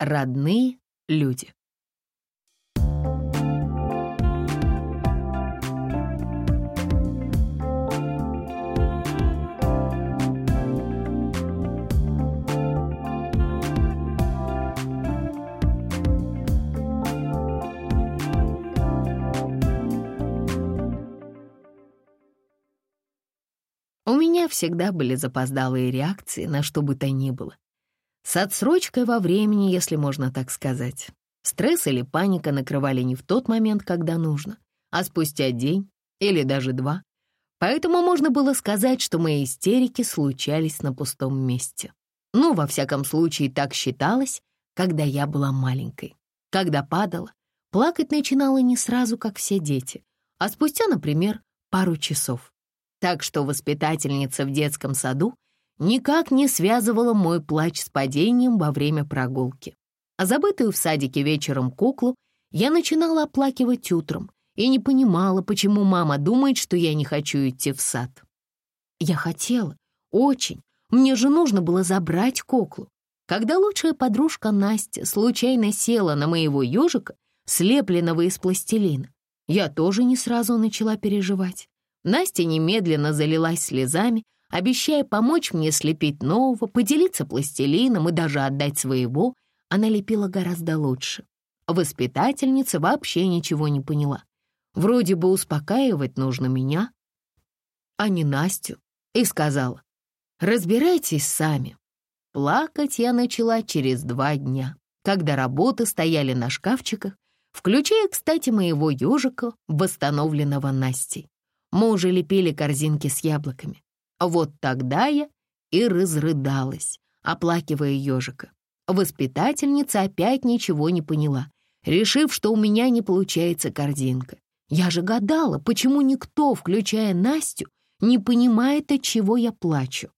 Родные люди. У меня всегда были запоздалые реакции на что бы то ни было. С отсрочкой во времени, если можно так сказать. Стресс или паника накрывали не в тот момент, когда нужно, а спустя день или даже два. Поэтому можно было сказать, что мои истерики случались на пустом месте. Ну, во всяком случае, так считалось, когда я была маленькой. Когда падала, плакать начинала не сразу, как все дети, а спустя, например, пару часов. Так что воспитательница в детском саду никак не связывала мой плач с падением во время прогулки. А забытую в садике вечером куклу я начинала оплакивать утром и не понимала, почему мама думает, что я не хочу идти в сад. Я хотела, очень. Мне же нужно было забрать куклу. Когда лучшая подружка Настя случайно села на моего ежика, слепленного из пластилина, я тоже не сразу начала переживать. Настя немедленно залилась слезами, обещая помочь мне слепить нового, поделиться пластилином и даже отдать своего, она лепила гораздо лучше. Воспитательница вообще ничего не поняла. Вроде бы успокаивать нужно меня, а не Настю, и сказала, «Разбирайтесь сами». Плакать я начала через два дня, когда работы стояли на шкафчиках, включая, кстати, моего ежика, восстановленного Настей. Мы уже лепили корзинки с яблоками. Вот тогда я и разрыдалась, оплакивая ежика. Воспитательница опять ничего не поняла, решив, что у меня не получается корзинка. Я же гадала, почему никто, включая Настю, не понимает, от чего я плачу.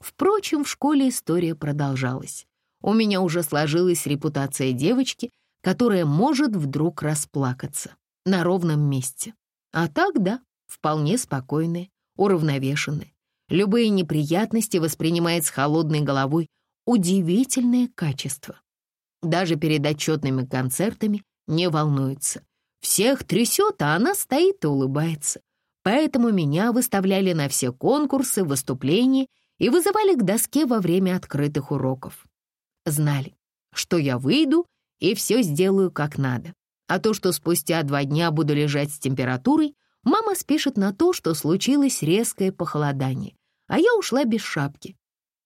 Впрочем, в школе история продолжалась. У меня уже сложилась репутация девочки, которая может вдруг расплакаться на ровном месте. А так, да, вполне спокойная, уравновешенная. Любые неприятности воспринимает с холодной головой. Удивительное качество. Даже перед отчетными концертами не волнуется. Всех трясет, а она стоит и улыбается. Поэтому меня выставляли на все конкурсы, выступления и вызывали к доске во время открытых уроков. Знали, что я выйду и все сделаю как надо. А то, что спустя два дня буду лежать с температурой, Мама спишет на то, что случилось резкое похолодание, а я ушла без шапки.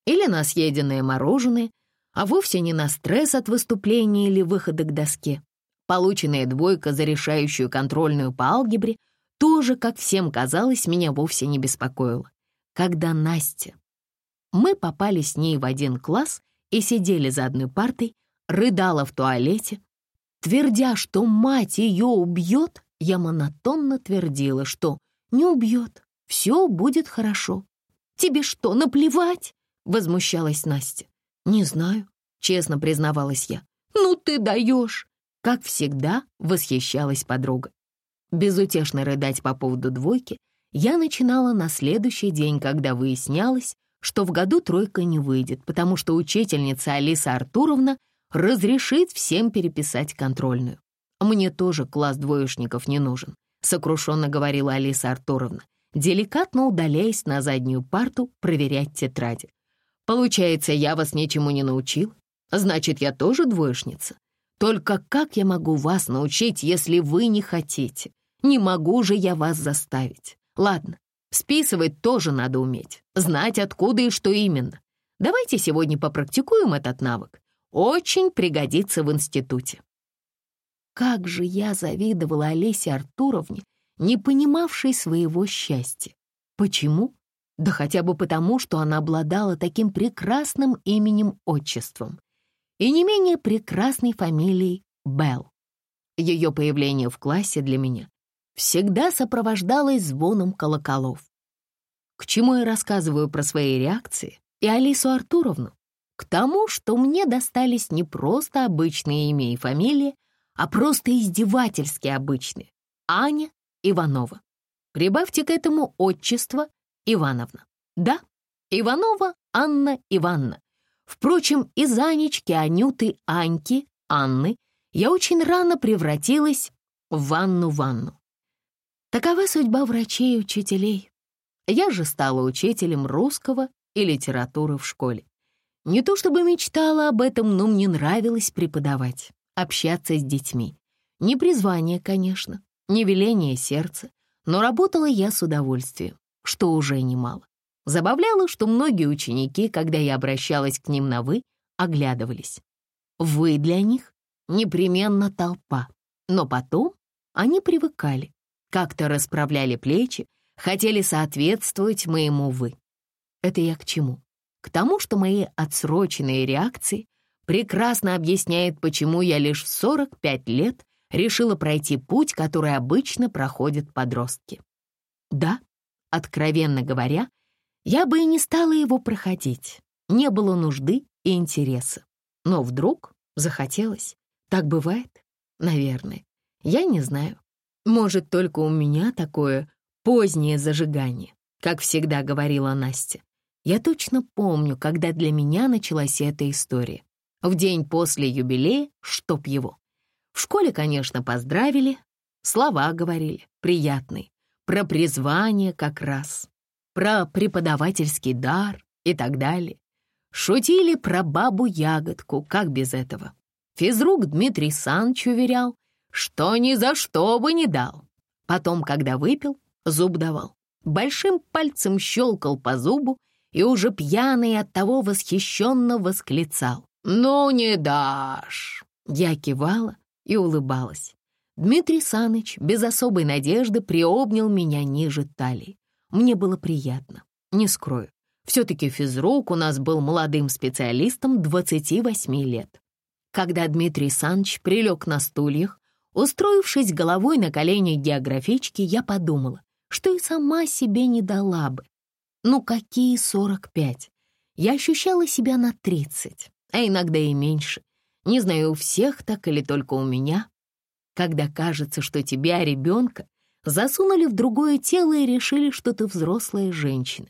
Или на съеденное мороженое, а вовсе не на стресс от выступления или выхода к доске. Полученная двойка за решающую контрольную по алгебре тоже, как всем казалось, меня вовсе не беспокоила. Когда Настя... Мы попали с ней в один класс и сидели за одной партой, рыдала в туалете, твердя, что мать ее убьет, я монотонно твердила, что не убьет, все будет хорошо. «Тебе что, наплевать?» — возмущалась Настя. «Не знаю», — честно признавалась я. «Ну ты даешь!» Как всегда, восхищалась подруга. Безутешно рыдать по поводу двойки я начинала на следующий день, когда выяснялось, что в году тройка не выйдет, потому что учительница Алиса Артуровна разрешит всем переписать контрольную. «Мне тоже класс двоечников не нужен», — сокрушенно говорила Алиса Артуровна, деликатно удаляясь на заднюю парту проверять тетради. «Получается, я вас ничему не научил? Значит, я тоже двоечница? Только как я могу вас научить, если вы не хотите? Не могу же я вас заставить. Ладно, списывать тоже надо уметь, знать, откуда и что именно. Давайте сегодня попрактикуем этот навык. Очень пригодится в институте. Как же я завидовала Олесе Артуровне, не понимавшей своего счастья. Почему? Да хотя бы потому, что она обладала таким прекрасным именем-отчеством и не менее прекрасной фамилией Белл. Ее появление в классе для меня всегда сопровождалось звоном колоколов. К чему я рассказываю про свои реакции и Алису Артуровну? К тому, что мне достались не просто обычные имя и фамилия, а просто издевательски обычные. Аня Иванова. Прибавьте к этому отчество Ивановна. Да, Иванова Анна Ивановна. Впрочем, из Анечки, Анюты, Аньки, Анны я очень рано превратилась в Ванну-Ванну. Такова судьба врачей и учителей. Я же стала учителем русского и литературы в школе. Не то чтобы мечтала об этом, но мне нравилось преподавать, общаться с детьми. Не призвание, конечно, не веление сердца, но работала я с удовольствием, что уже немало. Забавляло, что многие ученики, когда я обращалась к ним на «вы», оглядывались. «Вы» для них непременно толпа, но потом они привыкали, как-то расправляли плечи, хотели соответствовать моему «вы». Это я к чему? К тому, что мои отсроченные реакции прекрасно объясняют, почему я лишь в 45 лет решила пройти путь, который обычно проходят подростки. Да, откровенно говоря, я бы и не стала его проходить. Не было нужды и интереса. Но вдруг захотелось. Так бывает? Наверное. Я не знаю. Может, только у меня такое позднее зажигание, как всегда говорила Настя. Я точно помню, когда для меня началась эта история. В день после юбилея, чтоб его. В школе, конечно, поздравили, слова говорили, приятные, про призвание как раз, про преподавательский дар и так далее. Шутили про бабу-ягодку, как без этого. Физрук Дмитрий Санч уверял, что ни за что бы не дал. Потом, когда выпил, зуб давал. Большим пальцем щелкал по зубу и уже пьяный от того восхищенно восклицал. «Ну не дашь!» Я кивала, и улыбалась. Дмитрий Саныч без особой надежды приобнял меня ниже талии. Мне было приятно, не скрою. Все-таки физрук у нас был молодым специалистом 28 лет. Когда Дмитрий Саныч прилег на стульях, устроившись головой на колени географички, я подумала, что и сама себе не дала бы. Ну какие 45? Я ощущала себя на 30, а иногда и меньше. Не знаю, у всех так или только у меня. Когда кажется, что тебя, ребенка, засунули в другое тело и решили, что ты взрослая женщина.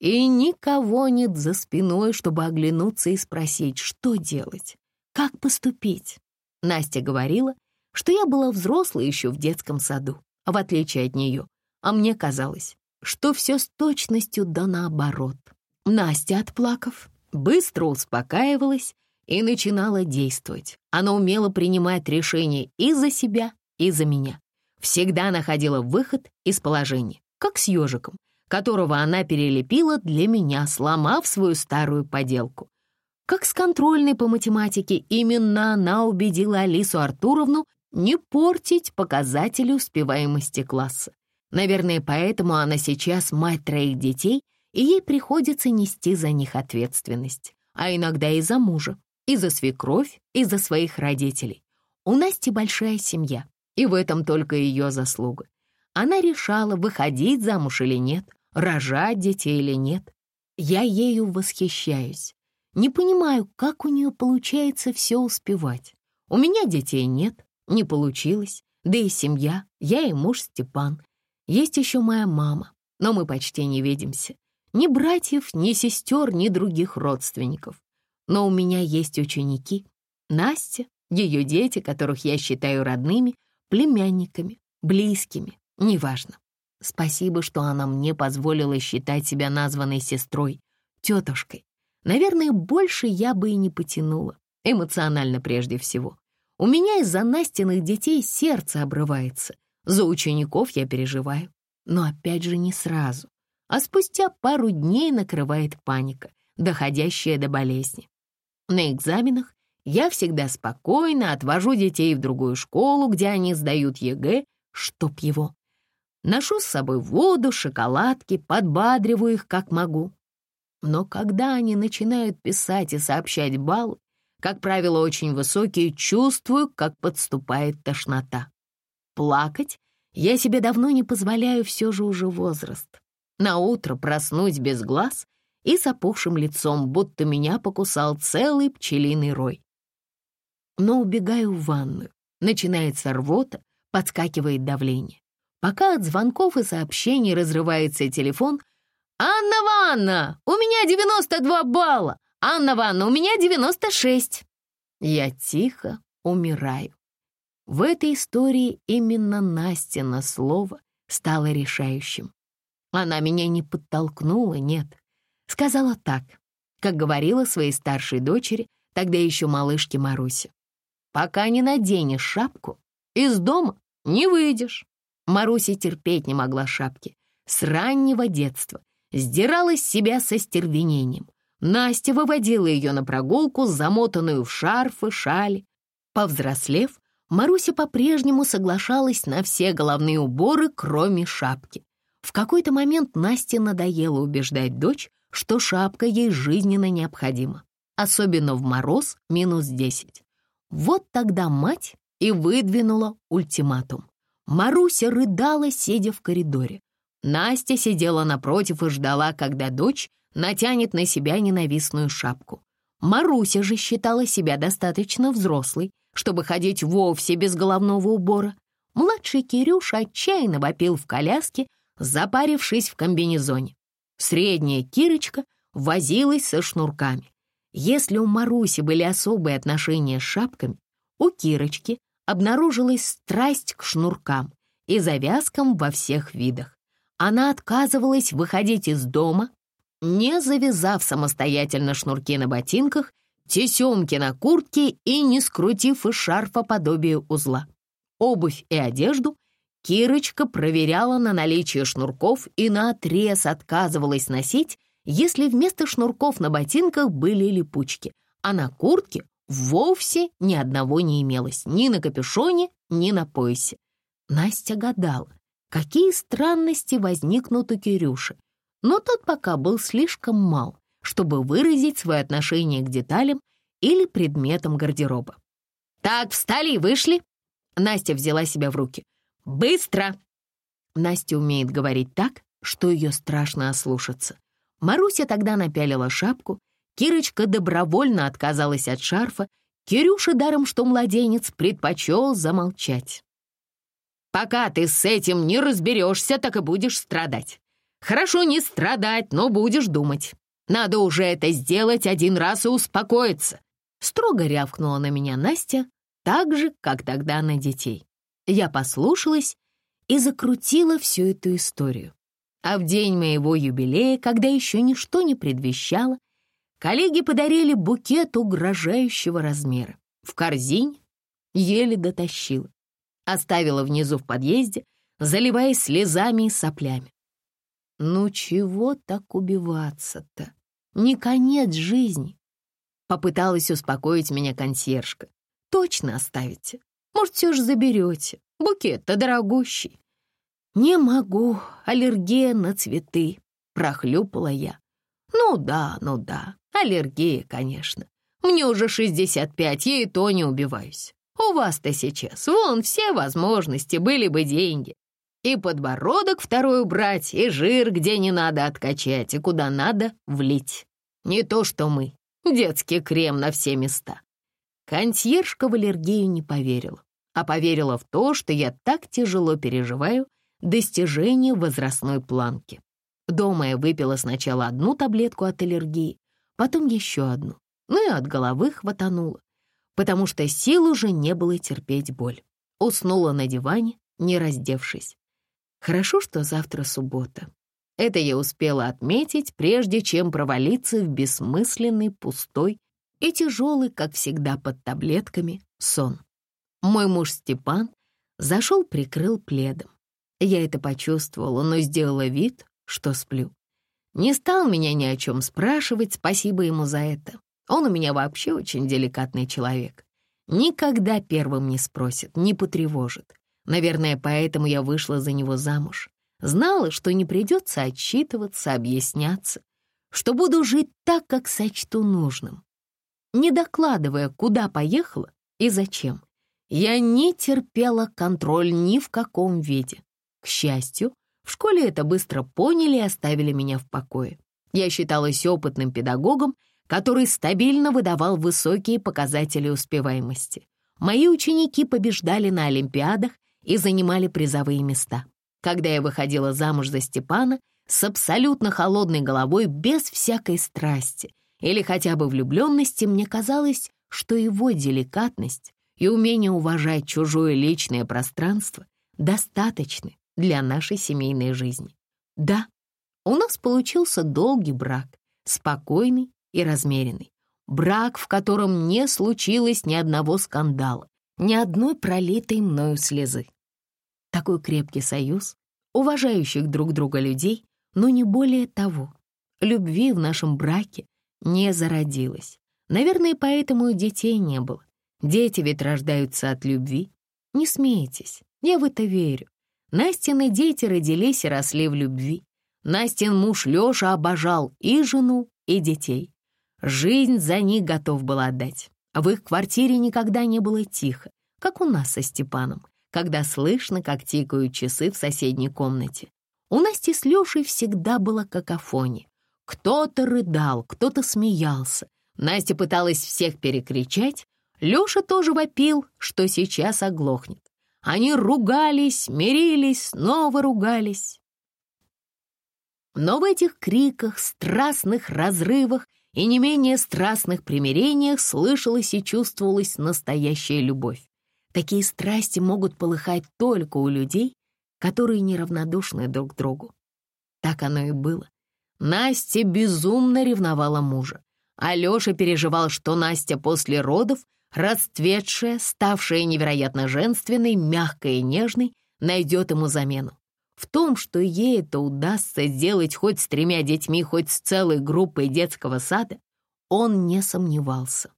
И никого нет за спиной, чтобы оглянуться и спросить, что делать, как поступить. Настя говорила, что я была взрослой еще в детском саду, в отличие от нее. А мне казалось, что все с точностью да наоборот. Настя, отплакав, быстро успокаивалась и начинала действовать. Она умела принимать решения и за себя, и за меня. Всегда находила выход из положения, как с ежиком, которого она перелепила для меня, сломав свою старую поделку. Как с контрольной по математике, именно она убедила Алису Артуровну не портить показатели успеваемости класса. Наверное, поэтому она сейчас мать троих детей, и ей приходится нести за них ответственность, а иногда и за мужа, и за свекровь, и за своих родителей. У Насти большая семья, и в этом только ее заслуга. Она решала, выходить замуж или нет, рожать детей или нет. Я ею восхищаюсь. Не понимаю, как у нее получается все успевать. У меня детей нет, не получилось, да и семья, я и муж Степан. Есть еще моя мама, но мы почти не видимся. Ни братьев, ни сестер, ни других родственников. Но у меня есть ученики. Настя, ее дети, которых я считаю родными, племянниками, близкими, неважно. Спасибо, что она мне позволила считать себя названной сестрой, тетушкой. Наверное, больше я бы и не потянула, эмоционально прежде всего. У меня из-за Настиных детей сердце обрывается. За учеников я переживаю. Но опять же не сразу. А спустя пару дней накрывает паника, доходящая до болезни. На экзаменах я всегда спокойно отвожу детей в другую школу, где они сдают ЕГЭ, чтоб его. Ношу с собой воду, шоколадки, подбадриваю их как могу. Но когда они начинают писать и сообщать баллы, как правило, очень высокие, чувствую, как подступает тошнота. Плакать я себе давно не позволяю, все же уже возраст. На утро проснусь без глаз и с опухшим лицом, будто меня покусал целый пчелиный рой. Но убегаю в ванную. Начинается рвота, подскакивает давление. Пока от звонков и сообщений разрывается телефон, «Анна Ванна, у меня 92 балла! «Анна Ванна, у меня 96!» Я тихо умираю. В этой истории именно Настина слово стало решающим. Она меня не подтолкнула, нет. Сказала так, как говорила своей старшей дочери, тогда еще малышке Марусе. «Пока не наденешь шапку, из дома не выйдешь». Маруся терпеть не могла шапки. С раннего детства сдирала себя со стервенением. Настя выводила ее на прогулку, замотанную в шарфы, шали. Повзрослев, Маруся по-прежнему соглашалась на все головные уборы, кроме шапки. В какой-то момент Насте надоело убеждать дочь, что шапка ей жизненно необходима, особенно в мороз минус десять. Вот тогда мать и выдвинула ультиматум. Маруся рыдала, сидя в коридоре. Настя сидела напротив и ждала, когда дочь натянет на себя ненавистную шапку. Маруся же считала себя достаточно взрослой, чтобы ходить вовсе без головного убора. Младший Кирюша отчаянно вопил в коляске, запарившись в комбинезоне. Средняя Кирочка возилась со шнурками. Если у Маруси были особые отношения с шапками, у Кирочки обнаружилась страсть к шнуркам и завязкам во всех видах. Она отказывалась выходить из дома, не завязав самостоятельно шнурки на ботинках, тесемки на куртке и не скрутив из шарфа подобие узла. Обувь и одежду Кирочка проверяла на наличие шнурков и наотрез отказывалась носить, если вместо шнурков на ботинках были липучки, а на куртке вовсе ни одного не имелось, ни на капюшоне, ни на поясе. Настя гадала, какие странности возникнут у Кирюши, но тот пока был слишком мал, чтобы выразить свое отношение к деталям или предметам гардероба. «Так, встали и вышли!» Настя взяла себя в руки. «Быстро!» Настя умеет говорить так, что ее страшно ослушаться. Маруся тогда напялила шапку, Кирочка добровольно отказалась от шарфа, Кирюша, даром что младенец, предпочел замолчать. «Пока ты с этим не разберешься, так и будешь страдать. Хорошо не страдать, но будешь думать. Надо уже это сделать один раз и успокоиться», строго рявкнула на меня Настя, так же, как тогда на детей. Я послушалась и закрутила всю эту историю. А в день моего юбилея, когда еще ничто не предвещало, коллеги подарили букет угрожающего размера. В корзине еле дотащила. Оставила внизу в подъезде, заливаясь слезами и соплями. Ну чего так убиваться-то? Не конец жизни. Попыталась успокоить меня консьержка. Точно оставите. Может, все же заберете. Букет-то дорогущий. Не могу, аллергия на цветы, прохлюпала я. Ну да, ну да, аллергия, конечно. Мне уже 65, я и то не убиваюсь. У вас-то сейчас вон все возможности, были бы деньги. И подбородок второй убрать, и жир где не надо откачать, и куда надо влить. Не то что мы, детский крем на все места. Консьержка в аллергию не поверила, а поверила в то, что я так тяжело переживаю достижение возрастной планки. Дома я выпила сначала одну таблетку от аллергии, потом еще одну, ну и от головы хватанула, потому что сил уже не было терпеть боль. Уснула на диване, не раздевшись. Хорошо, что завтра суббота. Это я успела отметить, прежде чем провалиться в бессмысленный, пустой и тяжелый, как всегда под таблетками, сон. Мой муж Степан зашел, прикрыл пледом. Я это почувствовала, но сделала вид, что сплю. Не стал меня ни о чем спрашивать, спасибо ему за это. Он у меня вообще очень деликатный человек. Никогда первым не спросит, не потревожит. Наверное, поэтому я вышла за него замуж. Знала, что не придется отчитываться, объясняться, что буду жить так, как сочту нужным не докладывая, куда поехала и зачем. Я не терпела контроль ни в каком виде. К счастью, в школе это быстро поняли и оставили меня в покое. Я считалась опытным педагогом, который стабильно выдавал высокие показатели успеваемости. Мои ученики побеждали на олимпиадах и занимали призовые места. Когда я выходила замуж за Степана, с абсолютно холодной головой, без всякой страсти, или хотя бы влюбленности, мне казалось, что его деликатность и умение уважать чужое личное пространство достаточны для нашей семейной жизни. Да, у нас получился долгий брак, спокойный и размеренный. Брак, в котором не случилось ни одного скандала, ни одной пролитой мною слезы. Такой крепкий союз, уважающих друг друга людей, но не более того. Любви в нашем браке не зародилось. Наверное, поэтому и детей не было. Дети ведь рождаются от любви. Не смейтесь, я в это верю. Настины дети родились и росли в любви. Настин муж Лёша обожал и жену, и детей. Жизнь за них готов был отдать. В их квартире никогда не было тихо, как у нас со Степаном, когда слышно, как тикают часы в соседней комнате. У Насти с Лешей всегда была какофония. Кто-то рыдал, кто-то смеялся. Настя пыталась всех перекричать. Леша тоже вопил, что сейчас оглохнет. Они ругались, мирились, снова ругались. Но в этих криках, страстных разрывах и не менее страстных примирениях слышалась и чувствовалась настоящая любовь. Такие страсти могут полыхать только у людей, которые неравнодушны друг к другу. Так оно и было. Настя безумно ревновала мужа. Алёша переживал, что Настя после родов, расцветшая, ставшая невероятно женственной, мягкой и нежной, найдет ему замену. В том, что ей это удастся сделать хоть с тремя детьми, хоть с целой группой детского сада, он не сомневался.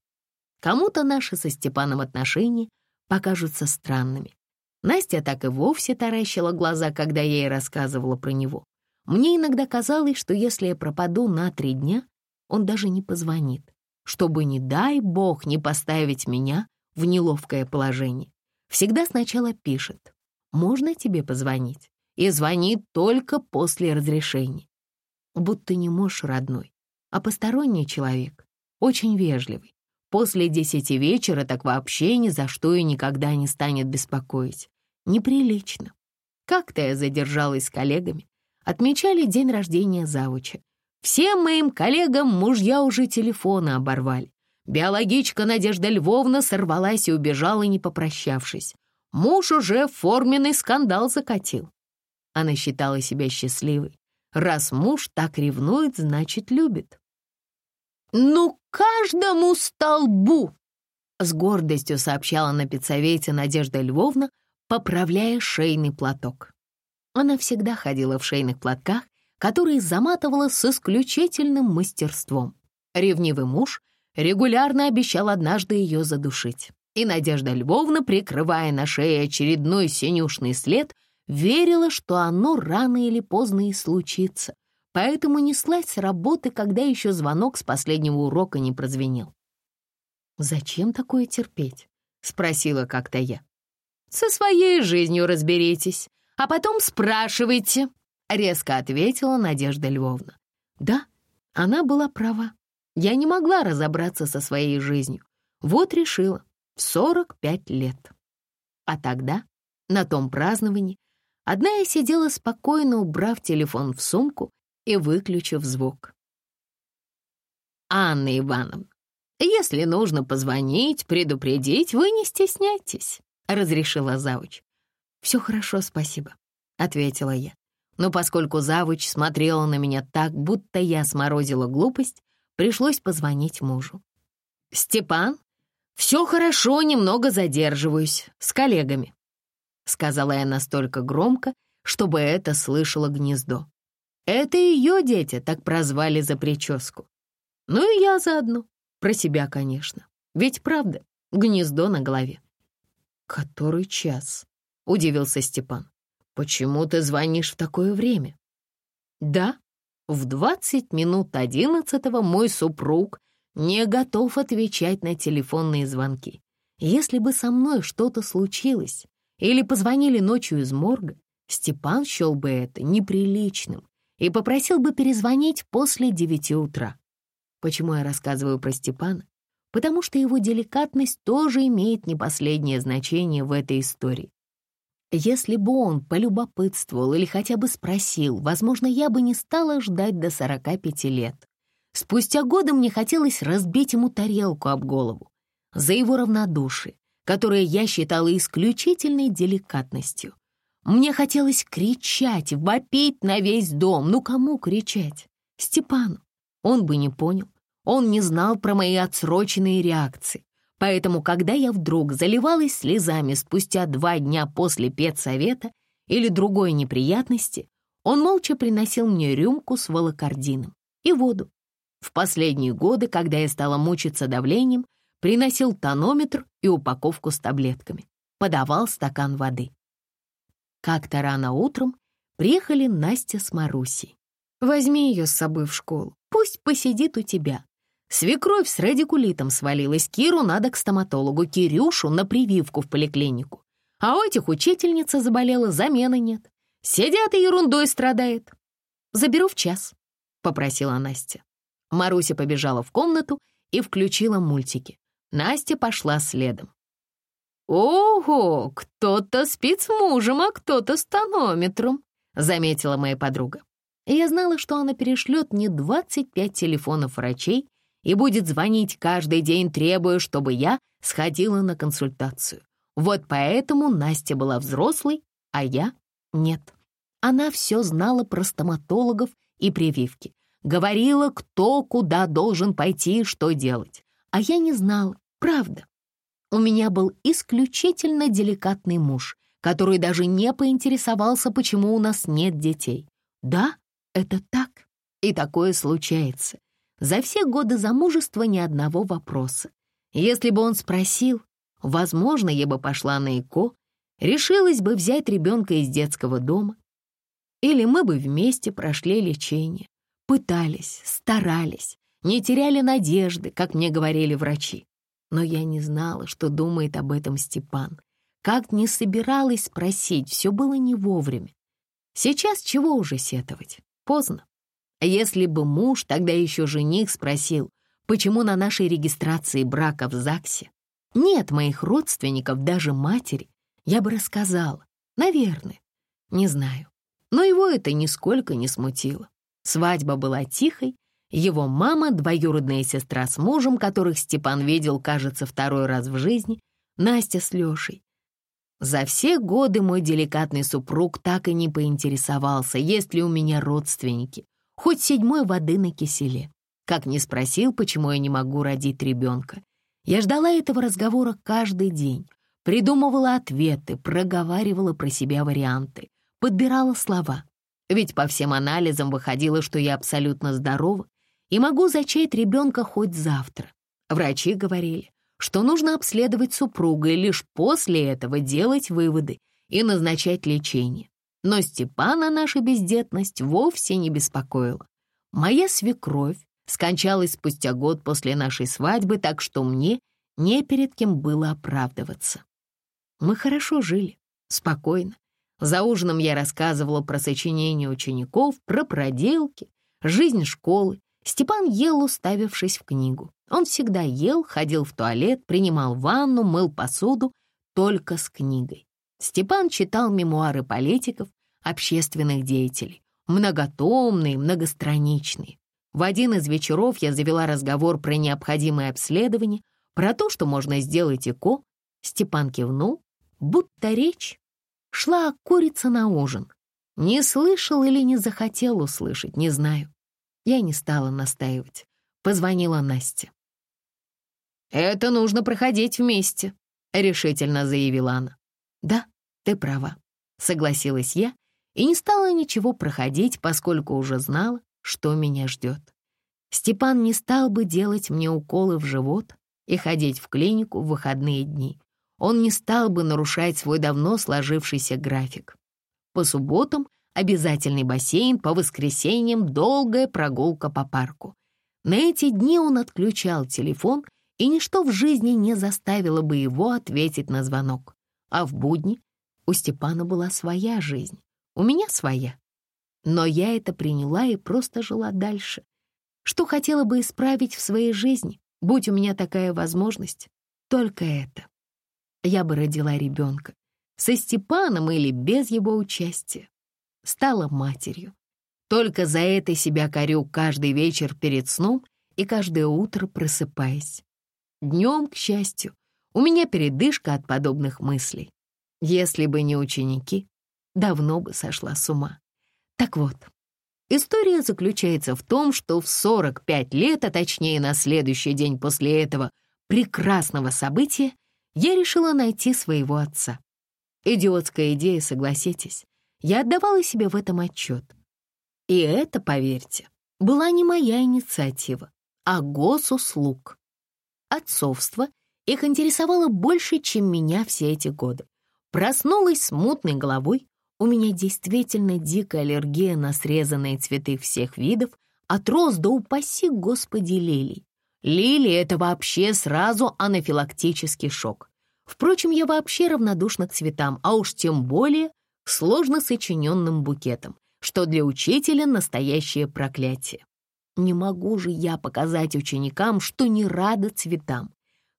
Кому-то наши со Степаном отношения покажутся странными. Настя так и вовсе таращила глаза, когда я ей рассказывала про него. Мне иногда казалось, что если я пропаду на три дня, он даже не позвонит, чтобы, не дай бог, не поставить меня в неловкое положение. Всегда сначала пишет «Можно тебе позвонить?» и звонит только после разрешения. Будто не муж родной, а посторонний человек, очень вежливый. После десяти вечера так вообще ни за что и никогда не станет беспокоить неприлично. Как-то я задержалась с коллегами, отмечали день рождения завуча. Всем моим коллегам мужья уже телефоны оборвали. Биологичка Надежда Львовна сорвалась и убежала, не попрощавшись. Муж уже форменный скандал закатил. Она считала себя счастливой. Раз муж так ревнует, значит, любит. «Ну, каждому столбу!» С гордостью сообщала на педсовете Надежда Львовна, поправляя шейный платок. Она всегда ходила в шейных платках, которые заматывала с исключительным мастерством. Ревнивый муж регулярно обещал однажды ее задушить. И Надежда Львовна, прикрывая на шее очередной синюшный след, верила, что оно рано или поздно и случится, поэтому неслась с работы, когда еще звонок с последнего урока не прозвенел. «Зачем такое терпеть?» — спросила как-то я. Со своей жизнью разберитесь, а потом спрашивайте», — резко ответила Надежда Львовна. «Да, она была права. Я не могла разобраться со своей жизнью. Вот решила, в 45 лет. А тогда, на том праздновании, одна я сидела спокойно, убрав телефон в сумку и выключив звук. «Анна Ивановна, если нужно позвонить, предупредить, вы не стесняйтесь. — разрешила завуч. «Все хорошо, спасибо», — ответила я. Но поскольку завуч смотрела на меня так, будто я сморозила глупость, пришлось позвонить мужу. «Степан, все хорошо, немного задерживаюсь, с коллегами», — сказала я настолько громко, чтобы это слышало гнездо. Это ее дети так прозвали за прическу. Ну и я заодно, про себя, конечно. Ведь правда, гнездо на голове. «Который час?» — удивился Степан. «Почему ты звонишь в такое время?» «Да, в двадцать минут одиннадцатого мой супруг не готов отвечать на телефонные звонки. Если бы со мной что-то случилось или позвонили ночью из морга, Степан счел бы это неприличным и попросил бы перезвонить после девяти утра. Почему я рассказываю про Степана? потому что его деликатность тоже имеет не последнее значение в этой истории. Если бы он полюбопытствовал или хотя бы спросил, возможно, я бы не стала ждать до 45 лет. Спустя годы мне хотелось разбить ему тарелку об голову за его равнодушие, которое я считала исключительной деликатностью. Мне хотелось кричать, вопить на весь дом. Ну кому кричать? Степану. Он бы не понял. Он не знал про мои отсроченные реакции. Поэтому, когда я вдруг заливалась слезами спустя два дня после педсовета или другой неприятности, он молча приносил мне рюмку с волокордином и воду. В последние годы, когда я стала мучиться давлением, приносил тонометр и упаковку с таблетками, подавал стакан воды. Как-то рано утром приехали Настя с Марусей. «Возьми ее с собой в школу, пусть посидит у тебя», Свекровь с радикулитом свалилась, Киру надо к стоматологу, Кирюшу на прививку в поликлинику. А у этих учительница заболела, замены нет. Сидят и ерундой страдает. «Заберу в час», — попросила Настя. Маруся побежала в комнату и включила мультики. Настя пошла следом. «Ого, кто-то спит с мужем, а кто-то с тонометром», — заметила моя подруга. я знала, что она перешлет мне 25 телефонов врачей и будет звонить каждый день, требуя, чтобы я сходила на консультацию. Вот поэтому Настя была взрослой, а я — нет. Она все знала про стоматологов и прививки, говорила, кто куда должен пойти и что делать. А я не знала, правда. У меня был исключительно деликатный муж, который даже не поинтересовался, почему у нас нет детей. Да, это так, и такое случается. За все годы замужества ни одного вопроса. Если бы он спросил, возможно, я бы пошла на ЭКО, решилась бы взять ребенка из детского дома. Или мы бы вместе прошли лечение, пытались, старались, не теряли надежды, как мне говорили врачи. Но я не знала, что думает об этом Степан. Как не собиралась спросить, все было не вовремя. Сейчас чего уже сетовать? Поздно. Если бы муж, тогда еще жених, спросил, почему на нашей регистрации брака в ЗАГСе нет моих родственников, даже матери, я бы рассказала. Наверное. Не знаю. Но его это нисколько не смутило. Свадьба была тихой, его мама, двоюродная сестра с мужем, которых Степан видел, кажется, второй раз в жизни, Настя с Лешей. За все годы мой деликатный супруг так и не поинтересовался, есть ли у меня родственники, хоть седьмой воды на киселе. Как не спросил, почему я не могу родить ребенка. Я ждала этого разговора каждый день, придумывала ответы, проговаривала про себя варианты, подбирала слова. Ведь по всем анализам выходило, что я абсолютно здорова и могу зачать ребенка хоть завтра. Врачи говорили, что нужно обследовать супруга и лишь после этого делать выводы и назначать лечение. Но Степана наша бездетность вовсе не беспокоила. Моя свекровь скончалась спустя год после нашей свадьбы, так что мне не перед кем было оправдываться. Мы хорошо жили, спокойно. За ужином я рассказывала про сочинения учеников, про проделки, жизнь школы. Степан ел, уставившись в книгу. Он всегда ел, ходил в туалет, принимал ванну, мыл посуду, только с книгой. Степан читал мемуары политиков, общественных деятелей, многотомные, многостраничные. В один из вечеров я завела разговор про необходимое обследование, про то, что можно сделать ЭКО. Степан кивнул, будто речь шла о курице на ужин. Не слышал или не захотел услышать, не знаю. Я не стала настаивать. Позвонила Настя. «Это нужно проходить вместе», — решительно заявила она. «Да, ты права», — согласилась я и не стала ничего проходить, поскольку уже знала, что меня ждет. Степан не стал бы делать мне уколы в живот и ходить в клинику в выходные дни. Он не стал бы нарушать свой давно сложившийся график. По субботам обязательный бассейн, по воскресеньям долгая прогулка по парку. На эти дни он отключал телефон, и ничто в жизни не заставило бы его ответить на звонок. А в будни у Степана была своя жизнь, у меня своя. Но я это приняла и просто жила дальше. Что хотела бы исправить в своей жизни, будь у меня такая возможность? Только это. Я бы родила ребенка. Со Степаном или без его участия. Стала матерью. Только за это себя корю каждый вечер перед сном и каждое утро просыпаясь. Днем, к счастью, у меня передышка от подобных мыслей. Если бы не ученики, давно бы сошла с ума. Так вот, история заключается в том, что в 45 лет, а точнее на следующий день после этого прекрасного события, я решила найти своего отца. Идиотская идея, согласитесь. Я отдавала себе в этом отчет. И это, поверьте, была не моя инициатива, а госуслуг. Отцовство их интересовало больше, чем меня все эти годы. Проснулась с мутной головой, у меня действительно дикая аллергия на срезанные цветы всех видов, от роз до упаси господи лилий. Лилии — это вообще сразу анафилактический шок. Впрочем, я вообще равнодушна к цветам, а уж тем более к сложно сочиненным букетам, что для учителя настоящее проклятие. Не могу же я показать ученикам, что не рада цветам.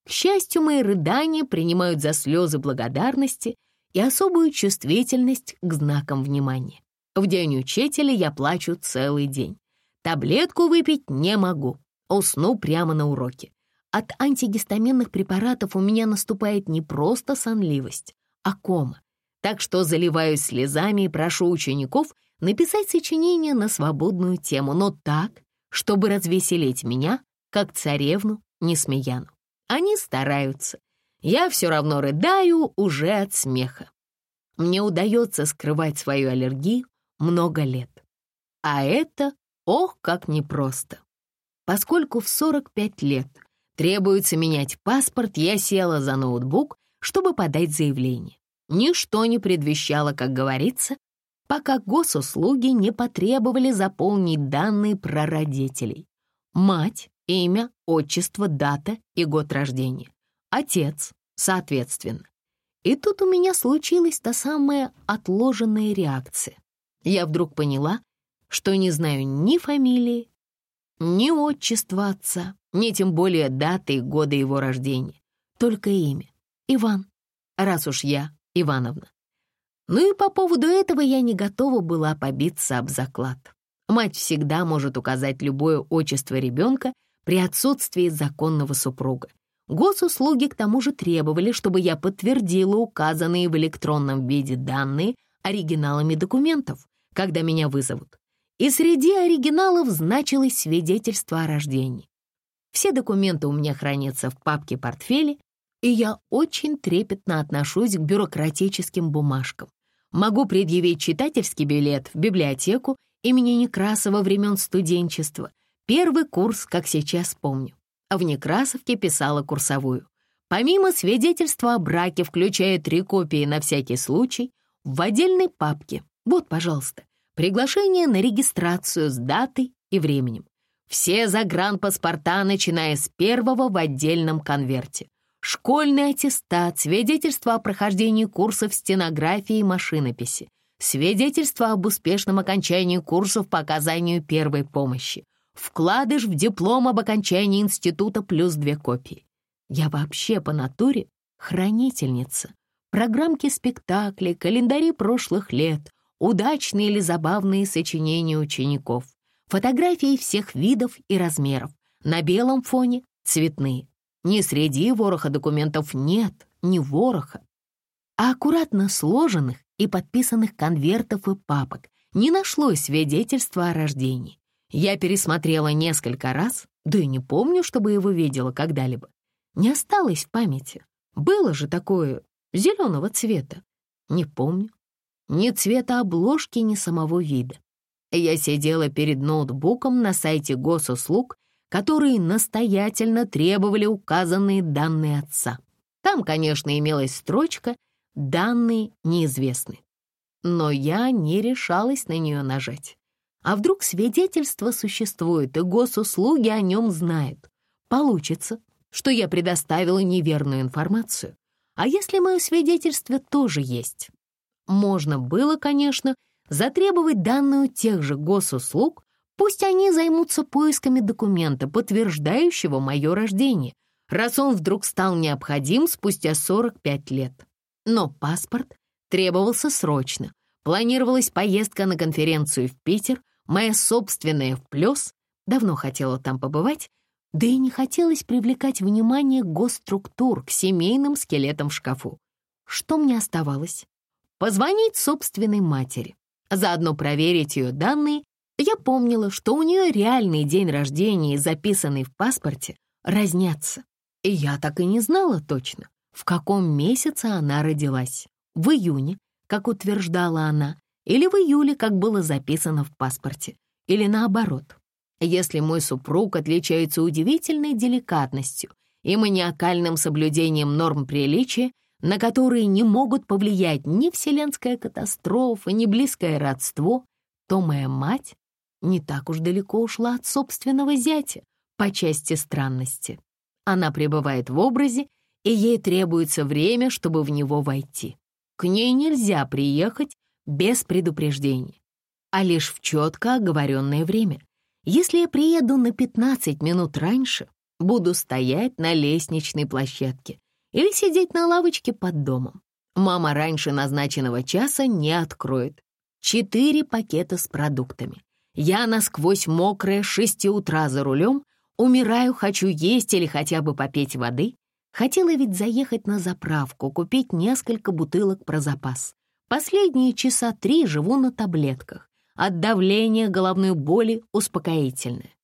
К счастью, мои рыдания принимают за слезы благодарности и особую чувствительность к знакам внимания. В день учителя я плачу целый день. Таблетку выпить не могу, усну прямо на уроке. От антигистаминных препаратов у меня наступает не просто сонливость, а кома. Так что заливаюсь слезами и прошу учеников написать сочинение на свободную тему, но так, чтобы развеселить меня, как царевну Несмеяну. Они стараются. Я все равно рыдаю уже от смеха. Мне удается скрывать свою аллергию много лет. А это, ох, как непросто. Поскольку в 45 лет требуется менять паспорт, я села за ноутбук, чтобы подать заявление. Ничто не предвещало, как говорится, пока госуслуги не потребовали заполнить данные про родителей. Мать, имя, отчество, дата и год рождения. Отец, соответственно. И тут у меня случилась та самая отложенная реакция. Я вдруг поняла, что не знаю ни фамилии, ни отчества отца, ни тем более даты и года его рождения. Только имя. Иван. Раз уж я Ивановна. Ну и по поводу этого я не готова была побиться об заклад. Мать всегда может указать любое отчество ребенка при отсутствии законного супруга. Госуслуги к тому же требовали, чтобы я подтвердила указанные в электронном виде данные оригиналами документов, когда меня вызовут. И среди оригиналов значилось свидетельство о рождении. Все документы у меня хранятся в папке-портфеле, и я очень трепетно отношусь к бюрократическим бумажкам. Могу предъявить читательский билет в библиотеку имени Некрасова времен студенчества. Первый курс, как сейчас помню. А в Некрасовке писала курсовую. Помимо свидетельства о браке, включая три копии на всякий случай, в отдельной папке, вот, пожалуйста, приглашение на регистрацию с датой и временем. Все загранпаспорта, начиная с первого в отдельном конверте школьный аттестат, свидетельство о прохождении курсов стенографии и машинописи, свидетельство об успешном окончании курсов по оказанию первой помощи, вкладыш в диплом об окончании института плюс две копии. Я вообще по натуре хранительница. Программки спектаклей, календари прошлых лет, удачные или забавные сочинения учеников, фотографии всех видов и размеров, на белом фоне цветные. Ни среди вороха документов нет, ни вороха, а аккуратно сложенных и подписанных конвертов и папок не нашлось свидетельства о рождении. Я пересмотрела несколько раз, да и не помню, чтобы его видела когда-либо. Не осталось в памяти. Было же такое зеленого цвета. Не помню. Ни цвета обложки, ни самого вида. Я сидела перед ноутбуком на сайте госуслуг которые настоятельно требовали указанные данные отца. Там, конечно, имелась строчка «Данные неизвестны». Но я не решалась на нее нажать. А вдруг свидетельство существует, и госуслуги о нем знают? Получится, что я предоставила неверную информацию. А если мое свидетельство тоже есть? Можно было, конечно, затребовать данные тех же госуслуг, Пусть они займутся поисками документа, подтверждающего мое рождение, раз он вдруг стал необходим спустя 45 лет. Но паспорт требовался срочно. Планировалась поездка на конференцию в Питер, моя собственная в плюс, давно хотела там побывать, да и не хотелось привлекать внимание госструктур к семейным скелетам в шкафу. Что мне оставалось? Позвонить собственной матери, заодно проверить ее данные. Я помнила, что у нее реальный день рождения, записанный в паспорте, разнятся. И я так и не знала точно, в каком месяце она родилась. В июне, как утверждала она, или в июле, как было записано в паспорте, или наоборот. Если мой супруг отличается удивительной деликатностью и маниакальным соблюдением норм приличия, на которые не могут повлиять ни вселенская катастрофа, ни близкое родство, то моя мать не так уж далеко ушла от собственного зятя по части странности. Она пребывает в образе, и ей требуется время, чтобы в него войти. К ней нельзя приехать без предупреждения, а лишь в четко оговоренное время — если я приеду на 15 минут раньше, буду стоять на лестничной площадке или сидеть на лавочке под домом. Мама раньше назначенного часа не откроет. Четыре пакета с продуктами. Я насквозь мокрая, с шести утра за рулем, умираю, хочу есть или хотя бы попить воды. Хотела ведь заехать на заправку, купить несколько бутылок про запас. Последние часа три живу на таблетках от давления, головной боли, успокоительное.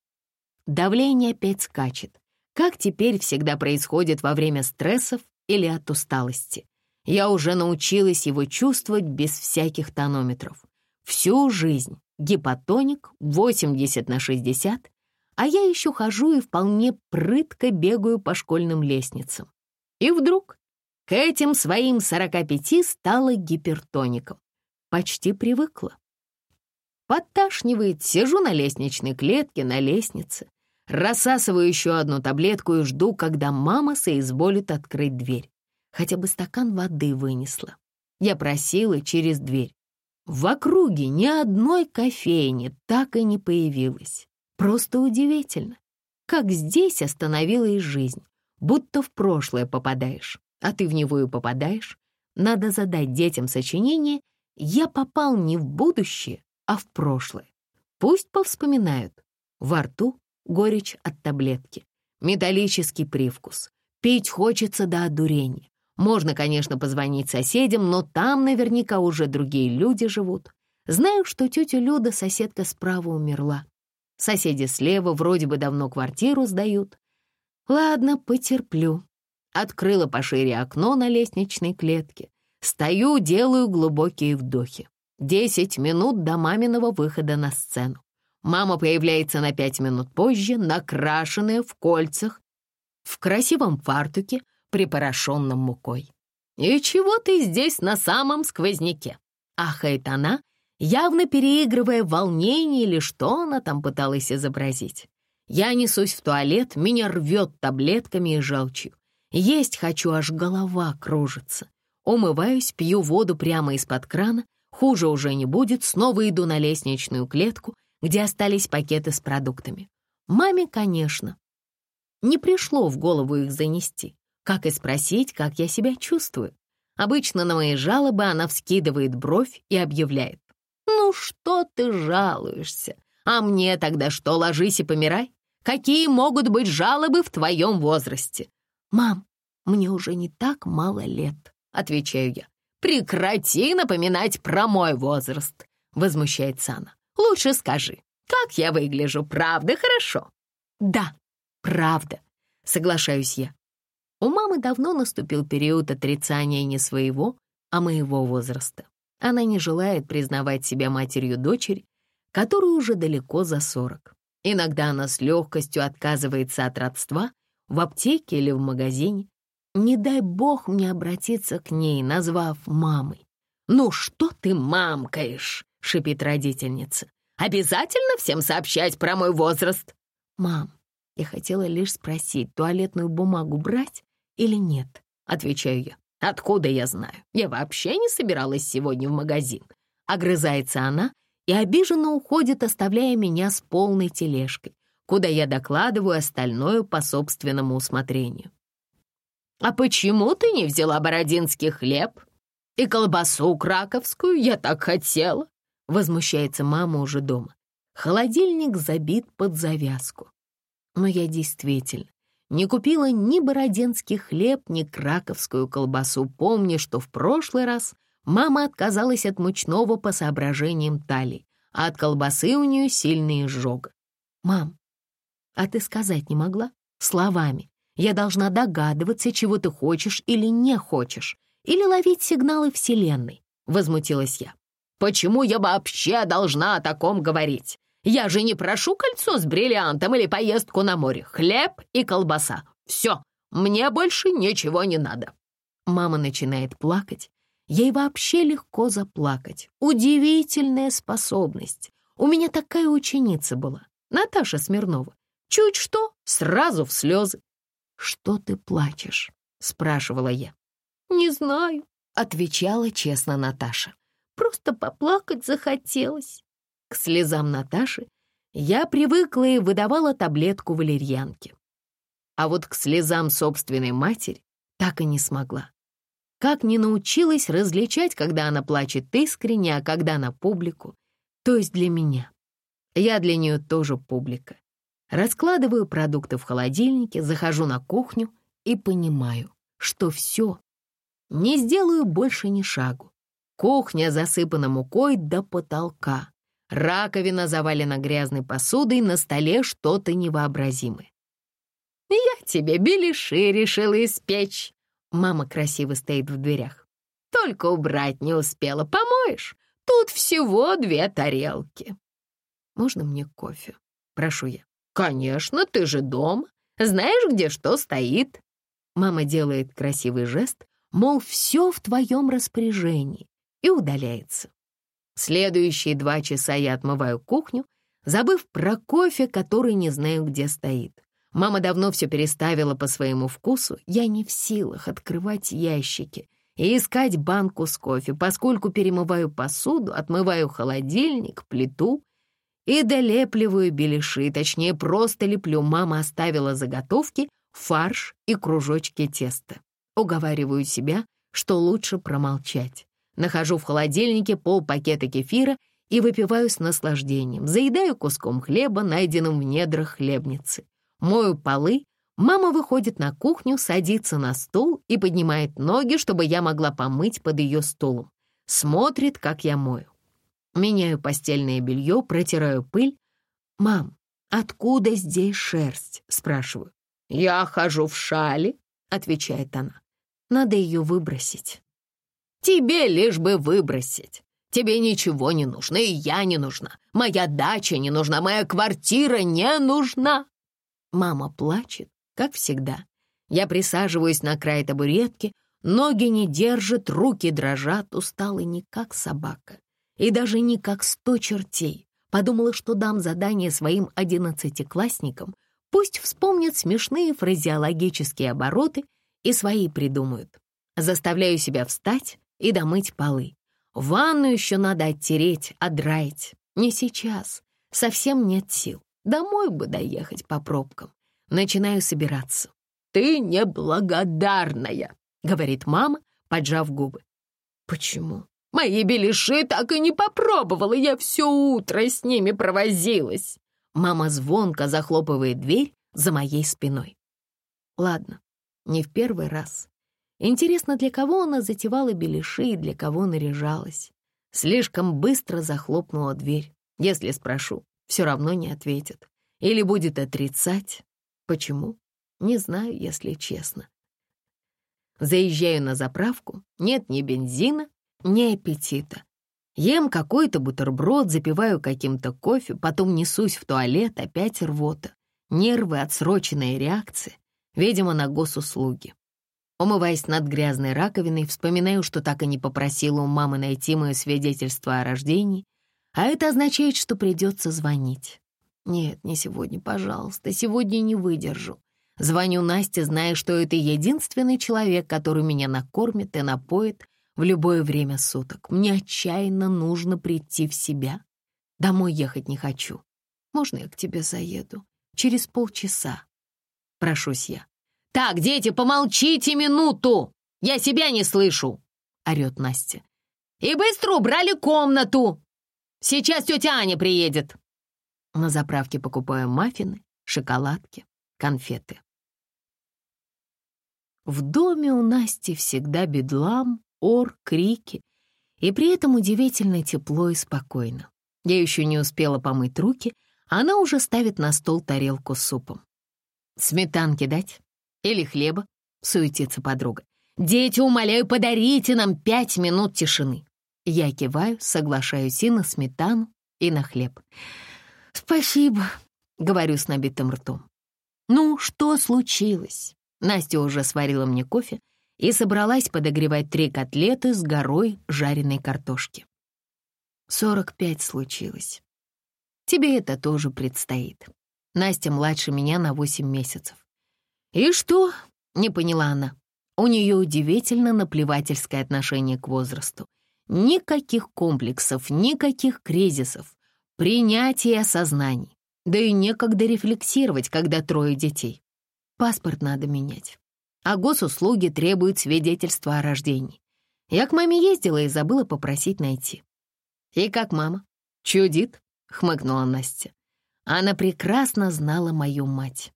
Давление опять скачет, как теперь всегда происходит во время стрессов или от усталости. Я уже научилась его чувствовать без всяких тонометров. Всю жизнь гипотоник 80 на 60, а я еще хожу и вполне прытко бегаю по школьным лестницам. И вдруг к этим своим 45 стала гипертоником. Почти привыкла. Подташнивает, сижу на лестничной клетке, на лестнице. Рассасываю еще одну таблетку и жду, когда мама соизволит открыть дверь. Хотя бы стакан воды вынесла. Я просила через дверь. В округе ни одной кофейни так и не появилось. Просто удивительно. Как здесь остановилась жизнь. Будто в прошлое попадаешь, а ты в него и попадаешь. Надо задать детям сочинение «Я попал не в будущее, а в прошлое. Пусть повспоминают. Во рту горечь от таблетки, металлический привкус. Пить хочется до одурения. Можно, конечно, позвонить соседям, но там наверняка уже другие люди живут. Знаю, что тетя Люда, соседка справа, умерла. Соседи слева вроде бы давно квартиру сдают. Ладно, потерплю. Открыла пошире окно на лестничной клетке. Стою, делаю глубокие вдохи. Десять минут до маминого выхода на сцену. Мама появляется на пять минут позже, накрашенная в кольцах, в красивом фартуке, припорошенном мукой. «И чего ты здесь на самом сквозняке?» Ахает она, явно переигрывая волнение или что она там пыталась изобразить. Я несусь в туалет, меня рвет таблетками и желчью. Есть хочу, аж голова кружится. Умываюсь, пью воду прямо из-под крана, Хуже уже не будет, снова иду на лестничную клетку, где остались пакеты с продуктами. Маме, конечно, не пришло в голову их занести, как и спросить, как я себя чувствую. Обычно на мои жалобы она вскидывает бровь и объявляет. «Ну что ты жалуешься? А мне тогда что, ложись и помирай? Какие могут быть жалобы в твоем возрасте?» «Мам, мне уже не так мало лет», — отвечаю я. «Прекрати напоминать про мой возраст», — возмущается она. «Лучше скажи, как я выгляжу, правда хорошо?» «Да, правда», — соглашаюсь я. У мамы давно наступил период отрицания не своего, а моего возраста. Она не желает признавать себя матерью дочери, которой уже далеко за сорок. Иногда она с легкостью отказывается от родства в аптеке или в магазине, не дай бог мне обратиться к ней, назвав мамой. «Ну что ты мамкаешь?» — шипит родительница. «Обязательно всем сообщать про мой возраст?» «Мам, я хотела лишь спросить, туалетную бумагу брать или нет?» — отвечаю я. «Откуда я знаю? Я вообще не собиралась сегодня в магазин». Огрызается она и обиженно уходит, оставляя меня с полной тележкой, куда я докладываю остальное по собственному усмотрению. «А почему ты не взяла бородинский хлеб и колбасу краковскую? Я так хотела!» Возмущается мама уже дома. Холодильник забит под завязку. Но я действительно не купила ни бородинский хлеб, ни краковскую колбасу, помня, что в прошлый раз мама отказалась от мучного по соображениям талии, а от колбасы у нее сильные изжога. «Мам, а ты сказать не могла? Словами. Я должна догадываться, чего ты хочешь или не хочешь, или ловить сигналы Вселенной», — возмутилась я. «Почему я вообще должна о таком говорить? Я же не прошу кольцо с бриллиантом или поездку на море. Хлеб и колбаса. Все, мне больше ничего не надо». Мама начинает плакать. Ей вообще легко заплакать. Удивительная способность. У меня такая ученица была, Наташа Смирнова. Чуть что, сразу в слезы. «Что ты плачешь?» — спрашивала я. «Не знаю», — отвечала честно Наташа. «Просто поплакать захотелось». К слезам Наташи я привыкла и выдавала таблетку валерьянки. А вот к слезам собственной матери так и не смогла. Как не научилась различать, когда она плачет искренне, а когда на публику, то есть для меня. Я для нее тоже публика. Раскладываю продукты в холодильнике, захожу на кухню и понимаю, что все, не сделаю больше ни шагу. Кухня засыпана мукой до потолка. Раковина завалена грязной посудой, на столе что-то невообразимое. «Я тебе беляши решила испечь!» Мама красиво стоит в дверях. «Только убрать не успела, помоешь? Тут всего две тарелки». «Можно мне кофе?» — прошу я. «Конечно, ты же дома. Знаешь, где что стоит?» Мама делает красивый жест, мол, все в твоем распоряжении, и удаляется. Следующие два часа я отмываю кухню, забыв про кофе, который не знаю, где стоит. Мама давно все переставила по своему вкусу. Я не в силах открывать ящики и искать банку с кофе, поскольку перемываю посуду, отмываю холодильник, плиту и долепливаю беляши, точнее, просто леплю. Мама оставила заготовки, фарш и кружочки теста. Уговариваю себя, что лучше промолчать. Нахожу в холодильнике полпакета кефира и выпиваю с наслаждением. Заедаю куском хлеба, найденным в недрах хлебницы. Мою полы, мама выходит на кухню, садится на стул и поднимает ноги, чтобы я могла помыть под ее стулом. Смотрит, как я мою. Меняю постельное белье, протираю пыль. «Мам, откуда здесь шерсть?» — спрашиваю. «Я хожу в шале», — отвечает она. «Надо ее выбросить». Тебе лишь бы выбросить. Тебе ничего не нужно, и я не нужна. Моя дача не нужна, моя квартира не нужна. Мама плачет, как всегда. Я присаживаюсь на край табуретки, ноги не держат, руки дрожат, устала не как собака. И даже не как сто чертей. Подумала, что дам задание своим одиннадцатиклассникам, пусть вспомнят смешные фразеологические обороты и свои придумают. Заставляю себя встать, и домыть полы. Ванну еще надо оттереть, отдраить. Не сейчас. Совсем нет сил. Домой бы доехать по пробкам. Начинаю собираться. «Ты неблагодарная», — говорит мама, поджав губы. «Почему?» «Мои беляши так и не попробовала, я все утро с ними провозилась». Мама звонко захлопывает дверь за моей спиной. Ладно, не в первый раз. Интересно, для кого она затевала беляши и для кого наряжалась. Слишком быстро захлопнула дверь. Если спрошу, все равно не ответит. Или будет отрицать. Почему? Не знаю, если честно. Заезжаю на заправку, нет ни бензина, ни аппетита. Ем какой-то бутерброд, запиваю каким-то кофе, потом несусь в туалет, опять рвота. Нервы, отсроченная реакция, видимо, на госуслуги. Умываясь над грязной раковиной, вспоминаю, что так и не попросила у мамы найти мое свидетельство о рождении, а это означает, что придется звонить. Нет, не сегодня, пожалуйста, сегодня не выдержу. Звоню Насте, зная, что это единственный человек, который меня накормит и напоит в любое время суток. Мне отчаянно нужно прийти в себя. Домой ехать не хочу. Можно я к тебе заеду? Через полчаса. Прошусь я. «Так, дети, помолчите минуту! Я себя не слышу!» — орёт Настя. «И быстро убрали комнату! Сейчас тетя Аня приедет!» На заправке покупаю маффины, шоколадки, конфеты. В доме у Насти всегда бедлам, ор, крики, и при этом удивительно тепло и спокойно. Я еще не успела помыть руки, а она уже ставит на стол тарелку с супом. «Сметанки дать? Или хлеба?» — суетится подруга. «Дети, умоляю, подарите нам пять минут тишины». Я киваю, соглашаюсь и на сметану, и на хлеб. «Спасибо», — говорю с набитым ртом. «Ну, что случилось?» Настя уже сварила мне кофе и собралась подогревать три котлеты с горой жареной картошки. Сорок пять случилось. Тебе это тоже предстоит. Настя младше меня на восемь месяцев. «И что?» — не поняла она. У нее удивительно наплевательское отношение к возрасту. Никаких комплексов, никаких кризисов, принятия осознаний. Да и некогда рефлексировать, когда трое детей. Паспорт надо менять. А госуслуги требуют свидетельства о рождении. Я к маме ездила и забыла попросить найти. «И как мама?» «Чудит», — хмыкнула Настя. Она прекрасно знала мою мать.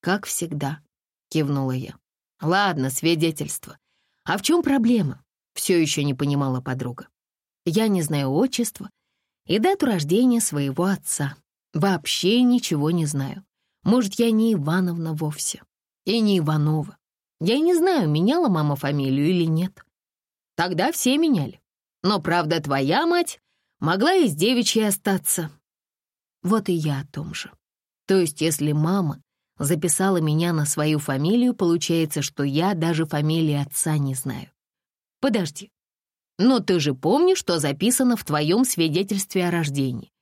«Как всегда», — кивнула я. «Ладно, свидетельство. А в чем проблема?» — все еще не понимала подруга. «Я не знаю отчества и дату рождения своего отца. Вообще ничего не знаю. Может, я не Ивановна вовсе. И не Иванова. Я не знаю, меняла мама фамилию или нет. Тогда все меняли. Но, правда, твоя мать могла и с девичьей остаться. Вот и я о том же. То есть, если мама записала меня на свою фамилию, получается, что я даже фамилии отца не знаю. Подожди, но ты же помнишь, что записано в твоем свидетельстве о рождении?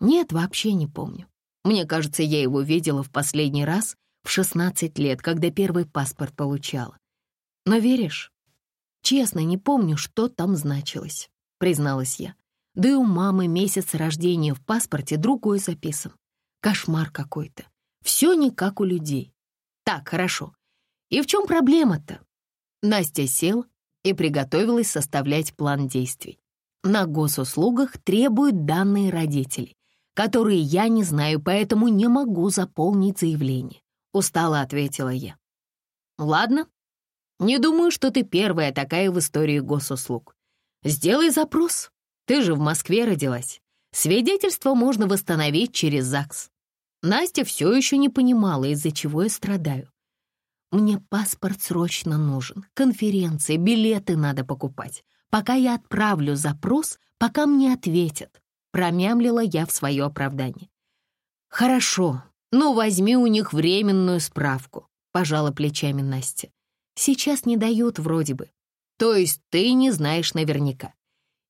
Нет, вообще не помню. Мне кажется, я его видела в последний раз в 16 лет, когда первый паспорт получала. Но веришь? Честно, не помню, что там значилось, призналась я. Да и у мамы месяц рождения в паспорте другой записан. Кошмар какой-то. Все не как у людей. Так, хорошо. И в чем проблема-то? Настя села и приготовилась составлять план действий. На госуслугах требуют данные родителей, которые я не знаю, поэтому не могу заполнить заявление. Устало ответила я. Ладно, не думаю, что ты первая такая в истории госуслуг. Сделай запрос. Ты же в Москве родилась. Свидетельство можно восстановить через ЗАГС. Настя все еще не понимала, из-за чего я страдаю. Мне паспорт срочно нужен, конференции, билеты надо покупать. Пока я отправлю запрос, пока мне ответят. Промямлила я в свое оправдание. Хорошо, ну возьми у них временную справку, пожала плечами Настя. Сейчас не дают вроде бы. То есть ты не знаешь наверняка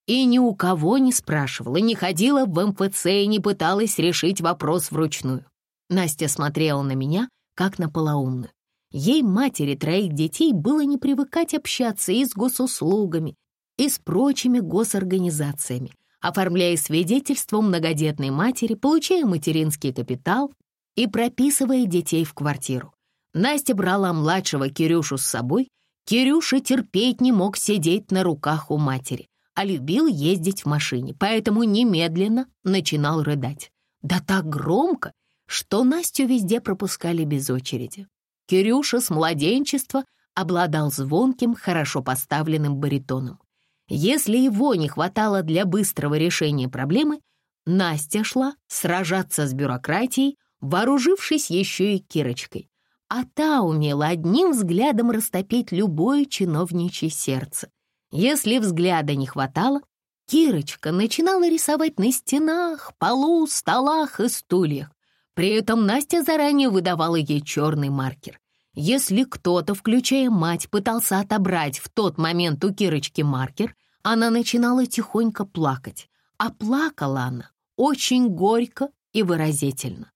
и ни у кого не спрашивала, не ходила в МФЦ и не пыталась решить вопрос вручную. Настя смотрела на меня, как на полоумную. Ей, матери троих детей, было не привыкать общаться и с госуслугами, и с прочими госорганизациями, оформляя свидетельство многодетной матери, получая материнский капитал и прописывая детей в квартиру. Настя брала младшего Кирюшу с собой. Кирюша терпеть не мог сидеть на руках у матери а любил ездить в машине, поэтому немедленно начинал рыдать. Да так громко, что Настю везде пропускали без очереди. Кирюша с младенчества обладал звонким, хорошо поставленным баритоном. Если его не хватало для быстрого решения проблемы, Настя шла сражаться с бюрократией, вооружившись еще и Кирочкой. А та умела одним взглядом растопить любое чиновничье сердце. Если взгляда не хватало, Кирочка начинала рисовать на стенах, полу, столах и стульях. При этом Настя заранее выдавала ей черный маркер. Если кто-то, включая мать, пытался отобрать в тот момент у Кирочки маркер, она начинала тихонько плакать. А плакала она очень горько и выразительно.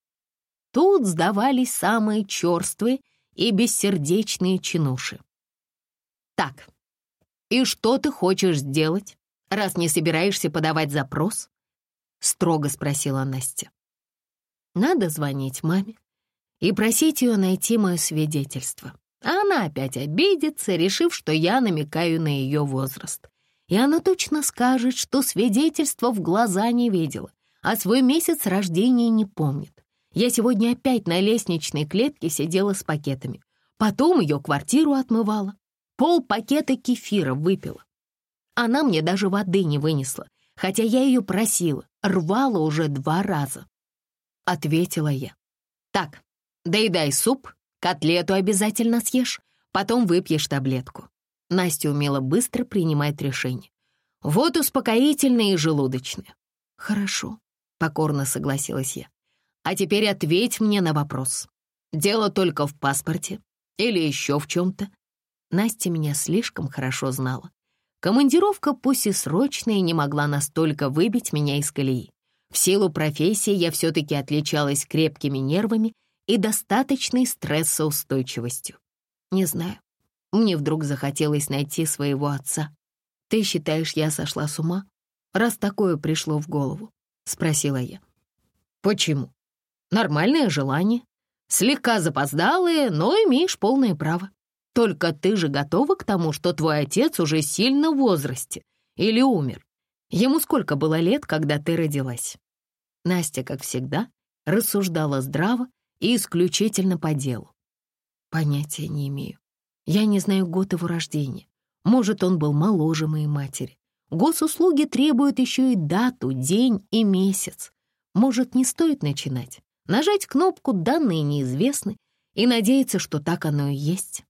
Тут сдавались самые черствые и бессердечные чинуши. Так, «И что ты хочешь сделать, раз не собираешься подавать запрос?» — строго спросила Настя. «Надо звонить маме и просить ее найти мое свидетельство. А она опять обидится, решив, что я намекаю на ее возраст. И она точно скажет, что свидетельства в глаза не видела, а свой месяц рождения не помнит. Я сегодня опять на лестничной клетке сидела с пакетами. Потом ее квартиру отмывала. Пол пакета кефира выпила. Она мне даже воды не вынесла, хотя я ее просила, рвала уже два раза. Ответила я. Так, доедай суп, котлету обязательно съешь, потом выпьешь таблетку. Настя умела быстро принимать решения. Вот успокоительные и желудочные. Хорошо, покорно согласилась я. А теперь ответь мне на вопрос. Дело только в паспорте или еще в чем-то? Настя меня слишком хорошо знала. Командировка, пусть и срочная, не могла настолько выбить меня из колеи. В силу профессии я все-таки отличалась крепкими нервами и достаточной стрессоустойчивостью. Не знаю, мне вдруг захотелось найти своего отца. Ты считаешь, я сошла с ума, раз такое пришло в голову? Спросила я. Почему? Нормальное желание. Слегка запоздалое, но имеешь полное право. Только ты же готова к тому, что твой отец уже сильно в возрасте или умер. Ему сколько было лет, когда ты родилась?» Настя, как всегда, рассуждала здраво и исключительно по делу. «Понятия не имею. Я не знаю год его рождения. Может, он был моложе моей матери. Госуслуги требуют еще и дату, день и месяц. Может, не стоит начинать? Нажать кнопку «Данные неизвестны» и надеяться, что так оно и есть.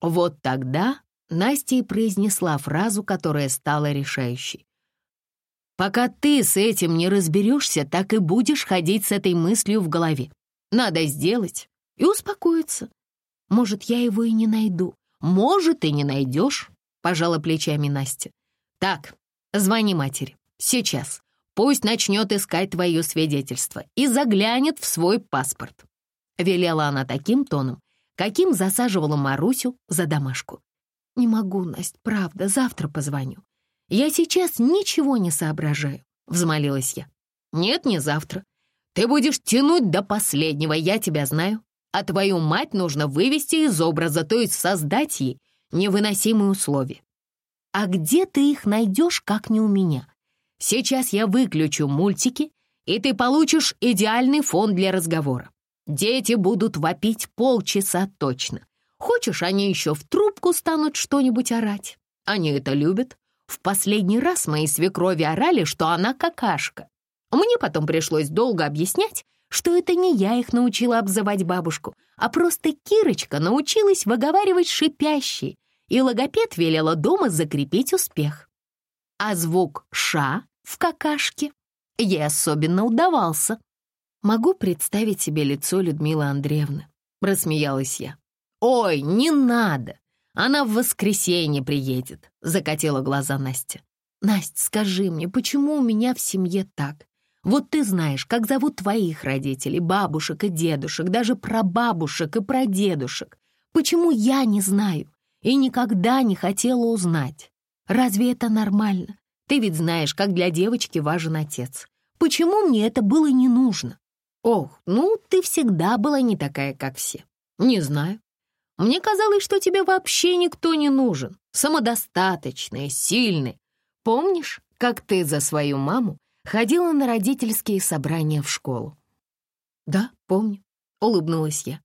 Вот тогда Настя и произнесла фразу, которая стала решающей. «Пока ты с этим не разберешься, так и будешь ходить с этой мыслью в голове. Надо сделать и успокоиться. Может, я его и не найду. Может, и не найдешь», — пожала плечами Настя. «Так, звони матери. Сейчас. Пусть начнет искать твое свидетельство и заглянет в свой паспорт». Велела она таким тоном, каким засаживала Марусю за домашку. «Не могу, Настя, правда, завтра позвоню. Я сейчас ничего не соображаю», — взмолилась я. «Нет, не завтра. Ты будешь тянуть до последнего, я тебя знаю. А твою мать нужно вывести из образа, то есть создать ей невыносимые условия. А где ты их найдешь, как не у меня? Сейчас я выключу мультики, и ты получишь идеальный фон для разговора. Дети будут вопить полчаса точно. Хочешь, они еще в трубку станут что-нибудь орать? Они это любят. В последний раз мои свекрови орали, что она какашка. Мне потом пришлось долго объяснять, что это не я их научила обзывать бабушку, а просто Кирочка научилась выговаривать шипящие, и логопед велела дома закрепить успех. А звук «ша» в какашке ей особенно удавался. Могу представить себе лицо Людмилы Андреевны. Рассмеялась я. «Ой, не надо! Она в воскресенье приедет», — закатила глаза Настя. «Настя, скажи мне, почему у меня в семье так? Вот ты знаешь, как зовут твоих родителей, бабушек и дедушек, даже прабабушек и прадедушек. Почему я не знаю и никогда не хотела узнать? Разве это нормально? Ты ведь знаешь, как для девочки важен отец. Почему мне это было не нужно? «Ох, ну, ты всегда была не такая, как все. Не знаю. Мне казалось, что тебе вообще никто не нужен. Самодостаточная, сильная. Помнишь, как ты за свою маму ходила на родительские собрания в школу?» «Да, помню», — улыбнулась я.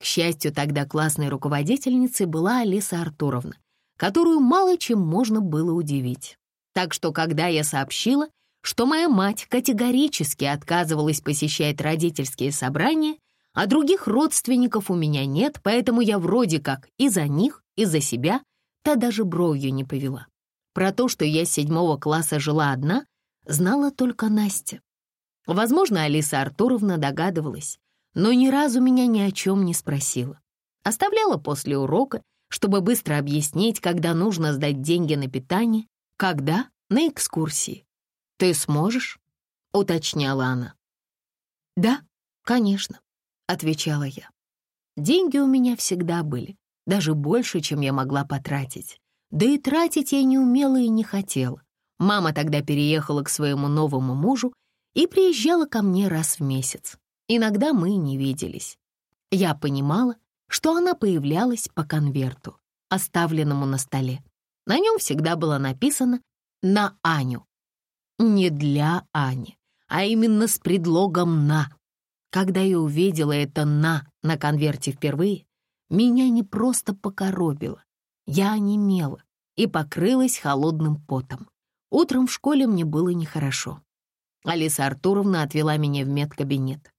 К счастью, тогда классной руководительницей была Алиса Артуровна, которую мало чем можно было удивить. Так что, когда я сообщила, что моя мать категорически отказывалась посещать родительские собрания, а других родственников у меня нет, поэтому я вроде как и за них, и за себя, та даже бровью не повела. Про то, что я с седьмого класса жила одна, знала только Настя. Возможно, Алиса Артуровна догадывалась, но ни разу меня ни о чем не спросила. Оставляла после урока, чтобы быстро объяснить, когда нужно сдать деньги на питание, когда — на экскурсии. «Ты сможешь?» — уточняла она. «Да, конечно», — отвечала я. Деньги у меня всегда были, даже больше, чем я могла потратить. Да и тратить я не умела и не хотела. Мама тогда переехала к своему новому мужу и приезжала ко мне раз в месяц. Иногда мы не виделись. Я понимала, что она появлялась по конверту, оставленному на столе. На нем всегда было написано «На Аню». Не для Ани, а именно с предлогом «на». Когда я увидела это «на» на конверте впервые, меня не просто покоробило. Я онемела и покрылась холодным потом. Утром в школе мне было нехорошо. Алиса Артуровна отвела меня в медкабинет.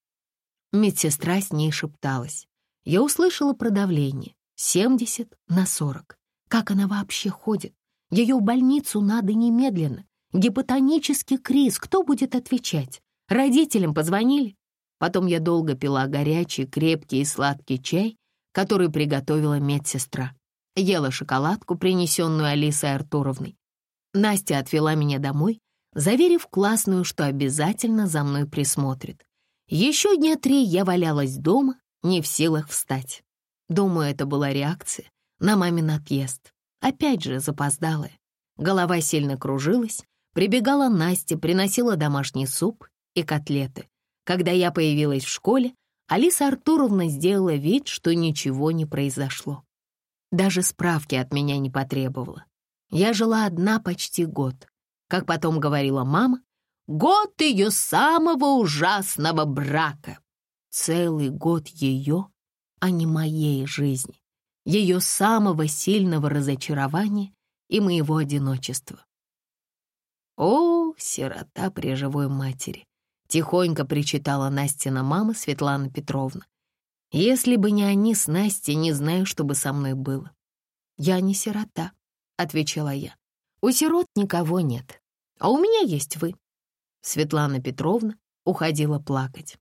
Медсестра с ней шепталась. Я услышала про давление. 70 на 40. Как она вообще ходит? Ее в больницу надо немедленно. Гипотонический криз. Кто будет отвечать? Родителям позвонили? Потом я долго пила горячий, крепкий и сладкий чай, который приготовила медсестра. Ела шоколадку, принесенную Алисой Артуровной. Настя отвела меня домой, заверив классную, что обязательно за мной присмотрит. Еще дня три я валялась дома, не в силах встать. Думаю, это была реакция на мамин отъезд. Опять же запоздалая. Голова сильно кружилась, прибегала Настя, приносила домашний суп и котлеты. Когда я появилась в школе, Алиса Артуровна сделала вид, что ничего не произошло. Даже справки от меня не потребовала. Я жила одна почти год. Как потом говорила мама, Год ее самого ужасного брака. Целый год ее, а не моей жизни. Ее самого сильного разочарования и моего одиночества. О, сирота при живой матери! Тихонько причитала Настина мама Светлана Петровна. Если бы не они с Настей, не знаю, что бы со мной было. Я не сирота, отвечала я. У сирот никого нет, а у меня есть вы. Светлана Петровна уходила плакать.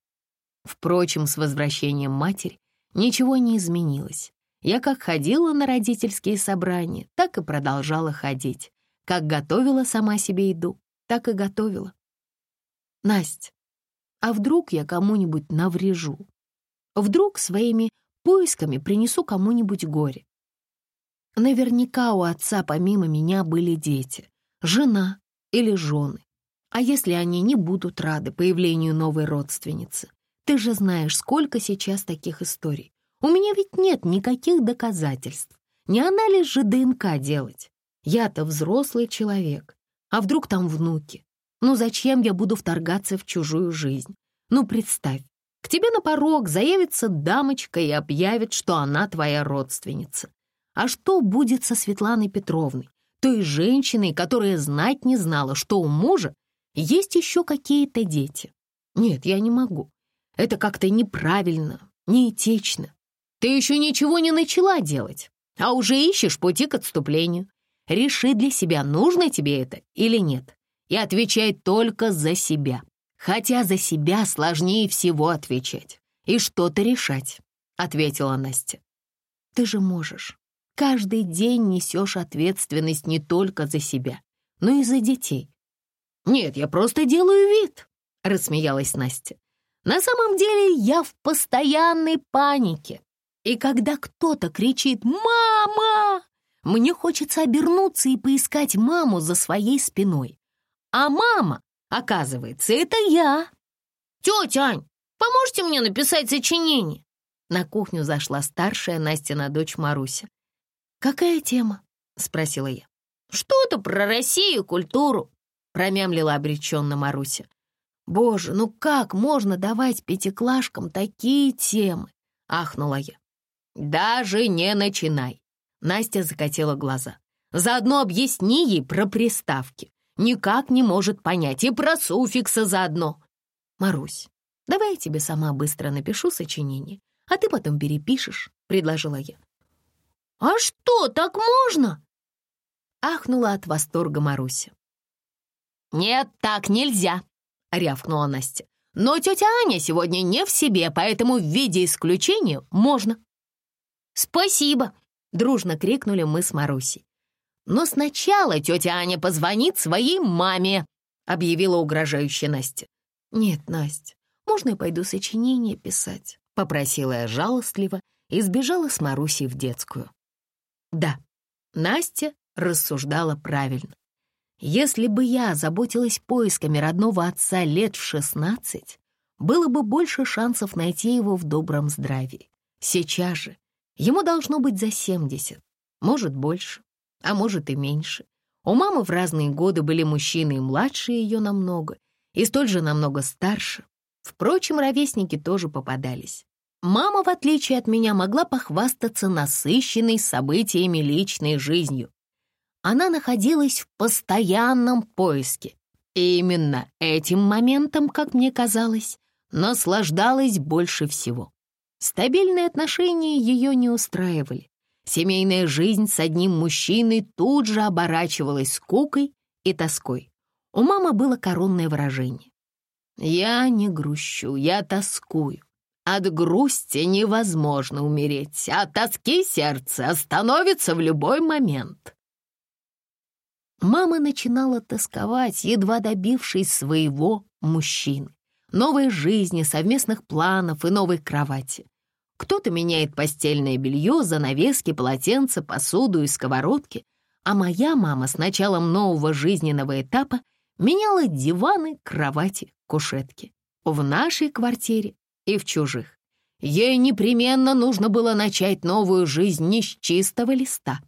Впрочем, с возвращением матери ничего не изменилось. Я как ходила на родительские собрания, так и продолжала ходить. Как готовила сама себе еду, так и готовила. Настя, а вдруг я кому-нибудь наврежу? Вдруг своими поисками принесу кому-нибудь горе? Наверняка у отца помимо меня были дети, жена или жены. А если они не будут рады появлению новой родственницы? Ты же знаешь, сколько сейчас таких историй. У меня ведь нет никаких доказательств. Не анализ же ДНК делать. Я-то взрослый человек. А вдруг там внуки? Ну зачем я буду вторгаться в чужую жизнь? Ну представь, к тебе на порог заявится дамочка и объявит, что она твоя родственница. А что будет со Светланой Петровной, той женщиной, которая знать не знала, что у мужа есть еще какие-то дети. Нет, я не могу. Это как-то неправильно, неэтично. Ты еще ничего не начала делать, а уже ищешь пути к отступлению. Реши для себя, нужно тебе это или нет. И отвечай только за себя. Хотя за себя сложнее всего отвечать. И что-то решать, — ответила Настя. Ты же можешь. Каждый день несешь ответственность не только за себя, но и за детей. «Нет, я просто делаю вид», — рассмеялась Настя. «На самом деле я в постоянной панике. И когда кто-то кричит «Мама!», мне хочется обернуться и поискать маму за своей спиной. А мама, оказывается, это я. «Тетя Ань, поможете мне написать сочинение?» На кухню зашла старшая Настина дочь Маруся. «Какая тема?» — спросила я. «Что-то про Россию, культуру», промямлила обреченно Маруся. «Боже, ну как можно давать пятиклашкам такие темы?» — ахнула я. «Даже не начинай!» Настя закатила глаза. «Заодно объясни ей про приставки. Никак не может понять. И про суффиксы заодно». «Марусь, давай я тебе сама быстро напишу сочинение, а ты потом перепишешь», — предложила я. «А что, так можно?» Ахнула от восторга Маруся. «Нет, так нельзя», — рявкнула Настя. «Но тетя Аня сегодня не в себе, поэтому в виде исключения можно». «Спасибо», — дружно крикнули мы с Марусей. «Но сначала тетя Аня позвонит своей маме», — объявила угрожающая Настя. «Нет, Настя, можно я пойду сочинение писать?» — попросила я жалостливо и сбежала с Марусей в детскую. Да, Настя рассуждала правильно. Если бы я заботилась поисками родного отца лет в шестнадцать, было бы больше шансов найти его в добром здравии. Сейчас же ему должно быть за семьдесят, может больше, а может и меньше. У мамы в разные годы были мужчины и младше ее намного, и столь же намного старше. Впрочем, ровесники тоже попадались. Мама, в отличие от меня, могла похвастаться насыщенной событиями личной жизнью. Она находилась в постоянном поиске. И именно этим моментом, как мне казалось, наслаждалась больше всего. Стабильные отношения ее не устраивали. Семейная жизнь с одним мужчиной тут же оборачивалась скукой и тоской. У мамы было коронное выражение. «Я не грущу, я тоскую. От грусти невозможно умереть, а тоски сердце остановится в любой момент». Мама начинала тосковать, едва добившись своего мужчины, новой жизни, совместных планов и новой кровати. Кто-то меняет постельное белье, занавески, полотенца, посуду и сковородки, а моя мама с началом нового жизненного этапа меняла диваны, кровати, кушетки. В нашей квартире и в чужих. Ей непременно нужно было начать новую жизнь не с чистого листа,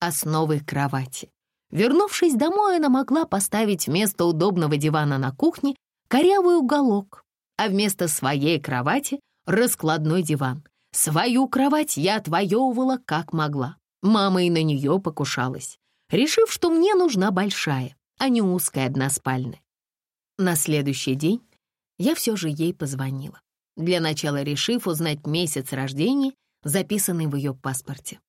а с новой кровати. Вернувшись домой, она могла поставить вместо удобного дивана на кухне корявый уголок, а вместо своей кровати — раскладной диван. Свою кровать я отвоевывала как могла. Мама и на нее покушалась, решив, что мне нужна большая, а не узкая односпальная. На следующий день я все же ей позвонила, для начала решив узнать месяц рождения, записанный в ее паспорте.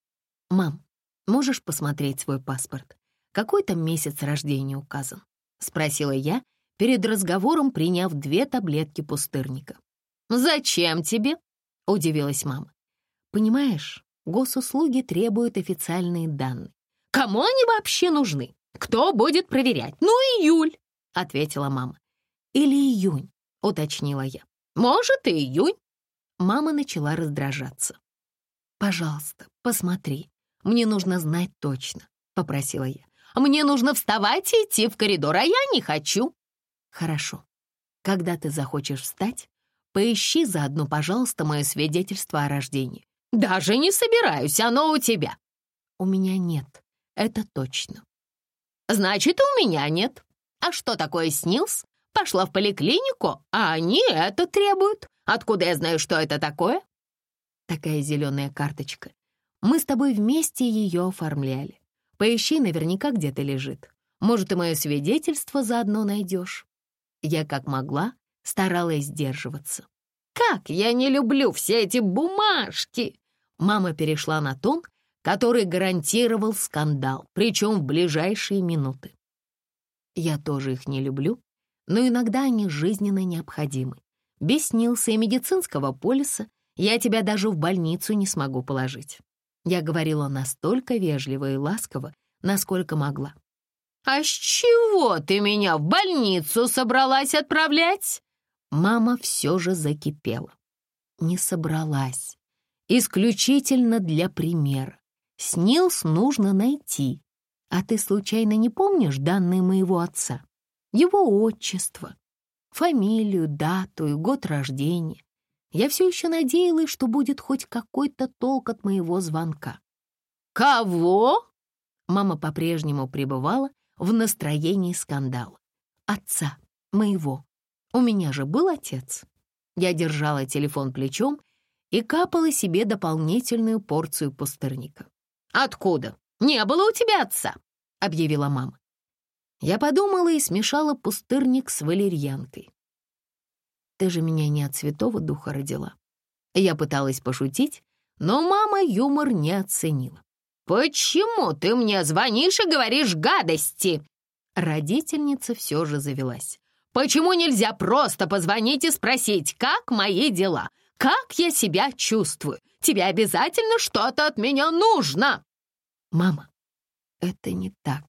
«Мам, можешь посмотреть свой паспорт? Какой там месяц рождения указан?» — спросила я, перед разговором приняв две таблетки пустырника. «Зачем тебе?» — удивилась мама. «Понимаешь, госуслуги требуют официальные данные. Кому они вообще нужны? Кто будет проверять? Ну, июль!» — ответила мама. «Или июнь», — уточнила я. «Может, и июнь». Мама начала раздражаться. «Пожалуйста, посмотри. Мне нужно знать точно», — попросила я. «Мне нужно вставать и идти в коридор, а я не хочу». «Хорошо. Когда ты захочешь встать, поищи заодно, пожалуйста, мое свидетельство о рождении». «Даже не собираюсь, оно у тебя». «У меня нет, это точно». «Значит, у меня нет. А что такое снилс? Пошла в поликлинику, а они это требуют. Откуда я знаю, что это такое?» «Такая зеленая карточка. Мы с тобой вместе ее оформляли. Поищи, наверняка где-то лежит. Может, и мое свидетельство заодно найдешь». Я как могла старалась сдерживаться. «Как я не люблю все эти бумажки!» Мама перешла на тон, который гарантировал скандал, причем в ближайшие минуты. Я тоже их не люблю, но иногда они жизненно необходимы. Без снился и медицинского полиса я тебя даже в больницу не смогу положить. Я говорила настолько вежливо и ласково, насколько могла. «А с чего ты меня в больницу собралась отправлять?» Мама все же закипела. Не собралась. Исключительно для примера. Снилс нужно найти. А ты случайно не помнишь данные моего отца? Его отчество, фамилию, дату и год рождения. Я все еще надеялась, что будет хоть какой-то толк от моего звонка. «Кого?» Мама по-прежнему пребывала в настроении скандала. Отца, моего. У меня же был отец. Я держала телефон плечом и капала себе дополнительную порцию пустырника. «Откуда? Не было у тебя отца!» — объявила мама. Я подумала и смешала пустырник с валерьянкой. «Ты же меня не от святого духа родила». Я пыталась пошутить, но мама юмор не оценила. «Почему ты мне звонишь и говоришь гадости?» Родительница все же завелась. «Почему нельзя просто позвонить и спросить, как мои дела? Как я себя чувствую? Тебе обязательно что-то от меня нужно!» «Мама, это не так.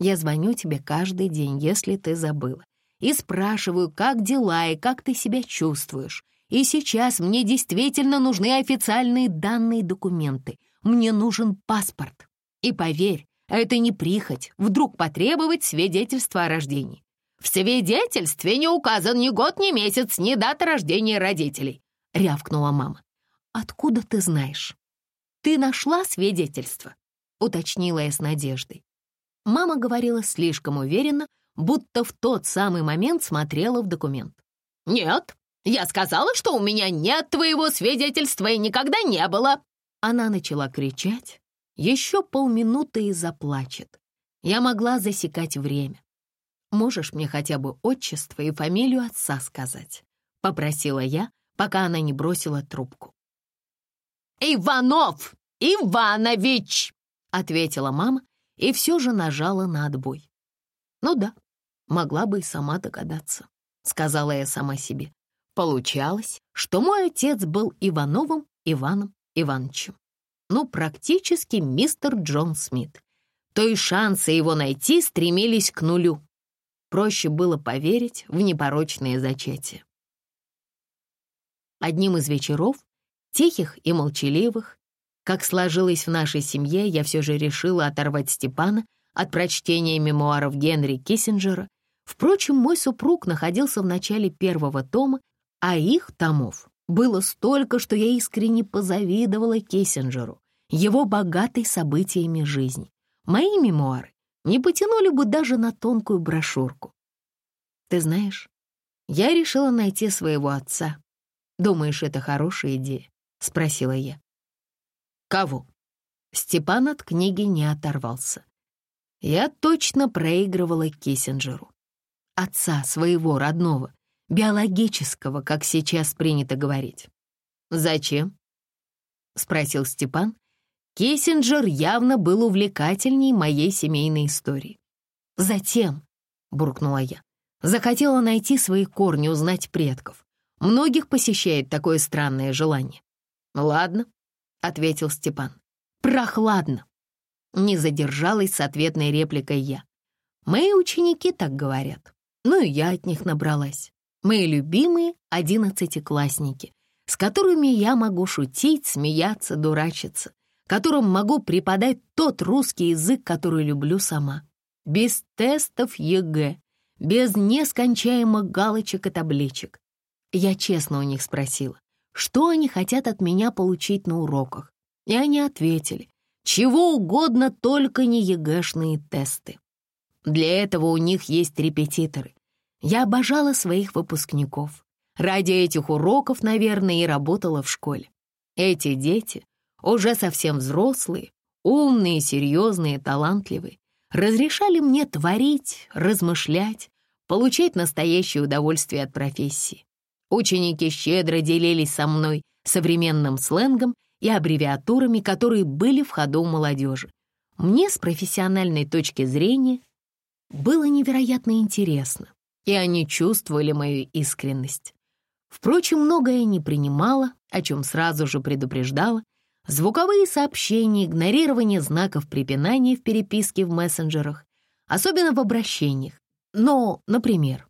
Я звоню тебе каждый день, если ты забыла, и спрашиваю, как дела и как ты себя чувствуешь. И сейчас мне действительно нужны официальные данные документы. Мне нужен паспорт. И поверь, это не прихоть, вдруг потребовать свидетельства о рождении. В свидетельстве не указан ни год, ни месяц, ни дата рождения родителей», — рявкнула мама. «Откуда ты знаешь?» «Ты нашла свидетельство?» — уточнила я с надеждой. Мама говорила слишком уверенно, будто в тот самый момент смотрела в документ. «Нет, я сказала, что у меня нет твоего свидетельства и никогда не было!» Она начала кричать. Еще полминуты и заплачет. Я могла засекать время. «Можешь мне хотя бы отчество и фамилию отца сказать?» — попросила я, пока она не бросила трубку. «Иванов Иванович!» — ответила мама и все же нажала на отбой. «Ну да, могла бы и сама догадаться», — сказала я сама себе. Получалось, что мой отец был Ивановым Иваном Ивановичем. Ну, практически мистер Джон Смит. То и шансы его найти стремились к нулю. Проще было поверить в непорочное зачатие. Одним из вечеров, тихих и молчаливых, как сложилось в нашей семье, я все же решила оторвать Степана от прочтения мемуаров Генри Киссинджера. Впрочем, мой супруг находился в начале первого тома, а их томов было столько, что я искренне позавидовала Киссинджеру, его богатой событиями жизни. Мои мемуары не потянули бы даже на тонкую брошюрку. Ты знаешь, я решила найти своего отца. Думаешь, это хорошая идея? Спросила я. Кого? Степан от книги не оторвался. Я точно проигрывала Киссинджеру. Отца своего родного, биологического, как сейчас принято говорить. «Зачем?» — спросил Степан. Киссинджер явно был увлекательней моей семейной истории. «Затем», — буркнула я, — захотела найти свои корни, узнать предков. Многих посещает такое странное желание. «Ладно», — ответил Степан. «Прохладно!» Не задержалась с ответной репликой я. «Мои ученики так говорят. Ну и я от них набралась. Мои любимые одиннадцатиклассники, с которыми я могу шутить, смеяться, дурачиться, которым могу преподать тот русский язык, который люблю сама. Без тестов ЕГЭ, без нескончаемых галочек и табличек. Я честно у них спросила, что они хотят от меня получить на уроках. И они ответили, чего угодно, только не ЕГЭшные тесты. Для этого у них есть репетиторы. Я обожала своих выпускников. Ради этих уроков, наверное, и работала в школе. Эти дети, уже совсем взрослые, умные, серьезные, талантливые, разрешали мне творить, размышлять, получать настоящее удовольствие от профессии. Ученики щедро делились со мной современным сленгом и аббревиатурами, которые были в ходу у молодежи. Мне с профессиональной точки зрения было невероятно интересно, и они чувствовали мою искренность. Впрочем, многое не принимала, о чем сразу же предупреждала. Звуковые сообщения, игнорирование знаков препинания в переписке в мессенджерах, особенно в обращениях. Но, например,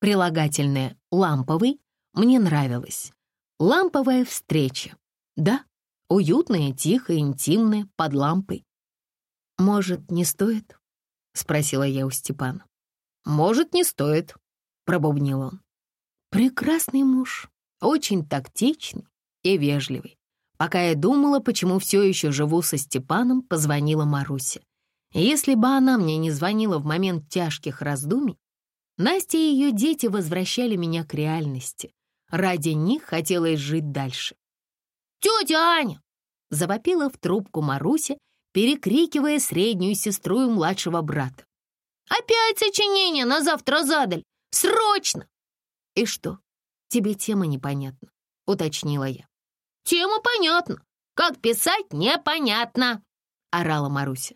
прилагательное «ламповый» мне нравилось. Ламповая встреча. Да, уютная, тихая, интимная, под лампой. «Может, не стоит?» — спросила я у Степана. «Может, не стоит», — пробубнил он. «Прекрасный муж, очень тактичный и вежливый. Пока я думала, почему все еще живу со Степаном, позвонила Маруся. Если бы она мне не звонила в момент тяжких раздумий, Настя и ее дети возвращали меня к реальности. Ради них хотелось жить дальше. «Тетя Аня!» — завопила в трубку Маруся, перекрикивая среднюю сестру и младшего брата. «Опять сочинение на завтра задаль! Срочно!» «И что, тебе тема непонятна?» — уточнила я. «Тема понятна. Как писать, непонятно!» — орала Маруся.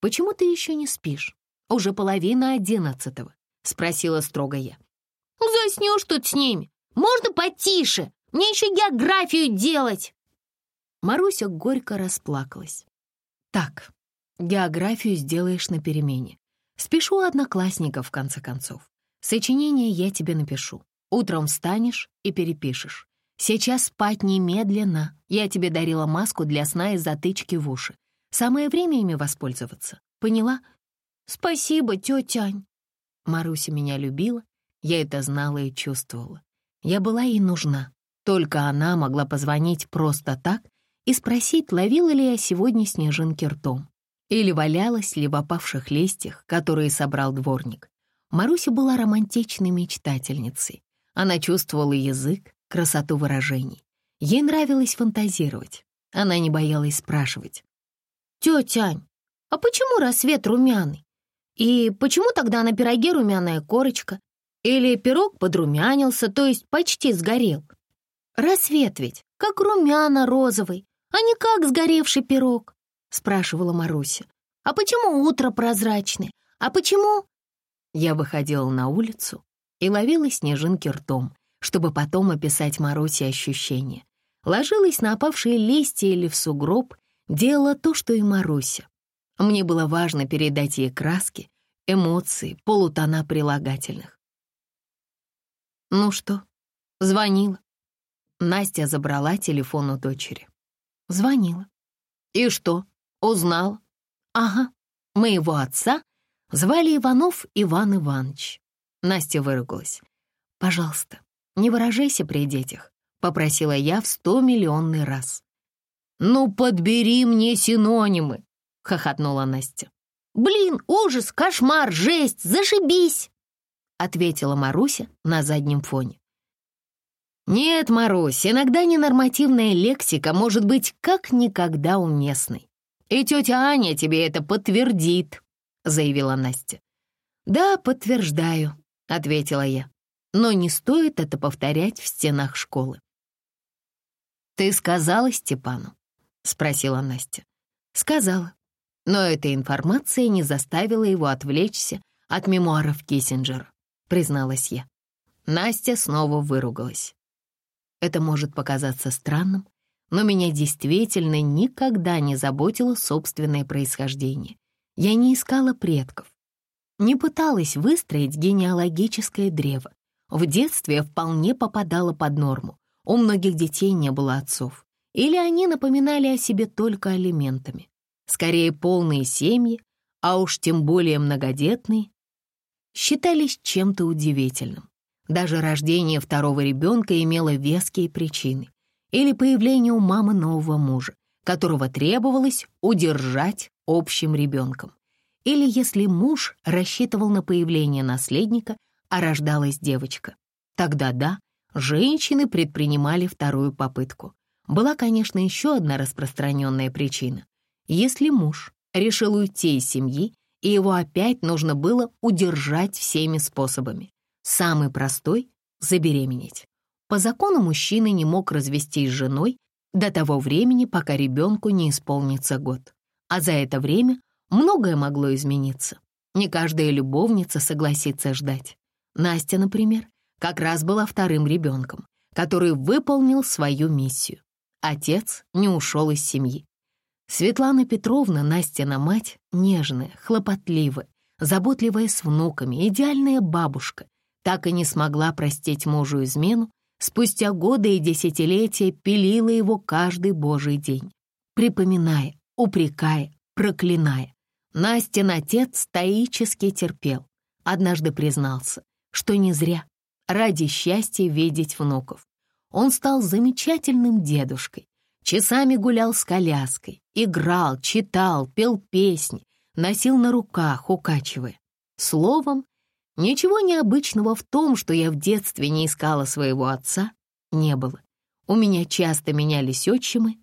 «Почему ты еще не спишь? Уже половина одиннадцатого», — спросила строго я. «Заснешь тут с ними. Можно потише? Мне еще географию делать!» Маруся горько расплакалась. «Так, географию сделаешь на перемене. Спешу одноклассника, в конце концов. Сочинение я тебе напишу. Утром встанешь и перепишешь. Сейчас спать немедленно. Я тебе дарила маску для сна и затычки в уши. Самое время ими воспользоваться. Поняла? Спасибо, тетя Ань. Маруся меня любила, я это знала и чувствовала. Я была ей нужна. Только она могла позвонить просто так и спросить, ловила ли я сегодня снежинки ртом. Или валялась ли в опавших листьях, которые собрал дворник. Маруся была романтичной мечтательницей. Она чувствовала язык, красоту выражений. Ей нравилось фантазировать. Она не боялась спрашивать. «Тетя Ань, а почему рассвет румяный? И почему тогда на пироге румяная корочка? Или пирог подрумянился, то есть почти сгорел? Рассвет ведь, как румяно-розовый, а не как сгоревший пирог», — спрашивала Маруся. «А почему утро прозрачное? А почему...» Я выходила на улицу и ловила снежинки ртом, чтобы потом описать Марусе ощущения. Ложилась на опавшие листья или в сугроб, делала то, что и Маруся. Мне было важно передать ей краски, эмоции, полутона прилагательных. «Ну что?» «Звонила». Настя забрала телефон у дочери. «Звонила». «И что? Узнала?» «Ага, моего отца звали Иванов Иван Иванович». Настя выругалась. «Пожалуйста, не выражайся при детях», — попросила я в сто миллионный раз. «Ну, подбери мне синонимы», — хохотнула Настя. «Блин, ужас, кошмар, жесть, зашибись!» — ответила Маруся на заднем фоне. «Нет, Марусь, иногда ненормативная лексика может быть как никогда уместной. И тетя Аня тебе это подтвердит», — заявила Настя. «Да, подтверждаю», — ответила я но не стоит это повторять в стенах школы. «Ты сказала Степану?» — спросила Настя. «Сказала. Но эта информация не заставила его отвлечься от мемуаров Киссинджера», — призналась я. Настя снова выругалась. Это может показаться странным, но меня действительно никогда не заботило собственное происхождение. Я не искала предков, не пыталась выстроить генеалогическое древо. В детстве я вполне попадала под норму. У многих детей не было отцов. Или они напоминали о себе только алиментами. Скорее, полные семьи, а уж тем более многодетные, считались чем-то удивительным. Даже рождение второго ребенка имело веские причины. Или появление у мамы нового мужа, которого требовалось удержать общим ребенком. Или если муж рассчитывал на появление наследника, а рождалась девочка. Тогда да, женщины предпринимали вторую попытку. Была, конечно, еще одна распространенная причина. Если муж решил уйти из семьи, и его опять нужно было удержать всеми способами. Самый простой — забеременеть. По закону мужчина не мог развестись с женой до того времени, пока ребенку не исполнится год. А за это время многое могло измениться. Не каждая любовница согласится ждать. Настя, например, как раз была вторым ребенком, который выполнил свою миссию. Отец не ушел из семьи. Светлана Петровна, Настина мать, нежная, хлопотливая, заботливая с внуками, идеальная бабушка, так и не смогла простить мужу измену, спустя годы и десятилетия пилила его каждый божий день, припоминая, упрекая, проклиная. Настин отец стоически терпел, однажды признался, что не зря, ради счастья видеть внуков. Он стал замечательным дедушкой, часами гулял с коляской, играл, читал, пел песни, носил на руках, укачивая. Словом, ничего необычного в том, что я в детстве не искала своего отца, не было. У меня часто менялись отчимы,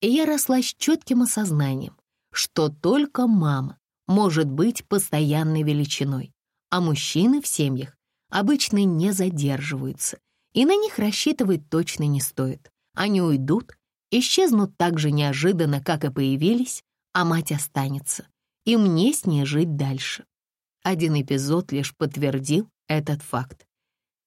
и я росла с четким осознанием, что только мама может быть постоянной величиной а мужчины в семьях обычно не задерживаются, и на них рассчитывать точно не стоит. Они уйдут, исчезнут так же неожиданно, как и появились, а мать останется, и мне с ней жить дальше. Один эпизод лишь подтвердил этот факт.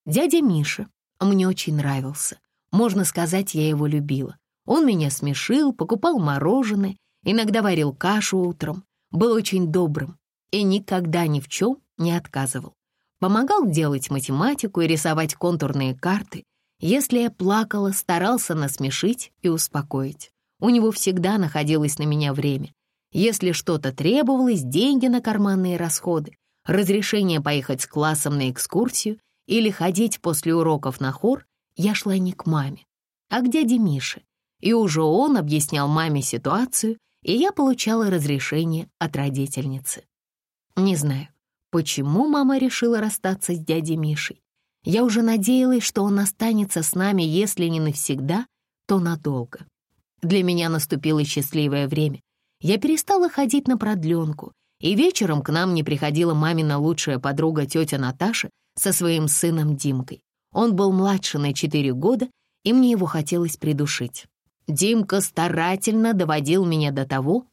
Дядя Миша мне очень нравился. Можно сказать, я его любила. Он меня смешил, покупал мороженое, иногда варил кашу утром, был очень добрым и никогда ни в чем не отказывал. Помогал делать математику и рисовать контурные карты. Если я плакала, старался насмешить и успокоить. У него всегда находилось на меня время. Если что-то требовалось, деньги на карманные расходы, разрешение поехать с классом на экскурсию или ходить после уроков на хор, я шла не к маме, а к дяде Мише. И уже он объяснял маме ситуацию и я получала разрешение от родительницы. Не знаю, почему мама решила расстаться с дядей Мишей. Я уже надеялась, что он останется с нами, если не навсегда, то надолго. Для меня наступило счастливое время. Я перестала ходить на продленку, и вечером к нам не приходила мамина лучшая подруга тетя Наташа со своим сыном Димкой. Он был младше на четыре года, и мне его хотелось придушить. Димка старательно доводил меня до того,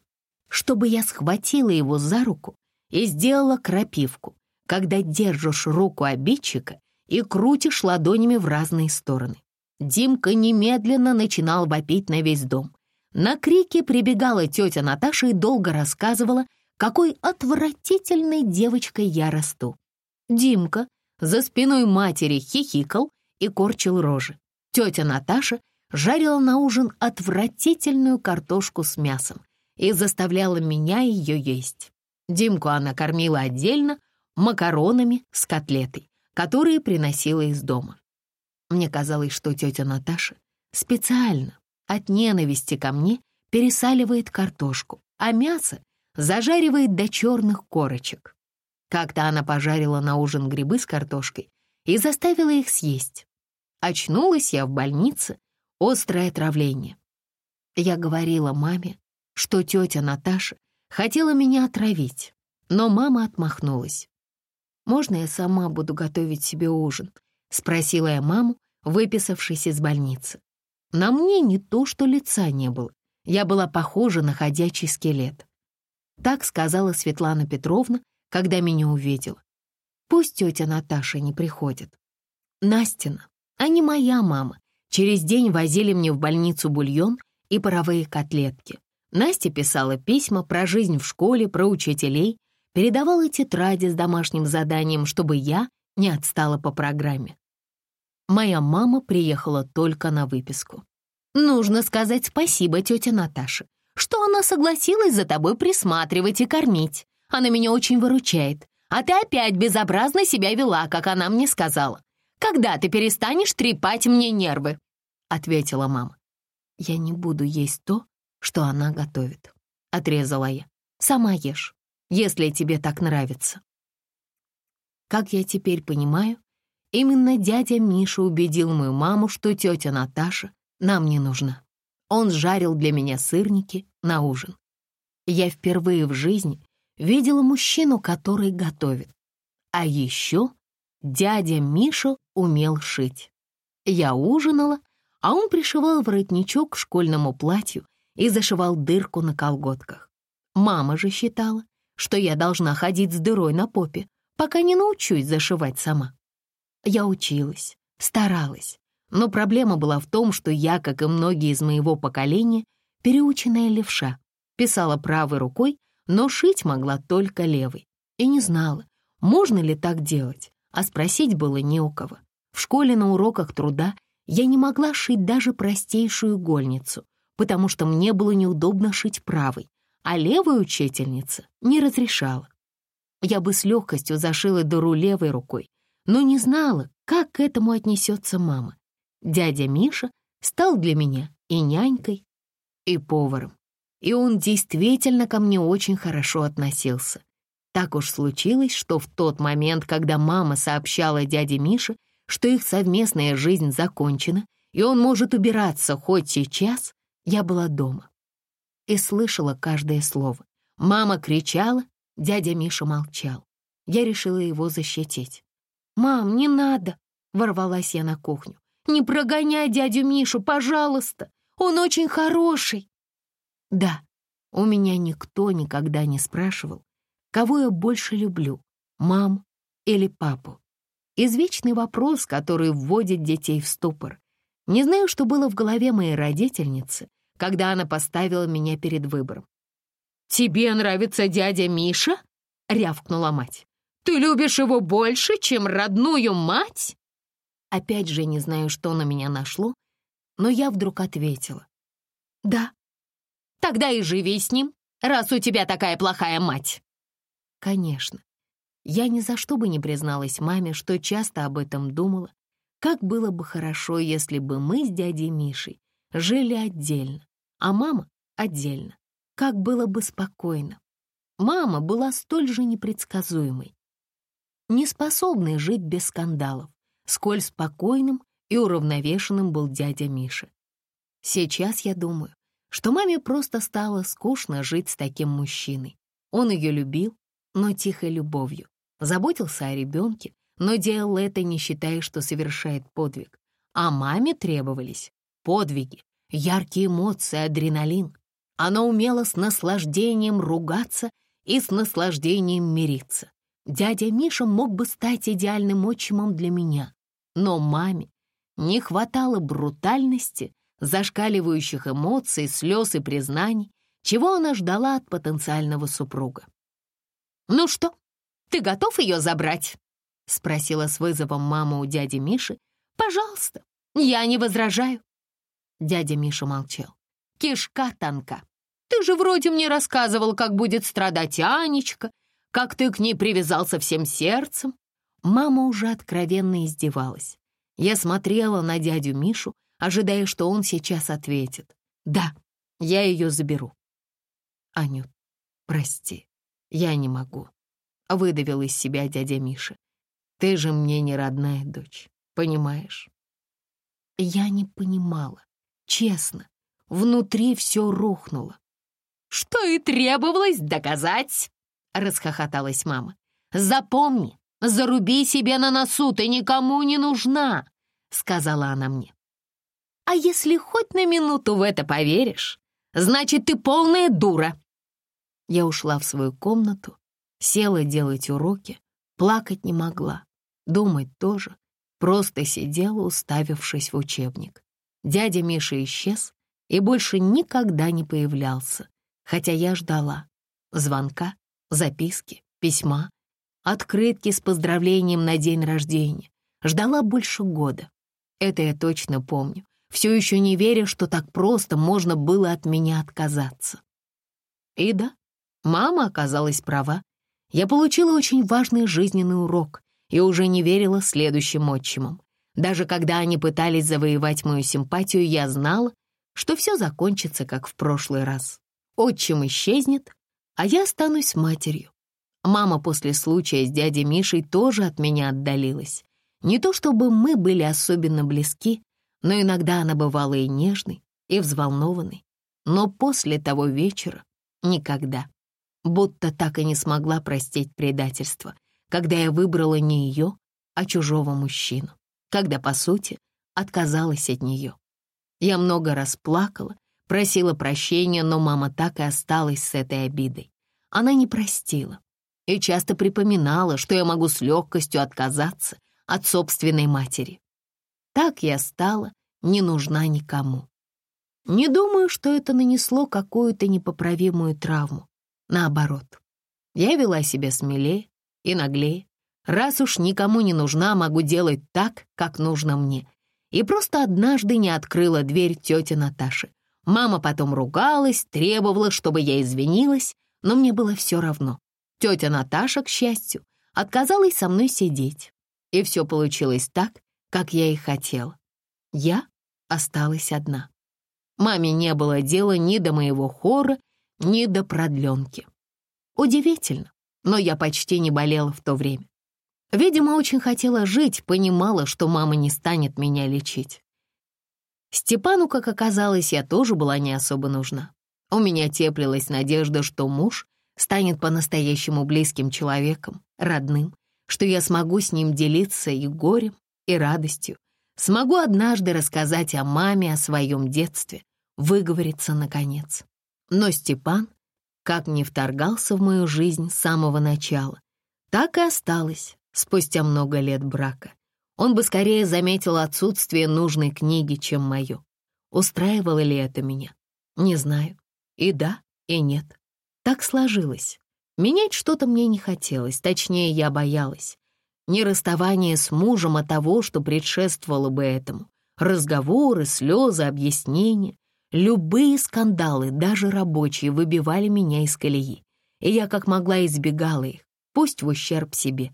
чтобы я схватила его за руку и сделала крапивку, когда держишь руку обидчика и крутишь ладонями в разные стороны. Димка немедленно начинал вопить на весь дом. На крики прибегала тетя Наташа и долго рассказывала, какой отвратительной девочкой я расту. Димка за спиной матери хихикал и корчил рожи. Тетя Наташа жарила на ужин отвратительную картошку с мясом и заставляла меня ее есть. Димку она кормила отдельно макаронами с котлетой, которые приносила из дома. Мне казалось, что тетя Наташа специально от ненависти ко мне пересаливает картошку, а мясо зажаривает до черных корочек. Как-то она пожарила на ужин грибы с картошкой и заставила их съесть. Очнулась я в больнице острое отравление. Я говорила маме, что тетя Наташа хотела меня отравить, но мама отмахнулась. «Можно я сама буду готовить себе ужин?» — спросила я маму, выписавшись из больницы. На мне не то, что лица не было. Я была похожа на ходячий скелет. Так сказала Светлана Петровна, когда меня увидела. Пусть тетя Наташа не приходит. Настина, а не моя мама, Через день возили мне в больницу бульон и паровые котлетки. Настя писала письма про жизнь в школе, про учителей, передавала тетради с домашним заданием, чтобы я не отстала по программе. Моя мама приехала только на выписку. «Нужно сказать спасибо тете Наташе, что она согласилась за тобой присматривать и кормить. Она меня очень выручает. А ты опять безобразно себя вела, как она мне сказала. Когда ты перестанешь трепать мне нервы?» — ответила мама. «Я не буду есть то, что она готовит», — отрезала я. «Сама ешь, если тебе так нравится». Как я теперь понимаю, именно дядя Миша убедил мою маму, что тетя Наташа нам не нужна. Он жарил для меня сырники на ужин. Я впервые в жизни видела мужчину, который готовит. А еще Дядя Миша умел шить. Я ужинала, а он пришивал воротничок к школьному платью и зашивал дырку на колготках. Мама же считала, что я должна ходить с дырой на попе, пока не научусь зашивать сама. Я училась, старалась, но проблема была в том, что я, как и многие из моего поколения, переученная левша, писала правой рукой, но шить могла только левой, и не знала, можно ли так делать, а спросить было не у кого. В школе на уроках труда я не могла шить даже простейшую игольницу, потому что мне было неудобно шить правой, а левая учительница не разрешала. Я бы с легкостью зашила дыру левой рукой, но не знала, как к этому отнесется мама. Дядя Миша стал для меня и нянькой, и поваром, и он действительно ко мне очень хорошо относился. Так уж случилось, что в тот момент, когда мама сообщала дяде Мише, что их совместная жизнь закончена, и он может убираться хоть сейчас, я была дома и слышала каждое слово. Мама кричала, дядя Миша молчал. Я решила его защитить. «Мам, не надо!» — ворвалась я на кухню. «Не прогоняй дядю Мишу, пожалуйста! Он очень хороший!» Да, у меня никто никогда не спрашивал, Кого я больше люблю, мам или папу? Извечный вопрос, который вводит детей в ступор. Не знаю, что было в голове моей родительницы, когда она поставила меня перед выбором. «Тебе нравится дядя Миша?» — рявкнула мать. «Ты любишь его больше, чем родную мать?» Опять же не знаю, что на меня нашло, но я вдруг ответила. «Да». «Тогда и живи с ним, раз у тебя такая плохая мать». Конечно. Я ни за что бы не призналась маме, что часто об этом думала. Как было бы хорошо, если бы мы с дядей Мишей жили отдельно, а мама отдельно. как было бы спокойно. Мама была столь же непредсказуемой, неспособной жить без скандалов, сколь спокойным и уравновешенным был дядя Миша. Сейчас я думаю, что маме просто стало скучно жить с таким мужчиной. Он ее любил, но тихой любовью, заботился о ребенке, но делал это, не считая, что совершает подвиг. А маме требовались подвиги, яркие эмоции, адреналин. Она умела с наслаждением ругаться и с наслаждением мириться. Дядя Миша мог бы стать идеальным отчимом для меня, но маме не хватало брутальности, зашкаливающих эмоций, слез и признаний, чего она ждала от потенциального супруга. «Ну что, ты готов ее забрать?» — спросила с вызовом мама у дяди Миши. «Пожалуйста, я не возражаю». Дядя Миша молчал. «Кишка танка. Ты же вроде мне рассказывал, как будет страдать Анечка, как ты к ней привязался всем сердцем». Мама уже откровенно издевалась. Я смотрела на дядю Мишу, ожидая, что он сейчас ответит. «Да, я ее заберу». «Анют, прости, я не могу», — выдавил из себя дядя Миша. «Ты же мне не родная дочь, понимаешь?» Я не понимала, честно, внутри все рухнуло. «Что и требовалось доказать!» — расхохоталась мама. «Запомни, заруби себе на носу, ты никому не нужна!» — сказала она мне. «А если хоть на минуту в это поверишь, значит, ты полная дура!» Я ушла в свою комнату, села делать уроки, плакать не могла, думать тоже, просто сидела, уставившись в учебник. Дядя Миша исчез и больше никогда не появлялся, хотя я ждала звонка, записки, письма, открытки с поздравлением на день рождения. Ждала больше года. Это я точно помню, все еще не веря, что так просто можно было от меня отказаться. И да, мама оказалась права. Я получила очень важный жизненный урок и уже не верила следующим отчимам. Даже когда они пытались завоевать мою симпатию, я знала, что все закончится, как в прошлый раз. Отчим исчезнет, а я останусь матерью. Мама после случая с дядей Мишей тоже от меня отдалилась. Не то чтобы мы были особенно близки, но иногда она бывала и нежной, и взволнованной. Но после того вечера никогда. Будто так и не смогла простить предательство, когда я выбрала не ее, а чужого мужчину, когда, по сути, отказалась от нее. Я много раз плакала, просила прощения, но мама так и осталась с этой обидой. Она не простила и часто припоминала, что я могу с легкостью отказаться от собственной матери. Так я стала не нужна никому. Не думаю, что это нанесло какую-то непоправимую травму. Наоборот, я вела себя смелее и наглее. Раз уж никому не нужна, могу делать так, как нужно мне. И просто однажды не открыла дверь тети Наташи. Мама потом ругалась, требовала, чтобы я извинилась, но мне было все равно. Тетя Наташа, к счастью, отказалась со мной сидеть. И все получилось так, как я и хотела. Я осталась одна. Маме не было дела ни до моего хора, ни до продленки. Удивительно, но я почти не болела в то время. Видимо, очень хотела жить, понимала, что мама не станет меня лечить. Степану, как оказалось, я тоже была не особо нужна. У меня теплилась надежда, что муж станет по-настоящему близким человеком, родным, что я смогу с ним делиться и горем, и радостью, смогу однажды рассказать о маме, о своем детстве, выговориться наконец. Но Степан как не вторгался в мою жизнь с самого начала, так и осталось спустя много лет брака. Он бы скорее заметил отсутствие нужной книги, чем мое. Устраивало ли это меня? Не знаю. И да, и нет. Так сложилось. Менять что-то мне не хотелось, точнее, я боялась. Не расставание с мужем, а того, что предшествовало бы этому. Разговоры, слезы, объяснения. Любые скандалы, даже рабочие, выбивали меня из колеи. И я как могла избегала их, пусть в ущерб себе.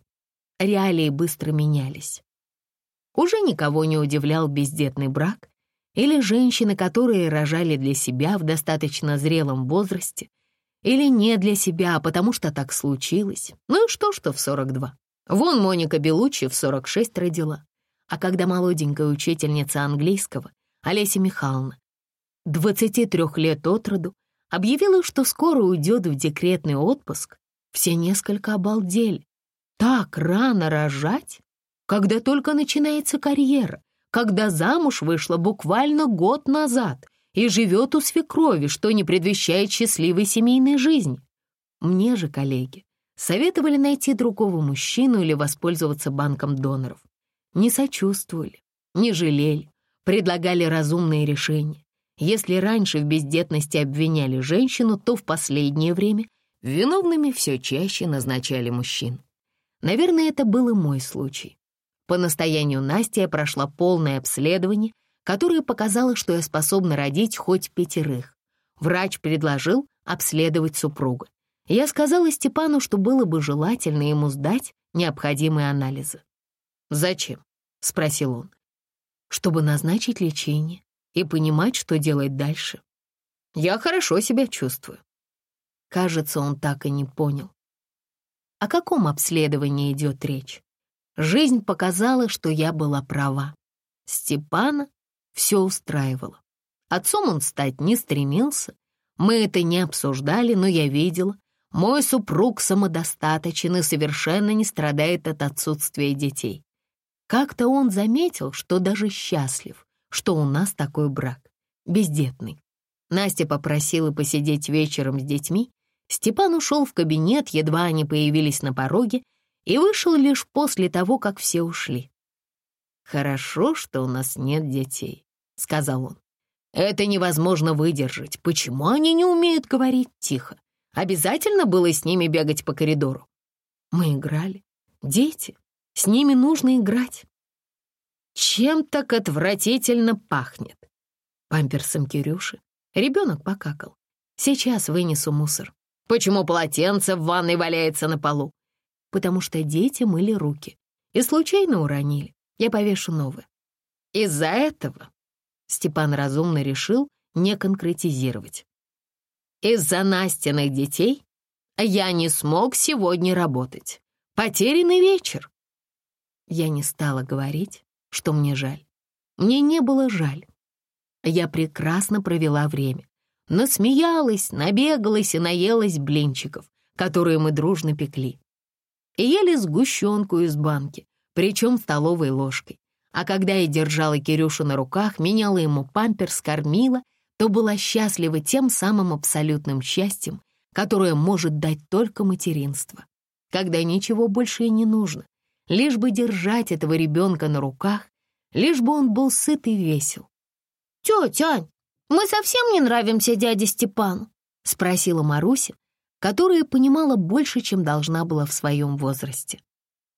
Реалии быстро менялись. Уже никого не удивлял бездетный брак. или женщины, которые рожали для себя в достаточно зрелом возрасте, или не для себя, а потому что так случилось. Ну и что, что в 42. Вон Моника Белуччи в 46 родила. А когда молоденькая учительница английского, Олеся Михайловна, 23 лет от роду, объявила, что скоро уйдет в декретный отпуск, все несколько обалдели. Так рано рожать? Когда только начинается карьера, когда замуж вышла буквально год назад и живет у свекрови, что не предвещает счастливой семейной жизни. Мне же, коллеги, советовали найти другого мужчину или воспользоваться банком доноров. Не сочувствовали, не жалели, предлагали разумные решения. Если раньше в бездетности обвиняли женщину, то в последнее время виновными все чаще назначали мужчин. Наверное, это был и мой случай. По настоянию Насти я прошла полное обследование, которое показало, что я способна родить хоть пятерых. Врач предложил обследовать супруга. Я сказала Степану, что было бы желательно ему сдать необходимые анализы. «Зачем?» — спросил он. «Чтобы назначить лечение и понимать, что делать дальше. Я хорошо себя чувствую». Кажется, он так и не понял. О каком обследовании идет речь? Жизнь показала, что я была права. Степана все устраивало. Отцом он стать не стремился. Мы это не обсуждали, но я видела. Мой супруг самодостаточен и совершенно не страдает от отсутствия детей. Как-то он заметил, что даже счастлив, что у нас такой брак, бездетный. Настя попросила посидеть вечером с детьми. Степан ушел в кабинет, едва они появились на пороге, и вышел лишь после того, как все ушли. «Хорошо, что у нас нет детей», — сказал он. «Это невозможно выдержать. Почему они не умеют говорить тихо? Обязательно было с ними бегать по коридору?» Мы играли. Дети. С ними нужно играть. Чем так отвратительно пахнет? Памперсом Кирюши. Ребенок покакал. Сейчас вынесу мусор. Почему полотенце в ванной валяется на полу? Потому что дети мыли руки и случайно уронили. Я повешу новое. Из-за этого Степан разумно решил не конкретизировать. Из-за Настиных детей я не смог сегодня работать. Потерянный вечер. Я не стала говорить, что мне жаль. Мне не было жаль. Я прекрасно провела время. Насмеялась, набегалась и наелась блинчиков, которые мы дружно пекли. И ели сгущенку из банки, причем столовой ложкой. А когда я держала Кирюшу на руках, меняла ему памперс, кормила, то была счастлива тем самым абсолютным счастьем, которое может дать только материнство, когда ничего больше и не нужно, лишь бы держать этого ребенка на руках, лишь бы он был сыт и весел. «Тетя мы совсем не нравимся дяде Степану?» — спросила Маруся, которая понимала больше, чем должна была в своем возрасте.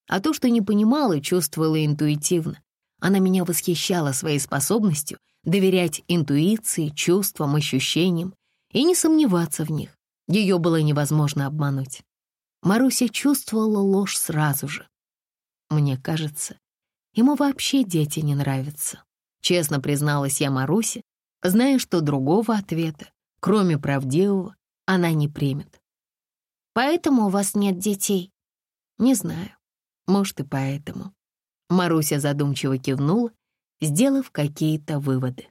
А то, что не понимала, чувствовала интуитивно. Она меня восхищала своей способностью доверять интуиции, чувствам, ощущениям и не сомневаться в них. Ее было невозможно обмануть. Маруся чувствовала ложь сразу же. Мне кажется, ему вообще дети не нравятся. Честно призналась я Марусе, зная, что другого ответа, кроме правдивого, она не примет. «Поэтому у вас нет детей?» «Не знаю. Может, и поэтому». Маруся задумчиво кивнула, сделав какие-то выводы.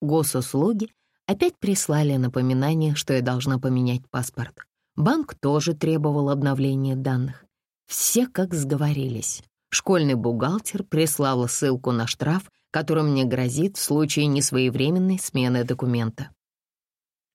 Госуслуги опять прислали напоминание, что я должна поменять паспорт. Банк тоже требовал обновления данных. Все как сговорились. Школьный бухгалтер прислал ссылку на штраф, который мне грозит в случае несвоевременной смены документа.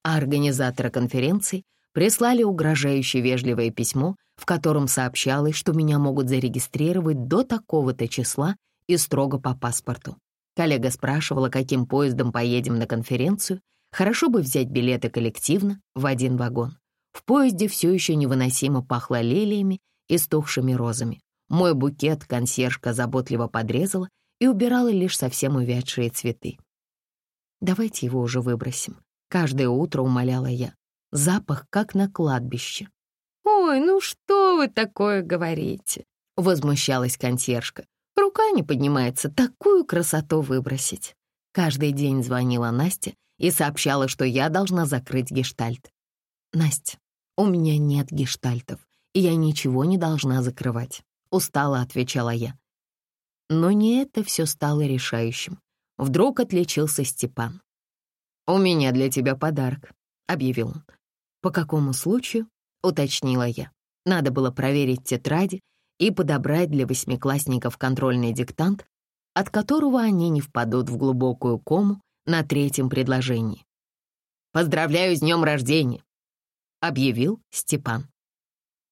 А организаторы конференции прислали угрожающее вежливое письмо, в котором сообщалось, что меня могут зарегистрировать до такого-то числа и строго по паспорту. Коллега спрашивала, каким поездом поедем на конференцию. Хорошо бы взять билеты коллективно в один вагон. В поезде все еще невыносимо пахло лилиями и стухшими розами. Мой букет консьержка заботливо подрезала и убирала лишь совсем увядшие цветы. «Давайте его уже выбросим», — каждое утро умоляла я. Запах, как на кладбище. «Ой, ну что вы такое говорите?» — возмущалась консьержка. «Рука не поднимается такую красоту выбросить». Каждый день звонила Настя и сообщала, что я должна закрыть гештальт. «Настя, у меня нет гештальтов, и я ничего не должна закрывать», — устало отвечала я. Но не это все стало решающим. Вдруг отличился Степан. «У меня для тебя подарок», — объявил он. «По какому случаю?» — уточнила я. Надо было проверить тетради и подобрать для восьмиклассников контрольный диктант, от которого они не впадут в глубокую кому на третьем предложении. «Поздравляю с днем рождения!» — объявил Степан.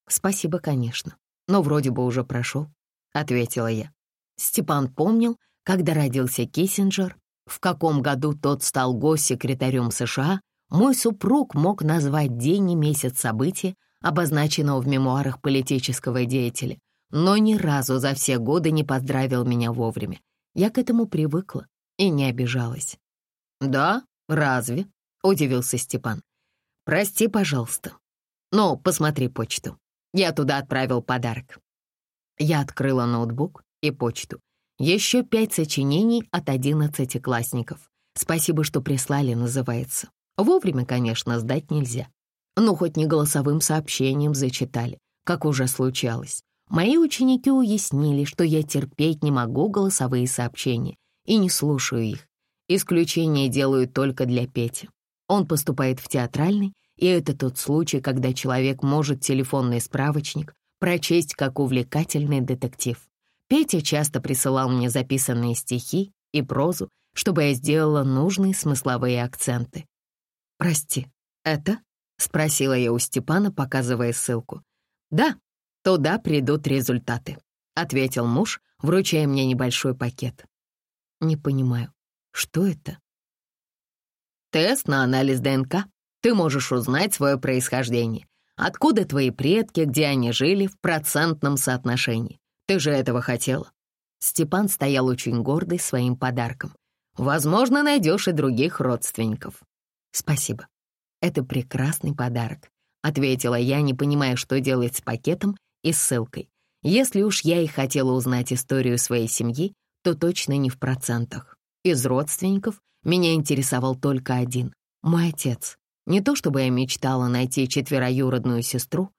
«Спасибо, конечно, но вроде бы уже прошел», — ответила я. Степан помнил, когда родился Киссинджер, в каком году тот стал госсекретарем США, мой супруг мог назвать день и месяц события, обозначенного в мемуарах политического деятеля, но ни разу за все годы не поздравил меня вовремя. Я к этому привыкла и не обижалась. «Да? Разве?» — удивился Степан. «Прости, пожалуйста. Но посмотри почту. Я туда отправил подарок». Я открыла ноутбук и почту. Еще пять сочинений от одиннадцатиклассников. Спасибо, что прислали, называется. Вовремя, конечно, сдать нельзя. Ну, хоть не голосовым сообщением зачитали, как уже случалось. Мои ученики уяснили, что я терпеть не могу голосовые сообщения и не слушаю их. Исключение делаю только для Пети. Он поступает в театральный, и это тот случай, когда человек может телефонный справочник прочесть как увлекательный детектив. Петя часто присылал мне записанные стихи и прозу, чтобы я сделала нужные смысловые акценты. «Прости, это?» — спросила я у Степана, показывая ссылку. «Да, туда придут результаты», — ответил муж, вручая мне небольшой пакет. «Не понимаю, что это?» «Тест на анализ ДНК. Ты можешь узнать свое происхождение. Откуда твои предки, где они жили в процентном соотношении. Ты же этого хотела». Степан стоял очень гордый своим подарком. «Возможно, найдешь и других родственников». «Спасибо. Это прекрасный подарок», — ответила я, не понимая, что делать с пакетом и ссылкой. Если уж я и хотела узнать историю своей семьи, то точно не в процентах. Из родственников меня интересовал только один — мой отец. Не то чтобы я мечтала найти четвероюродную сестру,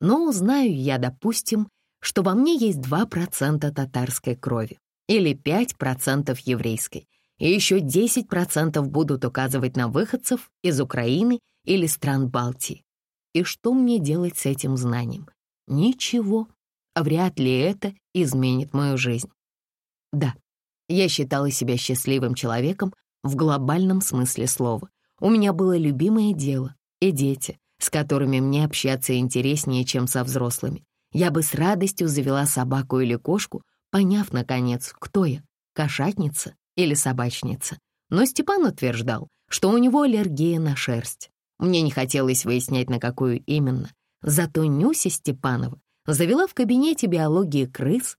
но узнаю я, допустим, что во мне есть 2% татарской крови или 5% еврейской, и еще 10% будут указывать на выходцев из Украины или стран Балтии. И что мне делать с этим знанием? Ничего. Вряд ли это изменит мою жизнь. Да, я считала себя счастливым человеком в глобальном смысле слова. У меня было любимое дело и дети, с которыми мне общаться интереснее, чем со взрослыми. Я бы с радостью завела собаку или кошку, поняв, наконец, кто я — кошатница или собачница. Но Степан утверждал, что у него аллергия на шерсть. Мне не хотелось выяснять, на какую именно. Зато Нюся Степанова завела в кабинете биологии крыс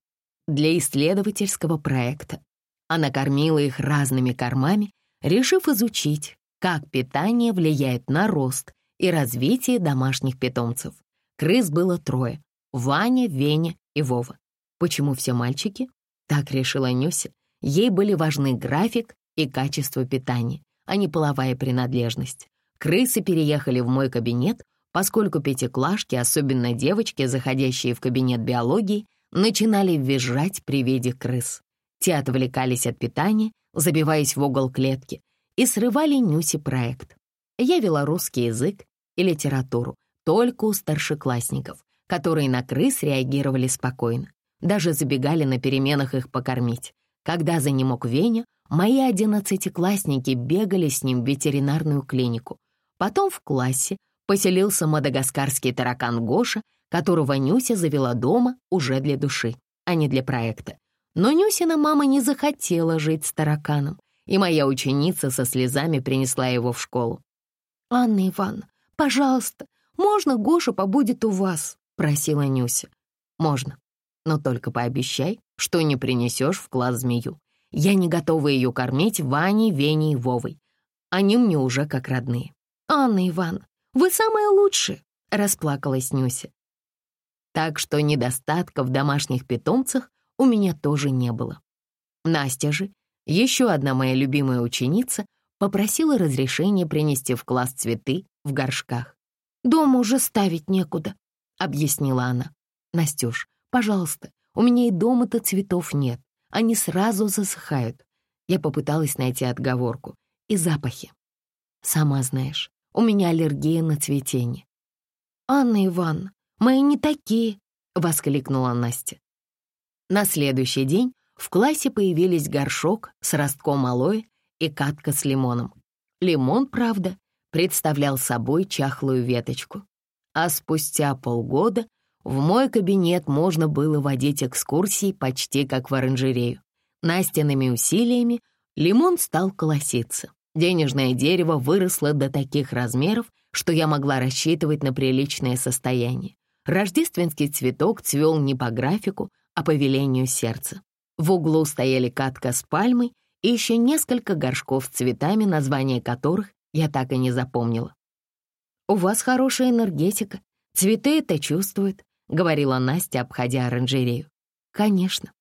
для исследовательского проекта. Она кормила их разными кормами, решив изучить, как питание влияет на рост и развитие домашних питомцев. Крыс было трое — Ваня, Веня и Вова. Почему все мальчики? Так решила Нюся. Ей были важны график и качество питания, а не половая принадлежность. Крысы переехали в мой кабинет, поскольку пятиклашки, особенно девочки, заходящие в кабинет биологии, начинали визжать при виде крыс. Те отвлекались от питания, забиваясь в угол клетки, и срывали Нюси проект. Я вела русский язык и литературу только у старшеклассников, которые на крыс реагировали спокойно, даже забегали на переменах их покормить. Когда за ним мог Веня, мои одиннадцатиклассники бегали с ним в ветеринарную клинику. Потом в классе поселился мадагаскарский таракан Гоша, которого Нюся завела дома уже для души, а не для проекта. Но Нюсина мама не захотела жить с тараканом, и моя ученица со слезами принесла его в школу. «Анна Ивановна, пожалуйста, можно Гоша побудет у вас?» — просила Нюся. «Можно, но только пообещай, что не принесешь в класс змею. Я не готова ее кормить Ваней, Веней и Вовой. Они мне уже как родные. «Анна Ивановна, вы самая лучшая!» — расплакалась Нюся. Так что недостатка в домашних питомцах у меня тоже не было. Настя же Еще одна моя любимая ученица попросила разрешения принести в класс цветы в горшках. «Дома уже ставить некуда», — объяснила она. «Настюш, пожалуйста, у меня и дома-то цветов нет. Они сразу засыхают». Я попыталась найти отговорку. И запахи. Сама знаешь, у меня аллергия на цветение. «Анна Ивановна, мои не такие», — воскликнула Настя. На следующий день в классе появились горшок с ростком алоэ и катка с лимоном. Лимон, правда, представлял собой чахлую веточку. А спустя полгода в мой кабинет можно было водить экскурсии почти как в оранжерею. Настиными усилиями лимон стал колоситься. Денежное дерево выросло до таких размеров, что я могла рассчитывать на приличное состояние. Рождественский цветок цвел не по графику, а по велению сердца. В углу стояли катка с пальмой и еще несколько горшков с цветами, названия которых я так и не запомнила. «У вас хорошая энергетика, цветы это чувствуют», — говорила Настя, обходя оранжерею. «Конечно.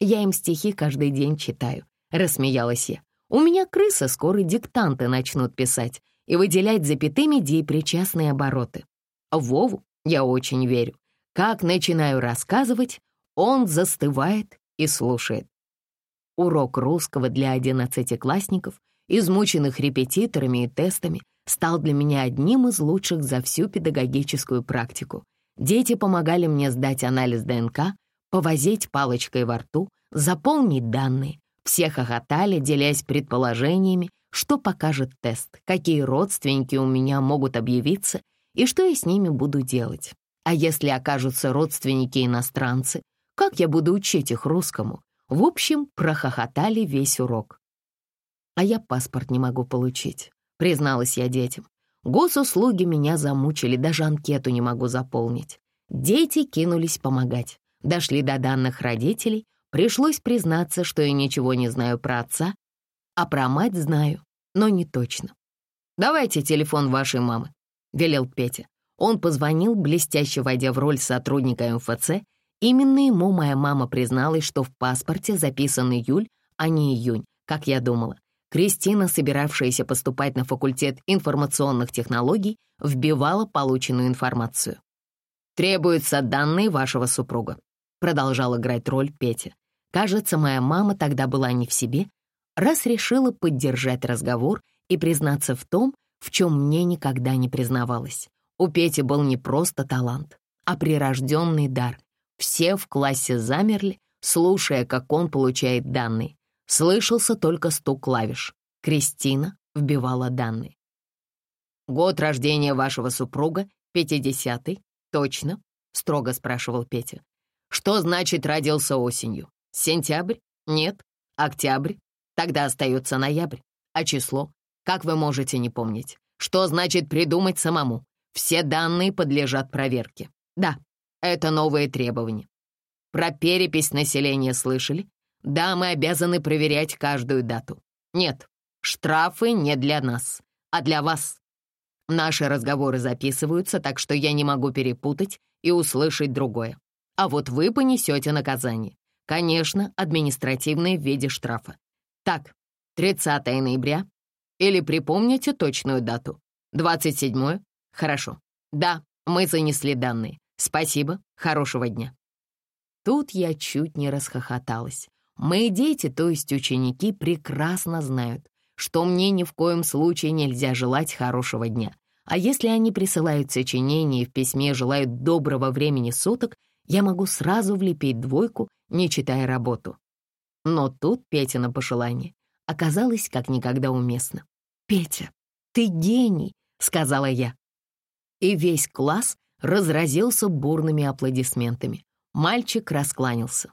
Я им стихи каждый день читаю», — рассмеялась я. «У меня крыса скоро диктанты начнут писать и выделять запятыми деепричастные обороты. Вову я очень верю. Как начинаю рассказывать, он застывает и слушает. Урок русского для одиннадцатиклассников, измученных репетиторами и тестами, стал для меня одним из лучших за всю педагогическую практику. Дети помогали мне сдать анализ ДНК, повозить палочкой во рту, заполнить данные. Все хохотали, делясь предположениями, что покажет тест, какие родственники у меня могут объявиться и что я с ними буду делать. А если окажутся родственники иностранцы, как я буду учить их русскому? В общем, прохохотали весь урок. А я паспорт не могу получить, призналась я детям. Госуслуги меня замучили, даже анкету не могу заполнить. Дети кинулись помогать. Дошли до данных родителей, пришлось признаться, что я ничего не знаю про отца, а про мать знаю, но не точно. «Давайте телефон вашей мамы», — велел Петя. Он позвонил, блестяще войдя в роль сотрудника МФЦ, Именно ему моя мама призналась, что в паспорте записан июль, а не июнь, как я думала. Кристина, собиравшаяся поступать на факультет информационных технологий, вбивала полученную информацию. «Требуются данные вашего супруга», — продолжал играть роль Петя. Кажется, моя мама тогда была не в себе, раз решила поддержать разговор и признаться в том, в чем мне никогда не признавалась. У Пети был не просто талант, а прирожденный дар, все в классе замерли, слушая, как он получает данные. Слышался только стук клавиш. Кристина вбивала данные. «Год рождения вашего супруга, 50-й, точно?» — строго спрашивал Петя. «Что значит родился осенью? Сентябрь? Нет. Октябрь? Тогда остается ноябрь. А число? Как вы можете не помнить? Что значит придумать самому? Все данные подлежат проверке. Да, это новые требования. Про перепись населения слышали? Да, мы обязаны проверять каждую дату. Нет, штрафы не для нас, а для вас. Наши разговоры записываются, так что я не могу перепутать и услышать другое. А вот вы понесете наказание. Конечно, административное в виде штрафа. Так, 30 ноября. Или припомните точную дату? 27 Хорошо. Да, мы занесли данные. Спасибо, хорошего дня. Тут я чуть не расхохоталась. Мои дети, то есть ученики, прекрасно знают, что мне ни в коем случае нельзя желать хорошего дня. А если они присылают сочинение и в письме желают доброго времени суток, я могу сразу влепить двойку, не читая работу. Но тут Петина пожелание оказалось как никогда уместно. «Петя, ты гений!» — сказала я. И весь класс разразился бурными аплодисментами. Мальчик раскланялся.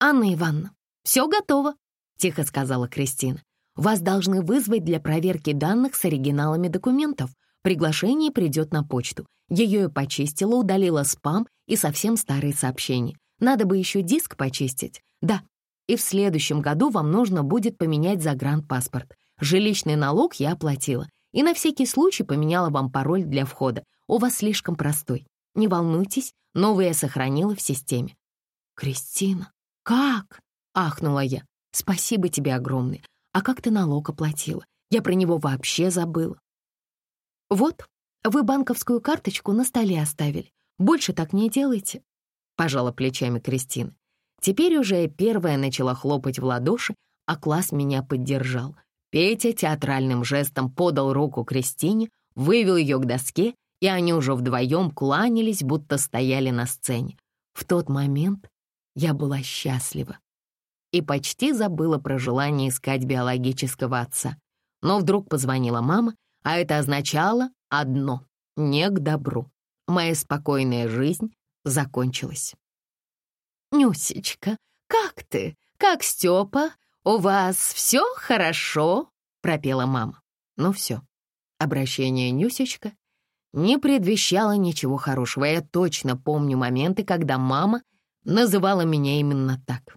«Анна Ивановна, все готово», — тихо сказала Кристина. «Вас должны вызвать для проверки данных с оригиналами документов. Приглашение придет на почту. Ее я почистила, удалила спам и совсем старые сообщения. Надо бы еще диск почистить. Да, и в следующем году вам нужно будет поменять загранпаспорт. Жилищный налог я оплатила. И на всякий случай поменяла вам пароль для входа у вас слишком простой. Не волнуйтесь, новый я сохранила в системе». «Кристина, как?» — ахнула я. Спасибо тебе огромное. А как ты налог оплатила? Я про него вообще забыла. Вот, вы банковскую карточку на столе оставили. Больше так не делайте. Пожала плечами Кристина. Теперь уже я первая начала хлопать в ладоши, а класс меня поддержал. Петя театральным жестом подал руку Кристине, вывел ее к доске, и они уже вдвоем кланялись, будто стояли на сцене. В тот момент я была счастлива и почти забыла про желание искать биологического отца. Но вдруг позвонила мама, а это означало одно — не к добру. Моя спокойная жизнь закончилась. «Нюсечка, как ты? Как Степа? У вас все хорошо?» — пропела мама. Ну все, обращение Нюсечка не предвещало ничего хорошего. Я точно помню моменты, когда мама называла меня именно так.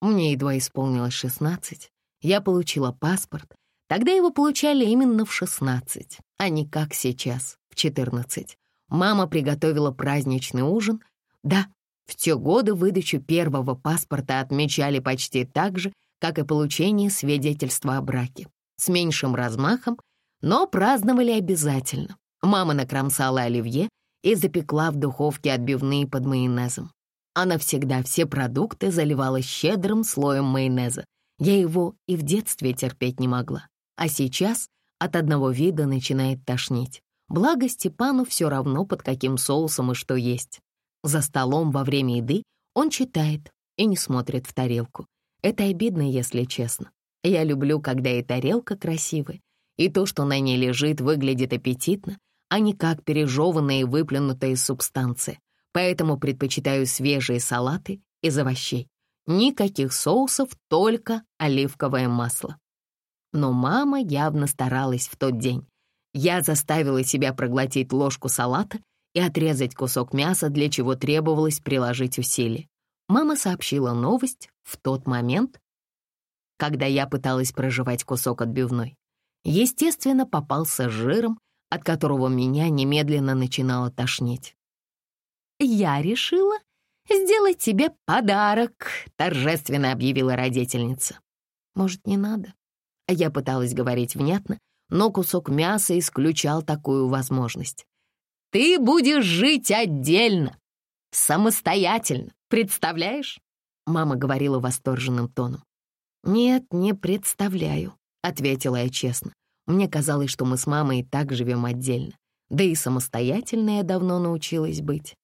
Мне едва исполнилось 16, я получила паспорт. Тогда его получали именно в 16, а не как сейчас, в 14. Мама приготовила праздничный ужин. Да, в те годы выдачу первого паспорта отмечали почти так же, как и получение свидетельства о браке. С меньшим размахом, но праздновали обязательно. Мама накромсала оливье и запекла в духовке отбивные под майонезом. Она всегда все продукты заливала щедрым слоем майонеза. Я его и в детстве терпеть не могла. А сейчас от одного вида начинает тошнить. Благо Степану все равно, под каким соусом и что есть. За столом во время еды он читает и не смотрит в тарелку. Это обидно, если честно. Я люблю, когда и тарелка красивая, и то, что на ней лежит, выглядит аппетитно, а не как пережеванная и выплюнутая субстанция поэтому предпочитаю свежие салаты из овощей. Никаких соусов, только оливковое масло. Но мама явно старалась в тот день. Я заставила себя проглотить ложку салата и отрезать кусок мяса, для чего требовалось приложить усилия. Мама сообщила новость в тот момент, когда я пыталась проживать кусок отбивной. Естественно, попался с жиром, от которого меня немедленно начинало тошнить я решила сделать тебе подарок», — торжественно объявила родительница. «Может, не надо?» Я пыталась говорить внятно, но кусок мяса исключал такую возможность. «Ты будешь жить отдельно, самостоятельно, представляешь?» Мама говорила восторженным тоном. «Нет, не представляю», — ответила я честно. Мне казалось, что мы с мамой и так живем отдельно. Да и самостоятельно я давно научилась быть.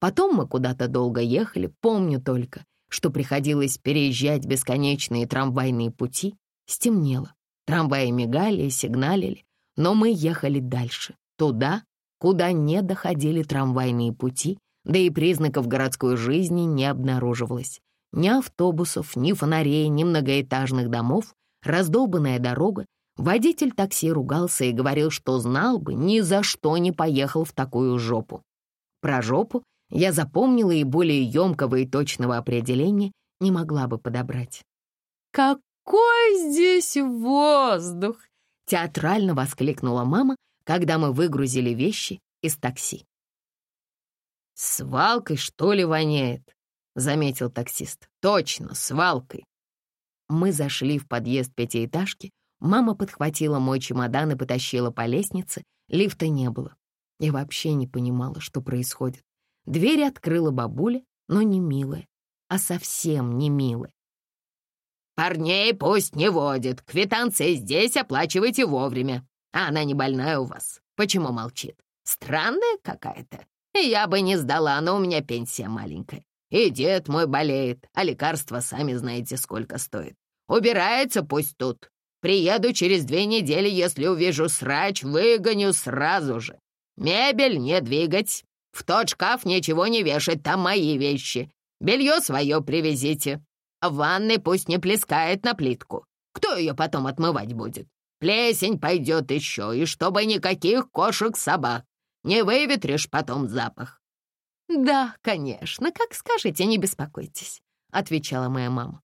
Потом мы куда-то долго ехали, помню только, что приходилось переезжать бесконечные трамвайные пути. Стемнело, трамваи мигали и сигналили, но мы ехали дальше, туда, куда не доходили трамвайные пути, да и признаков городской жизни не обнаруживалось. Ни автобусов, ни фонарей, ни многоэтажных домов, раздолбанная дорога. Водитель такси ругался и говорил, что знал бы, ни за что не поехал в такую жопу. Про жопу я запомнила и более емкого и точного определения не могла бы подобрать. «Какой здесь воздух!» — театрально воскликнула мама, когда мы выгрузили вещи из такси. «Свалкой, что ли, воняет?» — заметил таксист. «Точно, свалкой». Мы зашли в подъезд пятиэтажки, мама подхватила мой чемодан и потащила по лестнице, лифта не было. Я вообще не понимала, что происходит. Дверь открыла бабуля, но не милая, а совсем не милая. «Парней пусть не водит. Квитанция здесь, оплачивайте вовремя. А она не больная у вас. Почему молчит? Странная какая-то. Я бы не сдала, но у меня пенсия маленькая. И дед мой болеет, а лекарства сами знаете, сколько стоит. Убирается пусть тут. Приеду через две недели, если увижу срач, выгоню сразу же. Мебель не двигать, в тот шкаф ничего не вешать, там мои вещи. Белье свое привезите. В ванной пусть не плескает на плитку. Кто ее потом отмывать будет? Плесень пойдет еще, и чтобы никаких кошек-собак. Не выветришь потом запах». «Да, конечно, как скажете, не беспокойтесь», — отвечала моя мама.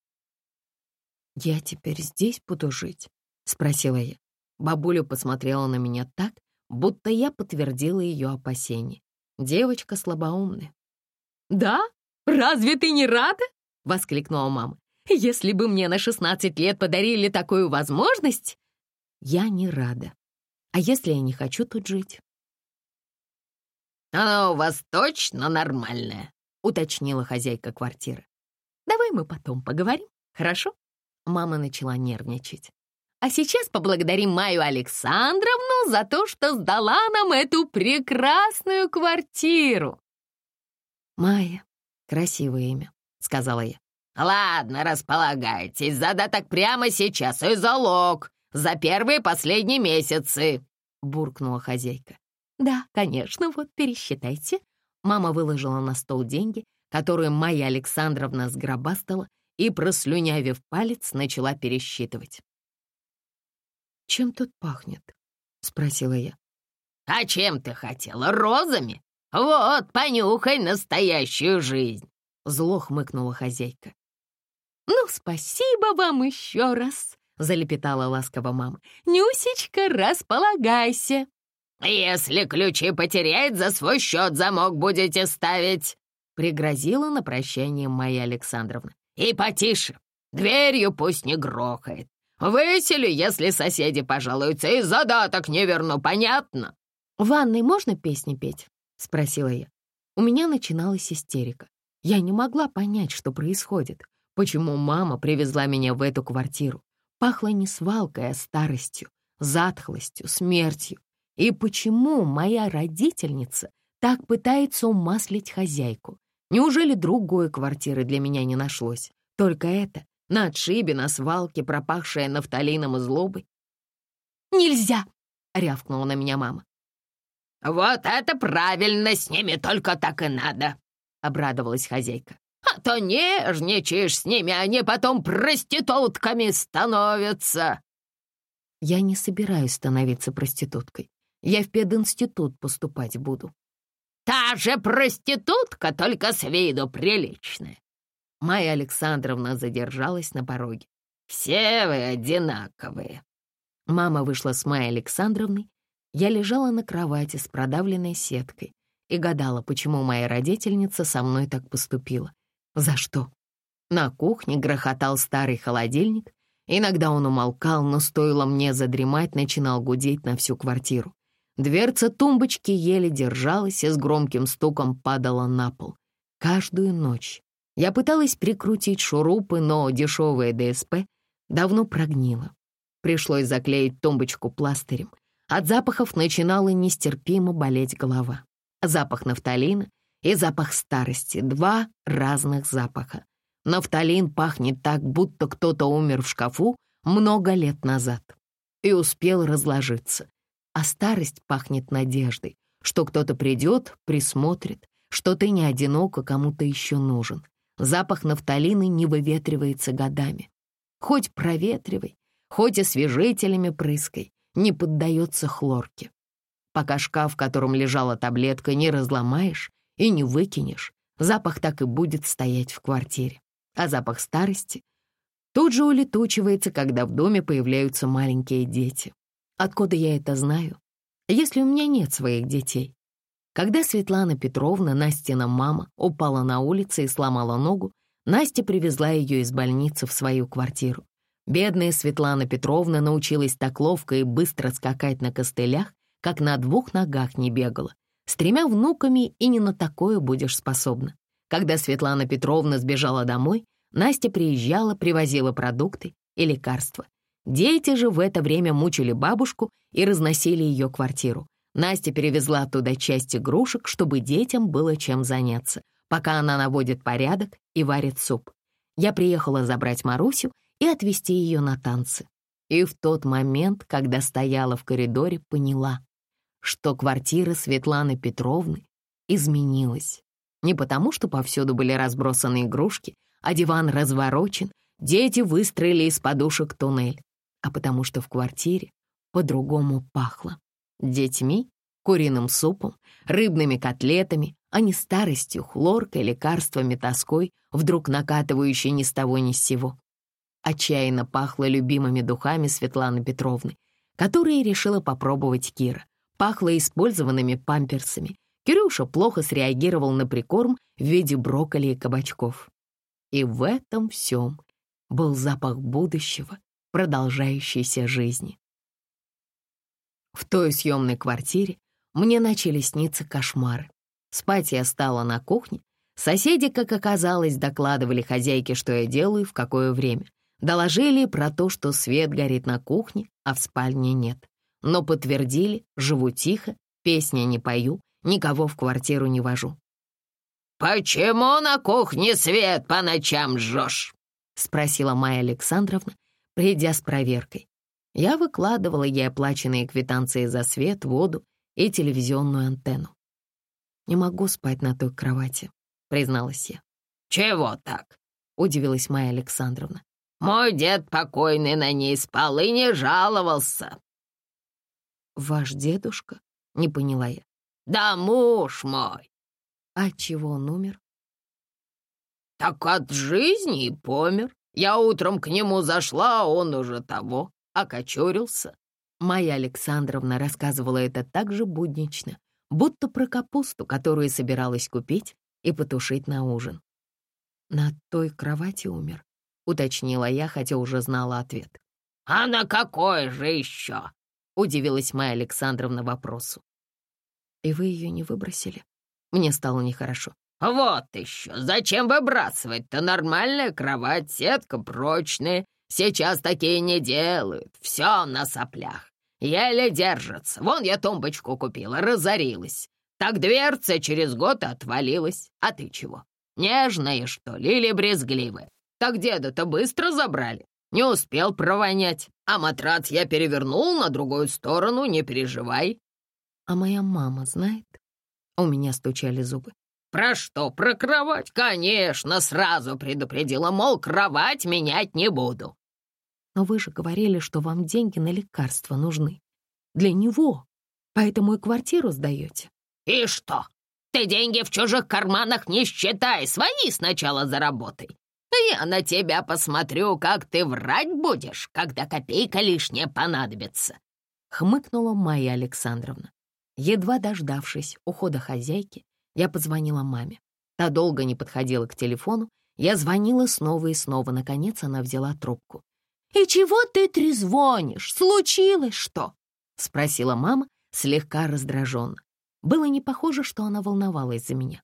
«Я теперь здесь буду жить?» — спросила я. Бабуля посмотрела на меня так, будто я подтвердила ее опасения. Девочка слабоумная. «Да? Разве ты не рада?» — воскликнула мама. Если бы мне на 16 лет подарили такую возможность, я не рада. А если я не хочу тут жить? «Она у вас точно нормальная», — уточнила хозяйка квартиры. «Давай мы потом поговорим, хорошо?» Мама начала нервничать. «А сейчас поблагодарим Майю Александровну за то, что сдала нам эту прекрасную квартиру». «Майя, красивое имя», — сказала я. «Ладно, располагайтесь, задаток прямо сейчас и залог за первые последние месяцы», — буркнула хозяйка. «Да, конечно, вот пересчитайте». Мама выложила на стол деньги, которые Майя Александровна сгробастала и, прослюнявив палец, начала пересчитывать. «Чем тут пахнет?» — спросила я. «А чем ты хотела? Розами? Вот, понюхай настоящую жизнь!» Зло хмыкнула хозяйка. «Ну, спасибо вам еще раз!» — залепетала ласково мама. «Нюсечка, располагайся!» «Если ключи потеряет, за свой счет замок будете ставить!» — пригрозила на прощание моя Александровна. «И потише, дверью пусть не грохает. Выселю, если соседи пожалуются, и задаток не верну, понятно?» «В ванной можно песни петь?» — спросила я. У меня начиналась истерика. Я не могла понять, что происходит. Почему мама привезла меня в эту квартиру? Пахло не свалкой, а старостью, затхлостью, смертью. И почему моя родительница так пытается умаслить хозяйку? Неужели другой квартиры для меня не нашлось? Только это, на отшибе, на свалке, пропахшая нафталином и злобой? «Нельзя!» — рявкнула на меня мама. «Вот это правильно, с ними только так и надо!» — обрадовалась хозяйка. «А то нежничаешь с ними, они потом проститутками становятся!» Я не собираюсь становиться проституткой. Я в пединститут поступать буду. Та же проститутка, только с виду приличная. Майя Александровна задержалась на пороге. Все вы одинаковые. Мама вышла с Майей Александровной. Я лежала на кровати с продавленной сеткой и гадала, почему моя родительница со мной так поступила. За что? На кухне грохотал старый холодильник. Иногда он умолкал, но стоило мне задремать, начинал гудеть на всю квартиру. Дверца тумбочки еле держалась и с громким стуком падала на пол. Каждую ночь я пыталась прикрутить шурупы, но дешевая ДСП давно прогнила. Пришлось заклеить тумбочку пластырем. От запахов начинала нестерпимо болеть голова. Запах нафталина и запах старости — два разных запаха. Нафталин пахнет так, будто кто-то умер в шкафу много лет назад и успел разложиться а старость пахнет надеждой, что кто-то придет, присмотрит, что ты не одиноко кому-то еще нужен. Запах нафталины не выветривается годами. Хоть проветривай, хоть освежителями прыскай, не поддается хлорке. Пока шкаф, в котором лежала таблетка, не разломаешь и не выкинешь, запах так и будет стоять в квартире. А запах старости тут же улетучивается, когда в доме появляются маленькие дети. Откуда я это знаю, если у меня нет своих детей? Когда Светлана Петровна, Настина мама, упала на улице и сломала ногу, Настя привезла ее из больницы в свою квартиру. Бедная Светлана Петровна научилась так ловко и быстро скакать на костылях, как на двух ногах не бегала. С тремя внуками и не на такое будешь способна. Когда Светлана Петровна сбежала домой, Настя приезжала, привозила продукты и лекарства. Дети же в это время мучили бабушку и разносили ее квартиру. Настя перевезла оттуда часть игрушек, чтобы детям было чем заняться, пока она наводит порядок и варит суп. Я приехала забрать Марусю и отвезти ее на танцы. И в тот момент, когда стояла в коридоре, поняла, что квартира Светланы Петровны изменилась. Не потому, что повсюду были разбросаны игрушки, а диван разворочен, дети выстроили из подушек туннель а потому что в квартире по-другому пахло. Детьми, куриным супом, рыбными котлетами, а не старостью, хлоркой, лекарствами, тоской, вдруг накатывающей ни с того ни с сего. Отчаянно пахло любимыми духами Светланы Петровны, которые решила попробовать Кира. Пахло использованными памперсами. Кирюша плохо среагировал на прикорм в виде брокколи и кабачков. И в этом всем был запах будущего, продолжающейся жизни. В той съемной квартире мне начали сниться кошмары. Спать я стала на кухне. Соседи, как оказалось, докладывали хозяйке, что я делаю и в какое время. Доложили про то, что свет горит на кухне, а в спальне нет. Но подтвердили, живу тихо, песни не пою, никого в квартиру не вожу. «Почему на кухне свет по ночам жжешь?» — спросила Майя Александровна, придя с проверкой. Я выкладывала ей оплаченные квитанции за свет, воду и телевизионную антенну. «Не могу спать на той кровати», — призналась я. «Чего так?» — удивилась Майя Александровна. «Мой дед покойный на ней спал и не жаловался». «Ваш дедушка?» — не поняла я. «Да муж мой». «А чего он умер?» «Так от жизни и помер. Я утром к нему зашла, а он уже того, окочурился». Майя Александровна рассказывала это так же буднично, будто про капусту, которую собиралась купить и потушить на ужин. «На той кровати умер», — уточнила я, хотя уже знала ответ. «А на какой же еще?» — удивилась Майя Александровна вопросу. «И вы ее не выбросили?» Мне стало нехорошо. «Вот еще! Зачем выбрасывать-то? Нормальная кровать, сетка прочная. Сейчас такие не делают. Все на соплях. Еле держится. Вон я тумбочку купила, разорилась. Так дверца через год отвалилась. А ты чего? Нежная, что ли, или брезгливая? Так деда-то быстро забрали. Не успел провонять. А матрац я перевернул на другую сторону, не переживай. А моя мама знает? У меня стучали зубы. «Про что? Про кровать? Конечно, сразу предупредила, мол, кровать менять не буду». «Но вы же говорили, что вам деньги на лекарства нужны. Для него. Поэтому и квартиру сдаете». «И что? Ты деньги в чужих карманах не считай, свои сначала заработай. Я на тебя посмотрю, как ты врать будешь, когда копейка лишняя понадобится», — хмыкнула Майя Александровна. Едва дождавшись ухода хозяйки, я позвонила маме. Та долго не подходила к телефону. Я звонила снова и снова. Наконец она взяла трубку. «И чего ты трезвонишь? Случилось что?» — спросила мама, слегка раздраженно. Было не похоже, что она волновалась за меня.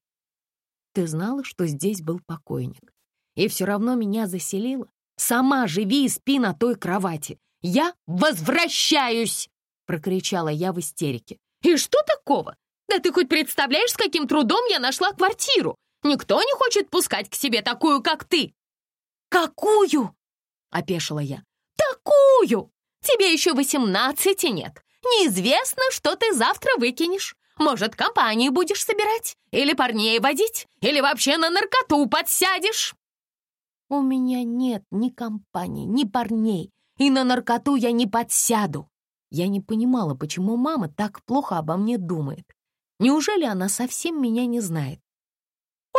«Ты знала, что здесь был покойник, и все равно меня заселила? Сама живи и спи на той кровати. Я возвращаюсь!» — прокричала я в истерике. «И что такого? Да ты хоть представляешь, с каким трудом я нашла квартиру? Никто не хочет пускать к себе такую, как ты!» «Какую?» — опешила я. «Такую! Тебе еще восемнадцати нет. Неизвестно, что ты завтра выкинешь. Может, компанию будешь собирать? Или парней водить? Или вообще на наркоту подсядешь?» «У меня нет ни компании, ни парней, и на наркоту я не подсяду». Я не понимала, почему мама так плохо обо мне думает. Неужели она совсем меня не знает?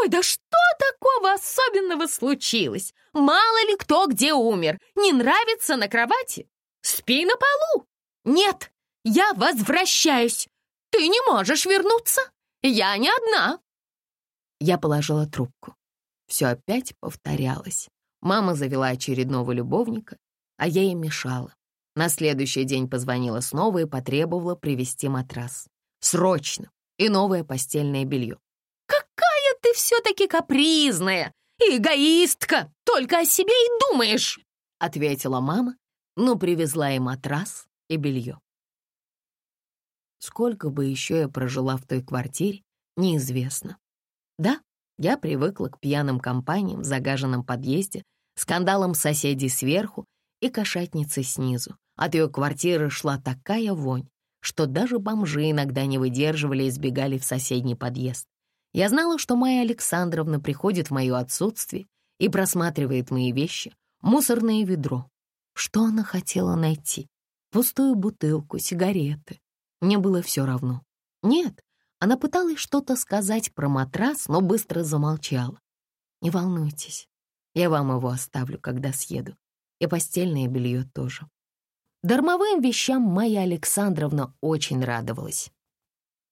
«Ой, да что такого особенного случилось? Мало ли кто где умер. Не нравится на кровати? Спи на полу. Нет, я возвращаюсь. Ты не можешь вернуться. Я не одна». Я положила трубку. Все опять повторялось. Мама завела очередного любовника, а я ей мешала. На следующий день позвонила снова и потребовала привезти матрас. Срочно! и новое постельное белье. «Какая ты все-таки капризная! Эгоистка! Только о себе и думаешь!» — ответила мама, но привезла и матрас, и белье. Сколько бы еще я прожила в той квартире, неизвестно. Да, я привыкла к пьяным компаниям в загаженном подъезде, скандалам соседей сверху и кошатницы снизу. От ее квартиры шла такая вонь, что даже бомжи иногда не выдерживали и сбегали в соседний подъезд. Я знала, что Майя Александровна приходит в мое отсутствие и просматривает мои вещи, мусорное ведро. Что она хотела найти? Пустую бутылку, сигареты. Мне было все равно. Нет, она пыталась что-то сказать про матрас, но быстро замолчала. Не волнуйтесь, я вам его оставлю, когда съеду. И постельное белье тоже. Дармовым вещам Майя Александровна очень радовалась.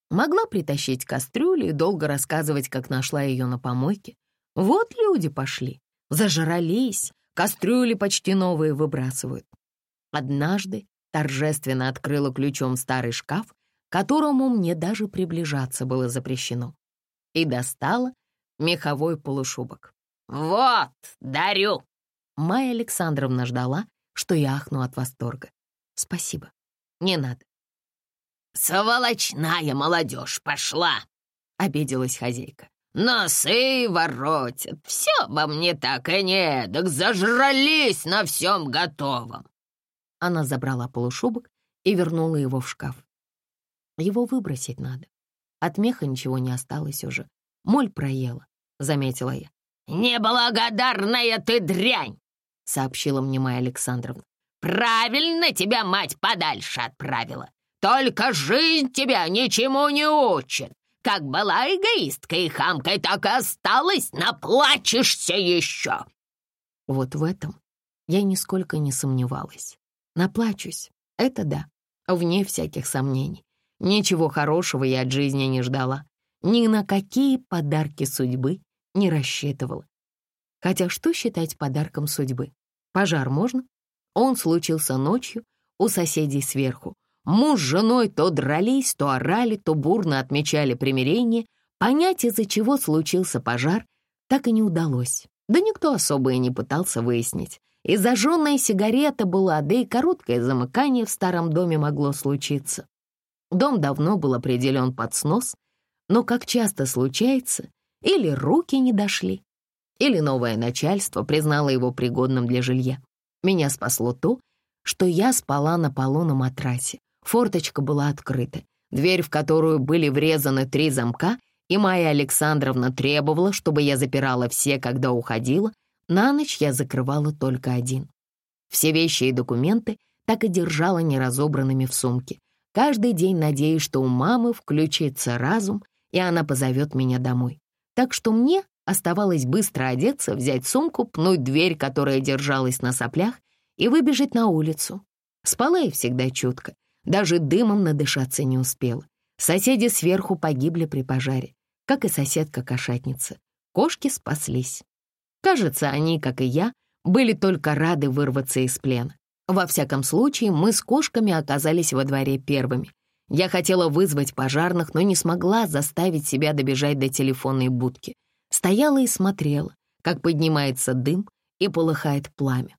Могла притащить кастрюлю и долго рассказывать, как нашла ее на помойке. Вот люди пошли, зажрались, Кастрюли почти новые выбрасывают. Однажды торжественно открыла ключом старый шкаф, которому мне даже приближаться было запрещено, и достала меховой полушубок. «Вот, дарю!» Майя Александровна ждала, что я ахну от восторга. «Спасибо, не надо». «Сволочная молодежь пошла!» — обиделась хозяйка. Носы воротят, все во мне так и не так зажрались на всем готовом. Она забрала полушубок и вернула его в шкаф. Его выбросить надо. От меха ничего не осталось уже. Моль проела, заметила я. «Неблагодарная ты дрянь!» — сообщила мне Майя Александровна. «Правильно тебя мать подальше отправила. Только жизнь тебя ничему не учит. Как была эгоисткой и хамкой, так и осталась, наплачешься еще!» Вот в этом я нисколько не сомневалась. Наплачусь, это да, вне всяких сомнений. Ничего хорошего я от жизни не ждала. Ни на какие подарки судьбы не рассчитывала. Хотя что считать подарком судьбы? Пожар можно? Он случился ночью у соседей сверху. Муж с женой то дрались, то орали, то бурно отмечали примирение. Понять, из-за чего случился пожар, так и не удалось. Да никто особо и не пытался выяснить. И зажженная сигарета была, да и короткое замыкание в старом доме могло случиться. Дом давно был определен под снос, но, как часто случается, или руки не дошли, или новое начальство признало его пригодным для жилья. Меня спасло то, что я спала на полу на матрасе, Форточка была открыта, дверь, в которую были врезаны три замка, и Майя Александровна требовала, чтобы я запирала все, когда уходила. На ночь я закрывала только один. Все вещи и документы так и держала неразобранными в сумке. Каждый день надеюсь, что у мамы включится разум, и она позовет меня домой. Так что мне оставалось быстро одеться, взять сумку, пнуть дверь, которая держалась на соплях, и выбежать на улицу. Спала я всегда чутко, даже дымом надышаться не успела. Соседи сверху погибли при пожаре, как и соседка-кошатница. Кошки спаслись. Кажется, они, как и я, были только рады вырваться из плена. Во всяком случае, мы с кошками оказались во дворе первыми. Я хотела вызвать пожарных, но не смогла заставить себя добежать до телефонной будки. Стояла и смотрела, как поднимается дым и полыхает пламя.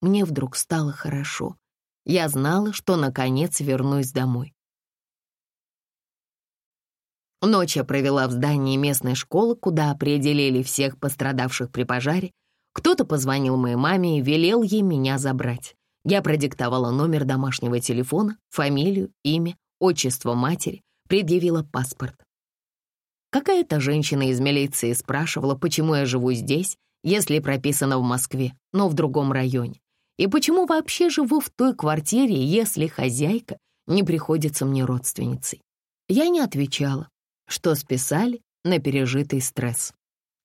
Мне вдруг стало хорошо. Я знала, что наконец вернусь домой. Ночь я провела в здании местной школы, куда определили всех пострадавших при пожаре. Кто-то позвонил моей маме и велел ей меня забрать. Я продиктовала номер домашнего телефона, фамилию, имя, отчество матери, предъявила паспорт. Какая-то женщина из милиции спрашивала, почему я живу здесь, если прописана в Москве, но в другом районе. И почему вообще живу в той квартире, если хозяйка не приходится мне родственницей? Я не отвечала, что списали на пережитый стресс.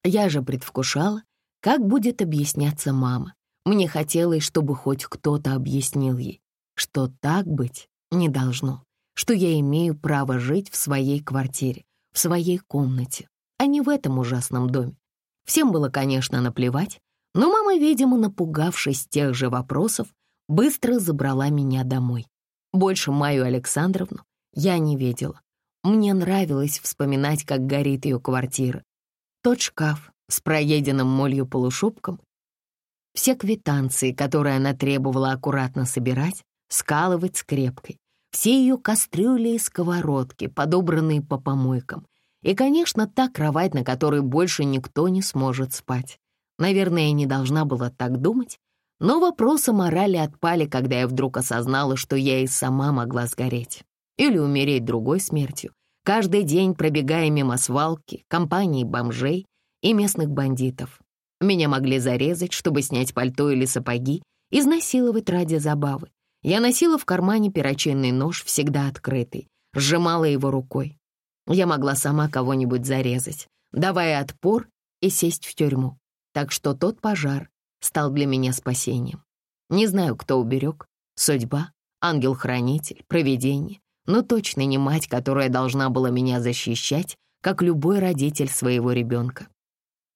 Я же предвкушала, как будет объясняться мама. Мне хотелось, чтобы хоть кто-то объяснил ей, что так быть не должно, что я имею право жить в своей квартире, в своей комнате, а не в этом ужасном доме. Всем было, конечно, наплевать, но мама, видимо, напугавшись тех же вопросов, быстро забрала меня домой. Больше Маю Александровну я не видела. Мне нравилось вспоминать, как горит ее квартира. Тот шкаф с проеденным молью полушубком, все квитанции, которые она требовала аккуратно собирать, скалывать скрепкой, все ее кастрюли и сковородки, подобранные по помойкам, и, конечно, та кровать, на которой больше никто не сможет спать. Наверное, я не должна была так думать, но вопросы морали отпали, когда я вдруг осознала, что я и сама могла сгореть. Или умереть другой смертью, каждый день пробегая мимо свалки, компании бомжей и местных бандитов. Меня могли зарезать, чтобы снять пальто или сапоги, изнасиловать ради забавы. Я носила в кармане перочинный нож, всегда открытый, сжимала его рукой. Я могла сама кого-нибудь зарезать, давая отпор и сесть в тюрьму так что тот пожар стал для меня спасением. Не знаю, кто уберег, судьба, ангел-хранитель, провидение, но точно не мать, которая должна была меня защищать, как любой родитель своего ребенка.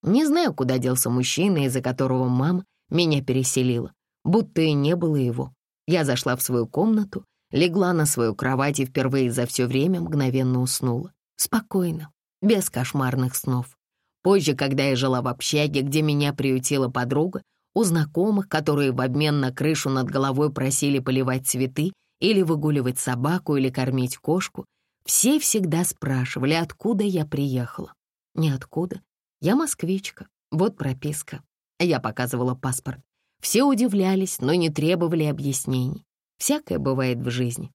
Не знаю, куда делся мужчина, из-за которого мама Меня переселило, будто и не было его. Я зашла в свою комнату, легла на свою кровать и впервые за все время мгновенно уснула. Спокойно, без кошмарных снов. Позже, когда я жила в общаге, где меня приютила подруга, у знакомых, которые в обмен на крышу над головой просили поливать цветы или выгуливать собаку или кормить кошку, все всегда спрашивали, откуда я приехала. Ниоткуда. Я москвичка. Вот прописка. Я показывала паспорт. Все удивлялись, но не требовали объяснений. Всякое бывает в жизни.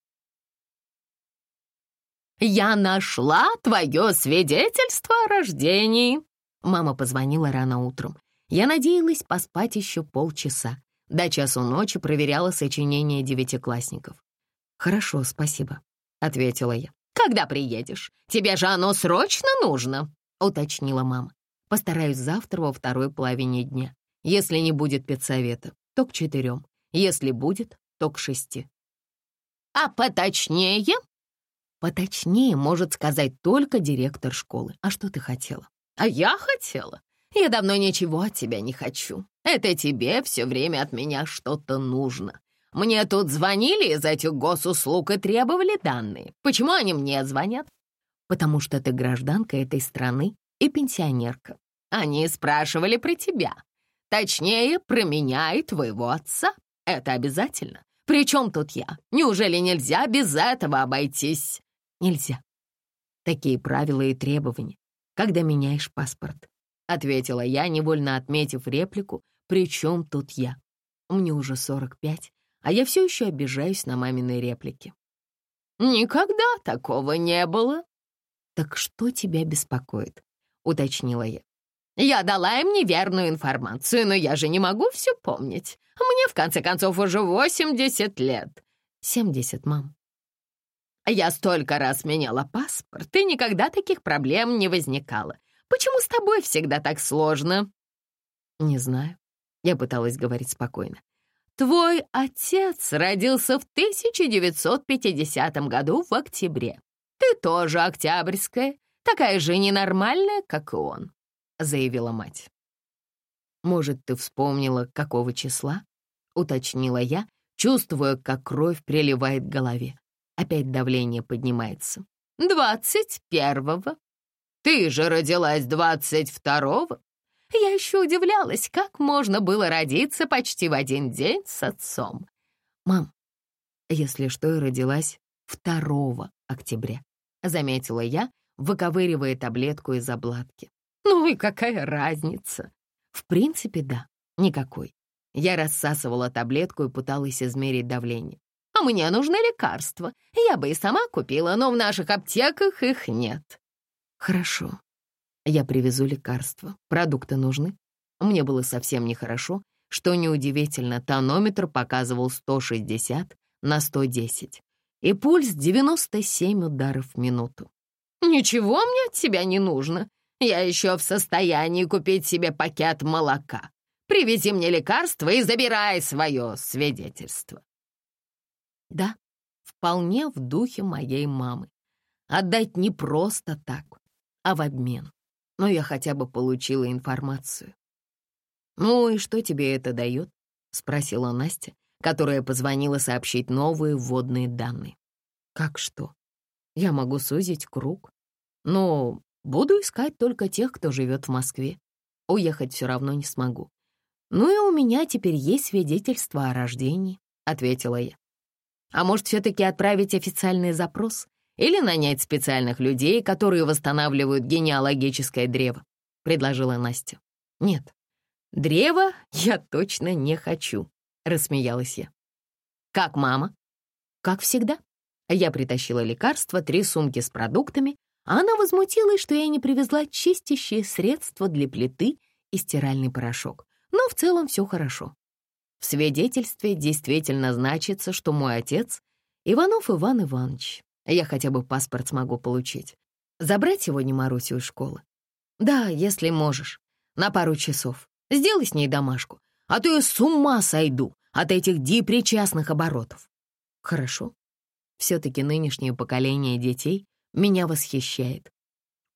«Я нашла твое свидетельство о рождении!» Мама позвонила рано утром. Я надеялась поспать еще полчаса. До часу ночи проверяла сочинения девятиклассников. «Хорошо, спасибо», — ответила я. «Когда приедешь? Тебе же оно срочно нужно!» — уточнила мама. «Постараюсь завтра во второй половине дня. Если не будет педсовета, то к четырем. Если будет, то к шести». «А поточнее?» «Поточнее может сказать только директор школы. А что ты хотела?» «А я хотела. Я давно ничего от тебя не хочу. Это тебе все время от меня что-то нужно. Мне тут звонили из этих госуслуг и требовали данные. Почему они мне звонят? Потому что ты гражданка этой страны и пенсионерка. Они спрашивали про тебя. Точнее, про меня и твоего отца. Это обязательно. Причем тут я? Неужели нельзя без этого обойтись? Нельзя. Такие правила и требования, когда меняешь паспорт. Ответила я, невольно отметив реплику, причем тут я. Мне уже 45, а я все еще обижаюсь на маминой реплики. «Никогда такого не было». «Так что тебя беспокоит?» — уточнила я. «Я дала им неверную информацию, но я же не могу все помнить. Мне, в конце концов, уже 80 лет». «70, мам». «Я столько раз меняла паспорт, и никогда таких проблем не возникало. Почему с тобой всегда так сложно?» «Не знаю». Я пыталась говорить спокойно. Твой отец родился в 1950 году в октябре. Ты тоже октябрьская, такая же ненормальная, как и он», — заявила мать. «Может, ты вспомнила, какого числа?» — уточнила я, чувствуя, как кровь приливает к голове. Опять давление поднимается. «Двадцать первого. Ты же родилась двадцать второго. Я еще удивлялась, как можно было родиться почти в один день с отцом. «Мам, если что, я родилась 2 октября», — заметила я, выковыривая таблетку из обладки. «Ну и какая разница?» «В принципе, да, никакой». Я рассасывала таблетку и пыталась измерить давление. «А мне нужны лекарства. Я бы и сама купила, но в наших аптеках их нет». «Хорошо», я привезу лекарства. Продукты нужны. Мне было совсем нехорошо, что неудивительно, тонометр показывал 160 на 110 и пульс 97 ударов в минуту. «Ничего мне от тебя не нужно. Я еще в состоянии купить себе пакет молока. Привези мне лекарства и забирай свое свидетельство». Да, вполне в духе моей мамы. Отдать не просто так, а в обмен но я хотя бы получила информацию. «Ну и что тебе это дает?» — спросила Настя, которая позвонила сообщить новые вводные данные. «Как что? Я могу сузить круг. Но буду искать только тех, кто живет в Москве. Уехать все равно не смогу. Ну и у меня теперь есть свидетельство о рождении», — ответила я. «А может, все-таки отправить официальный запрос? Или нанять специальных людей, которые восстанавливают генеалогическое древо», — предложила Настя. «Нет, древо я точно не хочу», — рассмеялась я. «Как мама?» «Как всегда». Я притащила лекарства, три сумки с продуктами, а она возмутилась, что я не привезла чистящие средства для плиты и стиральный порошок. Но в целом все хорошо. В свидетельстве действительно значится, что мой отец — Иванов Иван Иванович, я хотя бы паспорт смогу получить. Забрать сегодня Марусю из школы? Да, если можешь. На пару часов. Сделай с ней домашку. А то я с ума сойду от этих дипричастных оборотов. Хорошо. Все-таки нынешнее поколение детей меня восхищает.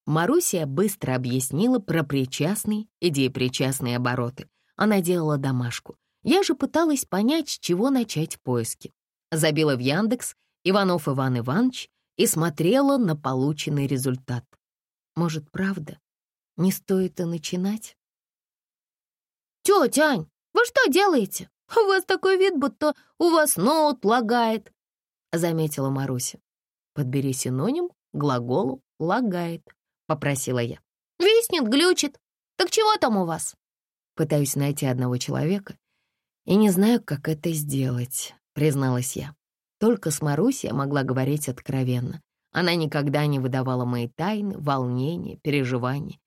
Маруся быстро объяснила про причастные и депричастные обороты, Она делала домашку. Я же пыталась понять, с чего начать поиски. Забила в Яндекс Иванов Иван Иванович и смотрела на полученный результат. Может, правда, не стоит и начинать? «Тетя Ань, вы что делаете? У вас такой вид, будто у вас ноут лагает», — заметила Маруся. «Подбери синоним глаголу «лагает», — попросила я. «Виснет, глючит. Так чего там у вас?» Пытаюсь найти одного человека и не знаю, как это сделать, призналась я. Только с Марусей я могла говорить откровенно. Она никогда не выдавала мои тайны, волнения, переживания.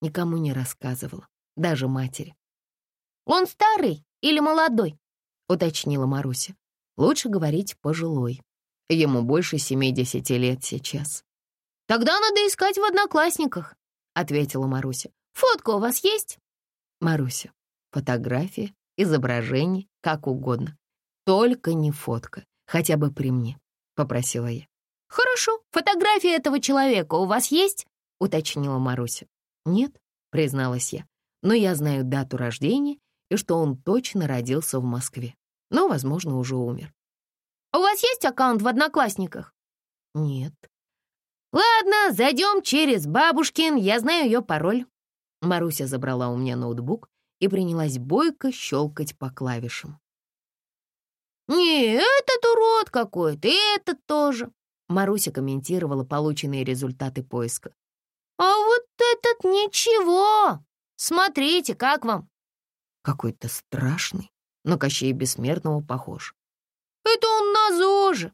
Никому не рассказывала, даже матери. «Он старый или молодой?» — уточнила Маруся. «Лучше говорить пожилой. Ему больше семидесяти лет сейчас». «Тогда надо искать в одноклассниках», — ответила Маруся. «Фотка у вас есть?» «Маруся, фотография, изображение, как угодно. Только не фотка, хотя бы при мне», — попросила я. «Хорошо, фотография этого человека у вас есть?» — уточнила Маруся. «Нет», — призналась я, «но я знаю дату рождения и что он точно родился в Москве, но, возможно, уже умер». «У вас есть аккаунт в Одноклассниках?» «Нет». «Ладно, зайдем через бабушкин, я знаю ее пароль». Маруся забрала у меня ноутбук и принялась бойко щелкать по клавишам. «Не, этот урод какой-то, и этот тоже», — Маруся комментировала полученные результаты поиска. «А вот этот ничего! Смотрите, как вам?» Какой-то страшный, но Кощей Бессмертного похож. «Это он на ЗОЖе.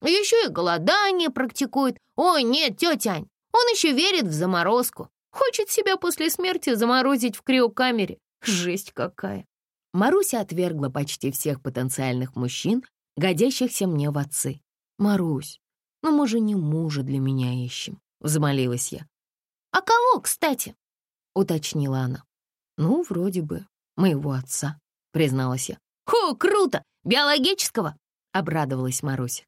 Еще и голодание практикует. Ой, нет, тетя Ань, он еще верит в заморозку. Хочет себя после смерти заморозить в криокамере. Жесть какая!» Маруся отвергла почти всех потенциальных мужчин, годящихся мне в отцы. «Марусь, ну мы же не мужа для меня ищем», — взмолилась я. «А кого, кстати?» — уточнила она. «Ну, вроде бы, моего отца», — призналась я. «Хо, круто! Биологического!» — обрадовалась Маруся.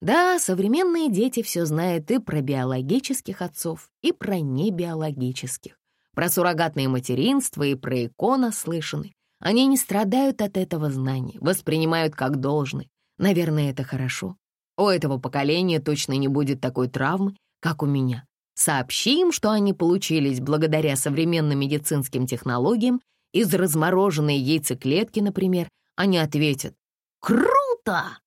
Да, современные дети все знают и про биологических отцов, и про небиологических. Про суррогатное материнство и про икона слышаны. Они не страдают от этого знания, воспринимают как должное. Наверное, это хорошо. У этого поколения точно не будет такой травмы, как у меня. Сообщи им, что они получились благодаря современным медицинским технологиям из размороженной яйцеклетки, например, они ответят «Круто!»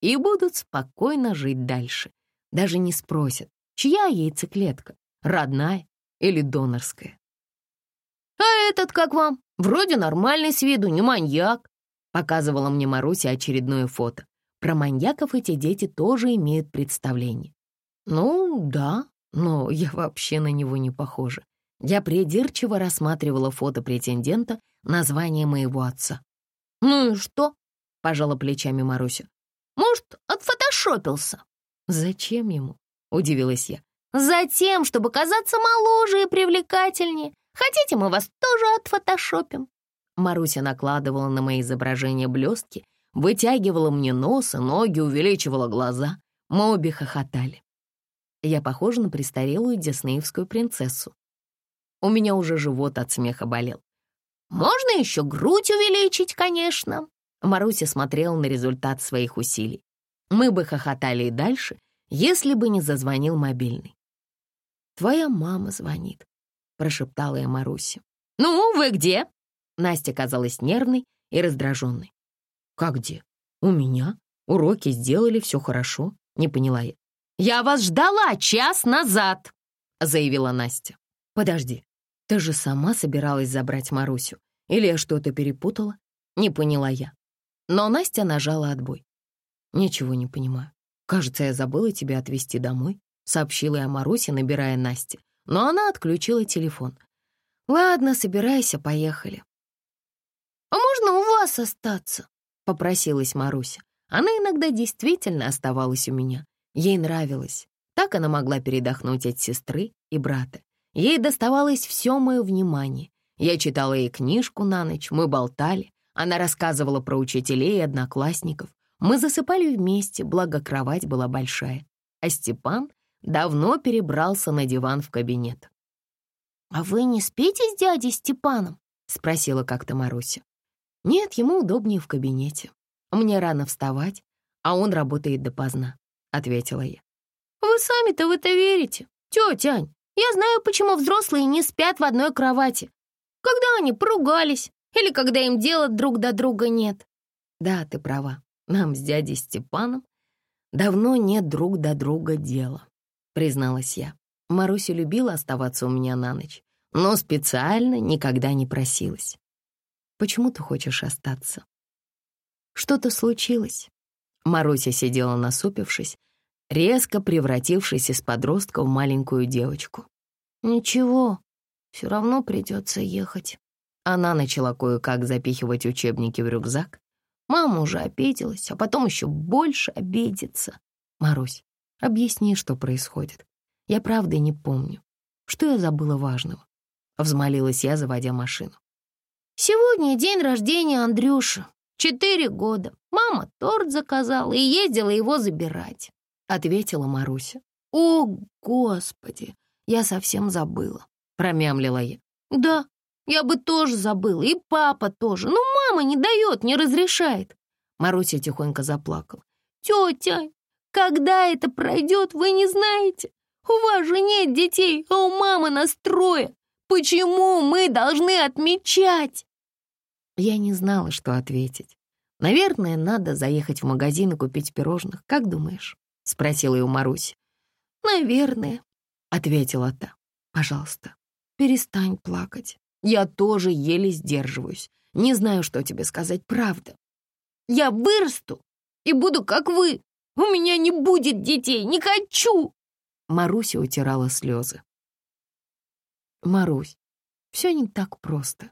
и будут спокойно жить дальше. Даже не спросят, чья яйцеклетка, родная или донорская. «А этот как вам? Вроде нормальный с виду, не маньяк», показывала мне Маруся очередное фото. Про маньяков эти дети тоже имеют представление. Ну, да, но я вообще на него не похожа. Я придирчиво рассматривала фото претендента на звание моего отца. «Ну и что?» — пожала плечами Маруся. «Может, отфотошопился?» «Зачем ему?» — удивилась я. «Затем, чтобы казаться моложе и привлекательнее. Хотите, мы вас тоже отфотошопим?» Маруся накладывала на мои изображения блестки, вытягивала мне нос и ноги, увеличивала глаза. Мы обе хохотали. Я похожа на престарелую диснеевскую принцессу. У меня уже живот от смеха болел. «Можно еще грудь увеличить, конечно». Маруся смотрела на результат своих усилий. Мы бы хохотали и дальше, если бы не зазвонил мобильный. «Твоя мама звонит», — прошептала я Марусе. «Ну, вы где?» Настя казалась нервной и раздраженной. «Как где? У меня. Уроки сделали, все хорошо», — не поняла я. «Я вас ждала час назад», — заявила Настя. «Подожди, ты же сама собиралась забрать Марусю. Или я что-то перепутала? Не поняла я. Но Настя нажала отбой. Ничего не понимаю. Кажется, я забыла тебя отвезти домой, сообщила я Марусе, набирая Насте. Но она отключила телефон. Ладно, собирайся, поехали. «А можно у вас остаться?» — попросилась Маруся. Она иногда действительно оставалась у меня. Ей нравилось. Так она могла передохнуть от сестры и брата. Ей доставалось все мое внимание. Я читала ей книжку на ночь, мы болтали. Она рассказывала про учителей и одноклассников. Мы засыпали вместе, благо кровать была большая. А Степан давно перебрался на диван в кабинет. «А вы не спите с дядей Степаном?» — спросила как-то Маруся. «Нет, ему удобнее в кабинете. Мне рано вставать, а он работает допоздна», — ответила я. «Вы сами-то в это верите? Тетя Ань, я знаю, почему взрослые не спят в одной кровати. Когда они поругались или когда им дела друг до друга нет». «Да, ты права. Нам с дядей Степаном давно нет друг до друга дела», — призналась я. Маруся любила оставаться у меня на ночь, но специально никогда не просилась. «Почему ты хочешь остаться?» «Что-то случилось?» Маруся сидела насупившись, резко превратившись из подростка в маленькую девочку. «Ничего, все равно придется ехать». Она начала кое-как запихивать учебники в рюкзак. Мама уже обиделась, а потом еще больше обидится. «Марусь, объясни, что происходит. Я правда не помню. Что я забыла важного?» Взмолилась я, заводя машину. «Сегодня день рождения Андрюши. Четыре года. Мама торт заказала и ездила его забирать», — ответила Маруся. «О, Господи, я совсем забыла», — промямлила я. «Да, я бы тоже забыла, и папа тоже, но мама не дает, не разрешает». Маруся тихонько заплакала. «Тетя, когда это пройдет, вы не знаете. У вас же нет детей, а у мамы нас трое. Почему мы должны отмечать?» Я не знала, что ответить. «Наверное, надо заехать в магазин и купить пирожных. Как думаешь?» — спросила ее Марусь. «Наверное», — ответила та. «Пожалуйста, перестань плакать. Я тоже еле сдерживаюсь. Не знаю, что тебе сказать, правда. Я вырасту и буду как вы. У меня не будет детей, не хочу!» Маруся утирала слезы. «Марусь, все не так просто.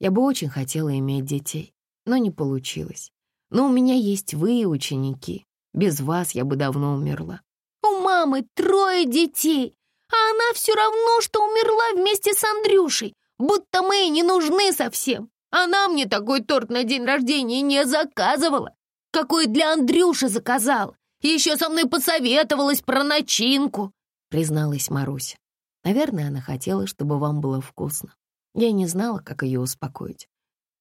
Я бы очень хотела иметь детей, но не получилось. Но у меня есть вы, ученики. Без вас я бы давно умерла. У мамы трое детей, а она все равно, что умерла вместе с Андрюшей, будто мы не нужны совсем. Она мне такой торт на день рождения не заказывала, какой для Андрюши заказала. Еще со мной посоветовалась про начинку, призналась Маруся. Наверное, она хотела, чтобы вам было вкусно. Я не знала, как ее успокоить.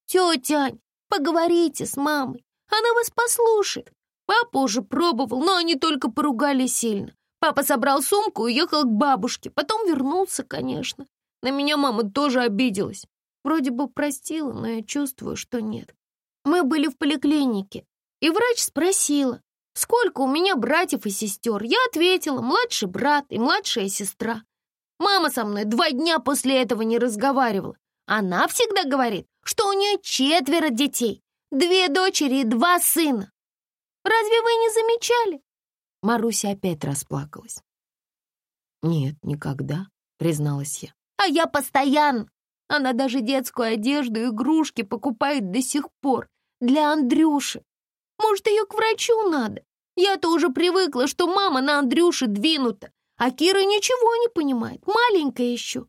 «Тетя Ань, поговорите с мамой, она вас послушает. Папа уже пробовал, но они только поругали сильно. Папа собрал сумку и уехал к бабушке, потом вернулся, конечно. На меня мама тоже обиделась. Вроде бы простила, но я чувствую, что нет. Мы были в поликлинике, и врач спросила, сколько у меня братьев и сестер. Я ответила, младший брат и младшая сестра. Мама со мной два дня после этого не разговаривала. Она всегда говорит, что у нее четверо детей, две дочери и два сына. Разве вы не замечали?» Маруся опять расплакалась. «Нет, никогда», — призналась я. «А я постоянно. Она даже детскую одежду и игрушки покупает до сих пор для Андрюши. Может, ее к врачу надо? Я-то уже привыкла, что мама на Андрюше двинута. А Кира ничего не понимает, маленькая еще.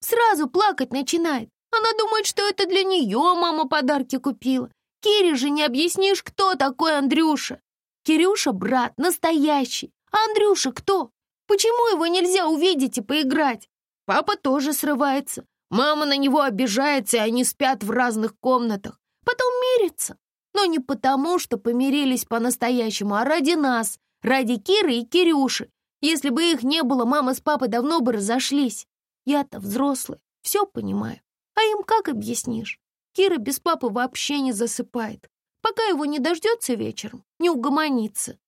Сразу плакать начинает. Она думает, что это для нее мама подарки купила. Кире же не объяснишь, кто такой Андрюша. Кирюша — брат, настоящий. А Андрюша кто? Почему его нельзя увидеть и поиграть? Папа тоже срывается. Мама на него обижается, и они спят в разных комнатах. Потом мирятся. Но не потому, что помирились по-настоящему, а ради нас, ради Киры и Кирюши. Если бы их не было, мама с папой давно бы разошлись. Я-то взрослый, все понимаю. А им как объяснишь? Кира без папы вообще не засыпает. Пока его не дождется вечером, не угомонится.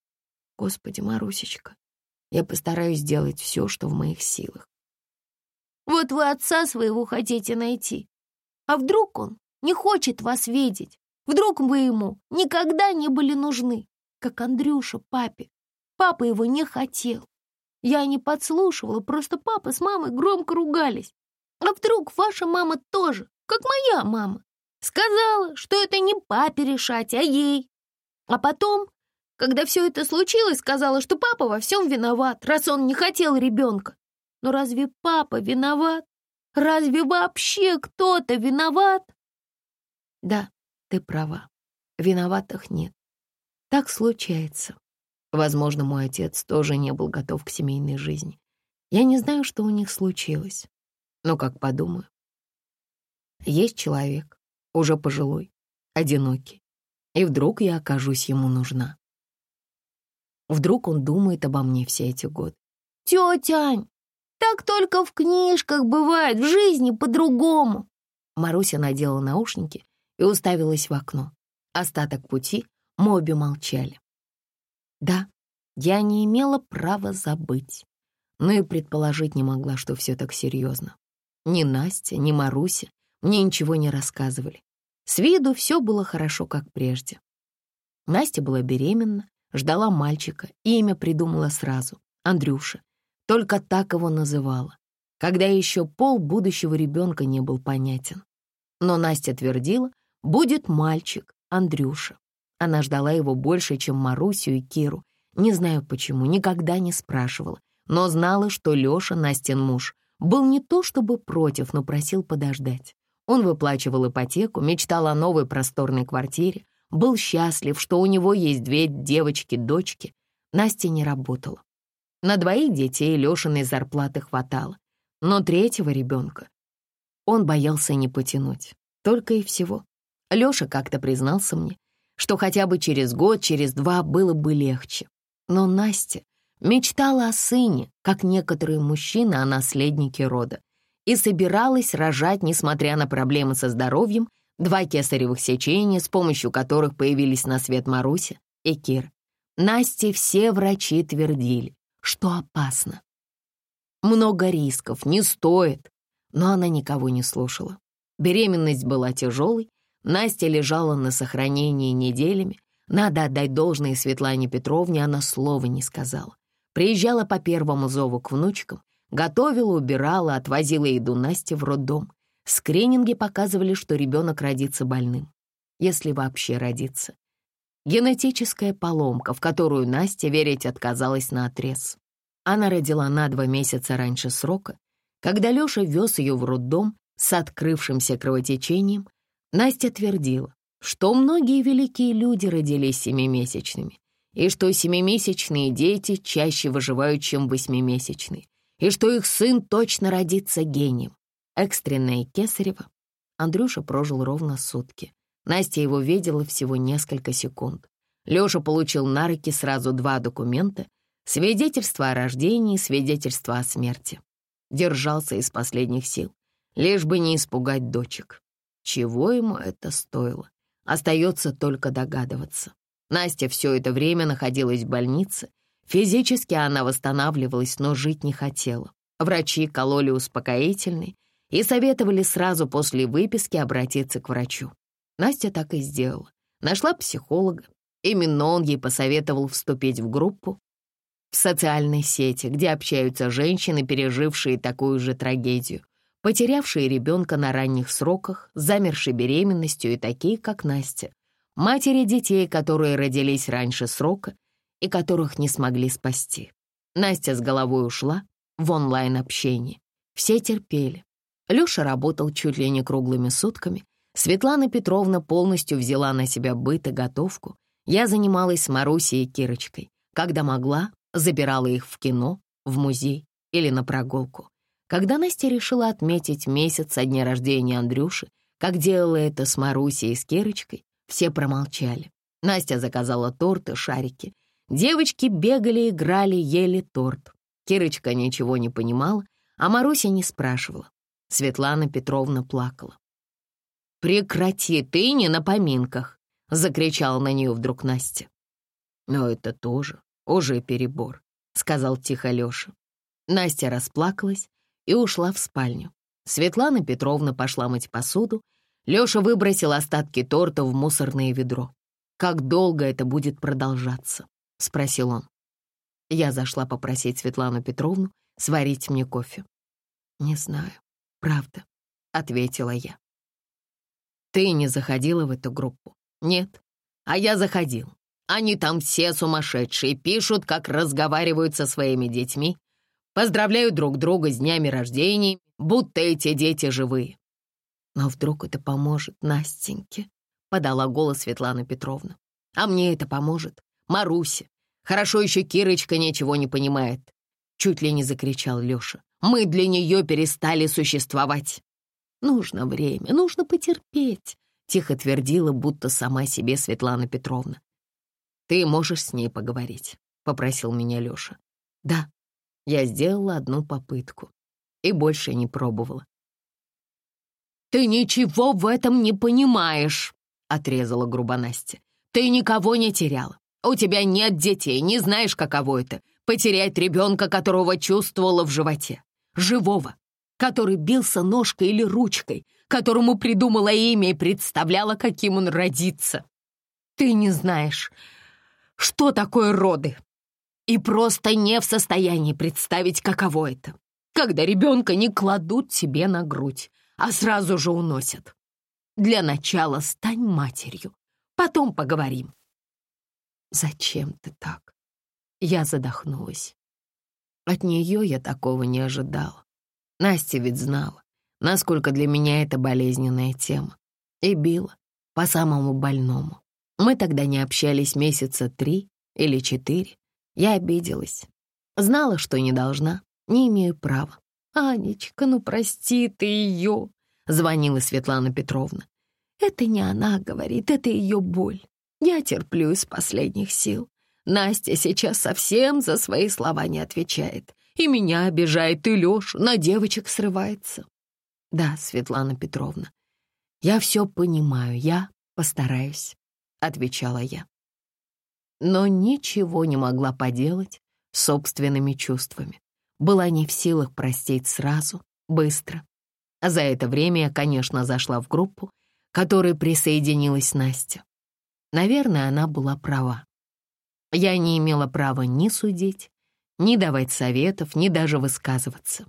Господи, Марусечка, я постараюсь сделать все, что в моих силах. Вот вы отца своего хотите найти. А вдруг он не хочет вас видеть? Вдруг вы ему никогда не были нужны, как Андрюша папе. Папа его не хотел. Я не подслушивала, просто папа с мамой громко ругались. А вдруг ваша мама тоже, как моя мама, сказала, что это не папе решать, а ей. А потом, когда все это случилось, сказала, что папа во всем виноват, раз он не хотел ребенка. Но разве папа виноват? Разве вообще кто-то виноват? Да, ты права. Виноватых нет. Так случается. Возможно, мой отец тоже не был готов к семейной жизни. Я не знаю, что у них случилось. Но как подумаю. Есть человек, уже пожилой, одинокий, и вдруг я окажусь ему нужна. Вдруг он думает обо мне все эти годы. «Тетя Ань, так только в книжках бывает, в жизни по-другому». Маруся надела наушники и уставилась в окно. Остаток пути мы обе молчали. Да, я не имела права забыть, но и предположить не могла, что все так серьезно. Ни Настя, ни Маруся мне ничего не рассказывали. С виду все было хорошо, как прежде. Настя была беременна, ждала мальчика, имя придумала сразу — Андрюша. Только так его называла, когда еще пол будущего ребенка не был понятен. Но Настя твердила, будет мальчик, Андрюша. Она ждала его больше, чем Марусю и Киру. Не знаю почему, никогда не спрашивала, но знала, что Лёша, Настин муж, был не то чтобы против, но просил подождать. Он выплачивал ипотеку, мечтал о новой просторной квартире, был счастлив, что у него есть две девочки-дочки. Настя не работала. На двоих детей Лешиной зарплаты хватало, но третьего ребенка он боялся не потянуть. Только и всего. Леша как-то признался мне, что хотя бы через год, через два было бы легче. Но Настя мечтала о сыне, как некоторые мужчины о наследнике рода, и собиралась рожать, несмотря на проблемы со здоровьем, два кесаревых сечения, с помощью которых появились на свет Маруся и Кир. Насте все врачи твердили, что опасно. Много рисков, не стоит, но она никого не слушала. Беременность была тяжелой, Настя лежала на сохранении неделями. Надо отдать должное Светлане Петровне, она слова не сказала. Приезжала по первому зову к внучкам, готовила, убирала, отвозила еду Насте в роддом. Скрининги показывали, что ребенок родится больным, если вообще родится. Генетическая поломка, в которую Настя верить отказалась на отрез. Она родила на два месяца раньше срока. Когда Леша вез ее в роддом с открывшимся кровотечением, Настя твердила, что многие великие люди родились семимесячными, и что семимесячные дети чаще выживают, чем восьмимесячные, и что их сын точно родится гением. Экстренное кесарево. Андрюша прожил ровно сутки. Настя его видела всего несколько секунд. Леша получил на руки сразу два документа — свидетельство о рождении и свидетельство о смерти. Держался из последних сил, лишь бы не испугать дочек. Чего ему это стоило? Остается только догадываться. Настя все это время находилась в больнице. Физически она восстанавливалась, но жить не хотела. Врачи кололи успокоительный и советовали сразу после выписки обратиться к врачу. Настя так и сделала. Нашла психолога. Именно он ей посоветовал вступить в группу в социальной сети, где общаются женщины, пережившие такую же трагедию потерявшие ребенка на ранних сроках, замершие беременностью и такие, как Настя, матери детей, которые родились раньше срока и которых не смогли спасти. Настя с головой ушла в онлайн-общение. Все терпели. Леша работал чуть ли не круглыми сутками. Светлана Петровна полностью взяла на себя быт и готовку. Я занималась с Марусей и Кирочкой. Когда могла, забирала их в кино, в музей или на прогулку. Когда Настя решила отметить месяц со дня рождения Андрюши, как делала это с Марусей и с Кирочкой, все промолчали. Настя заказала торт и шарики. Девочки бегали, играли, ели торт. Кирочка ничего не понимала, а Маруся не спрашивала. Светлана Петровна плакала. «Прекрати, ты не на поминках!» — закричала на нее вдруг Настя. «Но это тоже уже перебор», — сказал тихо Леша. Настя расплакалась, и ушла в спальню. Светлана Петровна пошла мыть посуду. Лёша выбросил остатки торта в мусорное ведро. «Как долго это будет продолжаться?» — спросил он. Я зашла попросить Светлану Петровну сварить мне кофе. «Не знаю, правда», — ответила я. «Ты не заходила в эту группу?» «Нет, а я заходил. Они там все сумасшедшие, пишут, как разговаривают со своими детьми, Поздравляют друг друга с днями рождения, будто эти дети живые. Но вдруг это поможет Настеньке, подала голос Светлана Петровна. А мне это поможет. Маруся. Хорошо еще Кирочка ничего не понимает. Чуть ли не закричал Леша. Мы для нее перестали существовать. Нужно время, нужно потерпеть», — тихо твердила, будто сама себе Светлана Петровна. «Ты можешь с ней поговорить», — попросил меня Лёша. «Да». Я сделала одну попытку и больше не пробовала. «Ты ничего в этом не понимаешь», — отрезала грубо Настя. «Ты никого не теряла. У тебя нет детей, не знаешь, каково это — потерять ребенка, которого чувствовала в животе. Живого, который бился ножкой или ручкой, которому придумала имя и представляла, каким он родится. Ты не знаешь, что такое роды, и просто не в состоянии представить, каково это, когда ребенка не кладут тебе на грудь, а сразу же уносят. Для начала стань матерью, потом поговорим. Зачем ты так? Я задохнулась. От нее я такого не ожидала. Настя ведь знала, насколько для меня это болезненная тема. И била по самому больному. Мы тогда не общались месяца три или четыре. Я обиделась. Знала, что не должна, не имею права. «Анечка, ну прости ты ее!» — звонила Светлана Петровна. «Это не она говорит, это ее боль. Я терплю из последних сил. Настя сейчас совсем за свои слова не отвечает. И меня обижает, и Лешу на девочек срывается. Да, Светлана Петровна, я все понимаю, я постараюсь, отвечала я. Но ничего не могла поделать собственными чувствами. Была не в силах простить сразу, быстро. За это время я, конечно, зашла в группу, которой присоединилась Настя. Наверное, она была права. Я не имела права ни судить, ни давать советов, ни даже высказываться.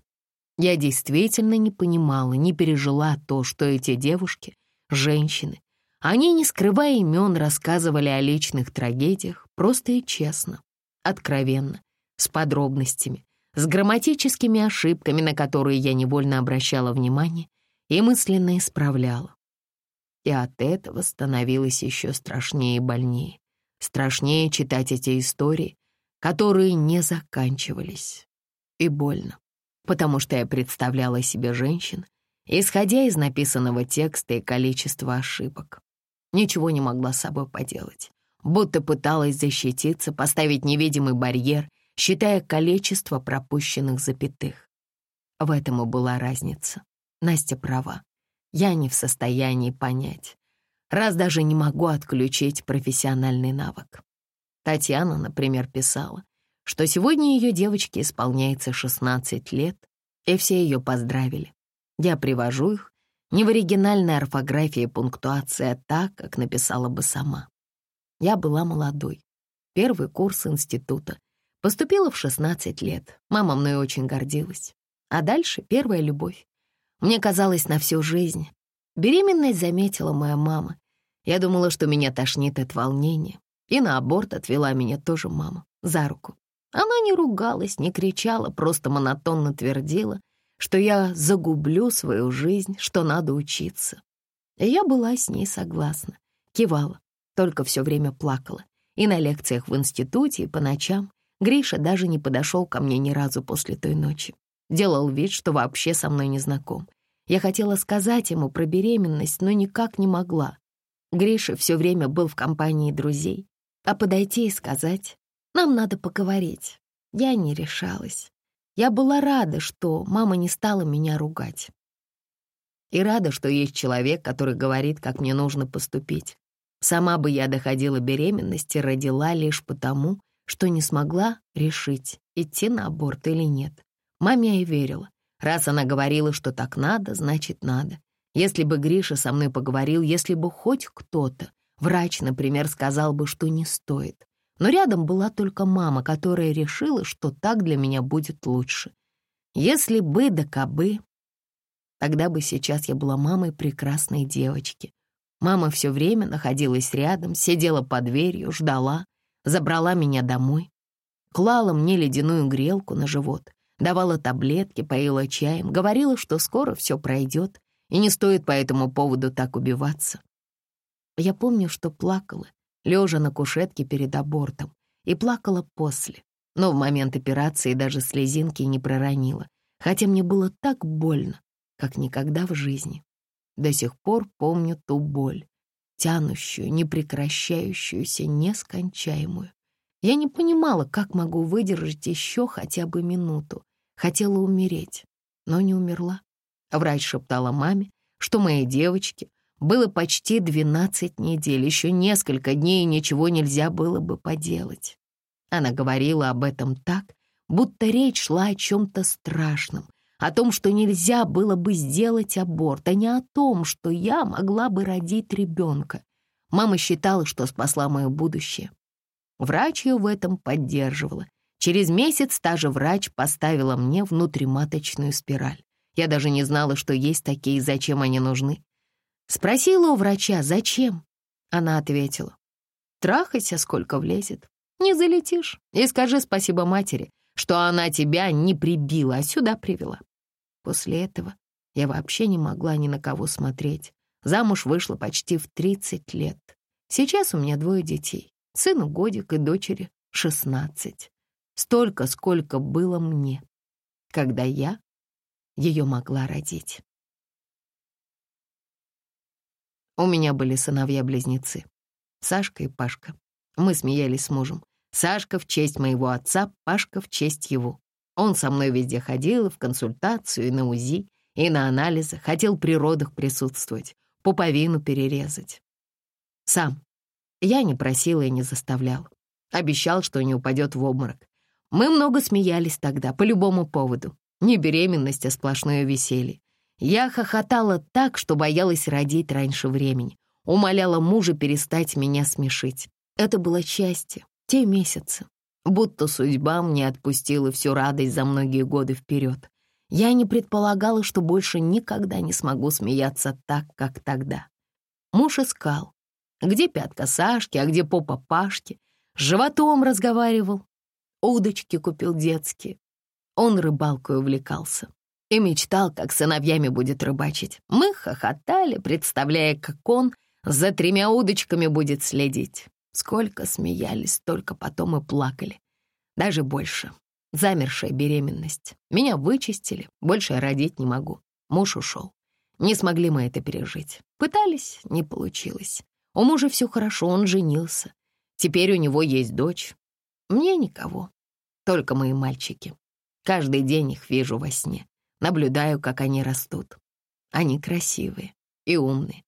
Я действительно не понимала, не пережила то, что эти девушки, женщины, они, не скрывая имен, рассказывали о личных трагедиях просто и честно, откровенно, с подробностями, с грамматическими ошибками, на которые я невольно обращала внимание и мысленно исправляла. И от этого становилось еще страшнее и больнее. Страшнее читать эти истории, которые не заканчивались. И больно, потому что я представляла себе женщин, исходя из написанного текста и количества ошибок. Ничего не могла с собой поделать, будто пыталась защититься, поставить невидимый барьер, считая количество пропущенных запятых. В этом и была разница. Настя права. Я не в состоянии понять, раз даже не могу отключить профессиональный навык. Татьяна, например, писала, что сегодня ее девочке исполняется 16 лет, и все ее поздравили. Я привожу их не в оригинальной орфографии и пунктуации, так, как написала бы сама. Я была молодой. Первый курс института. Поступила в 16 лет. Мама мной очень гордилась. А дальше первая любовь. Мне казалось на всю жизнь. Беременность заметила моя мама. Я думала, что меня тошнит от волнения. И на аборт отвела меня тоже мама за руку. Она не ругалась, не кричала, просто монотонно твердила, что я загублю свою жизнь, что надо учиться. И я была с ней согласна, кивала, только все время плакала. И на лекциях в институте, и по ночам Гриша даже не подошел ко мне ни разу после той ночи. Делал вид, что вообще со мной не знаком. Я хотела сказать ему про беременность, но никак не могла. Гриша все время был в компании друзей, а подойти и сказать «нам надо поговорить» я не решалась. Я была рада, что мама не стала меня ругать. И рада, что есть человек, который говорит, как мне нужно поступить. Сама бы я доходила беременности, родила лишь потому, что не смогла решить, идти на аборт или нет. Маме я верила. Раз она говорила, что так надо, значит надо. Если бы Гриша со мной поговорил, если бы хоть кто-то, Врач, например, сказал бы, что не стоит. Но рядом была только мама, которая решила, что так для меня будет лучше. Если бы да кабы, тогда бы сейчас я была мамой прекрасной девочки. Мама все время находилась рядом, сидела под дверью, ждала, забрала меня домой, клала мне ледяную грелку на живот, давала таблетки, поила чаем, говорила, что скоро все пройдет, и не стоит по этому поводу так убиваться. Я помню, что плакала, лежа на кушетке перед абортом, и плакала после, но в момент операции даже слезинки не проронила, хотя мне было так больно, как никогда в жизни. До сих пор помню ту боль, тянущую, непрекращающуюся, нескончаемую. Я не понимала, как могу выдержать еще хотя бы минуту. Хотела умереть, но не умерла. Врач шептала маме, что моей девочке было почти 12 недель, еще несколько дней, и ничего нельзя было бы поделать. Она говорила об этом так, будто речь шла о чем-то страшном, о том, что нельзя было бы сделать аборт, а не о том, что я могла бы родить ребенка. Мама считала, что спасла мое будущее. Врач ее в этом поддерживала. Через месяц та же врач поставила мне внутриматочную спираль. Я даже не знала, что есть такие и зачем они нужны. Спросила у врача, зачем? Она ответила, трахайся, сколько влезет. Не залетишь. И скажи спасибо матери, что она тебя не прибила, а сюда привела. После этого я вообще не могла ни на кого смотреть. Замуж вышла почти в 30 лет. Сейчас у меня двое детей. Сыну годик и дочери 16. Столько, сколько было мне, когда я ее могла родить. У меня были сыновья-близнецы, Сашка и Пашка. Мы смеялись с мужем. Сашка в честь моего отца, Пашка в честь его. Он со мной везде ходил, в консультацию, и на УЗИ, и на анализы, хотел при родах присутствовать, пуповину перерезать. Сам. Я не просила и не заставлял. Обещал, что не упадет в обморок. Мы много смеялись тогда, по любому поводу. Не беременность, а сплошное веселье. Я хохотала так, что боялась родить раньше времени. Умоляла мужа перестать меня смешить. Это было счастье, те месяцы. Будто судьба мне отпустила всю радость за многие годы вперед. Я не предполагала, что больше никогда не смогу смеяться так, как тогда. Муж искал. Где пятка Сашки, а где попа Пашки. С животом разговаривал. Удочки купил детские. Он рыбалкой увлекался и мечтал, как сыновьями будет рыбачить. Мы хохотали, представляя, как он за тремя удочками будет следить. Сколько смеялись, столько потом и плакали. Даже больше. Замершая беременность. Меня вычистили, больше родить не могу. Муж ушел. Не смогли мы это пережить. Пытались, не получилось. У мужа все хорошо, он женился. Теперь у него есть дочь. Мне никого, только мои мальчики. Каждый день их вижу во сне. Наблюдаю, как они растут. Они красивые и умные.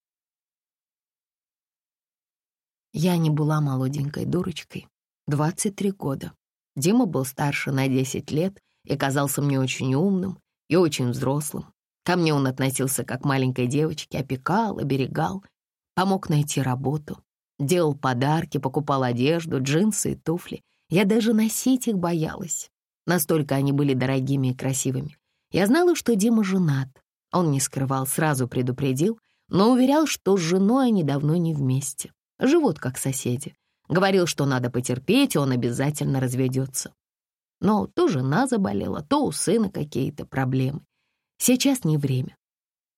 Я не была молоденькой дурочкой. 23 года. Дима был старше на 10 лет и казался мне очень умным и очень взрослым. Ко мне он относился как к маленькой девочке, опекал, оберегал, помог найти работу, делал подарки, покупал одежду, джинсы и туфли. Я даже носить их боялась. Настолько они были дорогими и красивыми. Я знала, что Дима женат. Он не скрывал, сразу предупредил, но уверял, что с женой они давно не вместе. Живут как соседи. Говорил, что надо потерпеть, он обязательно разведется. Но то жена заболела, то у сына какие-то проблемы. Сейчас не время.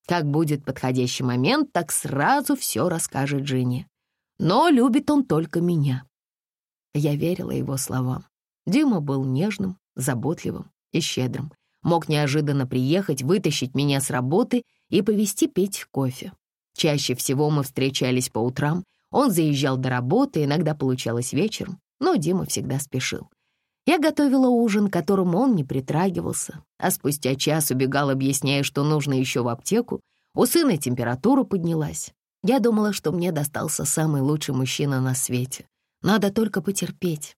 Как будет подходящий момент, так сразу все расскажет жене. Но любит он только меня. Я верила его словам. Дима был нежным, заботливым и щедрым. Мог неожиданно приехать, вытащить меня с работы и повезти пить кофе. Чаще всего мы встречались по утрам. Он заезжал до работы, иногда получалось вечером, но Дима всегда спешил. Я готовила ужин, к которому он не притрагивался, а спустя час убегал, объясняя, что нужно еще в аптеку. У сына температура поднялась. Я думала, что мне достался самый лучший мужчина на свете. Надо только потерпеть.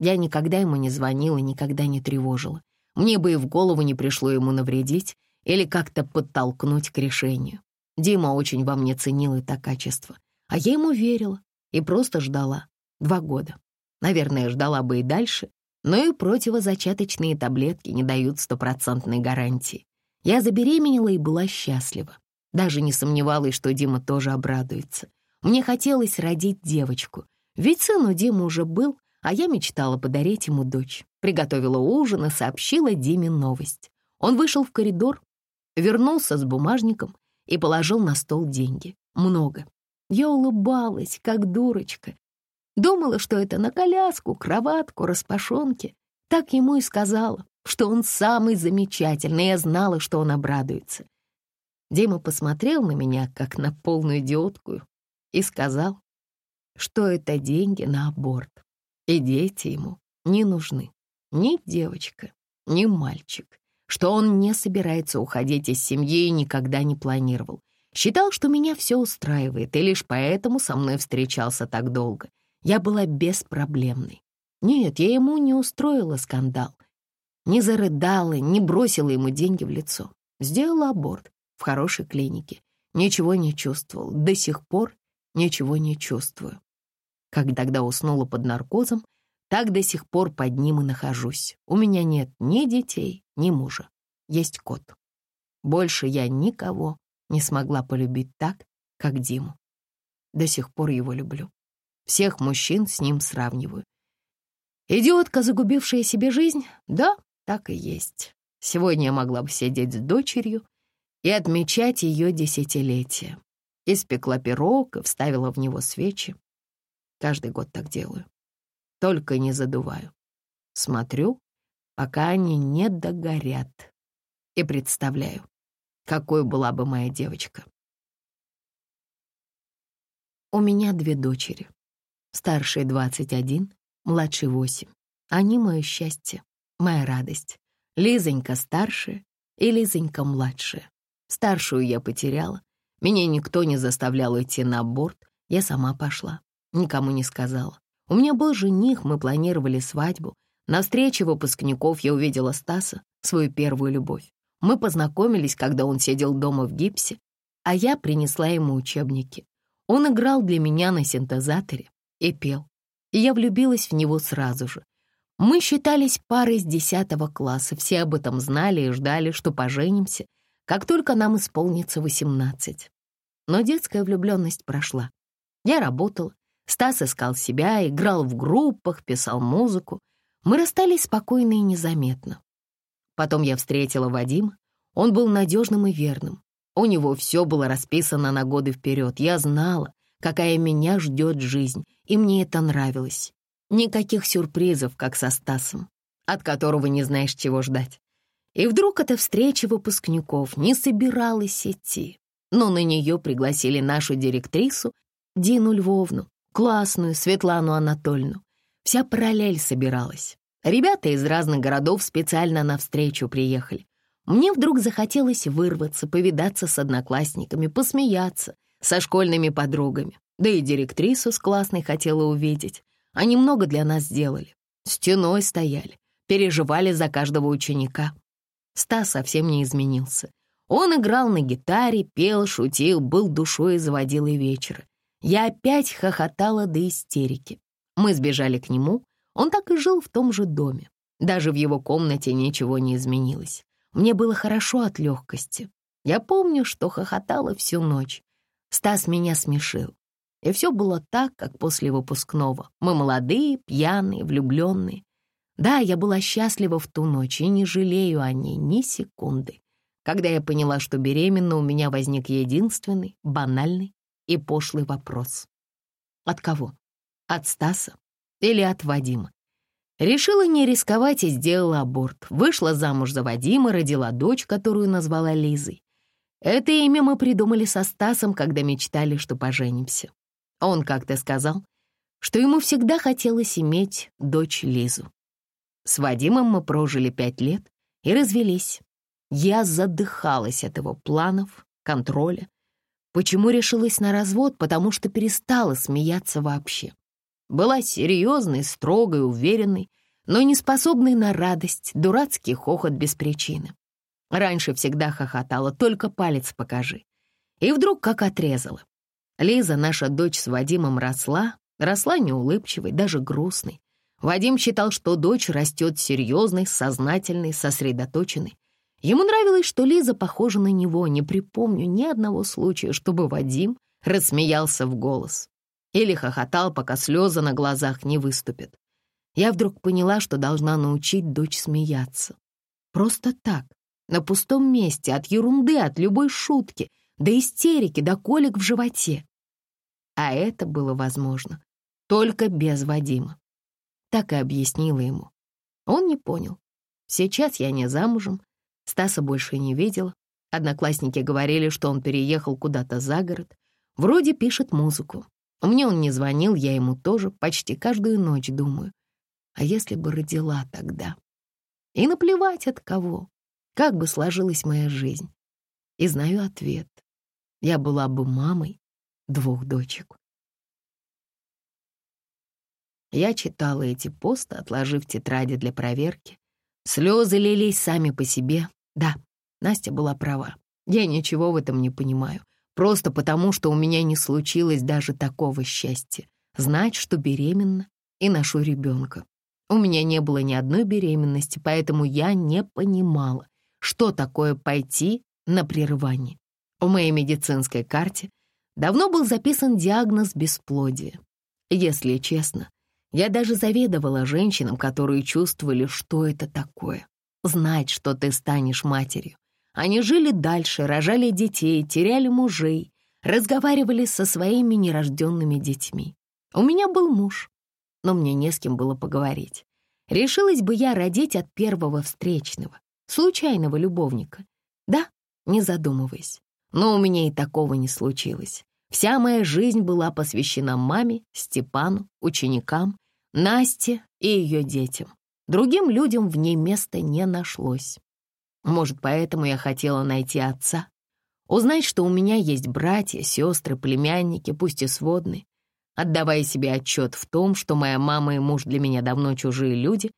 Я никогда ему не звонила, никогда не тревожила. Мне бы и в голову не пришло ему навредить или как-то подтолкнуть к решению. Дима очень во мне ценил это качество. А я ему верила и просто ждала. Два года. Наверное, ждала бы и дальше, но и противозачаточные таблетки не дают стопроцентной гарантии. Я забеременела и была счастлива. Даже не сомневалась, что Дима тоже обрадуется. Мне хотелось родить девочку, ведь сын у Димы уже был, а я мечтала подарить ему дочь. Приготовила ужин и сообщила Диме новость. Он вышел в коридор, вернулся с бумажником и положил на стол деньги. Много. Я улыбалась, как дурочка. Думала, что это на коляску, кроватку, распашонки. Так ему и сказала, что он самый замечательный, я знала, что он обрадуется. Дима посмотрел на меня, как на полную идиотку, и сказал, что это деньги на аборт, и дети ему не нужны. Ни девочка, ни мальчик, что он не собирается уходить из семьи и никогда не планировал. Считал, что меня все устраивает, и лишь поэтому со мной встречался так долго. Я была беспроблемной. Нет, я ему не устроила скандал. Не зарыдала, не бросила ему деньги в лицо. Сделала аборт в хорошей клинике. Ничего не чувствовал. До сих пор ничего не чувствую. Как тогда уснула под наркозом, так до сих пор под ним и нахожусь. У меня нет ни детей, ни мужа. Есть кот. Больше я никого не смогла полюбить так, как Диму. До сих пор его люблю. Всех мужчин с ним сравниваю. Идиотка, загубившая себе жизнь? Да, так и есть. Сегодня я могла бы сидеть с дочерью и отмечать ее десятилетие. Испекла пирог и вставила в него свечи. Каждый год так делаю. Только не задуваю. Смотрю, пока они не догорят. И представляю, какой была бы моя девочка. У меня две дочери. Старшая 21, младший 8. Они мое счастье, моя радость. Лизонька старшая и Лизонька младшая. Старшую я потеряла. Меня никто не заставлял идти на борт. Я сама пошла. Никому не сказала. У меня был жених, мы планировали свадьбу. На встрече выпускников я увидела Стаса, свою первую любовь. Мы познакомились, когда он сидел дома в гипсе, а я принесла ему учебники. Он играл для меня на синтезаторе и пел. И я влюбилась в него сразу же. Мы считались парой с десятого класса, все об этом знали и ждали, что поженимся, как только нам исполнится восемнадцать. Но детская влюбленность прошла. Я работала, Стас искал себя, играл в группах, писал музыку. Мы расстались спокойно и незаметно. Потом я встретила Вадима. Он был надежным и верным. У него все было расписано на годы вперед. Я знала, какая меня ждет жизнь, и мне это нравилось. Никаких сюрпризов, как со Стасом, от которого не знаешь, чего ждать. И вдруг эта встреча выпускников не собиралась идти. Но на нее пригласили нашу директрису Дину Львовну, классную Светлану Анатольевну. Вся параллель собиралась. Ребята из разных городов специально навстречу приехали. Мне вдруг захотелось вырваться, повидаться с одноклассниками, посмеяться со школьными подругами. Да и директрису с классной хотела увидеть. Они много для нас сделали. Стеной стояли, переживали за каждого ученика. Стас совсем не изменился. Он играл на гитаре, пел, шутил, был душой и заводил и вечеры. Я опять хохотала до истерики. Мы сбежали к нему, он так и жил в том же доме. Даже в его комнате ничего не изменилось. Мне было хорошо от легкости. Я помню, что хохотала всю ночь. Стас меня смешил. И все было так, как после выпускного. Мы молодые, пьяные, влюбленные. Да, я была счастлива в ту ночь и не жалею о ней ни секунды. Когда я поняла, что беременна, у меня возник единственный, банальный и пошлый вопрос. От кого? От Стаса или от Вадима? Решила не рисковать и сделала аборт. Вышла замуж за Вадима, родила дочь, которую назвала Лизой. Это имя мы придумали со Стасом, когда мечтали, что поженимся. Он как-то сказал, что ему всегда хотелось иметь дочь Лизу. С Вадимом мы прожили пять лет и развелись. Я задыхалась от его планов, контроля, Почему решилась на развод? Потому что перестала смеяться вообще. Была серьезной, строгой, уверенной, но не способной на радость, дурацкий хохот без причины. Раньше всегда хохотала, только палец покажи. И вдруг как отрезала. Лиза, наша дочь с Вадимом, росла, росла неулыбчивой, даже грустной. Вадим считал, что дочь растет серьезной, сознательной, сосредоточенной. Ему нравилось, что Лиза похожа на него. Не припомню ни одного случая, чтобы Вадим рассмеялся в голос или хохотал, пока слезы на глазах не выступят. Я вдруг поняла, что должна научить дочь смеяться. Просто так, на пустом месте, от ерунды, от любой шутки, до истерики, до колик в животе. А это было возможно только без Вадима. Так и объяснила ему. Он не понял. Сейчас я не замужем, Стаса больше не видела. Одноклассники говорили, что он переехал куда-то за город, вроде пишет музыку. Мне он не звонил, я ему тоже почти каждую ночь думаю. А если бы родила тогда? И наплевать от кого, как бы сложилась моя жизнь. И знаю ответ. Я была бы мамой двух дочек. Я читала эти посты, отложив тетради для проверки. Слезы лились сами по себе. Да, Настя была права. Я ничего в этом не понимаю. Просто потому, что у меня не случилось даже такого счастья. Знать, что беременна и ношу ребенка. У меня не было ни одной беременности, поэтому я не понимала, что такое пойти на прерывание. В моей медицинской карте давно был записан диагноз бесплодия. Если честно, я даже заведовала женщинам, которые чувствовали, что это такое. Знать, что ты станешь матерью. Они жили дальше, рожали детей, теряли мужей, разговаривали со своими нерожденными детьми. У меня был муж, но мне не с кем было поговорить. Решилась бы я родить от первого встречного, случайного любовника. Да, не задумываясь. Но у меня и такого не случилось. Вся моя жизнь была посвящена маме, Степану, ученикам, Насте и ее детям. Другим людям в ней места не нашлось. Может, поэтому я хотела найти отца, узнать, что у меня есть братья, сестры, племянники, пусть и сводные, отдавая себе отчет в том, что моя мама и муж для меня давно чужие люди,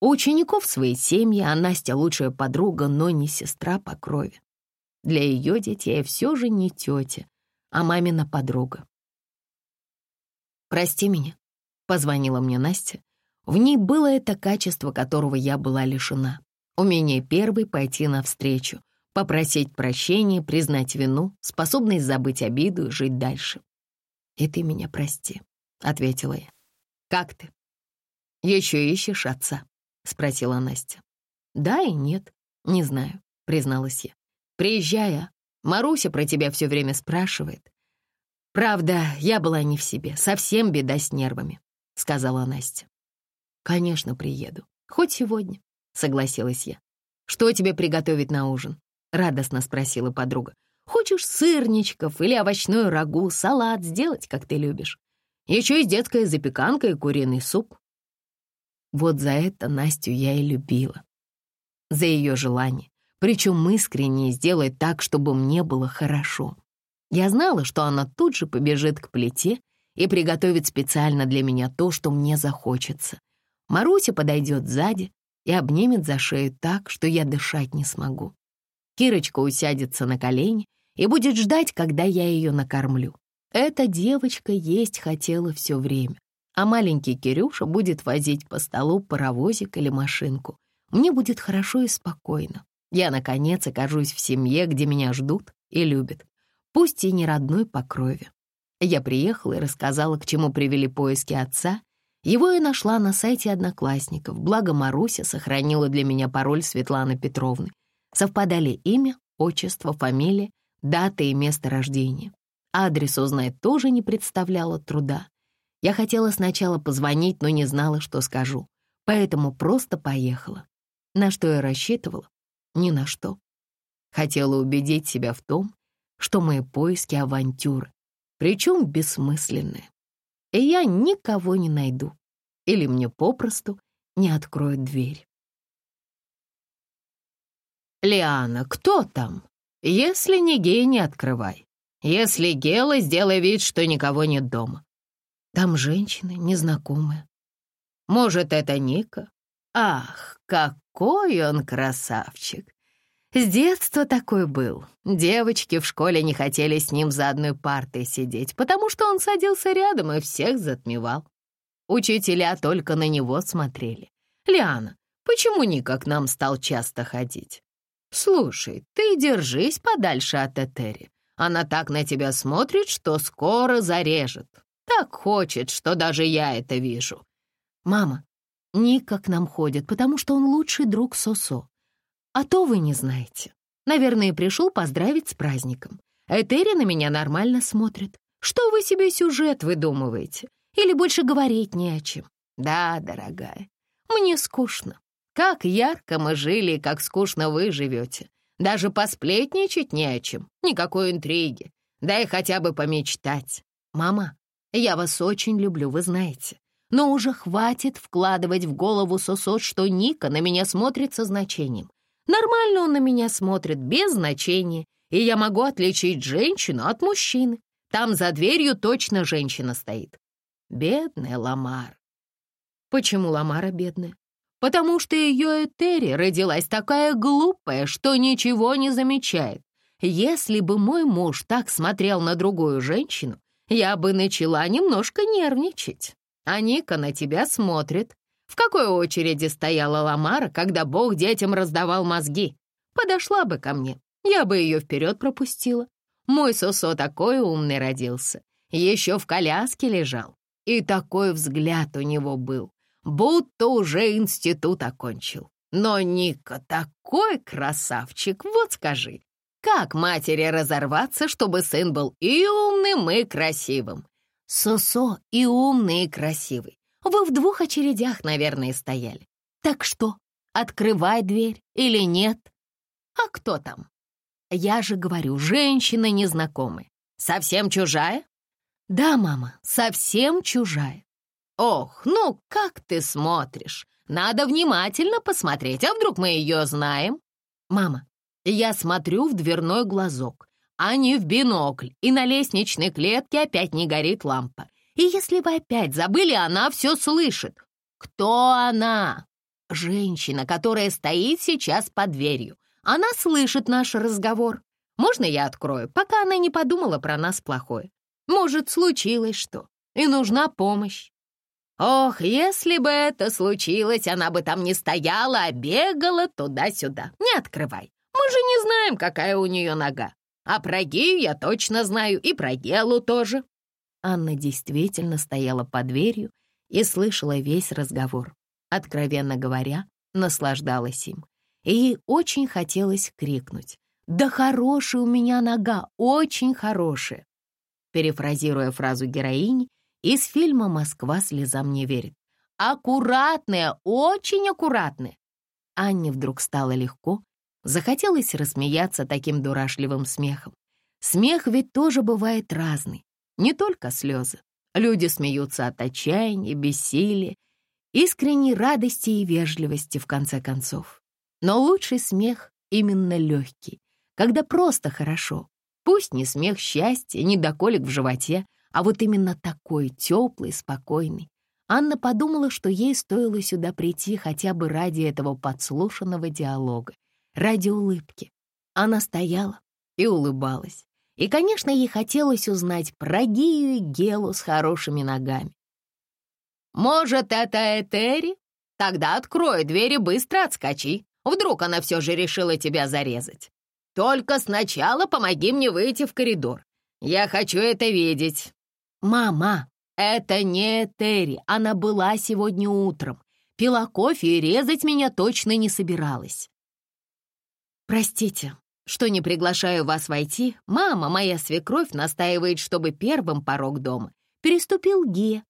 у учеников свои семьи, а Настя лучшая подруга, но не сестра по крови. Для ее детей я все же не тетя, а мамина подруга. «Прости меня», — позвонила мне Настя. В ней было это качество, которого я была лишена. Умение первой пойти навстречу, попросить прощения, признать вину, способность забыть обиду и жить дальше. «И ты меня прости», — ответила я. «Как ты?» «Еще ищешь отца?» — спросила Настя. «Да и нет, не знаю», — призналась я. «Приезжай, а? Маруся про тебя все время спрашивает». «Правда, я была не в себе, совсем беда с нервами», — сказала Настя. «Конечно, приеду. Хоть сегодня», — согласилась я. «Что тебе приготовить на ужин?» — радостно спросила подруга. Хочешь сырничков или овощную рагу, салат сделать, как ты любишь. Еще есть детская запеканка и куриный суп. Вот за это Настю я и любила. За ее желание, причем искренне сделать так, чтобы мне было хорошо. Я знала, что она тут же побежит к плите и приготовит специально для меня то, что мне захочется. Маруся подойдет сзади и обнимет за шею так, что я дышать не смогу. Кирочка усядется на колени и будет ждать, когда я ее накормлю. Эта девочка есть хотела все время, а маленький Кирюша будет возить по столу паровозик или машинку. Мне будет хорошо и спокойно. Я, наконец, окажусь в семье, где меня ждут и любят, пусть и не родной по крови. Я приехала и рассказала, к чему привели поиски отца. Его я нашла на сайте Одноклассников, благо Маруся сохранила для меня пароль Светланы Петровны. Совпадали имя, отчество, фамилия, дата и место рождения. Адрес узнать тоже не представляло труда. Я хотела сначала позвонить, но не знала, что скажу, поэтому просто поехала. На что я рассчитывала? Ни на что. Хотела убедить себя в том, что мои поиски — авантюры, причем бессмысленные. И я никого не найду. Или мне попросту не откроют дверь. «Лиана, кто там? Если не гей, не открывай. Если гела, сделай вид, что никого нет дома». «Там женщины, незнакомые». «Может, это Ника? Ах, какой он красавчик! С детства такой был. Девочки в школе не хотели с ним за одной партой сидеть, потому что он садился рядом и всех затмевал. Учителя только на него смотрели. «Лиана, почему Ника к нам стал часто ходить? «Слушай, ты держись подальше от Этери. Она так на тебя смотрит, что скоро зарежет. Так хочет, что даже я это вижу». «Мама, Ника к нам ходит, потому что он лучший друг Сосо. А то вы не знаете. Наверное, пришел поздравить с праздником. Этери на меня нормально смотрит. Что вы себе сюжет выдумываете? Или больше говорить не о чем? Да, дорогая, мне скучно. Как ярко мы жили, как скучно вы живете. Даже посплетничать не о чем, никакой интриги. Дай хотя бы помечтать. Мама, я вас очень люблю, вы знаете. Но уже хватит вкладывать в голову Сосот, что Ника на меня смотрит со значением. Нормально он на меня смотрит, без значения, и я могу отличить женщину от мужчины. Там за дверью точно женщина стоит. Бедная Ламар. Почему Ламара бедная? Потому что ее Этери родилась такая глупая, что ничего не замечает. Если бы мой муж так смотрел на другую женщину, я бы начала немножко нервничать. А Ника на тебя смотрит. В какой очереди стояла Ламара, когда Бог детям раздавал мозги? Подошла бы ко мне, я бы ее вперед пропустила. Мой Сосо такой умный родился, еще в коляске лежал. И такой взгляд у него был, будто уже институт окончил. Но Ника такой красавчик, вот скажи, как матери разорваться, чтобы сын был и умным, и красивым? Сосо и умный, и красивый. Вы в двух очередях, наверное, стояли. Так что, открывай дверь или нет? А кто там? Я же говорю, женщина незнакомая. Совсем чужая? Да, мама, совсем чужая. Ох, ну как ты смотришь? Надо внимательно посмотреть, а вдруг мы ее знаем? Мама, я смотрю в дверной глазок, а не в бинокль, и на лестничной клетке опять не горит лампа. И если вы опять забыли, она все слышит. Кто она? Женщина, которая стоит сейчас под дверью. Она слышит наш разговор. Можно я открою, пока она не подумала про нас плохое? Может, случилось что, и нужна помощь. Ох, если бы это случилось, она бы там не стояла, а бегала туда-сюда. Не открывай. Мы же не знаем, какая у нее нога. А про Гею я точно знаю, и про Гелу тоже». Анна действительно стояла под дверью и слышала весь разговор. Откровенно говоря, наслаждалась им. И ей очень хотелось крикнуть. «Да хорошая у меня нога, очень хорошая!» Перефразируя фразу героини из фильма «Москва слезам не верит». «Аккуратная, очень аккуратная!» Анне вдруг стало легко Захотелось рассмеяться таким дурашливым смехом. Смех ведь тоже бывает разный, не только слезы. Люди смеются от отчаяния, бессилия, искренней радости и вежливости, в конце концов. Но лучший смех именно легкий, когда просто хорошо. Пусть не смех счастья, не доколик в животе, а вот именно такой теплый, спокойный. Анна подумала, что ей стоило сюда прийти хотя бы ради этого подслушанного диалога ради улыбки. Она стояла и улыбалась. И, конечно, ей хотелось узнать про Гию и Гелу с хорошими ногами. «Может, это Этери? Тогда открой дверь и быстро отскочи. Вдруг она все же решила тебя зарезать. Только сначала помоги мне выйти в коридор. Я хочу это видеть». «Мама, это не Этери. Она была сегодня утром. Пила кофе и резать меня точно не собиралась. «Простите, что не приглашаю вас войти. Мама, моя свекровь, настаивает, чтобы первым порог дома переступил Гия».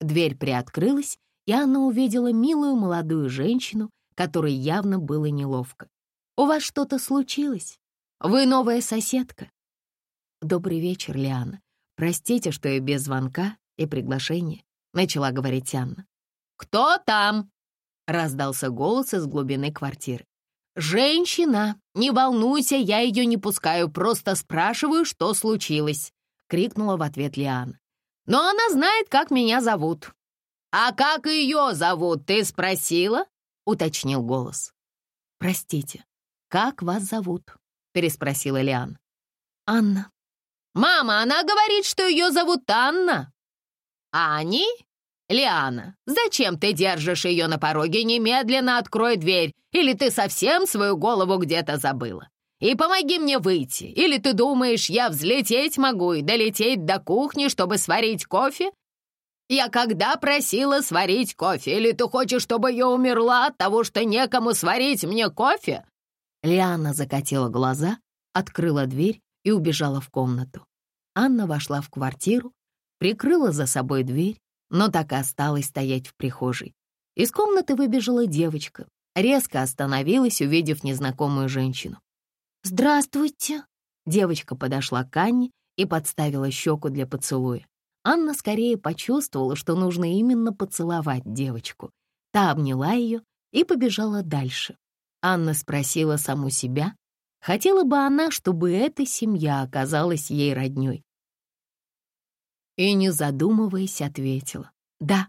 Дверь приоткрылась, и Анна увидела милую молодую женщину, которой явно было неловко. «У вас что-то случилось? Вы новая соседка?» «Добрый вечер, Лиана. Простите, что я без звонка и приглашения», — начала говорить Анна. «Кто там?» — раздался голос из глубины квартиры. «Женщина, не волнуйся, я ее не пускаю, просто спрашиваю, что случилось», — крикнула в ответ Лиана. «Но она знает, как меня зовут». «А как ее зовут, ты спросила?» — уточнил голос. «Простите, как вас зовут?» — переспросила Лиан. «Анна». «Мама, она говорит, что ее зовут Анна». «Ани?» «Лиана, зачем ты держишь ее на пороге? Немедленно открой дверь, или ты совсем свою голову где-то забыла. И помоги мне выйти, или ты думаешь, я взлететь могу и долететь до кухни, чтобы сварить кофе? Я когда просила сварить кофе, или ты хочешь, чтобы я умерла от того, что некому сварить мне кофе?» Лиана закатила глаза, открыла дверь и убежала в комнату. Анна вошла в квартиру, прикрыла за собой дверь, но так и осталась стоять в прихожей. Из комнаты выбежала девочка, резко остановилась, увидев незнакомую женщину. «Здравствуйте!» Девочка подошла к Анне и подставила щеку для поцелуя. Анна скорее почувствовала, что нужно именно поцеловать девочку. Та обняла ее и побежала дальше. Анна спросила саму себя, хотела бы она, чтобы эта семья оказалась ей роднёй. И, не задумываясь, ответила, «Да,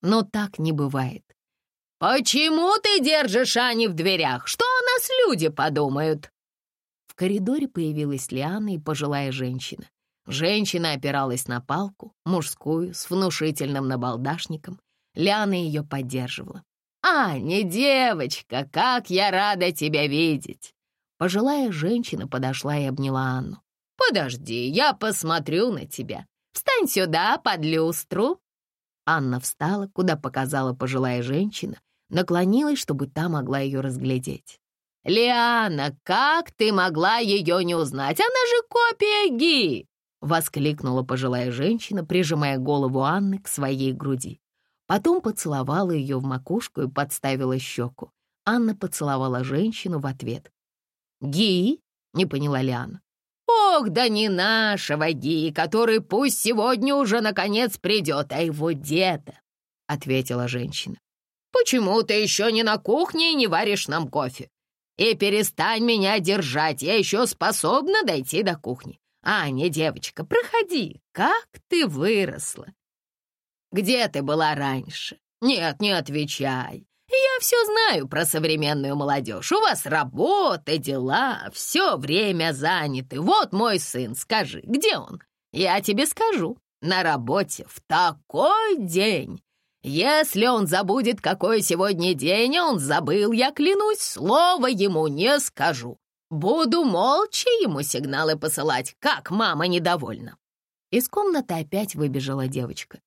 но так не бывает». «Почему ты держишь Ани в дверях? Что о нас люди подумают?» В коридоре появилась Лиана и пожилая женщина. Женщина опиралась на палку, мужскую, с внушительным набалдашником. Лиана ее поддерживала. «Аня, девочка, как я рада тебя видеть!» Пожилая женщина подошла и обняла Анну. «Подожди, я посмотрю на тебя. Встань сюда, под люстру!» Анна встала, куда показала пожилая женщина, наклонилась, чтобы та могла ее разглядеть. «Лиана, как ты могла ее не узнать? Она же копия Ги!» — воскликнула пожилая женщина, прижимая голову Анны к своей груди. Потом поцеловала ее в макушку и подставила щеку. Анна поцеловала женщину в ответ. «Ги?» — не поняла Лиана. «Ох, да не нашего Ги, который пусть сегодня уже наконец придет, а его деда», — ответила женщина. «Почему ты еще не на кухне и не варишь нам кофе? И перестань меня держать, я еще способна дойти до кухни. Аня, девочка, проходи, как ты выросла. Где ты была раньше? Нет, не отвечай. Я все знаю про современную молодежь. У вас работа, дела, все время заняты. Вот мой сын, скажи, где он? Я тебе скажу. На работе в такой день. Если он забудет, какой сегодня день, он забыл, я клянусь, слова ему не скажу. Буду молча ему сигналы посылать, как мама недовольна. Из комнаты опять выбежала девочка.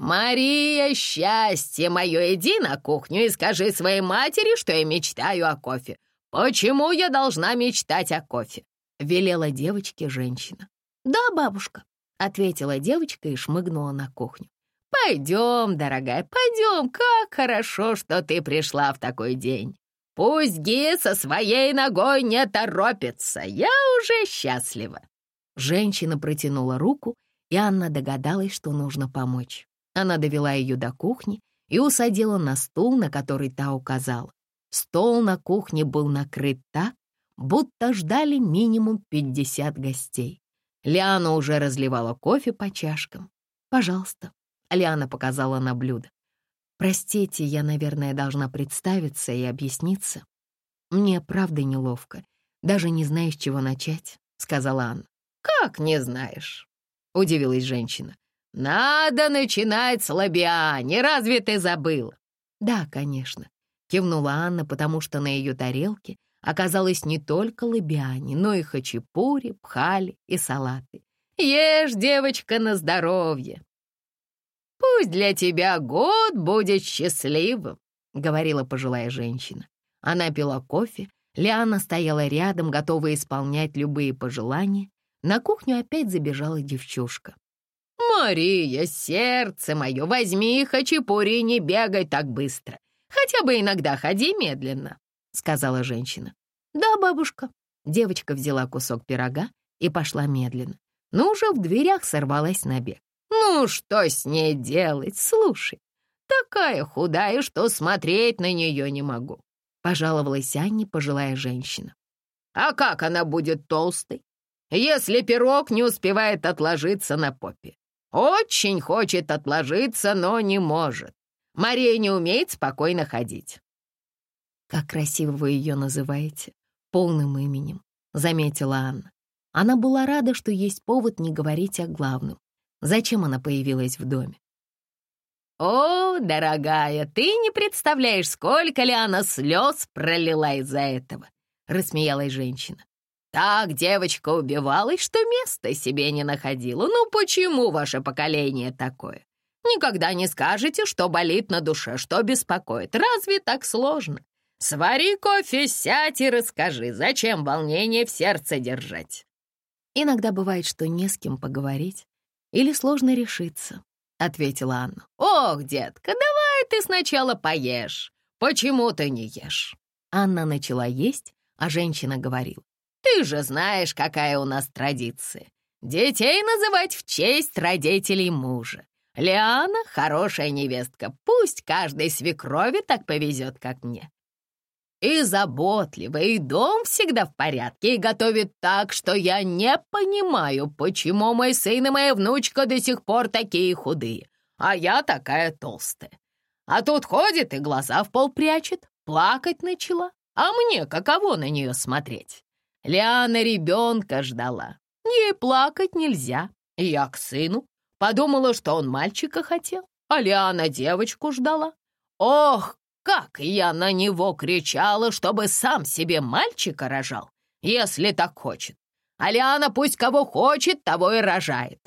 «Мария, счастье мое, иди на кухню и скажи своей матери, что я мечтаю о кофе. Почему я должна мечтать о кофе?» — велела девочке женщина. «Да, бабушка», — ответила девочка и шмыгнула на кухню. «Пойдем, дорогая, пойдем. Как хорошо, что ты пришла в такой день. Пусть Ги со своей ногой не торопится. Я уже счастлива». Женщина протянула руку, и Анна догадалась, что нужно помочь. Она довела ее до кухни и усадила на стул, на который та указала. Стол на кухне был накрыт так, будто ждали минимум 50 гостей. Лиана уже разливала кофе по чашкам. «Пожалуйста», Лиана показала на блюдо. «Простите, я, наверное, должна представиться и объясниться. Мне правда неловко. Даже не знаю, с чего начать», — сказала Анна. «Как не знаешь?» — удивилась женщина. «Надо начинать с лабиани, разве ты забыла?» «Да, конечно», — кивнула Анна, потому что на ее тарелке оказалось не только лабиани, но и хачапури, пхали и салаты. «Ешь, девочка, на здоровье!» «Пусть для тебя год будет счастливым», — говорила пожилая женщина. Она пила кофе, Лиана стояла рядом, готовая исполнять любые пожелания. На кухню опять забежала девчушка. «Мария, сердце мое, возьми хачапури и не бегай так быстро. Хотя бы иногда ходи медленно», — сказала женщина. «Да, бабушка». Девочка взяла кусок пирога и пошла медленно, но уже в дверях сорвалась на бег. «Ну, что с ней делать? Слушай, такая худая, что смотреть на нее не могу», — пожаловалась Анне пожилая женщина. «А как она будет толстой, если пирог не успевает отложиться на попе? Очень хочет отложиться, но не может. Мария не умеет спокойно ходить». «Как красиво вы ее называете, полным именем», — заметила Анна. Она была рада, что есть повод не говорить о главном. Зачем она появилась в доме? «О, дорогая, ты не представляешь, сколько ли она слез пролила из-за этого!» — рассмеялась женщина. «Так девочка убивалась, что места себе не находила. Ну почему ваше поколение такое? Никогда не скажете, что болит на душе, что беспокоит. Разве так сложно? Свари кофе, сядь и расскажи, зачем волнение в сердце держать?» Иногда бывает, что не с кем поговорить, или сложно решиться», — ответила Анна. «Ох, детка, давай ты сначала поешь. Почему ты не ешь?» Анна начала есть, а женщина говорила. Ты же знаешь, какая у нас традиция. Детей называть в честь родителей мужа. Лиана — хорошая невестка, пусть каждой свекрови так повезет, как мне. И заботливая, и дом всегда в порядке, и готовит так, что я не понимаю, почему мой сын и моя внучка до сих пор такие худые, а я такая толстая. А тут ходит и глаза в пол прячет, плакать начала. А мне каково на нее смотреть? Лиана ребенка ждала. Ей плакать нельзя. Я к сыну. Подумала, что он мальчика хотел, а Лиана девочку ждала. Ох, как я на него кричала, чтобы сам себе мальчика рожал, если так хочет. А Лиана пусть кого хочет, того и рожает.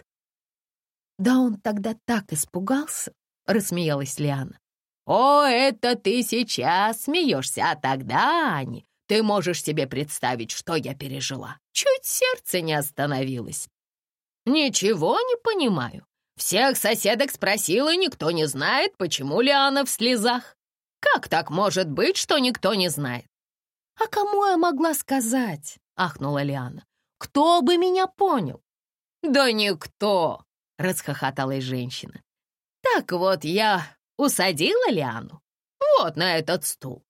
«Да он тогда так испугался», — рассмеялась Лиана. «О, это ты сейчас смеешься, а тогда, Ани, ты можешь себе представить, что я пережила. Чуть сердце не остановилось. Ничего не понимаю. Всех соседок спросила, никто не знает, почему Лиана в слезах. Как так может быть, что никто не знает? «А кому я могла сказать?» — ахнула Лиана. «Кто бы меня понял?» «Да никто!» — расхохоталась женщина. «Так вот я усадила Лиану вот на этот стул,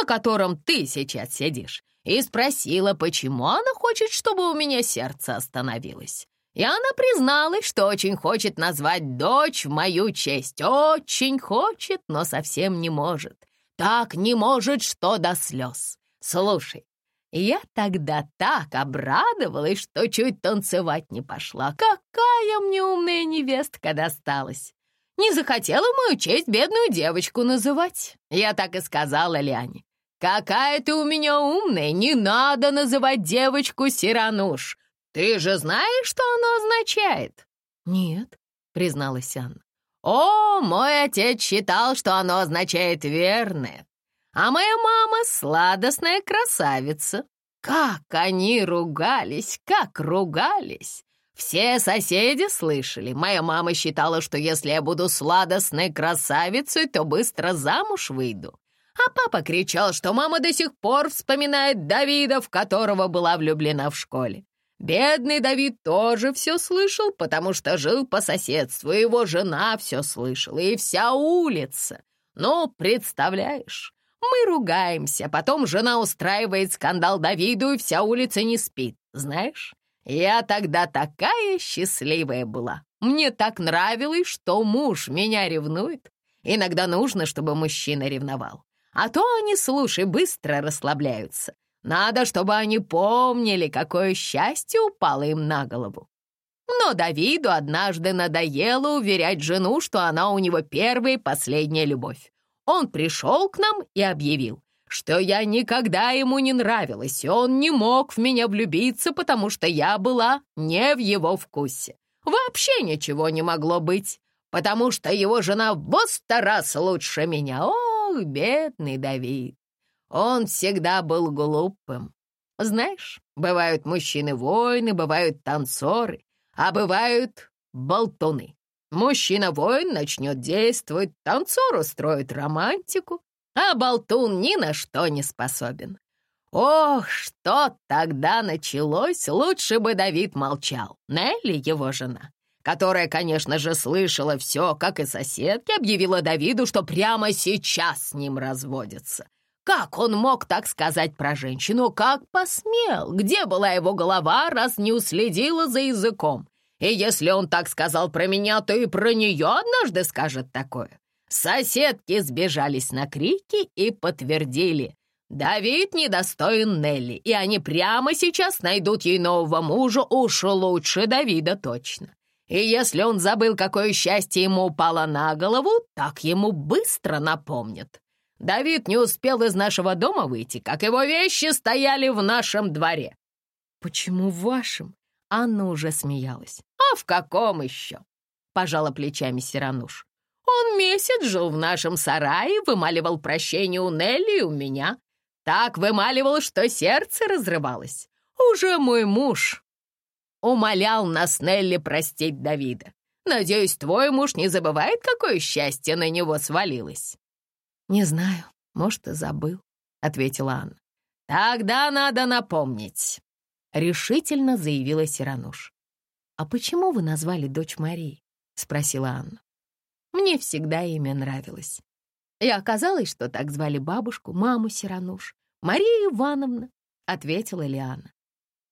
на котором ты сейчас сидишь, и спросила, почему она хочет, чтобы у меня сердце остановилось. И она призналась, что очень хочет назвать дочь в мою честь. Очень хочет, но совсем не может. Так не может, что до слез. Слушай, я тогда так обрадовалась, что чуть танцевать не пошла. Какая мне умная невестка досталась. Не захотела мою честь бедную девочку называть. Я так и сказала Ляне. «Какая ты у меня умная, не надо называть девочку Сирануш. «Ты же знаешь, что оно означает?» «Нет», — призналась Анна. «О, мой отец считал, что оно означает «верное», а моя мама — сладостная красавица. Как они ругались, как ругались! Все соседи слышали. Моя мама считала, что если я буду сладостной красавицей, то быстро замуж выйду. А папа кричал, что мама до сих пор вспоминает Давида, в которого была влюблена в школе. Бедный Давид тоже все слышал, потому что жил по соседству, его жена все слышала, и вся улица. Ну, представляешь, мы ругаемся, потом жена устраивает скандал Давиду, и вся улица не спит. Знаешь, я тогда такая счастливая была. Мне так нравилось, что муж меня ревнует. Иногда нужно, чтобы мужчина ревновал. А то они, слушай, быстро расслабляются. Надо, чтобы они помнили, какое счастье упало им на голову. Но Давиду однажды надоело уверять жену, что она у него первая и последняя любовь. Он пришел к нам и объявил, что я никогда ему не нравилась, и он не мог в меня влюбиться, потому что я была не в его вкусе. Вообще ничего не могло быть, потому что его жена в сто раз лучше меня. Ох, бедный Давид! Он всегда был глупым. Знаешь, бывают мужчины-воины, бывают танцоры, а бывают болтуны. Мужчина-воин начнет действовать, танцор устроит романтику, а болтун ни на что не способен. Ох, что тогда началось, лучше бы Давид молчал. Нелли, его жена, которая, конечно же, слышала все, как и соседки, объявила Давиду, что прямо сейчас с ним разводится. Как он мог так сказать про женщину? Как посмел? Где была его голова, раз не уследила за языком? И если он так сказал про меня, то и про нее однажды скажет такое. Соседки сбежались на крики и подтвердили. Давид недостоин Нелли, и они прямо сейчас найдут ей нового мужа, уж лучше Давида точно. И если он забыл, какое счастье ему упало на голову, так ему быстро напомнят. Давид не успел из нашего дома выйти, как его вещи стояли в нашем дворе». «Почему в вашем?» Анна уже смеялась. «А в каком еще?» — пожала плечами Сирануш. «Он месяц жил в нашем сарае, вымаливал прощение у Нелли и у меня. Так вымаливал, что сердце разрывалось. Уже мой муж умолял нас Нелли простить Давида. Надеюсь, твой муж не забывает, какое счастье на него свалилось». «Не знаю, может, и забыл», — ответила Анна. Тогда надо напомнить», — решительно заявила Сирануш. «А почему вы назвали дочь Марии?» — спросила Анна. Мне всегда имя нравилось. И оказалось, что так звали бабушку, маму Сирануш. «Мария Ивановна», — ответила Лиана.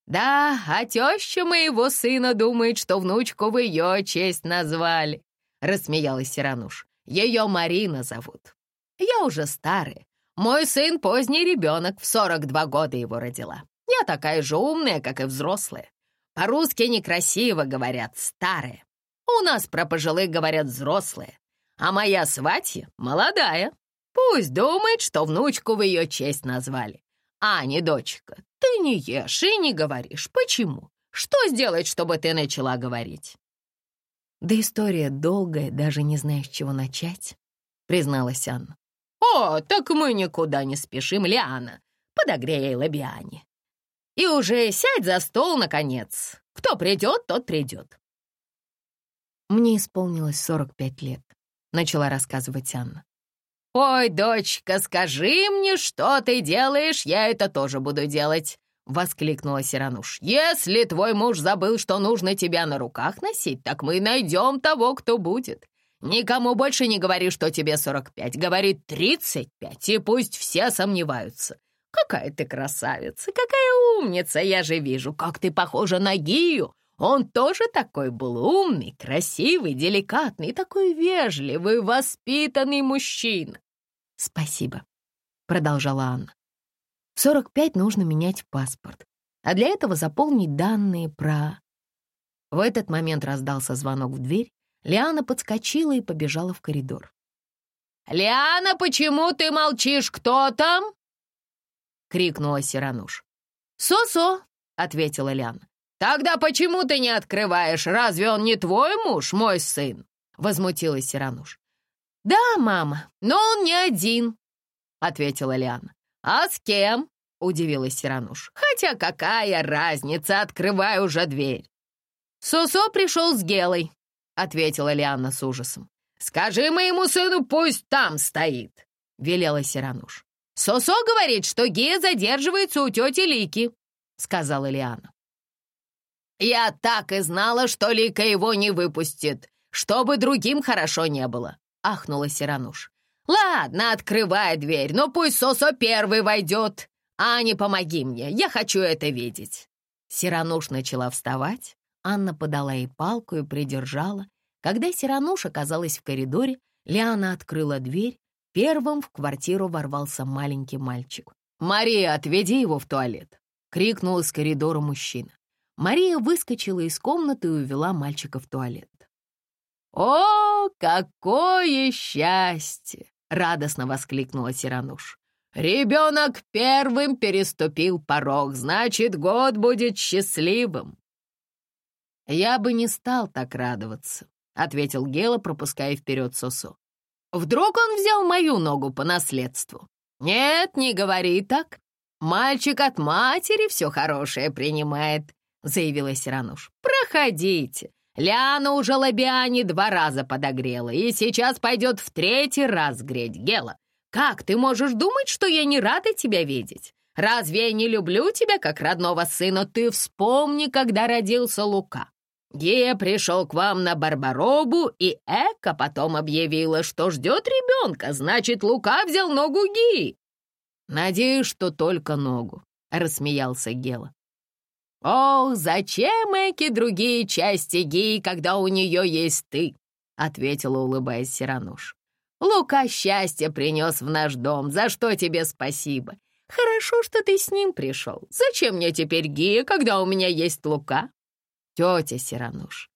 «Да, а теща моего сына думает, что внучку в ее честь назвали», — рассмеялась Сирануш. «Ее Марина зовут. Я уже старая. Мой сын поздний ребенок, в 42 года его родила. Я такая же умная, как и взрослая. По-русски некрасиво говорят «старая». У нас про пожилых говорят «взрослые», а моя сватья молодая. Пусть думает, что внучку в ее честь назвали. А не дочка, ты не ешь и не говоришь. Почему? Что сделать, чтобы ты начала говорить?» «Да история долгая, даже не знаешь, с чего начать», — призналась Анна. «О, так мы никуда не спешим, Лиана. Подогрей Лабиане. И уже сядь за стол, наконец. Кто придет, тот придет». «Мне исполнилось 45 лет», — начала рассказывать Анна. «Ой, дочка, скажи мне, что ты делаешь, я это тоже буду делать», — воскликнула Сирануш. «Если твой муж забыл, что нужно тебя на руках носить, так мы найдем того, кто будет. Никому больше не говори, что тебе 45, говори 35, и пусть все сомневаются. Какая ты красавица, какая умница, я же вижу, как ты похожа на Гию. Он тоже такой был умный, красивый, деликатный, такой вежливый, воспитанный мужчина. «Спасибо», — продолжала Анна. «В 45 нужно менять паспорт, а для этого заполнить данные про...» В этот момент раздался звонок в дверь, Лиана подскочила и побежала в коридор. «Лиана, почему ты молчишь? Кто там?» — крикнула Сирануш. «Со-со», — ответила Лиана. «Тогда почему ты не открываешь? Разве он не твой муж, мой сын?» — возмутилась Сирануш. «Да, мама, но он не один», — ответила Лиана. «А с кем?» — удивилась Сирануш. «Хотя какая разница, открывай уже дверь». «Сосо пришел с Гелой», — ответила Лиана с ужасом. «Скажи моему сыну, пусть там стоит», — велела Сирануш. «Сосо говорит, что Гея задерживается у тети Лики», — сказала Лиана. «Я так и знала, что Лика его не выпустит, чтобы другим хорошо не было», — ахнула Сирануш. «Ладно, открывай дверь, но пусть Сосо первый войдет. Аня, помоги мне, я хочу это видеть». Сирануш начала вставать, Анна подала ей палку и придержала. Когда Сирануш оказалась в коридоре, Лиана открыла дверь. Первым в квартиру ворвался маленький мальчик. «Мария, отведи его в туалет!» — крикнул из коридора мужчина. Мария выскочила из комнаты и увела мальчика в туалет. «О, какое счастье!» — радостно воскликнула Сирануш. «Ребенок первым переступил порог, значит, год будет счастливым!» «Я бы не стал так радоваться», — ответил Гела, пропуская вперед Сосо. «Вдруг он взял мою ногу по наследству?» «Нет, не говори так. Мальчик от матери все хорошее принимает», — заявила Сирануш. «Проходите. Ляна уже Лабиане два раза подогрела и сейчас пойдет в третий раз греть Гела. Как ты можешь думать, что я не рада тебя видеть? Разве я не люблю тебя как родного сына? Ты вспомни, когда родился Лука. Гея пришел к вам на Барбаробу, и Эка потом объявила, что ждет ребенка, значит, Лука взял ногу Геи. Надеюсь, что только ногу, — рассмеялся Гела. «Ох, зачем Эки другие части Геи, когда у нее есть ты?» — ответила, улыбаясь Сирануш. «Лука счастье принес в наш дом, за что тебе спасибо. Хорошо, что ты с ним пришел. Зачем мне теперь Гия, когда у меня есть Лука?» «Тетя Сирануш,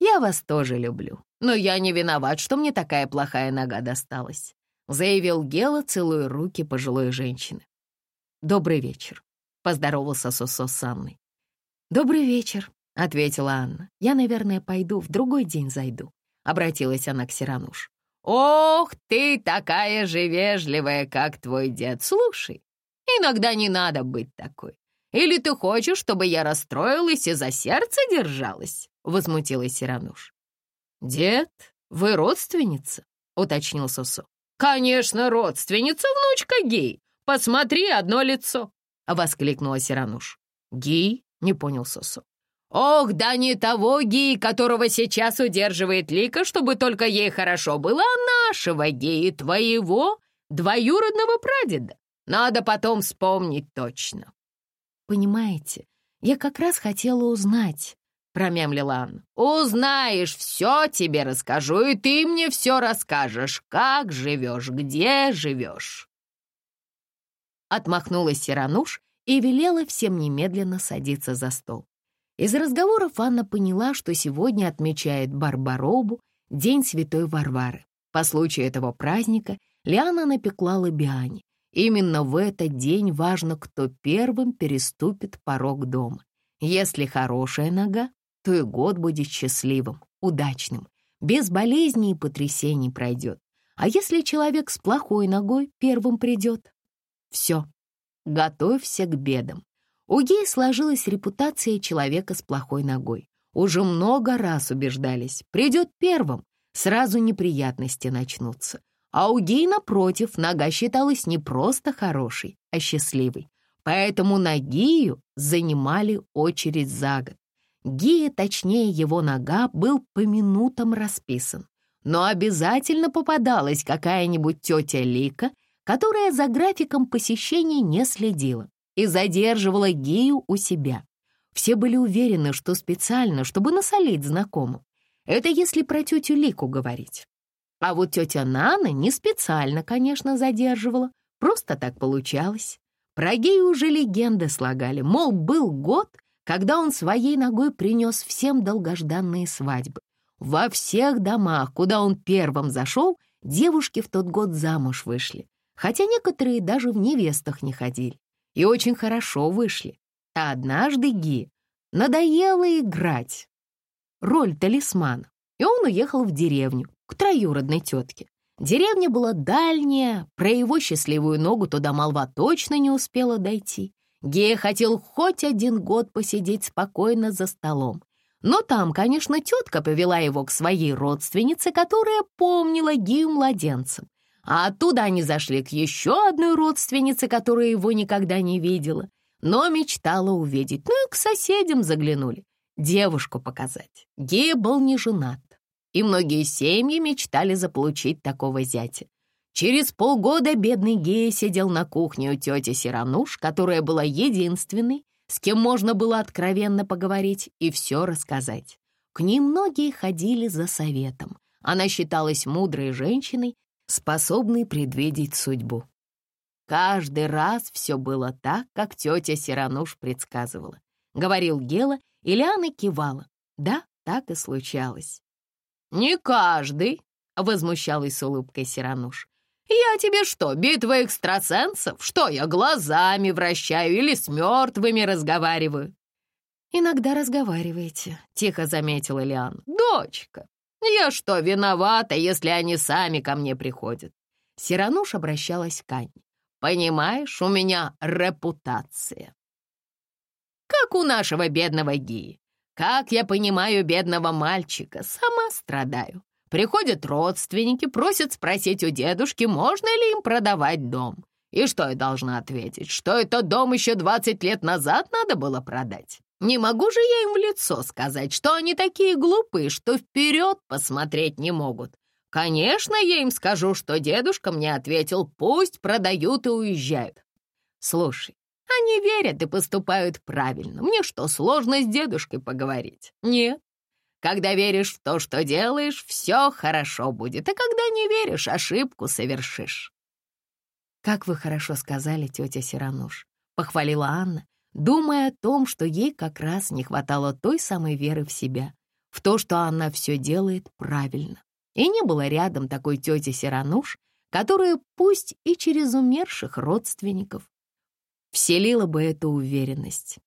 я вас тоже люблю, но я не виноват, что мне такая плохая нога досталась», — заявил Гела, целуя руки пожилой женщины. «Добрый вечер», — поздоровался Сосо с Анной. «Добрый вечер», — ответила Анна. «Я, наверное, пойду, в другой день зайду», — обратилась она к Сирануш. «Ох, ты такая же вежливая, как твой дед. Слушай, иногда не надо быть такой. Или ты хочешь, чтобы я расстроилась и за сердце держалась?» — возмутилась Сирануш. «Дед, вы родственница?» — уточнил Сосо. «Конечно, родственница, внучка гей. Посмотри, одно лицо. — воскликнула Сирануш. «Ги?» — не понял Сосо. «Ох, да не того Ги, которого сейчас удерживает Лика, чтобы только ей хорошо было, а нашего Ги, твоего двоюродного прадеда. Надо потом вспомнить точно». «Понимаете, я как раз хотела узнать», — промямлила Анна. «Узнаешь, все тебе расскажу, и ты мне все расскажешь, как живешь, где живешь». Отмахнулась Сирануш и велела всем немедленно садиться за стол. Из разговоров Анна поняла, что сегодня отмечает Барбаробу, День Святой Варвары. По случаю этого праздника Лиана напекла лабиане. Именно в этот день важно, кто первым переступит порог дома. Если хорошая нога, то и год будет счастливым, удачным, без болезней и потрясений пройдет. А если человек с плохой ногой первым придет, все, готовься к бедам. У Геи сложилась репутация человека с плохой ногой. Уже много раз убеждались, придет первым, сразу неприятности начнутся. А у Геи, напротив, нога считалась не просто хорошей, а счастливой. Поэтому на Гию занимали очередь за год. Гия, точнее его нога, был по минутам расписан. Но обязательно попадалась какая-нибудь тетя Лика — которая за графиком посещений не следила и задерживала Гею у себя. Все были уверены, что специально, чтобы насолить знакомым. Это если про тетю Лику говорить. А вот тетя Нана не специально, конечно, задерживала, просто так получалось. Про Гею уже легенды слагали, мол, был год, когда он своей ногой принес всем долгожданные свадьбы. Во всех домах, куда он первым зашел, девушки в тот год замуж вышли хотя некоторые даже в невестах не ходили и очень хорошо вышли. А однажды Ги надоело играть роль талисмана, и он уехал в деревню к троюродной тетке. Деревня была дальняя, про его счастливую ногу туда молва точно не успела дойти. Гея хотел хоть один год посидеть спокойно за столом. Но там, конечно, тетка повела его к своей родственнице, которая помнила Гию младенцем. А оттуда они зашли к еще одной родственнице, которая его никогда не видела, но мечтала увидеть. Ну и к соседям заглянули, девушку показать. Гея был не женат, и многие семьи мечтали заполучить такого зятя. Через полгода бедный Гея сидел на кухне у тети Сирануш, которая была единственной, с кем можно было откровенно поговорить и все рассказать. К ним многие ходили за советом. Она считалась мудрой женщиной способный предвидеть судьбу. Каждый раз все было так, как тетя Сирануш предсказывала. Говорил Гела, и Лиана кивала. Да, так и случалось. «Не каждый», — возмущалась улыбкой Сирануш. «Я тебе что, битва экстрасенсов? Что, я глазами вращаю или с мертвыми разговариваю?» «Иногда разговариваете», — тихо заметила Лиан. «Дочка, «Я что, виновата, если они сами ко мне приходят?» Сирануш обращалась к Анне. «Понимаешь, у меня репутация. Как у нашего бедного Гии. Как я понимаю бедного мальчика, сама страдаю. Приходят родственники, просят спросить у дедушки, можно ли им продавать дом. И что я должна ответить? Что этот дом еще 20 лет назад надо было продать? Не могу же я им в лицо сказать, что они такие глупые, что вперед посмотреть не могут. Конечно, я им скажу, что дедушка мне ответил, пусть продают и уезжают. Слушай, они верят и поступают правильно. Мне что, сложно с дедушкой поговорить? Нет. Когда веришь в то, что делаешь, все хорошо будет, а когда не веришь, ошибку совершишь. «Как вы хорошо сказали, тетя Сирануш», — похвалила Анна, думая о том, что ей как раз не хватало той самой веры в себя, в то, что она все делает правильно. И не было рядом такой тети Сирануш, которая, пусть и через умерших родственников, вселила бы эту уверенность.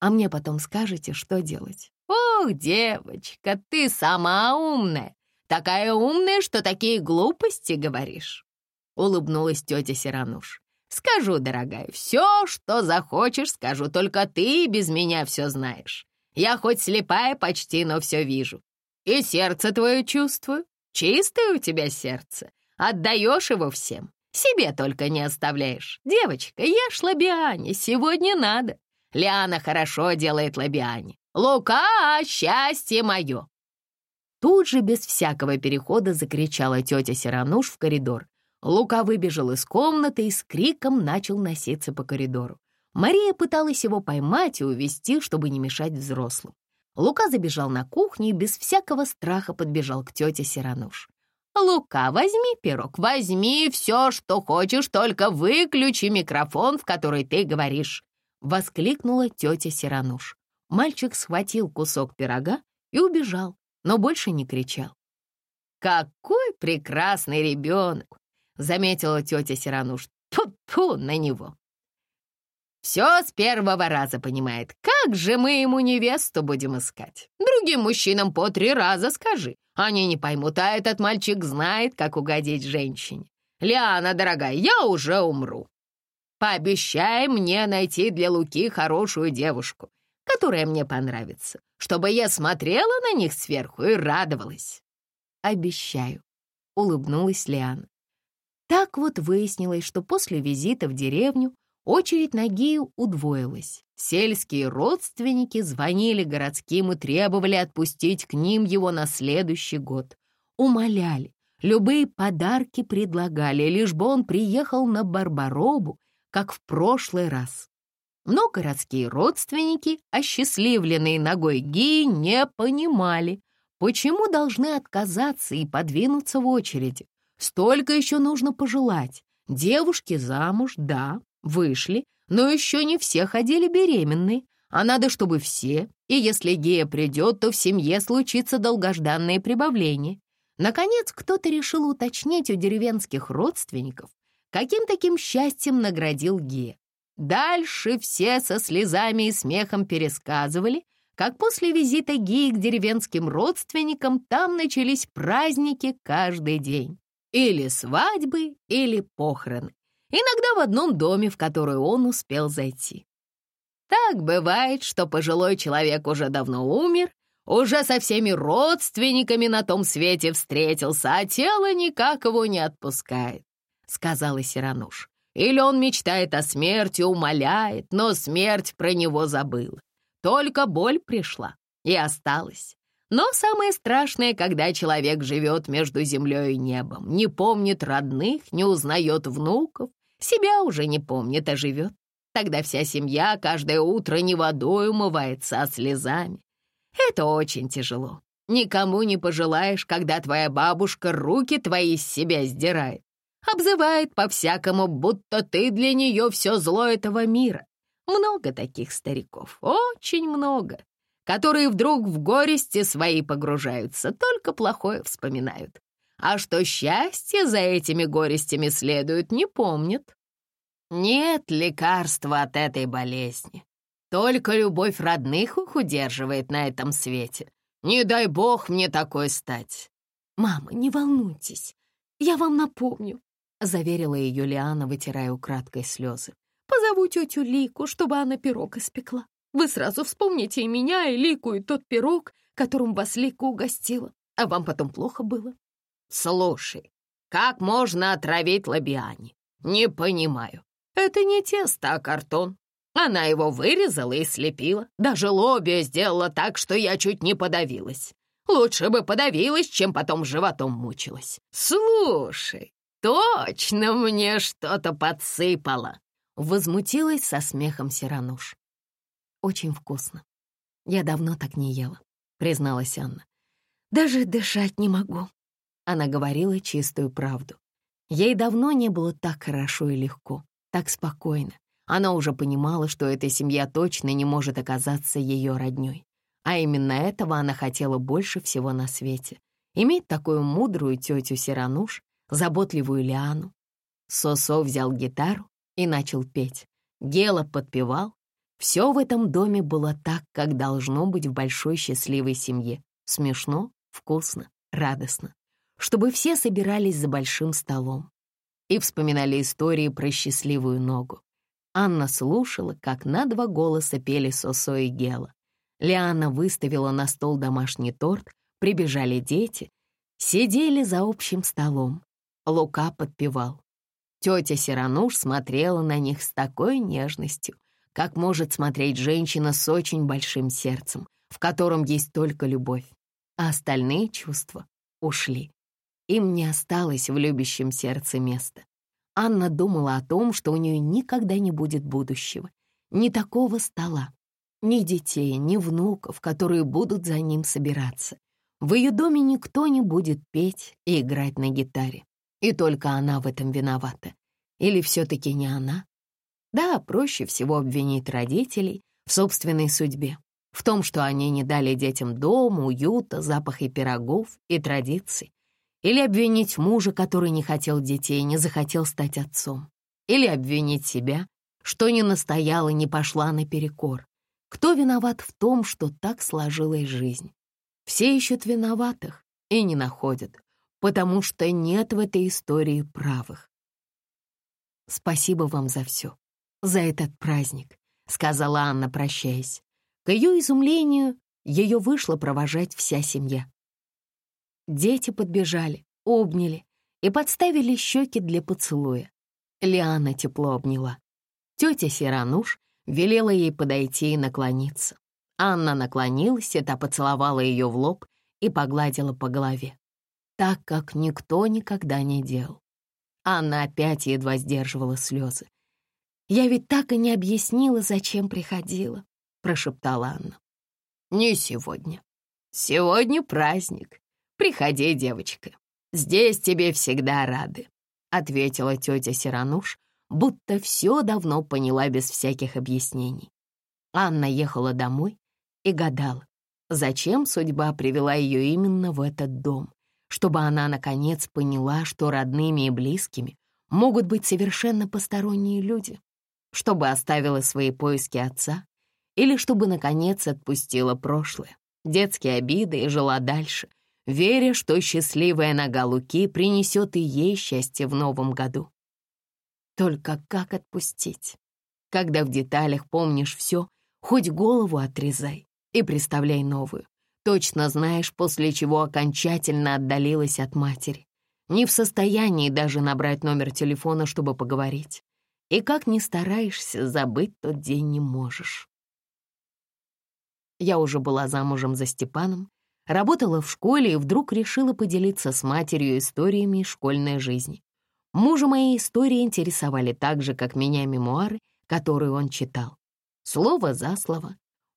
А мне потом скажете, что делать. «Ох, девочка, ты сама умная! Такая умная, что такие глупости говоришь!» Улыбнулась тетя Сирануш. Скажу, дорогая, все, что захочешь, скажу, только ты без меня все знаешь. Я хоть слепая почти, но все вижу. И сердце твое чувствую. Чистое у тебя сердце. Отдаешь его всем. Себе только не оставляешь. Девочка, ешь лабиане, сегодня надо. Лиана хорошо делает лабиане. Лука, счастье мое!» Тут же без всякого перехода закричала тетя Сирануш в коридор. Лука выбежал из комнаты и с криком начал носиться по коридору. Мария пыталась его поймать и увести, чтобы не мешать взрослым. Лука забежал на кухню и без всякого страха подбежал к тете Сирануш. «Лука, возьми пирог, возьми все, что хочешь, только выключи микрофон, в который ты говоришь», — воскликнула тетя Сирануш. Мальчик схватил кусок пирога и убежал, но больше не кричал. «Какой прекрасный ребенок!» — заметила тетя Сирануш. «Тьфу-тьфу на него!» Все с первого раза понимает. Как же мы ему невесту будем искать? Другим мужчинам по три раза скажи. Они не поймут, а этот мальчик знает, как угодить женщине. Лиана, дорогая, я уже умру. Пообещай мне найти для Луки хорошую девушку, которая мне понравится, чтобы я смотрела на них сверху и радовалась. Обещаю, улыбнулась Лиана. Так вот выяснилось, что после визита в деревню Очередь на Гею удвоилась. Сельские родственники звонили городским и требовали отпустить к ним его на следующий год. Умоляли, любые подарки предлагали, лишь бы он приехал на Барбаробу, как в прошлый раз. Но городские родственники, осчастливленные ногой Гии, не понимали, почему должны отказаться и подвинуться в очереди. Столько еще нужно пожелать. Девушке замуж, да, Вышли, но еще не все ходили беременные, а надо, чтобы все, и если Гея придет, то в семье случится долгожданное прибавление. Наконец, кто-то решил уточнить у деревенских родственников, каким таким счастьем наградил Гея. Дальше все со слезами и смехом пересказывали, как после визита Геи к деревенским родственникам там начались праздники каждый день. Или свадьбы, или похороны иногда в одном доме, в который он успел зайти. Так бывает, что пожилой человек уже давно умер, уже со всеми родственниками на том свете встретился, а тело никак его не отпускает, — сказала Сирануш. Или он мечтает о смерти, умоляет, но смерть про него забыла. Только боль пришла и осталась. Но самое страшное, когда человек живет между землей и небом, не помнит родных, не узнает внуков, себя уже не помнит, а живет. Тогда вся семья каждое утро не водой умывается, а слезами. Это очень тяжело. Никому не пожелаешь, когда твоя бабушка руки твои из себя сдирает. Обзывает по-всякому, будто ты для нее все зло этого мира. Много таких стариков, очень много, которые вдруг в горести свои погружаются, только плохое вспоминают. А что счастье за этими горестями следует, не помнят. Нет лекарства от этой болезни. Только любовь родных их удерживает на этом свете. Не дай бог мне такой стать. «Мама, не волнуйтесь, я вам напомню», — заверила ее Лиана, вытирая украдкой слезы. «Позову тетю Лику, чтобы она пирог испекла. Вы сразу вспомните и меня, и Лику, и тот пирог, которым вас Лика угостила. А вам потом плохо было. «Слушай, как можно отравить Лабиани? Не понимаю. Это не тесто, а картон. Она его вырезала и слепила. Даже лобия сделала так, что я чуть не подавилась. Лучше бы подавилась, чем потом животом мучилась. Слушай, точно мне что-то подсыпала!» Возмутилась со смехом Сирануш. «Очень вкусно. Я давно так не ела», — призналась Анна. «Даже дышать не могу». Она говорила чистую правду. Ей давно не было так хорошо и легко, так спокойно. Она уже понимала, что эта семья точно не может оказаться ее роднёй. А именно этого она хотела больше всего на свете. Иметь такую мудрую тетю Сирануш, заботливую Лиану. Сосо взял гитару и начал петь. Гела подпевал. Все в этом доме было так, как должно быть в большой счастливой семье. Смешно, вкусно, радостно чтобы все собирались за большим столом и вспоминали истории про счастливую ногу. Анна слушала, как на два голоса пели Сосо и Гела. Лиана выставила на стол домашний торт, прибежали дети, сидели за общим столом. Лука подпевал. Тетя Сирануш смотрела на них с такой нежностью, как может смотреть женщина с очень большим сердцем, в котором есть только любовь, а остальные чувства ушли. Им не осталось в любящем сердце места. Анна думала о том, что у нее никогда не будет будущего, ни такого стола, ни детей, ни внуков, которые будут за ним собираться. В ее доме никто не будет петь и играть на гитаре. И только она в этом виновата. Или все-таки не она? Да, проще всего обвинить родителей в собственной судьбе, в том, что они не дали детям дома, уюта, запаха пирогов и традиций. Или обвинить мужа, который не хотел детей, не захотел стать отцом. Или обвинить себя, что не настояла, не пошла наперекор. Кто виноват в том, что так сложилась жизнь? Все ищут виноватых и не находят, потому что нет в этой истории правых. «Спасибо вам за все, за этот праздник», — сказала Анна, прощаясь. К ее изумлению ее вышла провожать вся семья. Дети подбежали, обняли и подставили щеки для поцелуя. Лиана тепло обняла. Тетя Сирануш велела ей подойти и наклониться. Анна наклонилась, и та поцеловала ее в лоб и погладила по голове, так как никто никогда не делал. Анна опять едва сдерживала слезы. «Я ведь так и не объяснила, зачем приходила», — прошептала Анна. «Не сегодня. Сегодня праздник. Приходи, девочка. Здесь тебе всегда рады», — ответила тетя Сирануш, будто все давно поняла без всяких объяснений. Анна ехала домой, и гадала, зачем судьба привела ее именно в этот дом, чтобы она, наконец, поняла, что родными и близкими могут быть совершенно посторонние люди, чтобы оставила свои поиски отца или чтобы, наконец, отпустила прошлое, детские обиды и жила дальше, веря, что счастливая нога Луки принесет и ей счастье в новом году. Только как отпустить? Когда в деталях помнишь все, хоть голову отрезай и представляй новую. Точно знаешь, после чего окончательно отдалилась от матери. Не в состоянии даже набрать номер телефона, чтобы поговорить. И как ни стараешься, забыть тот день не можешь. Я уже была замужем за Степаном, работала в школе и вдруг решила поделиться с матерью историями школьной жизни. Мужа моей истории интересовали так же, как меня мемуары, которые он читал. Слово за слово,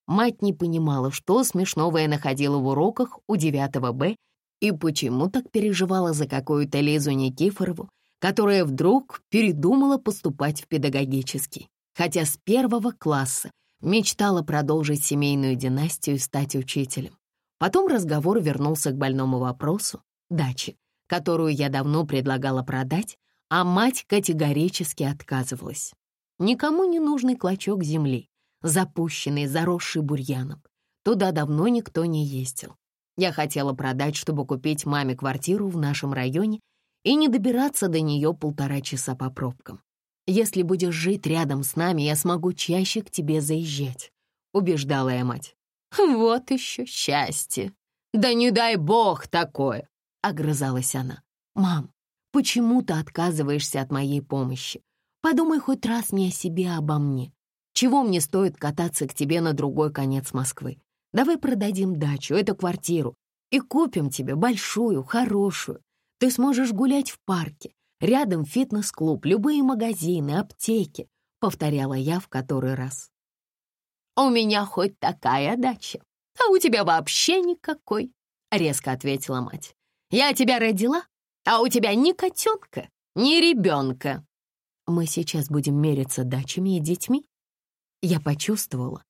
Мать не понимала, что смешного я находила в уроках у 9 Б и почему так переживала за какую-то Лизу Никифорову, которая вдруг передумала поступать в педагогический, хотя с первого класса мечтала продолжить семейную династию и стать учителем. Потом разговор вернулся к больному вопросу — дачи, которую я давно предлагала продать, а мать категорически отказывалась. Никому не нужный клочок земли, запущенный, заросший бурьяном. Туда давно никто не ездил. Я хотела продать, чтобы купить маме квартиру в нашем районе и не добираться до нее полтора часа по пробкам. Если будешь жить рядом с нами, я смогу чаще к тебе заезжать», — убеждала я мать. «Вот еще счастье! Да не дай бог такое!» — огрызалась она. «Мам, почему ты отказываешься от моей помощи? Подумай хоть раз не о себе, а обо мне. Чего мне стоит кататься к тебе на другой конец Москвы? Давай продадим дачу, эту квартиру, и купим тебе большую, хорошую. Ты сможешь гулять в парке, рядом фитнес-клуб, любые магазины, аптеки», — повторяла я в который раз. «У меня хоть такая дача, а у тебя вообще никакой», — резко ответила мать. «Я тебя родила, а у тебя ни котенка, ни ребенка». «Мы сейчас будем мериться дачами и детьми?» Я почувствовала,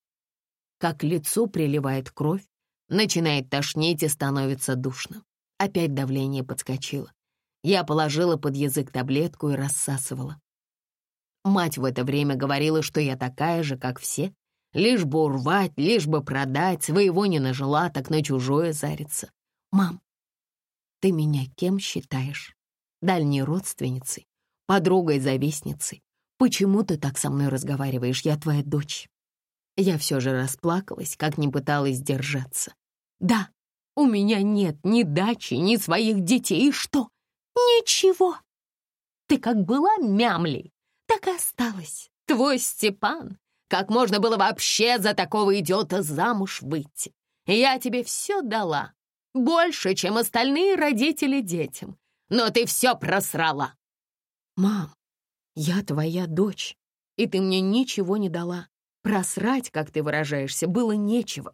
как лицу приливает кровь, начинает тошнить и становится душно. Опять давление подскочило. Я положила под язык таблетку и рассасывала. Мать в это время говорила, что я такая же, как все, лишь бы урвать, лишь бы продать, своего не нажила, так на чужое зариться. «Мам, ты меня кем считаешь? Дальней родственницей, подругой-завистницей, Почему ты так со мной разговариваешь? Я твоя дочь». Я все же расплакалась, как не пыталась держаться. «Да, у меня нет ни дачи, ни своих детей. И что? Ничего!» Ты как была мямлей, так и осталась. Твой Степан. Как можно было вообще за такого идиота замуж выйти? Я тебе все дала. Больше, чем остальные родители детям. Но ты все просрала. Мам, я твоя дочь, и ты мне ничего не дала. Просрать, как ты выражаешься, было нечего.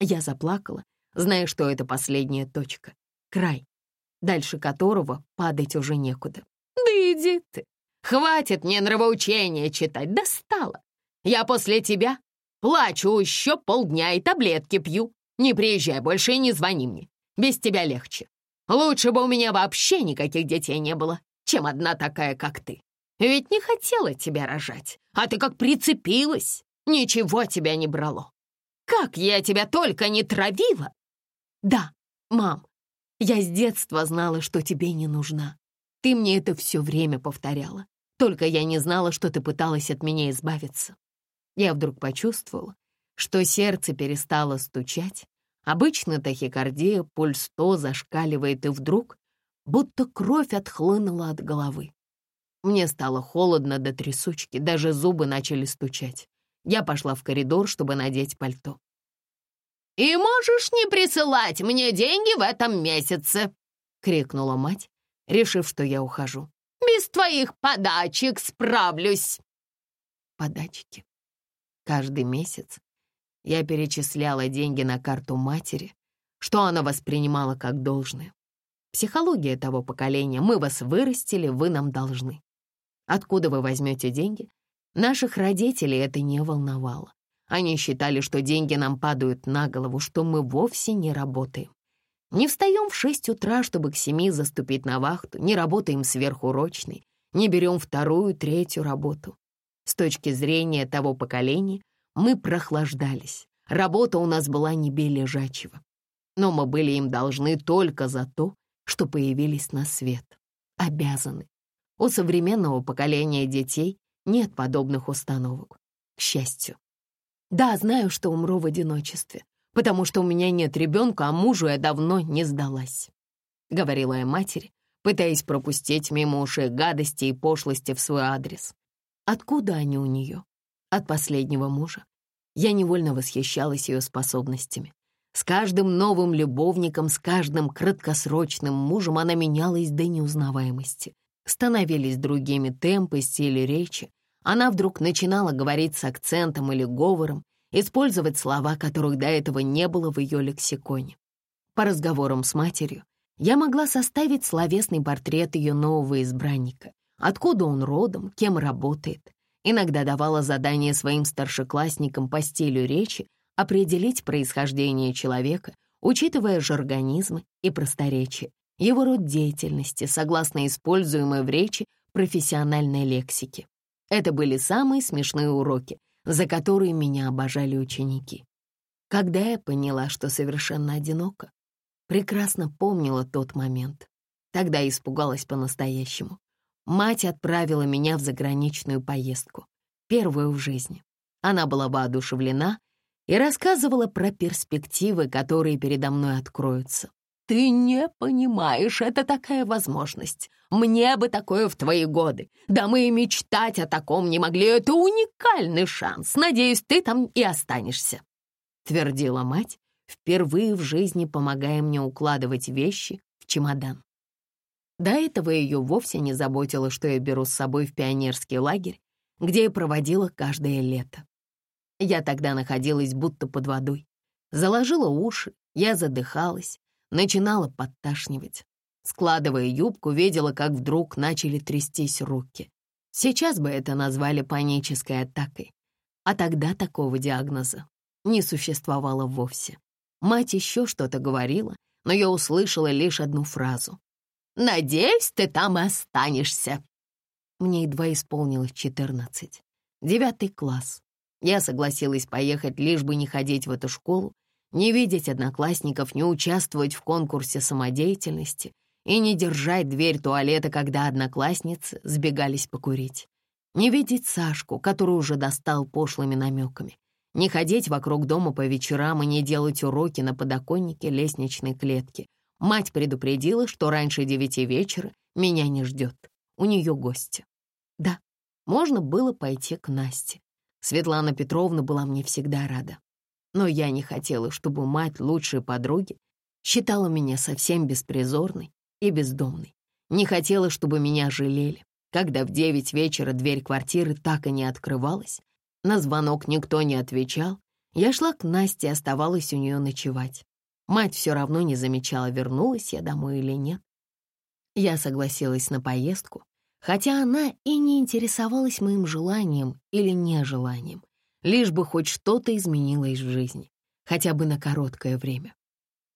Я заплакала, зная, что это последняя точка, край, дальше которого падать уже некуда. Да иди ты! Хватит мне нравоучения читать, достала. Я после тебя плачу еще полдня и таблетки пью. Не приезжай больше и не звони мне. Без тебя легче. Лучше бы у меня вообще никаких детей не было, чем одна такая, как ты. Ведь не хотела тебя рожать, а ты как прицепилась. Ничего тебя не брало. Как я тебя только не травила!» «Да, мам, я с детства знала, что тебе не нужна. Ты мне это все время повторяла. Только я не знала, что ты пыталась от меня избавиться. Я вдруг почувствовала, что сердце перестало стучать. Обычно тахикардия, пульс то зашкаливает, и вдруг будто кровь отхлынула от головы. Мне стало холодно до трясучки, даже зубы начали стучать. Я пошла в коридор, чтобы надеть пальто. «И можешь не присылать мне деньги в этом месяце!» — крикнула мать, решив, что я ухожу. «Без твоих подачек справлюсь!» Подачки. Каждый месяц я перечисляла деньги на карту матери, что она воспринимала как должное. Психология того поколения «мы вас вырастили, вы нам должны». Откуда вы возьмете деньги? Наших родителей это не волновало. Они считали, что деньги нам падают на голову, что мы вовсе не работаем. Не встаем в шесть утра, чтобы к семи заступить на вахту, не работаем сверхурочной, не берем вторую, третью работу. С точки зрения того поколения мы прохлаждались. Работа у нас была не лежачего. Но мы были им должны только за то, что появились на свет. Обязаны. У современного поколения детей нет подобных установок. К счастью. Да, знаю, что умру в одиночестве, потому что у меня нет ребенка, а мужу я давно не сдалась. Говорила я матери, пытаясь пропустить мимо ушей гадости и пошлости в свой адрес. Откуда они у нее? от последнего мужа. Я невольно восхищалась ее способностями. С каждым новым любовником, с каждым краткосрочным мужем она менялась до неузнаваемости. Становились другими темпы, стили речи. Она вдруг начинала говорить с акцентом или говором, использовать слова, которых до этого не было в ее лексиконе. По разговорам с матерью я могла составить словесный портрет ее нового избранника. Откуда он родом, кем работает, Иногда давала задание своим старшеклассникам по стилю речи определить происхождение человека, учитывая жаргонизмы и просторечие, его род деятельности, согласно используемой в речи профессиональной лексики. Это были самые смешные уроки, за которые меня обожали ученики. Когда я поняла, что совершенно одинока, прекрасно помнила тот момент. Тогда испугалась по-настоящему. Мать отправила меня в заграничную поездку, первую в жизни. Она была воодушевлена и рассказывала про перспективы, которые передо мной откроются. «Ты не понимаешь, это такая возможность. Мне бы такое в твои годы. Да мы и мечтать о таком не могли. Это уникальный шанс. Надеюсь, ты там и останешься», — твердила мать, впервые в жизни помогая мне укладывать вещи в чемодан. До этого ее вовсе не заботило, что я беру с собой в пионерский лагерь, где я проводила каждое лето. Я тогда находилась будто под водой. Заложила уши, я задыхалась, начинала подташнивать. Складывая юбку, видела, как вдруг начали трястись руки. Сейчас бы это назвали панической атакой. А тогда такого диагноза не существовало вовсе. Мать еще что-то говорила, но я услышала лишь одну фразу. Надеюсь, ты там и останешься». Мне едва исполнилось четырнадцать. Девятый класс. Я согласилась поехать, лишь бы не ходить в эту школу, не видеть одноклассников, не участвовать в конкурсе самодеятельности и не держать дверь туалета, когда одноклассницы сбегались покурить. Не видеть Сашку, который уже достал пошлыми намеками. Не ходить вокруг дома по вечерам и не делать уроки на подоконнике лестничной клетки, Мать предупредила, что раньше девяти вечера меня не ждет. у нее гости. Да, можно было пойти к Насте. Светлана Петровна была мне всегда рада. Но я не хотела, чтобы мать лучшей подруги считала меня совсем беспризорной и бездомной. Не хотела, чтобы меня жалели. Когда в девять вечера дверь квартиры так и не открывалась, на звонок никто не отвечал, я шла к Насте и оставалась у нее ночевать. Мать все равно не замечала, вернулась я домой или нет. Я согласилась на поездку, хотя она и не интересовалась моим желанием или нежеланием, лишь бы хоть что-то изменилось в жизни, хотя бы на короткое время.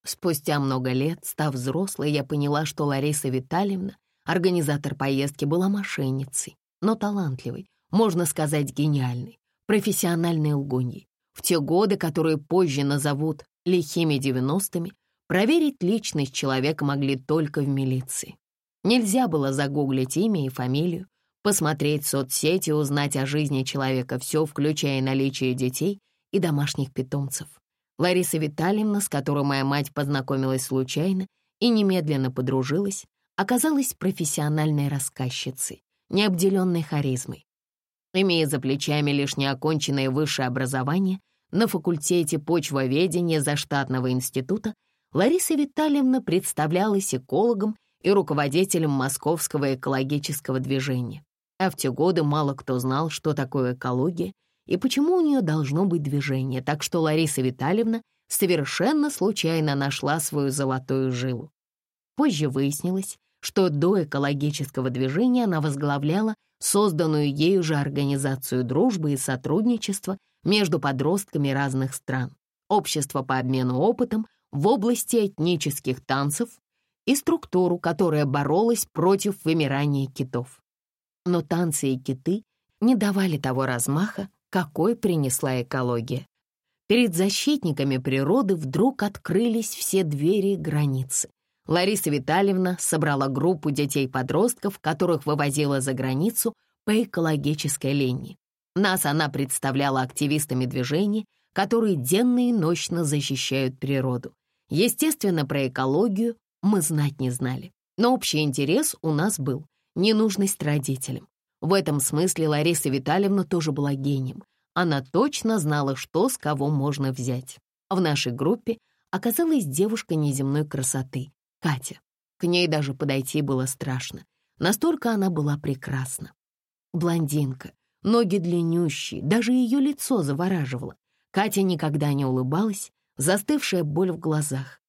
Спустя много лет, став взрослой, я поняла, что Лариса Витальевна, организатор поездки, была мошенницей, но талантливой, можно сказать, гениальной, профессиональной лгуньей. В те годы, которые позже назовут лихими девяностыми, проверить личность человека могли только в милиции. Нельзя было загуглить имя и фамилию, посмотреть соцсети, узнать о жизни человека все, включая наличие детей и домашних питомцев. Лариса Витальевна, с которой моя мать познакомилась случайно и немедленно подружилась, оказалась профессиональной рассказчицей, необделенной харизмой. Имея за плечами лишь неоконченное высшее образование, на факультете почвоведения заштатного института Лариса Витальевна представлялась экологом и руководителем Московского экологического движения. А в те годы мало кто знал, что такое экология и почему у нее должно быть движение, так что Лариса Витальевна совершенно случайно нашла свою золотую жилу. Позже выяснилось, что до экологического движения она возглавляла созданную ею же организацию дружбы и сотрудничества между подростками разных стран, общество по обмену опытом в области этнических танцев и структуру, которая боролась против вымирания китов. Но танцы и киты не давали того размаха, какой принесла экология. Перед защитниками природы вдруг открылись все двери и границы. Лариса Витальевна собрала группу детей-подростков, которых вывозила за границу по экологической линии. Нас она представляла активистами движения, которые денно и ночно защищают природу. Естественно, про экологию мы знать не знали. Но общий интерес у нас был — ненужность родителям. В этом смысле Лариса Витальевна тоже была гением. Она точно знала, что с кого можно взять. В нашей группе оказалась девушка неземной красоты, Катя. К ней даже подойти было страшно. Настолько она была прекрасна. Блондинка, ноги длиннющие, даже ее лицо завораживало. Катя никогда не улыбалась, застывшая боль в глазах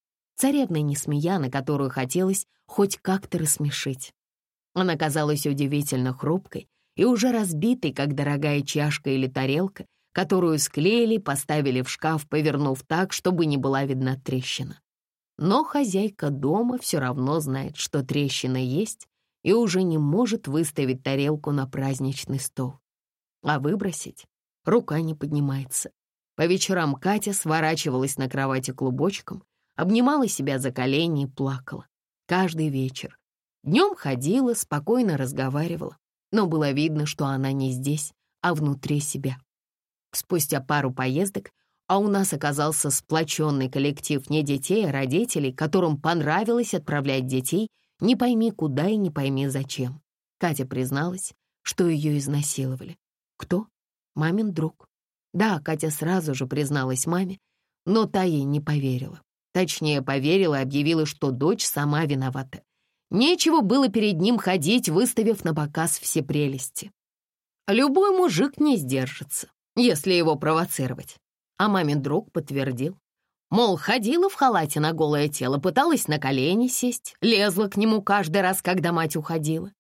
царевна Несмеяна, которую хотелось хоть как-то рассмешить. Она казалась удивительно хрупкой и уже разбитой, как дорогая чашка или тарелка, которую склеили, поставили в шкаф, повернув так, чтобы не была видна трещина. Но хозяйка дома все равно знает, что трещина есть, и уже не может выставить тарелку на праздничный стол. А выбросить рука не поднимается. По вечерам Катя сворачивалась на кровати клубочком, обнимала себя за колени и плакала. Каждый вечер. Днем ходила, спокойно разговаривала, но было видно, что она не здесь, а внутри себя. Спустя пару поездок, а у нас оказался сплоченный коллектив не детей, а родителей, которым понравилось отправлять детей не пойми куда и не пойми зачем. Катя призналась, что ее изнасиловали. Кто? Мамин друг. Да, Катя сразу же призналась маме, но та ей не поверила. Точнее, поверила и объявила, что дочь сама виновата. Нечего было перед ним ходить, выставив на показ все прелести. Любой мужик не сдержится, если его провоцировать. А мамин друг подтвердил. Мол, ходила в халате на голое тело, пыталась на колени сесть, лезла к нему каждый раз, когда мать уходила.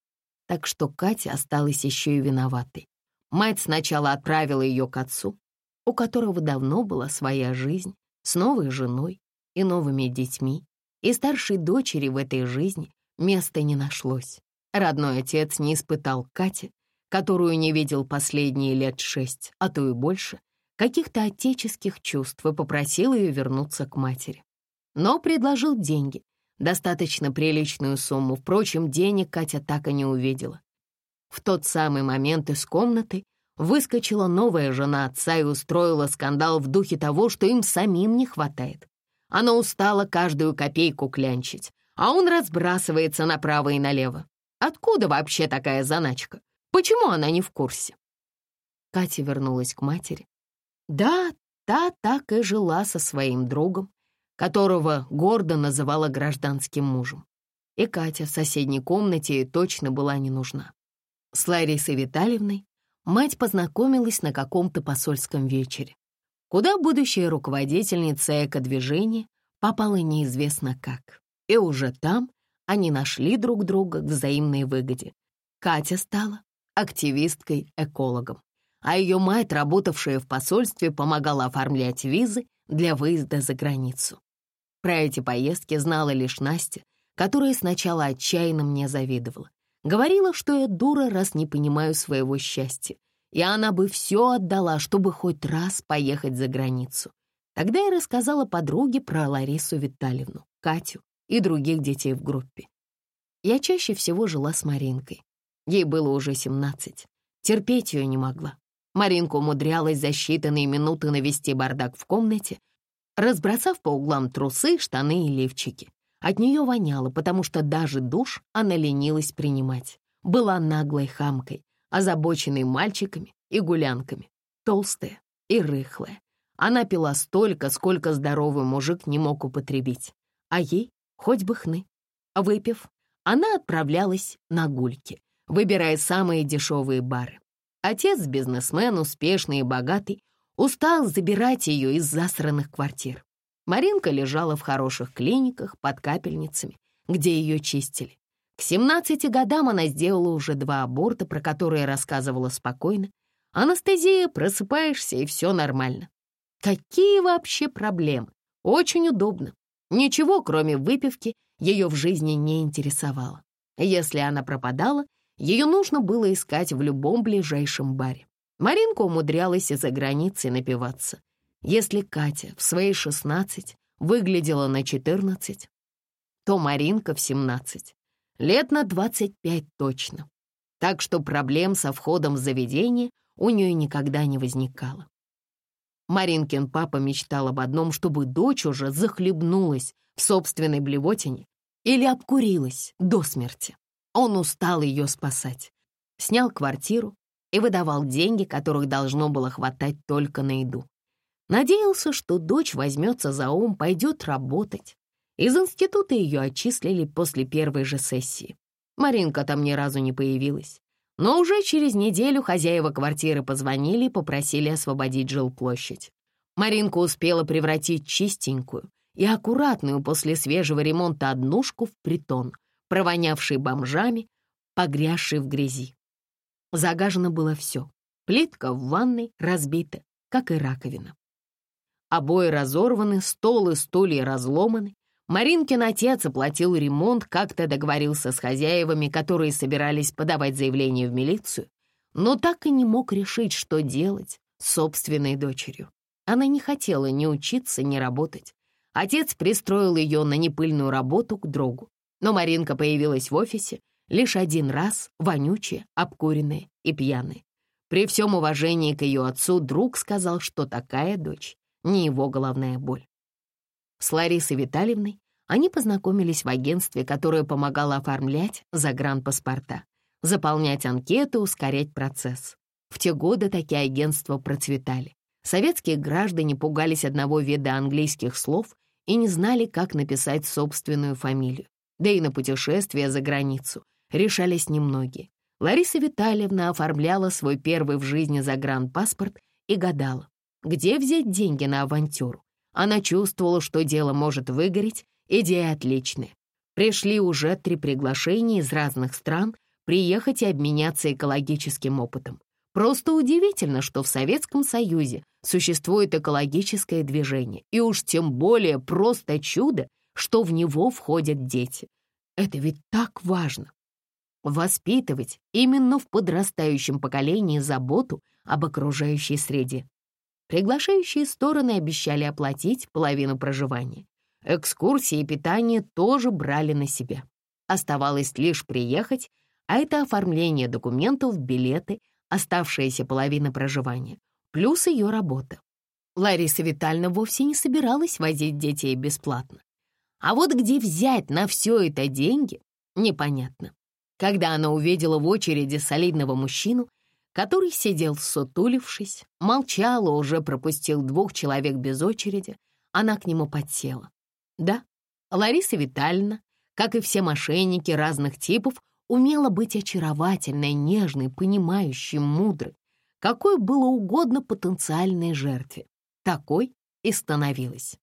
Так что Катя осталась еще и виноватой. Мать сначала отправила ее к отцу, у которого давно была своя жизнь, с новой женой, и новыми детьми, и старшей дочери в этой жизни места не нашлось. Родной отец не испытал Кате, которую не видел последние лет шесть, а то и больше, каких-то отеческих чувств и попросил ее вернуться к матери. Но предложил деньги, достаточно приличную сумму. Впрочем, денег Катя так и не увидела. В тот самый момент из комнаты выскочила новая жена отца и устроила скандал в духе того, что им самим не хватает. Она устала каждую копейку клянчить, а он разбрасывается направо и налево. Откуда вообще такая заначка? Почему она не в курсе?» Катя вернулась к матери. Да, та так и жила со своим другом, которого гордо называла гражданским мужем. И Катя в соседней комнате точно была не нужна. С Ларисой Витальевной мать познакомилась на каком-то посольском вечере, куда будущая руководительница эко-движения попала неизвестно как. И уже там они нашли друг друга к взаимной выгоде. Катя стала активисткой-экологом, а ее мать, работавшая в посольстве, помогала оформлять визы для выезда за границу. Про эти поездки знала лишь Настя, которая сначала отчаянно мне завидовала. Говорила, что я дура, раз не понимаю своего счастья, и она бы все отдала, чтобы хоть раз поехать за границу. Тогда я рассказала подруге про Ларису Витальевну, Катю и других детей в группе. Я чаще всего жила с Маринкой. Ей было уже 17. Терпеть ее не могла. Маринка умудрялась за считанные минуты навести бардак в комнате, разбросав по углам трусы, штаны и лифчики. От нее воняло, потому что даже душ она ленилась принимать. Была наглой хамкой, озабоченной мальчиками и гулянками, толстая и рыхлая. Она пила столько, сколько здоровый мужик не мог употребить, а ей хоть бы хны. Выпив, она отправлялась на гульки, выбирая самые дешевые бары. Отец, бизнесмен, успешный и богатый, устал забирать ее из засранных квартир. Маринка лежала в хороших клиниках под капельницами, где ее чистили. К 17 годам она сделала уже два аборта, про которые рассказывала спокойно. Анестезия, просыпаешься, и все нормально. Какие вообще проблемы? Очень удобно. Ничего, кроме выпивки, ее в жизни не интересовало. Если она пропадала, ее нужно было искать в любом ближайшем баре. Маринка умудрялась из-за границы напиваться. Если Катя в свои 16 выглядела на 14, то Маринка в 17. Лет на 25 точно. Так что проблем со входом в заведение у нее никогда не возникало. Маринкин папа мечтал об одном, чтобы дочь уже захлебнулась в собственной блевотине или обкурилась до смерти. Он устал ее спасать. Снял квартиру и выдавал деньги, которых должно было хватать только на еду. Надеялся, что дочь возьмется за ум, пойдет работать. Из института ее отчислили после первой же сессии. Маринка там ни разу не появилась. Но уже через неделю хозяева квартиры позвонили и попросили освободить жилплощадь. Маринка успела превратить чистенькую и аккуратную после свежего ремонта однушку в притон, провонявший бомжами, погрязший в грязи. Загажено было все. Плитка в ванной разбита, как и раковина. Обои разорваны, стол и стулья разломаны. Маринкин отец оплатил ремонт, как-то договорился с хозяевами, которые собирались подавать заявление в милицию, но так и не мог решить, что делать с собственной дочерью. Она не хотела ни учиться, ни работать. Отец пристроил ее на непыльную работу к другу. Но Маринка появилась в офисе лишь один раз, вонючая, обкуренная и пьяная. При всем уважении к ее отцу друг сказал, что такая дочь не его головная боль. С Ларисой Витальевной они познакомились в агентстве, которое помогало оформлять загранпаспорта, заполнять анкеты, ускорять процесс. В те годы такие агентства процветали. Советские граждане пугались одного вида английских слов и не знали, как написать собственную фамилию. Да и на путешествия за границу решались немногие. Лариса Витальевна оформляла свой первый в жизни загранпаспорт и гадала, где взять деньги на авантюру? Она чувствовала, что дело может выгореть, идея отличная. Пришли уже три приглашения из разных стран приехать и обменяться экологическим опытом. Просто удивительно, что в Советском Союзе существует экологическое движение, и уж тем более просто чудо, что в него входят дети. Это ведь так важно. Воспитывать именно в подрастающем поколении заботу об окружающей среде. Приглашающие стороны обещали оплатить половину проживания. Экскурсии и питание тоже брали на себя. Оставалось лишь приехать, а это оформление документов, билеты, оставшаяся половина проживания, плюс ее работа. Лариса Витальевна вовсе не собиралась возить детей бесплатно. А вот где взять на все это деньги, непонятно. Когда она увидела в очереди солидного мужчину, который сидел сутулившись, молчал уже пропустил двух человек без очереди, она к нему подсела. Да, Лариса Витальевна, как и все мошенники разных типов, умела быть очаровательной, нежной, понимающей, мудрой, какой было угодно потенциальной жертве. Такой и становилась.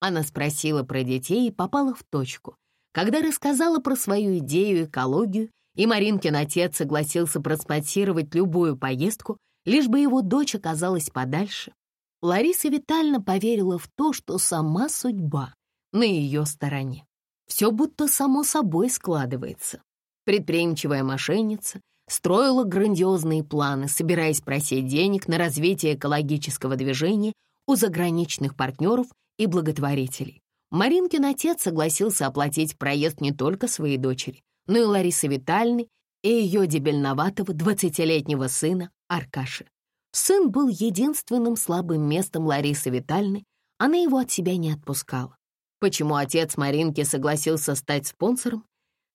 Она спросила про детей и попала в точку, когда рассказала про свою идею экологию, и Маринкин отец согласился проспонсировать любую поездку, лишь бы его дочь оказалась подальше. Лариса Витальевна поверила в то, что сама судьба на ее стороне. Все будто само собой складывается. Предприимчивая мошенница строила грандиозные планы, собираясь просить денег на развитие экологического движения у заграничных партнеров и благотворителей. Маринкин отец согласился оплатить проезд не только своей дочери, но и Ларисы Витальны и ее дебельноватого двадцатилетнего сына Аркаши. Сын был единственным слабым местом Ларисы Витальны, она его от себя не отпускала. Почему отец Маринки согласился стать спонсором?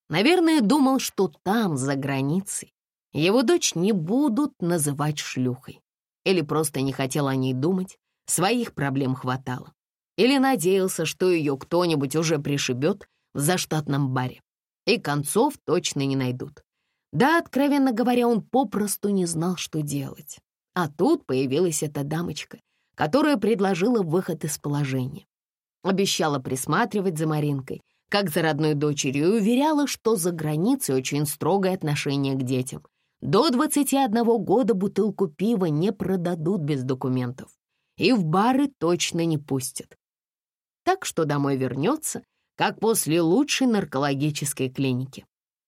Наверное, думал, что там, за границей, его дочь не будут называть шлюхой. Или просто не хотел о ней думать, своих проблем хватало. Или надеялся, что ее кто-нибудь уже пришибет в заштатном баре. И концов точно не найдут. Да, откровенно говоря, он попросту не знал, что делать. А тут появилась эта дамочка, которая предложила выход из положения. Обещала присматривать за Маринкой, как за родной дочерью, и уверяла, что за границей очень строгое отношение к детям. До 21 года бутылку пива не продадут без документов. И в бары точно не пустят. Так что домой вернется, как после лучшей наркологической клиники.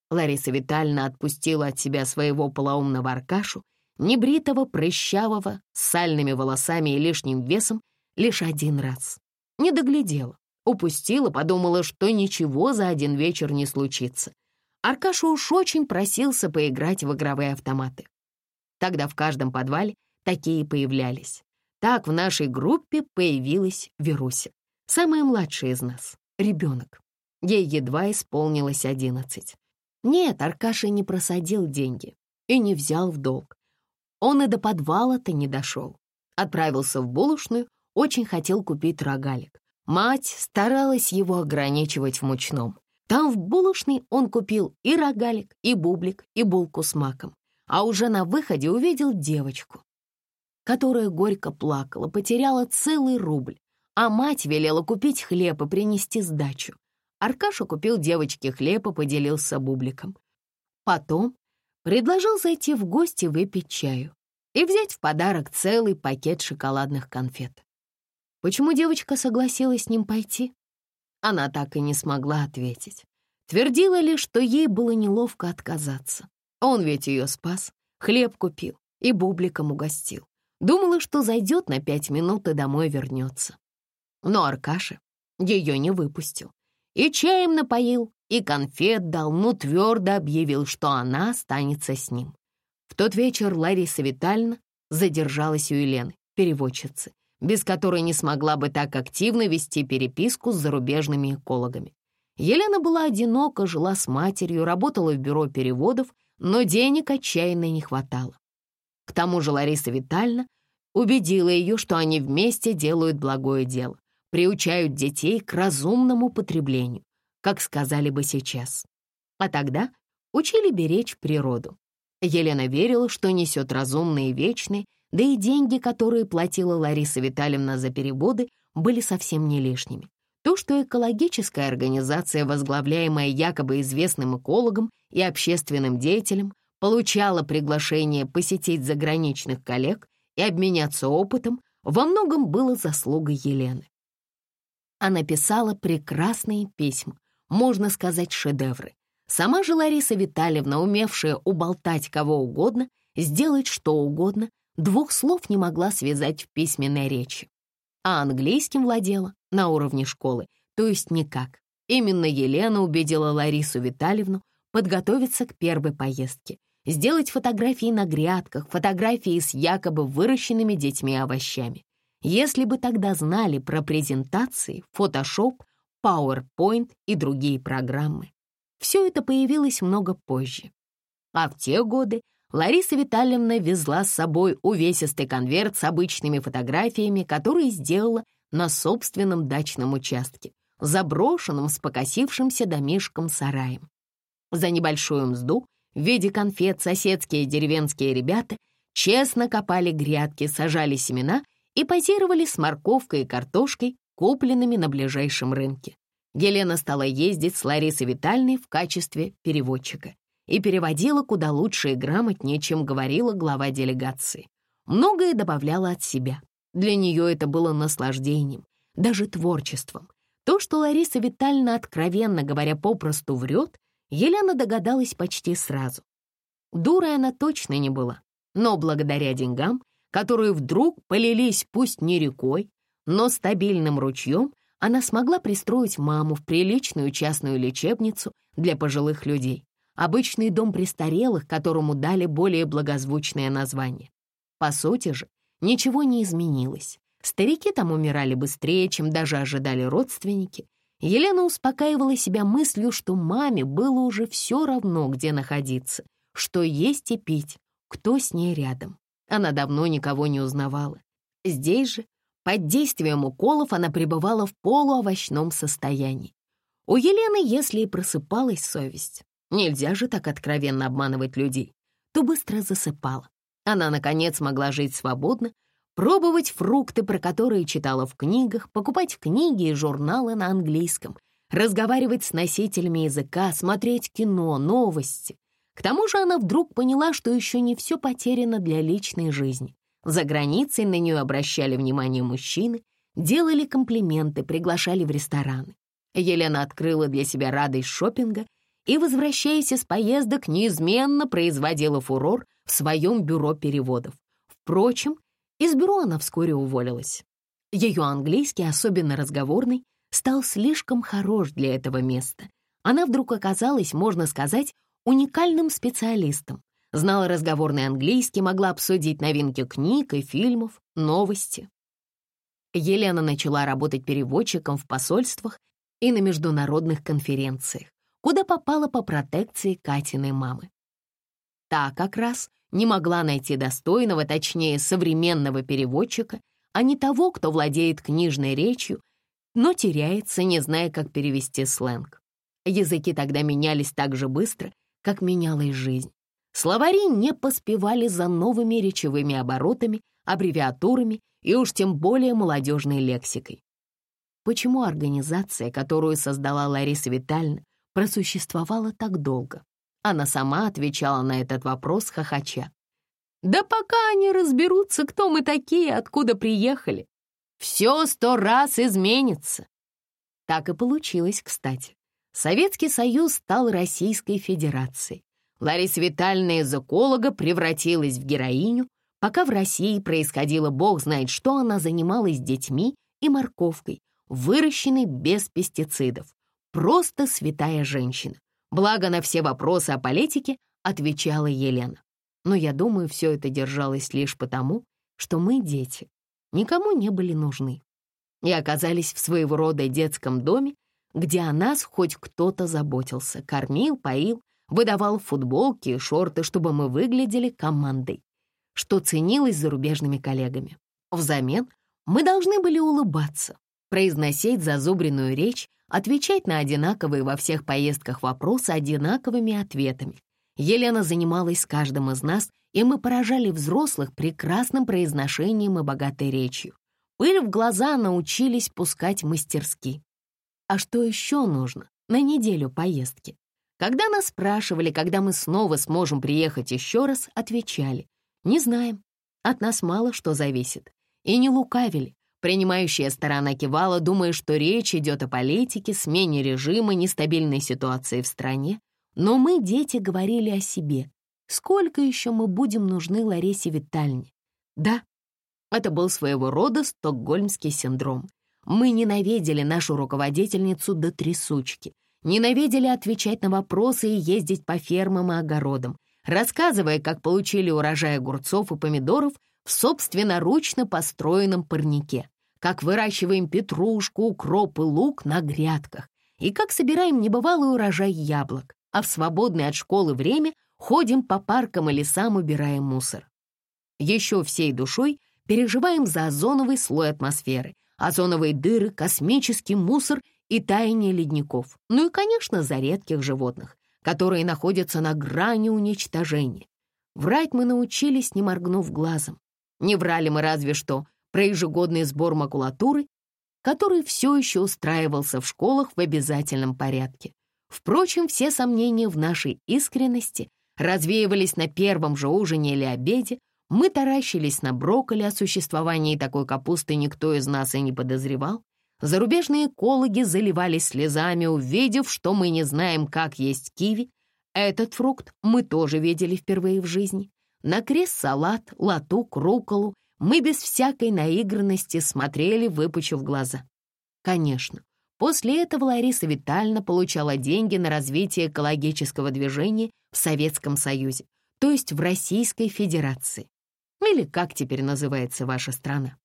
Лариса Витальевна отпустила от себя своего полоумного Аркашу, небритого, прыщавого, с сальными волосами и лишним весом, лишь один раз. Не доглядела, упустила, подумала, что ничего за один вечер не случится. Аркаша уж очень просился поиграть в игровые автоматы. Тогда в каждом подвале такие появлялись. Так в нашей группе появилась Веруся, самая младшая из нас, ребенок. Ей едва исполнилось одиннадцать. Нет, Аркаша не просадил деньги и не взял в долг. Он и до подвала-то не дошел. Отправился в булочную, очень хотел купить рогалик. Мать старалась его ограничивать в мучном. Там в булочной он купил и рогалик, и бублик, и булку с маком. А уже на выходе увидел девочку, которая горько плакала, потеряла целый рубль, а мать велела купить хлеб и принести сдачу. Аркаша купил девочке хлеб и поделился бубликом. Потом предложил зайти в гости выпить чаю и взять в подарок целый пакет шоколадных конфет. Почему девочка согласилась с ним пойти? Она так и не смогла ответить. Твердила лишь, что ей было неловко отказаться. Он ведь ее спас, хлеб купил и бубликом угостил. Думала, что зайдет на пять минут и домой вернется. Но Аркаша ее не выпустил. И чаем напоил, и конфет дал, но твердо объявил, что она останется с ним. В тот вечер Лариса Витальевна задержалась у Елены, переводчицы, без которой не смогла бы так активно вести переписку с зарубежными экологами. Елена была одинока, жила с матерью, работала в бюро переводов, но денег отчаянно не хватало. К тому же Лариса Витальевна убедила ее, что они вместе делают благое дело, приучают детей к разумному потреблению, как сказали бы сейчас. А тогда учили беречь природу. Елена верила, что несет разумные вечные, да и деньги, которые платила Лариса Витальевна за переводы, были совсем не лишними. То, что экологическая организация, возглавляемая якобы известным экологом и общественным деятелем, получала приглашение посетить заграничных коллег и обменяться опытом, во многом было заслугой Елены. Она писала прекрасные письма, можно сказать, шедевры. Сама же Лариса Витальевна, умевшая уболтать кого угодно, сделать что угодно, двух слов не могла связать в письменной речи. А английским владела на уровне школы, то есть никак. Именно Елена убедила Ларису Витальевну подготовиться к первой поездке, сделать фотографии на грядках, фотографии с якобы выращенными детьми овощами. Если бы тогда знали про презентации, Photoshop, PowerPoint и другие программы. Все это появилось много позже. А в те годы Лариса Витальевна везла с собой увесистый конверт с обычными фотографиями, которые сделала на собственном дачном участке, заброшенном с покосившимся домишком-сараем. За небольшую мзду в виде конфет соседские деревенские ребята честно копали грядки, сажали семена и позировали с морковкой и картошкой, купленными на ближайшем рынке. Елена стала ездить с Ларисой Витальной в качестве переводчика и переводила куда лучше и грамотнее, чем говорила глава делегации. Многое добавляла от себя. Для нее это было наслаждением, даже творчеством. То, что Лариса Витальевна, откровенно говоря, попросту врет, Елена догадалась почти сразу. Дурой она точно не была, но благодаря деньгам, которые вдруг полились пусть не рекой, но стабильным ручьем, она смогла пристроить маму в приличную частную лечебницу для пожилых людей, обычный дом престарелых, которому дали более благозвучное название. По сути же, ничего не изменилось. Старики там умирали быстрее, чем даже ожидали родственники. Елена успокаивала себя мыслью, что маме было уже все равно, где находиться, что есть и пить, кто с ней рядом. Она давно никого не узнавала. Здесь же, под действием уколов, она пребывала в полуовощном состоянии. У Елены, если и просыпалась совесть, нельзя же так откровенно обманывать людей, то быстро засыпала. Она, наконец, могла жить свободно, пробовать фрукты, про которые читала в книгах, покупать книги и журналы на английском, разговаривать с носителями языка, смотреть кино, новости. К тому же она вдруг поняла, что еще не все потеряно для личной жизни. За границей на нее обращали внимание мужчины, делали комплименты, приглашали в рестораны. Елена открыла для себя радость шопинга и, возвращаясь из поездок, неизменно производила фурор в своем бюро переводов. Впрочем, из бюро она вскоре уволилась. Ее английский, особенно разговорный, стал слишком хорош для этого места. Она вдруг оказалась, можно сказать, уникальным специалистом. Знала разговорный английский, могла обсудить новинки книг и фильмов, новости. Елена начала работать переводчиком в посольствах и на международных конференциях, куда попала по протекции Катиной мамы. Та как раз не могла найти достойного, точнее, современного переводчика, а не того, кто владеет книжной речью, но теряется, не зная, как перевести сленг. Языки тогда менялись так же быстро, как менялась жизнь. Словари не поспевали за новыми речевыми оборотами, аббревиатурами и уж тем более молодежной лексикой. Почему организация, которую создала Лариса Витальевна, просуществовала так долго? Она сама отвечала на этот вопрос хохоча. «Да пока они разберутся, кто мы такие, откуда приехали, все сто раз изменится». Так и получилось, кстати. Советский Союз стал Российской Федерацией. Лариса Витальевна из эколога превратилась в героиню, пока в России происходило бог знает что, она занималась детьми и морковкой, выращенной без пестицидов. Просто святая женщина. Благо на все вопросы о политике отвечала Елена. Но я думаю, все это держалось лишь потому, что мы, дети, никому не были нужны. И оказались в своего рода детском доме, где о нас хоть кто-то заботился, кормил, поил, выдавал футболки и шорты, чтобы мы выглядели командой, что ценилось зарубежными коллегами. Взамен мы должны были улыбаться, произносить зазубренную речь отвечать на одинаковые во всех поездках вопросы одинаковыми ответами. Елена занималась с каждым из нас, и мы поражали взрослых прекрасным произношением и богатой речью. Пыль в глаза научились пускать мастерски. А что еще нужно на неделю поездки? Когда нас спрашивали, когда мы снова сможем приехать еще раз, отвечали, не знаем, от нас мало что зависит. И не лукавили, Принимающая сторона кивала, думая, что речь идет о политике, смене режима, нестабильной ситуации в стране. Но мы, дети, говорили о себе. Сколько еще мы будем нужны Ларисе Витальне? Да, это был своего рода стокгольмский синдром. Мы ненавидели нашу руководительницу до трясучки, ненавидели отвечать на вопросы и ездить по фермам и огородам, рассказывая, как получили урожай огурцов и помидоров в собственноручно построенном парнике, как выращиваем петрушку, укроп и лук на грядках, и как собираем небывалый урожай яблок, а в свободное от школы время ходим по паркам и лесам, убираем мусор. Еще всей душой переживаем за озоновый слой атмосферы, озоновые дыры, космический мусор и таяние ледников. Ну и, конечно, за редких животных, которые находятся на грани уничтожения. Врать мы научились, не моргнув глазом. Не врали мы разве что про ежегодный сбор макулатуры, который все еще устраивался в школах в обязательном порядке. Впрочем, все сомнения в нашей искренности развеивались на первом же ужине или обеде, мы таращились на брокколи, о существовании такой капусты никто из нас и не подозревал. Зарубежные экологи заливались слезами, увидев, что мы не знаем, как есть киви. Этот фрукт мы тоже видели впервые в жизни. На крест-салат, латук, руколу мы без всякой наигранности смотрели, выпучив глаза. Конечно, после этого Лариса Витальевна получала деньги на развитие экологического движения в Советском Союзе, то есть в Российской Федерации. Или как теперь называется ваша страна.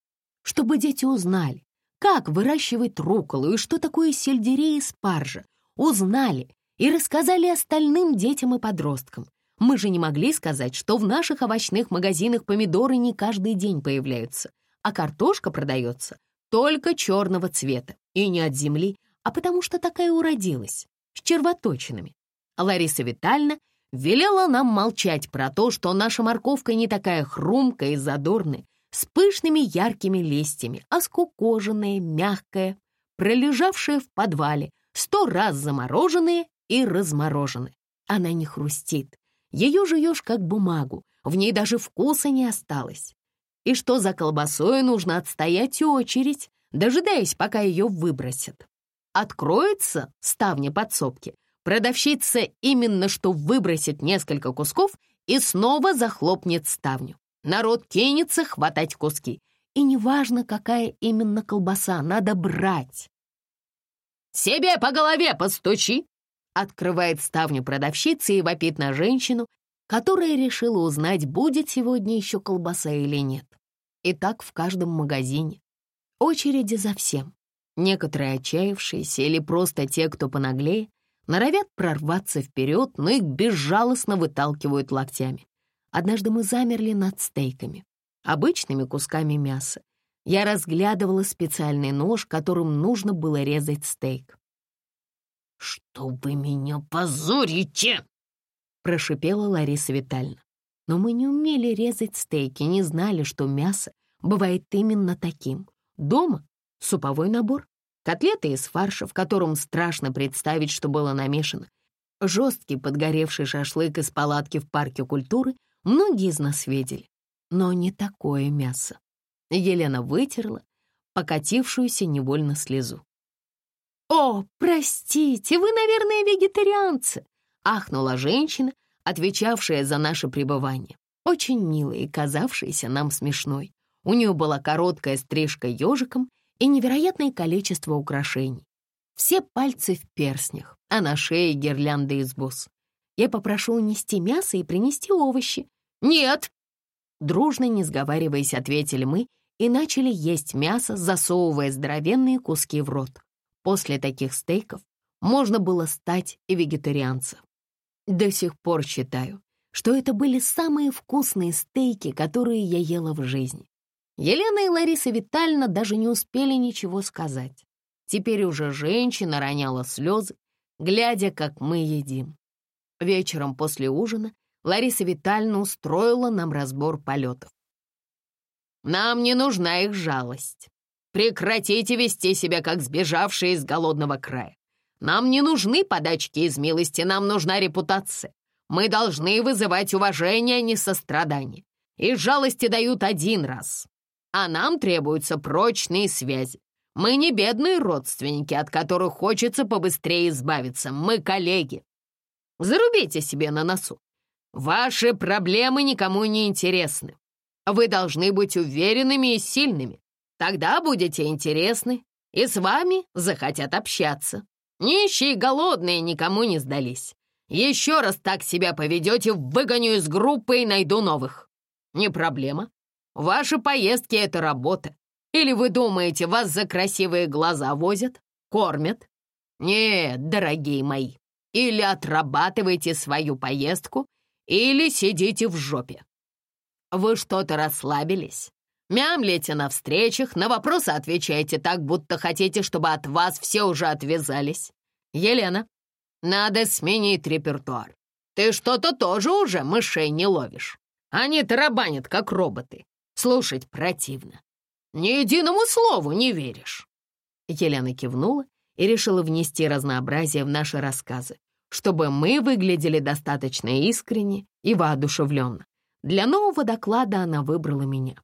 Чтобы дети узнали, как выращивать руколу и что такое сельдерей и спаржа, узнали и рассказали остальным детям и подросткам. Мы же не могли сказать, что в наших овощных магазинах помидоры не каждый день появляются, а картошка продается только черного цвета, и не от земли, а потому что такая уродилась, с червоточинами. Лариса Витальевна велела нам молчать про то, что наша морковка не такая хрумкая и задорная, с пышными яркими листьями, а скукоженная, мягкая, пролежавшая в подвале, сто раз замороженная и размороженная. Она не хрустит. Ее жуешь как бумагу, в ней даже вкуса не осталось. И что за колбасой нужно отстоять очередь, дожидаясь, пока ее выбросят. Откроется ставня подсобки, продавщица именно что выбросит несколько кусков и снова захлопнет ставню. Народ кинется хватать куски. И неважно, какая именно колбаса, надо брать. «Себе по голове постучи!» Открывает ставню продавщица и вопит на женщину, которая решила узнать, будет сегодня еще колбаса или нет. И так в каждом магазине. Очереди за всем. Некоторые отчаявшиеся или просто те, кто понаглее, норовят прорваться вперед, но их безжалостно выталкивают локтями. Однажды мы замерли над стейками, обычными кусками мяса. Я разглядывала специальный нож, которым нужно было резать стейк. «Что вы меня позорите!» — прошипела Лариса Витальевна. Но мы не умели резать стейки, не знали, что мясо бывает именно таким. Дома — суповой набор, котлеты из фарша, в котором страшно представить, что было намешано, жесткий подгоревший шашлык из палатки в парке культуры — Многие из нас видели, но не такое мясо. Елена вытерла покатившуюся невольно слезу. «О, простите, вы, наверное, вегетарианцы!» — ахнула женщина, отвечавшая за наше пребывание, очень милая и казавшаяся нам смешной. У нее была короткая стрижка ежиком и невероятное количество украшений. Все пальцы в перстнях, а на шее гирлянды из бус. Я попрошу унести мясо и принести овощи». «Нет!» Дружно, не сговариваясь, ответили мы и начали есть мясо, засовывая здоровенные куски в рот. После таких стейков можно было стать и вегетарианцем. До сих пор считаю, что это были самые вкусные стейки, которые я ела в жизни. Елена и Лариса Витальевна даже не успели ничего сказать. Теперь уже женщина роняла слезы, глядя, как мы едим. Вечером после ужина Лариса Витальевна устроила нам разбор полетов. «Нам не нужна их жалость. Прекратите вести себя, как сбежавшие из голодного края. Нам не нужны подачки из милости, нам нужна репутация. Мы должны вызывать уважение, а не сострадание. Из жалости дают один раз, а нам требуются прочные связи. Мы не бедные родственники, от которых хочется побыстрее избавиться. Мы коллеги. Зарубите себе на носу. Ваши проблемы никому не интересны. Вы должны быть уверенными и сильными. Тогда будете интересны, и с вами захотят общаться. Нищие и голодные никому не сдались. Еще раз так себя поведете, выгоню из группы и найду новых. Не проблема. Ваши поездки — это работа. Или вы думаете, вас за красивые глаза возят, кормят? Нет, дорогие мои, или отрабатывайте свою поездку, или сидите в жопе. Вы что-то расслабились? Мямлите на встречах, на вопросы отвечаете так, будто хотите, чтобы от вас все уже отвязались. Елена, надо сменить репертуар. Ты что-то тоже уже мышей не ловишь. Они тарабанят, как роботы. Слушать противно. Ни единому слову не веришь. Елена кивнула и решила внести разнообразие в наши рассказы, чтобы мы выглядели достаточно искренне и воодушевленно. Для нового доклада она выбрала меня.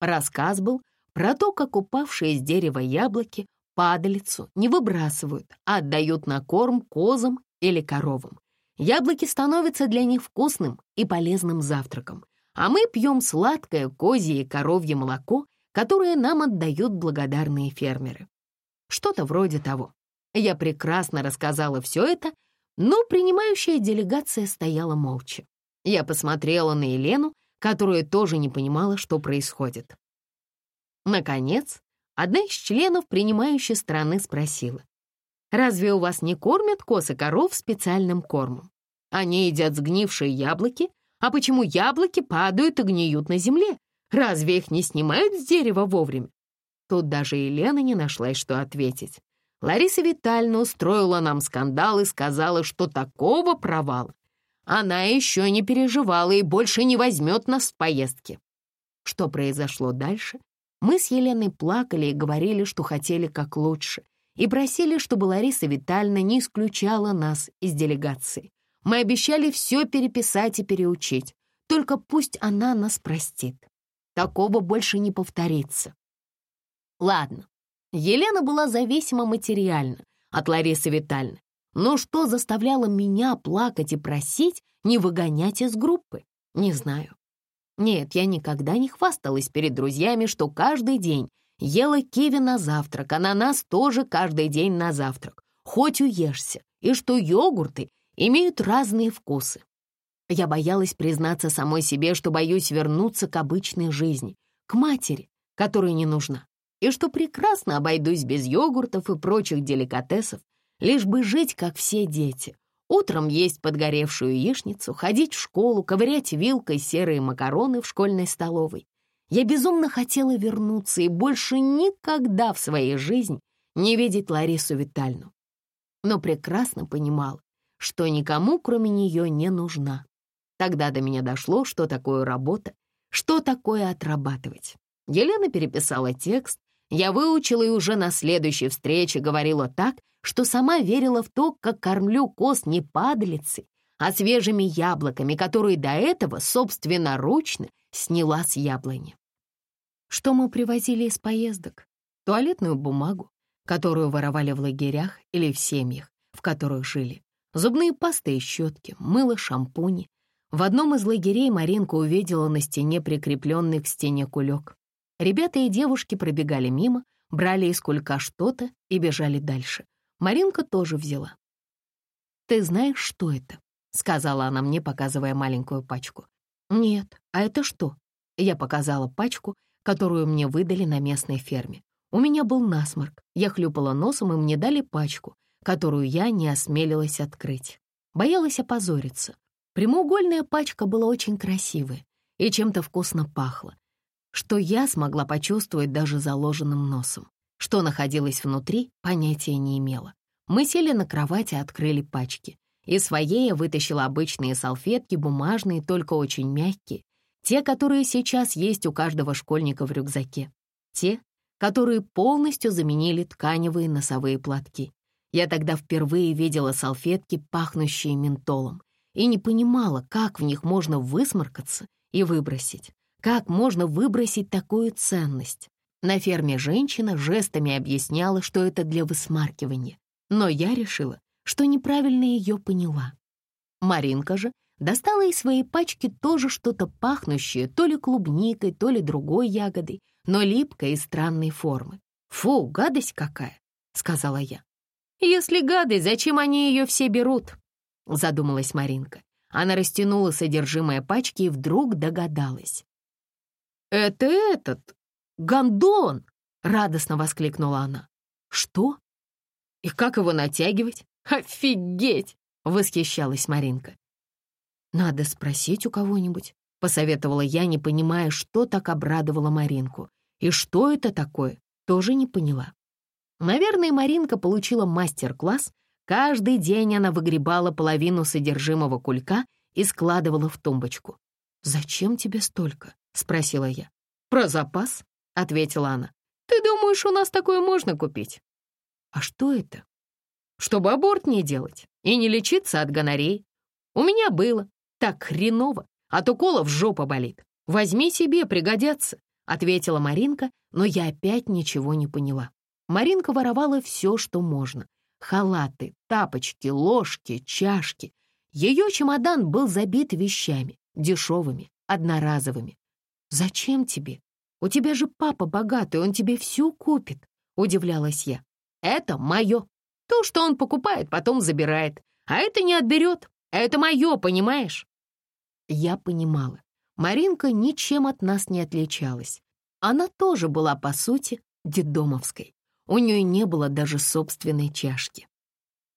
Рассказ был про то, как упавшие с дерева яблоки падалицу не выбрасывают, а отдают на корм козам или коровам. Яблоки становятся для них вкусным и полезным завтраком, а мы пьем сладкое козье и коровье молоко, которое нам отдают благодарные фермеры. Что-то вроде того. Я прекрасно рассказала все это, но принимающая делегация стояла молча. Я посмотрела на Елену, которая тоже не понимала, что происходит. Наконец, одна из членов принимающей страны спросила, «Разве у вас не кормят коз и коров специальным кормом? Они едят сгнившие яблоки, а почему яблоки падают и гниют на земле? Разве их не снимают с дерева вовремя?» Тут даже Елена не нашлась, что ответить. Лариса Витальевна устроила нам скандал и сказала, что такого провала она еще не переживала и больше не возьмет нас в поездки. Что произошло дальше? Мы с Еленой плакали и говорили, что хотели как лучше, и просили, чтобы Лариса Витальевна не исключала нас из делегации. Мы обещали все переписать и переучить, только пусть она нас простит. Такого больше не повторится. Ладно, Елена была зависима материально от Ларисы Витальевны, но что заставляло меня плакать и просить не выгонять из группы? Не знаю. Нет, я никогда не хвасталась перед друзьями, что каждый день ела киви на завтрак, ананас тоже каждый день на завтрак, хоть уешься, и что йогурты имеют разные вкусы. Я боялась признаться самой себе, что боюсь вернуться к обычной жизни, к матери, которая не нужна, и что прекрасно обойдусь без йогуртов и прочих деликатесов, лишь бы жить, как все дети. Утром есть подгоревшую яичницу, ходить в школу, ковырять вилкой серые макароны в школьной столовой. Я безумно хотела вернуться и больше никогда в своей жизни не видеть Ларису Витальну. Но прекрасно понимала, что никому, кроме нее, не нужна. Тогда до меня дошло, что такое работа, что такое отрабатывать. Елена переписала текст, я выучила и уже на следующей встрече говорила так, что сама верила в то, как кормлю коз не падалицей, а свежими яблоками, которые до этого собственноручно сняла с яблони. Что мы привозили из поездок? Туалетную бумагу, которую воровали в лагерях или в семьях, в которых жили, зубные пасты и щетки, мыло, шампуни. В одном из лагерей Маринка увидела на стене прикрепленный к стене кулек. Ребята и девушки пробегали мимо, брали из кулька что-то и бежали дальше. Маринка тоже взяла. «Ты знаешь, что это?» — сказала она мне, показывая маленькую пачку. «Нет, а это что?» Я показала пачку, которую мне выдали на местной ферме. У меня был насморк. Я хлюпала носом, и мне дали пачку, которую я не осмелилась открыть. Боялась опозориться. Прямоугольная пачка была очень красивая и чем-то вкусно пахла, что я смогла почувствовать даже заложенным носом. Что находилось внутри, понятия не имела. Мы сели на кровати и открыли пачки. Из своей я вытащила обычные салфетки, бумажные, только очень мягкие. Те, которые сейчас есть у каждого школьника в рюкзаке. Те, которые полностью заменили тканевые носовые платки. Я тогда впервые видела салфетки, пахнущие ментолом, и не понимала, как в них можно высморкаться и выбросить. Как можно выбросить такую ценность? На ферме женщина жестами объясняла, что это для высмаркивания, но я решила, что неправильно ее поняла. Маринка же достала из своей пачки тоже что-то пахнущее, то ли клубникой, то ли другой ягодой, но липкой и странной формы. «Фу, гадость какая!» — сказала я. «Если гадость, зачем они ее все берут?» — задумалась Маринка. Она растянула содержимое пачки и вдруг догадалась. «Это этот, гондон!» — радостно воскликнула она. «Что?» И как его натягивать? Офигеть!» — восхищалась Маринка. «Надо спросить у кого-нибудь», — посоветовала я, не понимая, что так обрадовало Маринку. И что это такое, тоже не поняла. Наверное, Маринка получила мастер-класс. Каждый день она выгребала половину содержимого кулька и складывала в тумбочку. «Зачем тебе столько?» — спросила я. «Про запас», — ответила она. «Ты думаешь, у нас такое можно купить?» «А что это?» «Чтобы аборт не делать и не лечиться от гонореи. У меня было. Так хреново. От уколов жопа болит. Возьми себе, пригодятся», — ответила Маринка, но я опять ничего не поняла. Маринка воровала все, что можно. Халаты, тапочки, ложки, чашки. Ее чемодан был забит вещами, дешевыми, одноразовыми. «Зачем тебе? У тебя же папа богатый, он тебе все купит», — удивлялась я. «Это мое. То, что он покупает, потом забирает. А это не отберет. Это мое, понимаешь?» Я понимала. Маринка ничем от нас не отличалась. Она тоже была, по сути, детдомовской. У нее не было даже собственной чашки.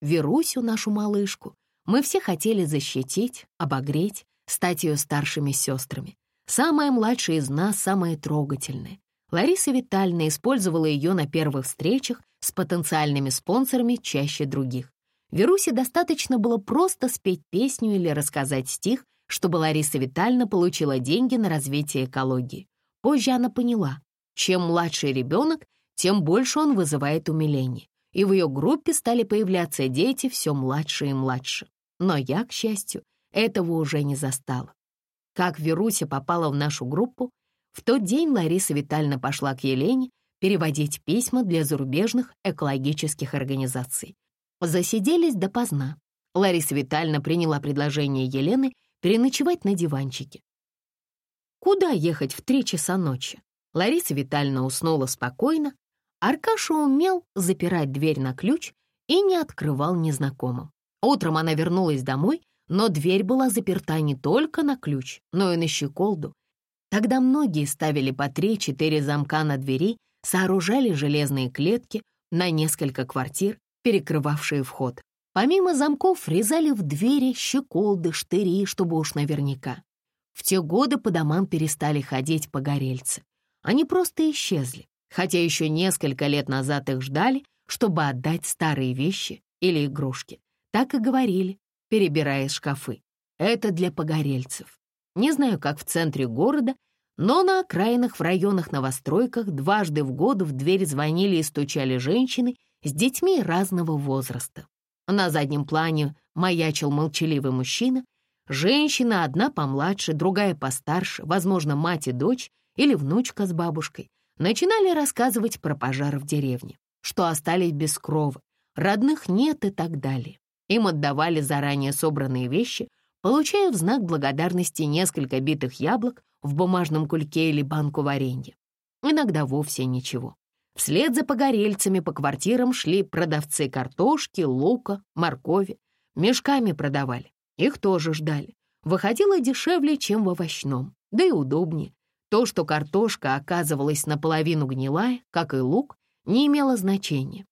Верусю, нашу малышку, мы все хотели защитить, обогреть, стать ее старшими сестрами. Самая младшая из нас, самая трогательная. Лариса Витальевна использовала ее на первых встречах с потенциальными спонсорами чаще других. Верусе достаточно было просто спеть песню или рассказать стих, чтобы Лариса Витальевна получила деньги на развитие экологии. Позже она поняла, чем младший ребенок, тем больше он вызывает умиление. И в ее группе стали появляться дети все младше и младше. Но я, к счастью, этого уже не застала. Как Веруся попала в нашу группу, в тот день Лариса Витальевна пошла к Елене переводить письма для зарубежных экологических организаций. Засиделись допоздна. Лариса Витальевна приняла предложение Елены переночевать на диванчике. Куда ехать в три часа ночи? Лариса Витальевна уснула спокойно. Аркаша умел запирать дверь на ключ и не открывал незнакомым. Утром она вернулась домой но дверь была заперта не только на ключ, но и на щеколду. Тогда многие ставили по три-четыре замка на двери, сооружали железные клетки на несколько квартир, перекрывавшие вход. Помимо замков резали в двери щеколды, штыри, чтобы уж наверняка. В те годы по домам перестали ходить погорельцы. Они просто исчезли, хотя еще несколько лет назад их ждали, чтобы отдать старые вещи или игрушки. Так и говорили, перебирая шкафы. Это для погорельцев. Не знаю, как в центре города, но на окраинах в районах-новостройках дважды в год в дверь звонили и стучали женщины с детьми разного возраста. На заднем плане маячил молчаливый мужчина, женщина одна помладше, другая постарше, возможно, мать и дочь или внучка с бабушкой, начинали рассказывать про пожар в деревне, что остались без крова, родных нет и так далее. Им отдавали заранее собранные вещи, получая в знак благодарности несколько битых яблок в бумажном кульке или банку варенья. Иногда вовсе ничего. Вслед за погорельцами по квартирам шли продавцы картошки, лука, моркови. Мешками продавали. Их тоже ждали. Выходило дешевле, чем в овощном, да и удобнее. То, что картошка оказывалась наполовину гнилая, как и лук, не имело значения.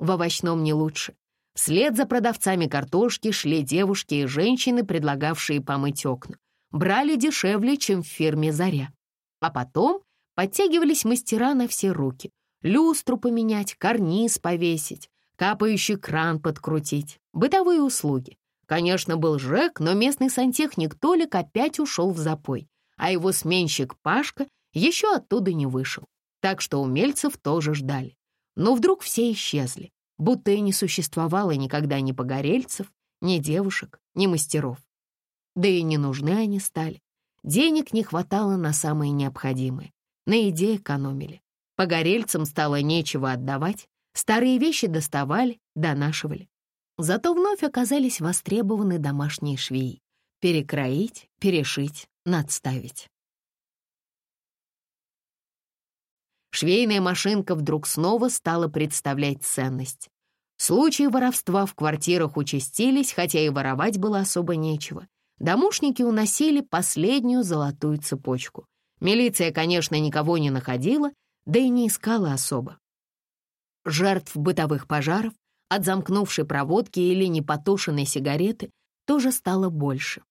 В овощном не лучше. Вслед за продавцами картошки шли девушки и женщины, предлагавшие помыть окна. Брали дешевле, чем в фирме «Заря». А потом подтягивались мастера на все руки. Люстру поменять, карниз повесить, капающий кран подкрутить, бытовые услуги. Конечно, был ЖЭК, но местный сантехник Толик опять ушел в запой, а его сменщик Пашка еще оттуда не вышел. Так что умельцев тоже ждали. Но вдруг все исчезли будто и не существовало никогда ни погорельцев, ни девушек, ни мастеров. Да и не нужны они стали. Денег не хватало на самые необходимые. На еде экономили. Погорельцам стало нечего отдавать, старые вещи доставали, донашивали. Зато вновь оказались востребованы домашние швеи. Перекроить, перешить, надставить. Швейная машинка вдруг снова стала представлять ценность. Случаи воровства в квартирах участились, хотя и воровать было особо нечего. Домушники уносили последнюю золотую цепочку. Милиция, конечно, никого не находила, да и не искала особо. Жертв бытовых пожаров от замкнувшей проводки или непотушенной сигареты тоже стало больше.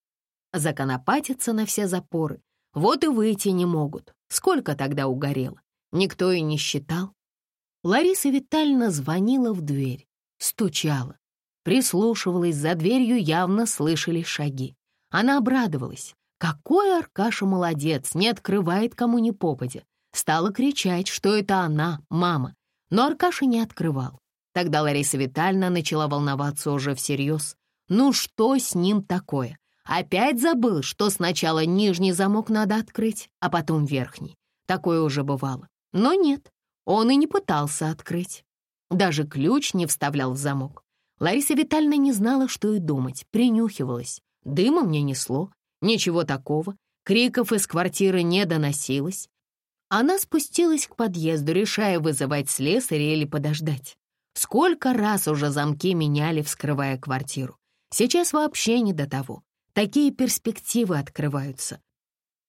Законопатиться на все запоры, вот и выйти не могут. Сколько тогда угорело? Никто и не считал. Лариса Витальевна звонила в дверь, стучала, прислушивалась, за дверью явно слышали шаги. Она обрадовалась. Какой Аркаша молодец, не открывает кому ни попадя. Стала кричать, что это она, мама. Но Аркаша не открывал. Тогда Лариса Витальевна начала волноваться уже всерьез. Ну что с ним такое? Опять забыл, что сначала нижний замок надо открыть, а потом верхний. Такое уже бывало. Но нет, он и не пытался открыть. Даже ключ не вставлял в замок. Лариса Витальевна не знала, что и думать, принюхивалась. Дыма мне несло, ничего такого, криков из квартиры не доносилось. Она спустилась к подъезду, решая вызывать слесаря или подождать. Сколько раз уже замки меняли, вскрывая квартиру. Сейчас вообще не до того. Такие перспективы открываются.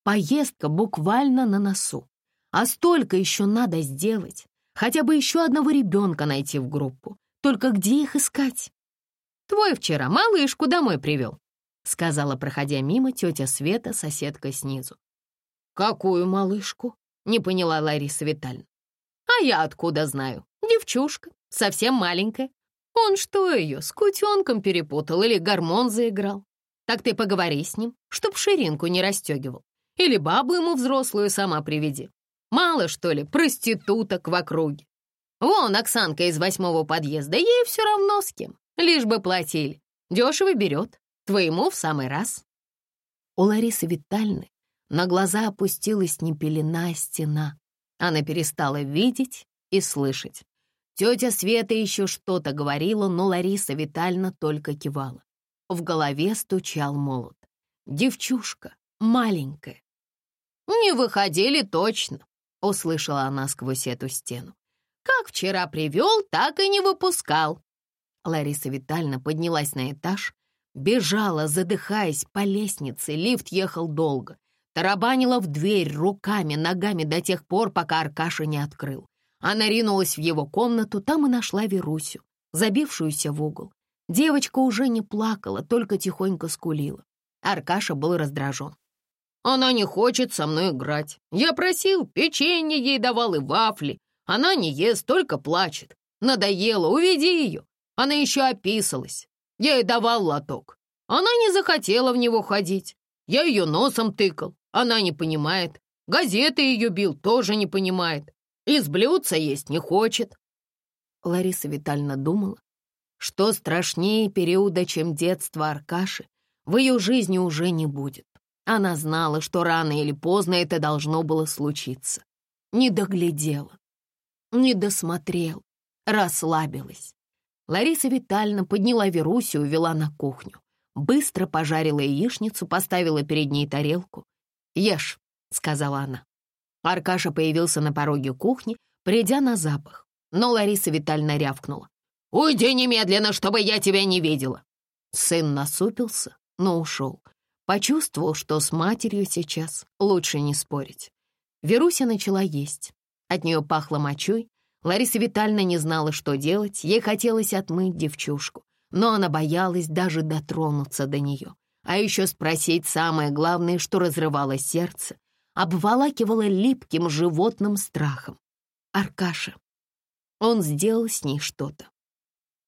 Поездка буквально на носу. А столько еще надо сделать. Хотя бы еще одного ребенка найти в группу. Только где их искать? Твой вчера малышку домой привел, — сказала, проходя мимо, тетя Света, соседка снизу. «Какую малышку?» — не поняла Лариса Витальевна. «А я откуда знаю? Девчушка, совсем маленькая. Он что ее, с кутенком перепутал или гормон заиграл? Так ты поговори с ним, чтоб ширинку не расстегивал. Или бабу ему взрослую сама приведи. Мало, что ли, проституток в округе. Вон Оксанка из восьмого подъезда, ей все равно с кем, лишь бы платили. Дешево берет, Твоему в самый раз». У Ларисы Витальны на глаза опустилась не пелена, а стена. Она перестала видеть и слышать. Тетя Света еще что-то говорила, но Лариса Витальна только кивала. В голове стучал молот. Девчушка, маленькая. «Не выходили точно», — услышала она сквозь эту стену. «Как вчера привел, так и не выпускал». Лариса Витальевна поднялась на этаж, Бежала, задыхаясь по лестнице, лифт ехал долго. Тарабанила в дверь руками, ногами до тех пор, пока Аркаша не открыл. Она ринулась в его комнату, там и нашла Верусю, забившуюся в угол. Девочка уже не плакала, только тихонько скулила. Аркаша был раздражен. «Она не хочет со мной играть. Я просил, печенье ей давал и вафли. Она не ест, только плачет. Надоело, уведи ее. Она еще описалась. Я ей давал лоток. Она не захотела в него ходить. Я ее носом тыкал. Она не понимает. Газеты ее бил, тоже не понимает. Из блюдца есть не хочет. Лариса Витальевна думала, что страшнее периода, чем детство Аркаши, в ее жизни уже не будет. Она знала, что рано или поздно это должно было случиться. Не доглядела, не досмотрел, расслабилась. Лариса Витальевна подняла Верусю и увела на кухню. Быстро пожарила яичницу, поставила перед ней тарелку. «Ешь», — сказала она. Аркаша появился на пороге кухни, придя на запах. Но Лариса Витальевна рявкнула. «Уйди немедленно, чтобы я тебя не видела!» Сын насупился, но ушел. Почувствовал, что с матерью сейчас лучше не спорить. Веруся начала есть. От нее пахло мочой, Лариса Витальевна не знала, что делать, ей хотелось отмыть девчушку, но она боялась даже дотронуться до нее. А еще спросить самое главное, что разрывало сердце, обволакивало липким животным страхом. Аркаша. Он сделал с ней что-то.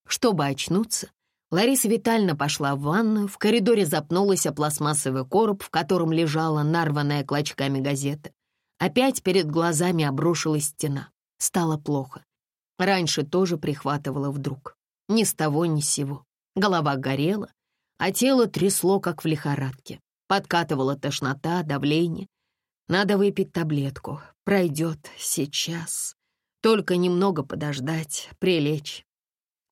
Чтобы очнуться, Лариса Витальевна пошла в ванную, в коридоре запнулась о пластмассовый короб, в котором лежала нарванная клочками газета. Опять перед глазами обрушилась стена. Стало плохо. Раньше тоже прихватывало вдруг. Ни с того, ни с сего. Голова горела, а тело трясло, как в лихорадке. Подкатывала тошнота, давление. Надо выпить таблетку. Пройдет сейчас. Только немного подождать, прилечь.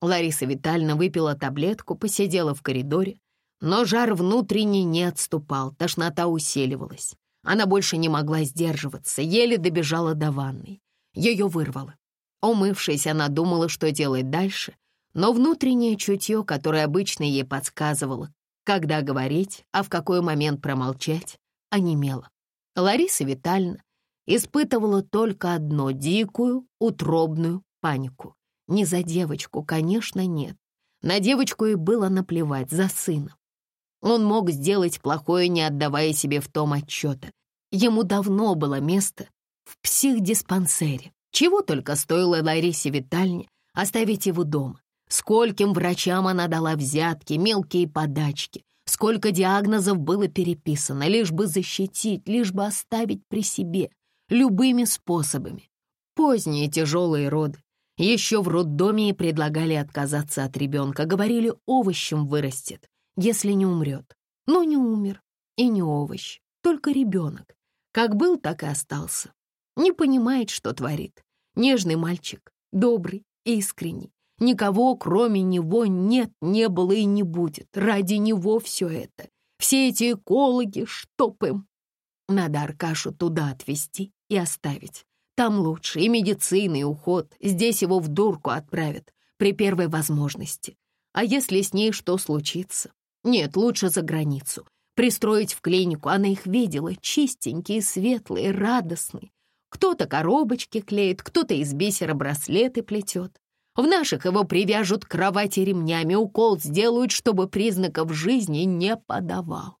Лариса Витальевна выпила таблетку, посидела в коридоре, но жар внутренний не отступал, тошнота усиливалась. Она больше не могла сдерживаться, еле добежала до ванной. Ее вырвало. Умывшись, она думала, что делать дальше, но внутреннее чутье, которое обычно ей подсказывало, когда говорить, а в какой момент промолчать, онемело. Лариса Витальевна испытывала только одно — дикую, утробную панику. Не за девочку, конечно, нет. На девочку и было наплевать, за сына. Он мог сделать плохое, не отдавая себе в том отчета. Ему давно было место в психдиспансере. Чего только стоило Ларисе Витальне оставить его дома. Скольким врачам она дала взятки, мелкие подачки, сколько диагнозов было переписано, лишь бы защитить, лишь бы оставить при себе, любыми способами. Поздние тяжелые роды. Еще в роддоме предлагали отказаться от ребенка, говорили, овощем вырастет, если не умрет. Но не умер, и не овощ, только ребенок. Как был, так и остался. Не понимает, что творит. Нежный мальчик, добрый, искренний. Никого, кроме него, нет, не было и не будет. Ради него все это. Все эти экологи, чтоб им. Надо Аркашу туда отвезти и оставить. Там лучше и медицина, и уход. Здесь его в дурку отправят при первой возможности. А если с ней что случится? Нет, лучше за границу. Пристроить в клинику. Она их видела. Чистенькие, светлые, радостные. Кто-то коробочки клеит, кто-то из бисера браслеты плетет. В наших его привяжут к кровати ремнями, укол сделают, чтобы признаков жизни не подавал.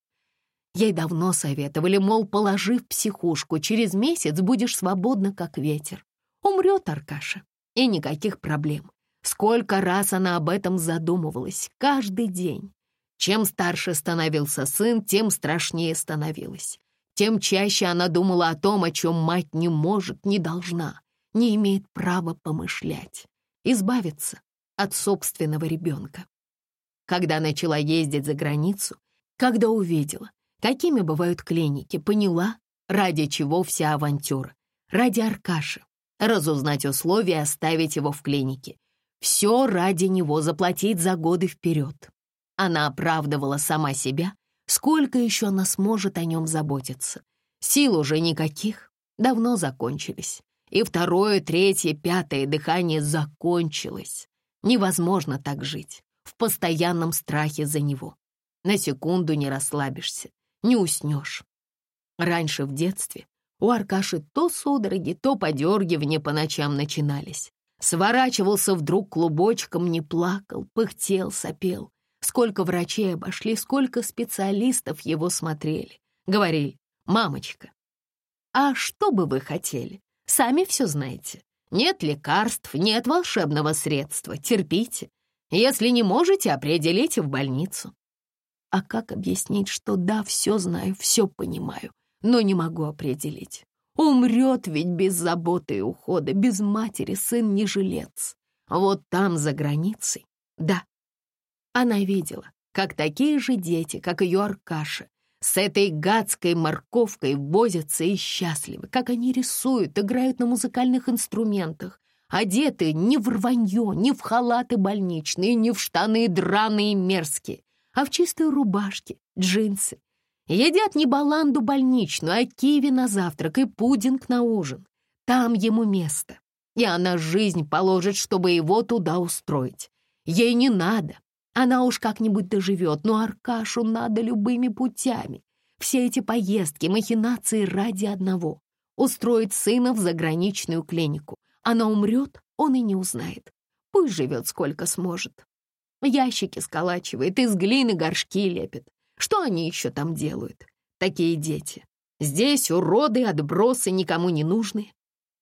Ей давно советовали, мол, положи в психушку, через месяц будешь свободна, как ветер. Умрет Аркаша, и никаких проблем. Сколько раз она об этом задумывалась, каждый день. Чем старше становился сын, тем страшнее становилась. Тем чаще она думала о том, о чем мать не может, не должна, не имеет права помышлять. Избавиться от собственного ребенка. Когда начала ездить за границу, когда увидела, какими бывают клиники, поняла, ради чего вся авантюра. Ради Аркаши. Разузнать условия оставить его в клинике. Все ради него заплатить за годы вперед. Она оправдывала сама себя, сколько еще она сможет о нем заботиться. Сил уже никаких, давно закончились. И второе, третье, пятое дыхание закончилось. Невозможно так жить, в постоянном страхе за него. На секунду не расслабишься, не уснешь. Раньше в детстве у Аркаши то судороги, то подергивания по ночам начинались. Сворачивался вдруг клубочком, не плакал, пыхтел, сопел. Сколько врачей обошли, сколько специалистов его смотрели. Говорили, мамочка, а что бы вы хотели? Сами все знаете. Нет лекарств, нет волшебного средства. Терпите. Если не можете, определите в больницу. А как объяснить, что да, все знаю, все понимаю, но не могу определить? Умрет ведь без заботы и ухода, без матери сын не жилец. Вот там, за границей, да. Она видела, как такие же дети, как ее Аркаша, с этой гадской морковкой возятся и счастливы, как они рисуют, играют на музыкальных инструментах, одеты не в рванье, не в халаты больничные, не в штаны драные и мерзкие, а в чистые рубашки, джинсы. Едят не баланду больничную, а киви на завтрак и пудинг на ужин. Там ему место, и она жизнь положит, чтобы его туда устроить. Ей не надо, она уж как-нибудь доживет, но Аркашу надо любыми путями. Все эти поездки, махинации ради одного. Устроить сына в заграничную клинику. Она умрет, он и не узнает. Пусть живет сколько сможет. Ящики сколачивает, из глины горшки лепит. Что они еще там делают? Такие дети. Здесь уроды, отбросы, никому не нужные.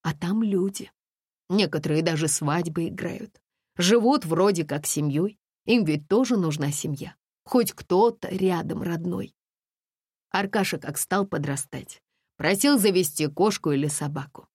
А там люди. Некоторые даже свадьбы играют. Живут вроде как семьей. Им ведь тоже нужна семья. Хоть кто-то рядом родной. Аркаша как стал подрастать. Просил завести кошку или собаку.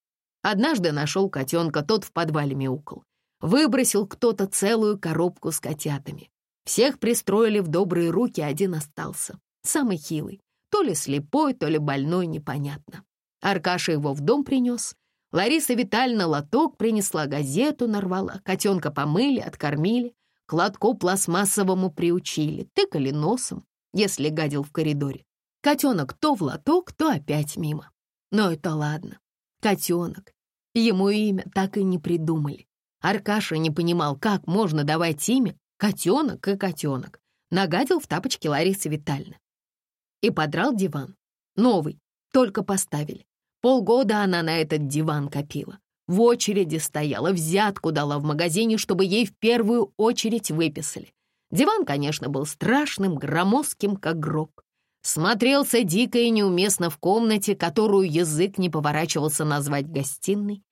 Однажды нашел котенка, тот в подвале мяукал. Выбросил кто-то целую коробку с котятами. Всех пристроили в добрые руки, один остался. Самый хилый. То ли слепой, то ли больной, непонятно. Аркаша его в дом принес. Лариса Витальевна лоток принесла, газету нарвала. Котенка помыли, откормили. К лотку пластмассовому приучили, тыкали носом, если гадил в коридоре. Котенок то в лоток, то опять мимо. Но это ладно. Котенок. Ему имя так и не придумали. Аркаша не понимал, как можно давать имя котенок и котенок. Нагадил в тапочке Ларисы Витальевны. И подрал диван. Новый, только поставили. Полгода она на этот диван копила. В очереди стояла, взятку дала в магазине, чтобы ей в первую очередь выписали. Диван, конечно, был страшным, громоздким, как гроб. Смотрелся дико и неуместно в комнате, которую язык не поворачивался назвать гостиной.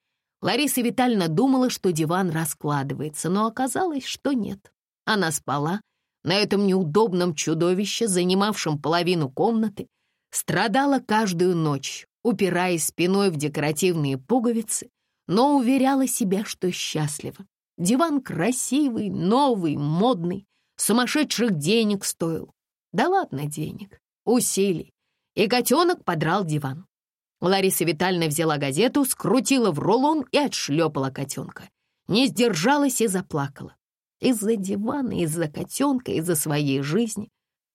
Лариса Витальевна думала, что диван раскладывается, но оказалось, что нет. Она спала на этом неудобном чудовище, занимавшем половину комнаты, страдала каждую ночь, упираясь спиной в декоративные пуговицы, но уверяла себя, что счастлива. Диван красивый, новый, модный, сумасшедших денег стоил. Да ладно денег, усилий. И котенок подрал диван. Лариса Витальевна взяла газету, скрутила в рулон и отшлепала котенка. Не сдержалась и заплакала. Из-за дивана, из-за котенка, из-за своей жизни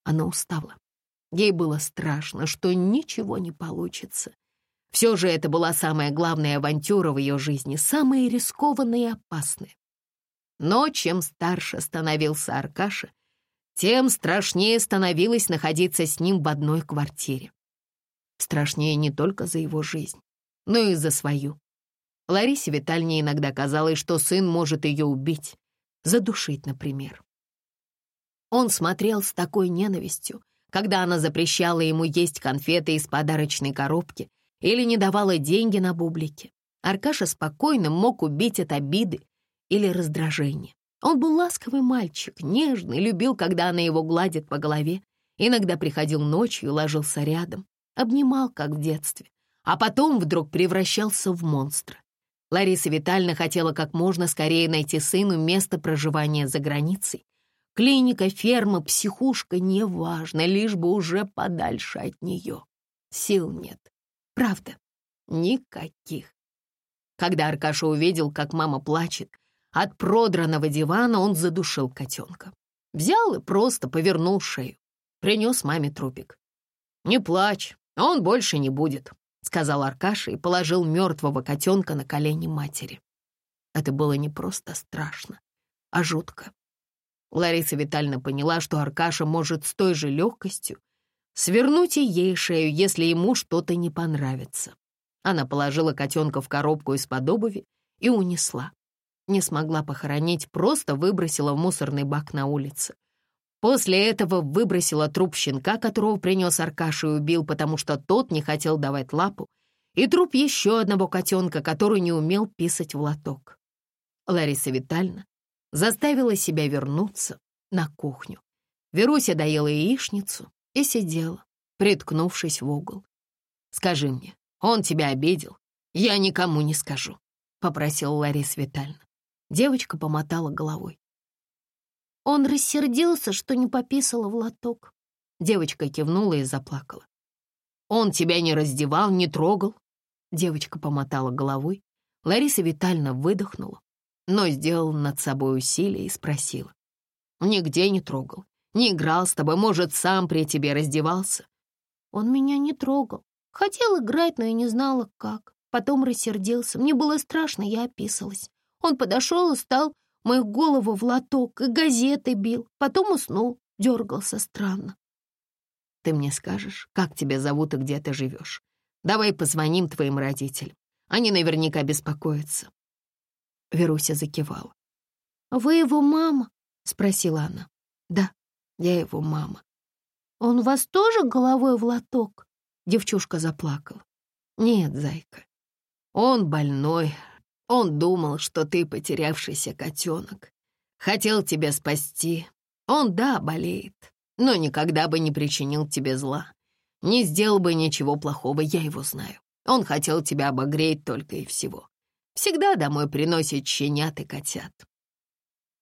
она устала. Ей было страшно, что ничего не получится. Все же это была самая главная авантюра в ее жизни, самая рискованная и опасная. Но чем старше становился Аркаша, тем страшнее становилось находиться с ним в одной квартире. Страшнее не только за его жизнь, но и за свою. Ларисе Витальне иногда казалось, что сын может ее убить, задушить, например. Он смотрел с такой ненавистью, когда она запрещала ему есть конфеты из подарочной коробки или не давала деньги на бублики. Аркаша спокойно мог убить от обиды или раздражения. Он был ласковый мальчик, нежный, любил, когда она его гладит по голове. Иногда приходил ночью, ложился рядом, обнимал, как в детстве, а потом вдруг превращался в монстра. Лариса Витальевна хотела как можно скорее найти сыну место проживания за границей. Клиника, ферма, психушка — неважно, лишь бы уже подальше от нее. Сил нет. Правда, никаких. Когда Аркаша увидел, как мама плачет, от продранного дивана он задушил котенка. Взял и просто повернул шею. Принес маме трупик. «Не плачь, он больше не будет», — сказал Аркаша и положил мертвого котенка на колени матери. Это было не просто страшно, а жутко. Лариса Витальевна поняла, что Аркаша может с той же легкостью свернуть и ей шею, если ему что-то не понравится. Она положила котенка в коробку из-под обуви и унесла. Не смогла похоронить, просто выбросила в мусорный бак на улице. После этого выбросила труп щенка, которого принес Аркаша и убил, потому что тот не хотел давать лапу, и труп еще одного котенка, который не умел писать в лоток. Лариса Витальевна заставила себя вернуться на кухню. Веруся доела яичницу и сидела, приткнувшись в угол. «Скажи мне, он тебя обидел? Я никому не скажу», — попросила Лариса Витальевна. Девочка помотала головой. Он рассердился, что не пописала в лоток. Девочка кивнула и заплакала. «Он тебя не раздевал, не трогал?» Девочка помотала головой. Лариса Витальевна выдохнула, но сделала над собой усилие и спросила. «Нигде не трогал, не играл с тобой, может, сам при тебе раздевался?» «Он меня не трогал. Хотел играть, но я не знала, как. Потом рассердился. Мне было страшно, я описалась. Он подошел и стал мою голову в лоток и газеты бил, потом уснул, дергался странно. Ты мне скажешь, как тебя зовут и где ты живешь? Давай позвоним твоим родителям. Они наверняка беспокоятся. Веруся закивала. «Вы его мама?» — спросила она. «Да, я его мама». «Он вас тоже головой в лоток?» Девчушка заплакала. «Нет, зайка, он больной, он думал, что ты потерявшийся котенок. Хотел тебя спасти. Он, да, болеет, но никогда бы не причинил тебе зла. Не сделал бы ничего плохого, я его знаю. Он хотел тебя обогреть только и всего. Всегда домой приносит щенят и котят.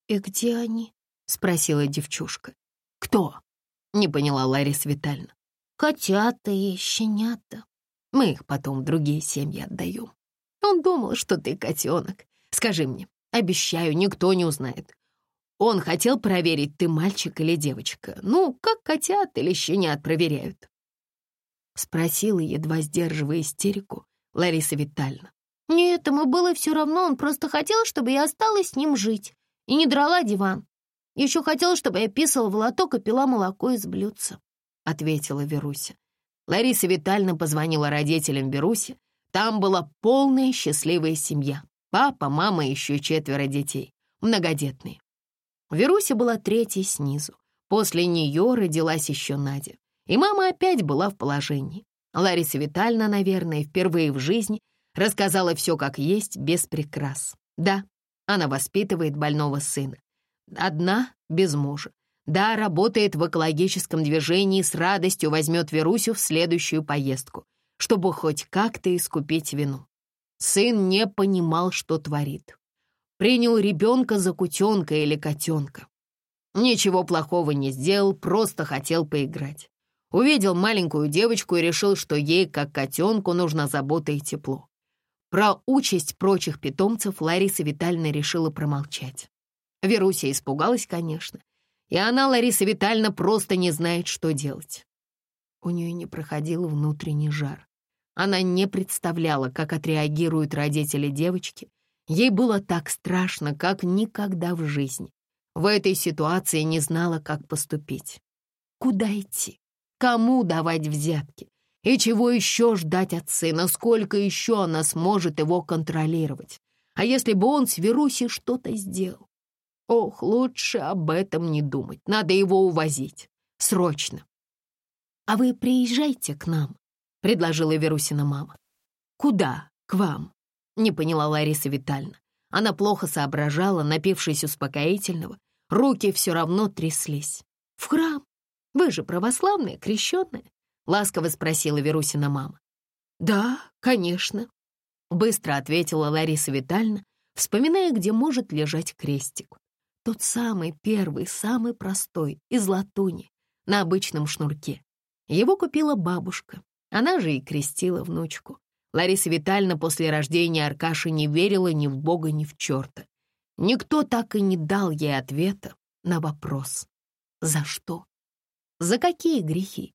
«И где они?» — спросила девчушка. «Кто?» — не поняла Лариса Витальевна. «Котята и щенята. Мы их потом в другие семьи отдаем. Он думал, что ты котенок. Скажи мне, обещаю, никто не узнает. Он хотел проверить, ты мальчик или девочка. Ну, как котят или щенят проверяют. Спросила, едва сдерживая истерику, Лариса Витальевна. Нет, ему было все равно, он просто хотел, чтобы я осталась с ним жить и не драла диван. Еще хотел, чтобы я писала в лоток и пила молоко из блюдца, — ответила Веруся. Лариса Витальевна позвонила родителям Веруси там была полная счастливая семья. Папа, мама и еще четверо детей. Многодетные. Веруся была третьей снизу. После нее родилась еще Надя. И мама опять была в положении. Лариса Витальевна, наверное, впервые в жизни рассказала все как есть, без прикрас. Да, она воспитывает больного сына. Одна, без мужа. Да, работает в экологическом движении, с радостью возьмет Верусю в следующую поездку, чтобы хоть как-то искупить вину. Сын не понимал, что творит. Принял ребенка за кутенка или котенка. Ничего плохого не сделал, просто хотел поиграть. Увидел маленькую девочку и решил, что ей, как котенку, нужна забота и тепло. Про участь прочих питомцев Лариса Витальевна решила промолчать. Веруся испугалась, конечно, и она, Лариса Витальевна, просто не знает, что делать. У нее не проходил внутренний жар. Она не представляла, как отреагируют родители девочки. Ей было так страшно, как никогда в жизни. В этой ситуации не знала, как поступить. Куда идти? Кому давать взятки? И чего еще ждать от сына? Сколько еще она сможет его контролировать? А если бы он с Верусей что-то сделал? Ох, лучше об этом не думать. Надо его увозить. Срочно. «А вы приезжайте к нам», — предложила Верусина мама. «Куда? К вам?» — не поняла Лариса Витальевна. Она плохо соображала, напившись успокоительного. Руки все равно тряслись. «В храм. Вы же православная, крещенная?» ласково спросила Верусина мама. «Да, конечно», — быстро ответила Лариса Витальевна, вспоминая, где может лежать крестик. Тот самый первый, самый простой, из латуни, на обычном шнурке. Его купила бабушка, она же и крестила внучку. Лариса Витальевна после рождения Аркаши не верила ни в Бога, ни в черта. Никто так и не дал ей ответа на вопрос. За что? За какие грехи?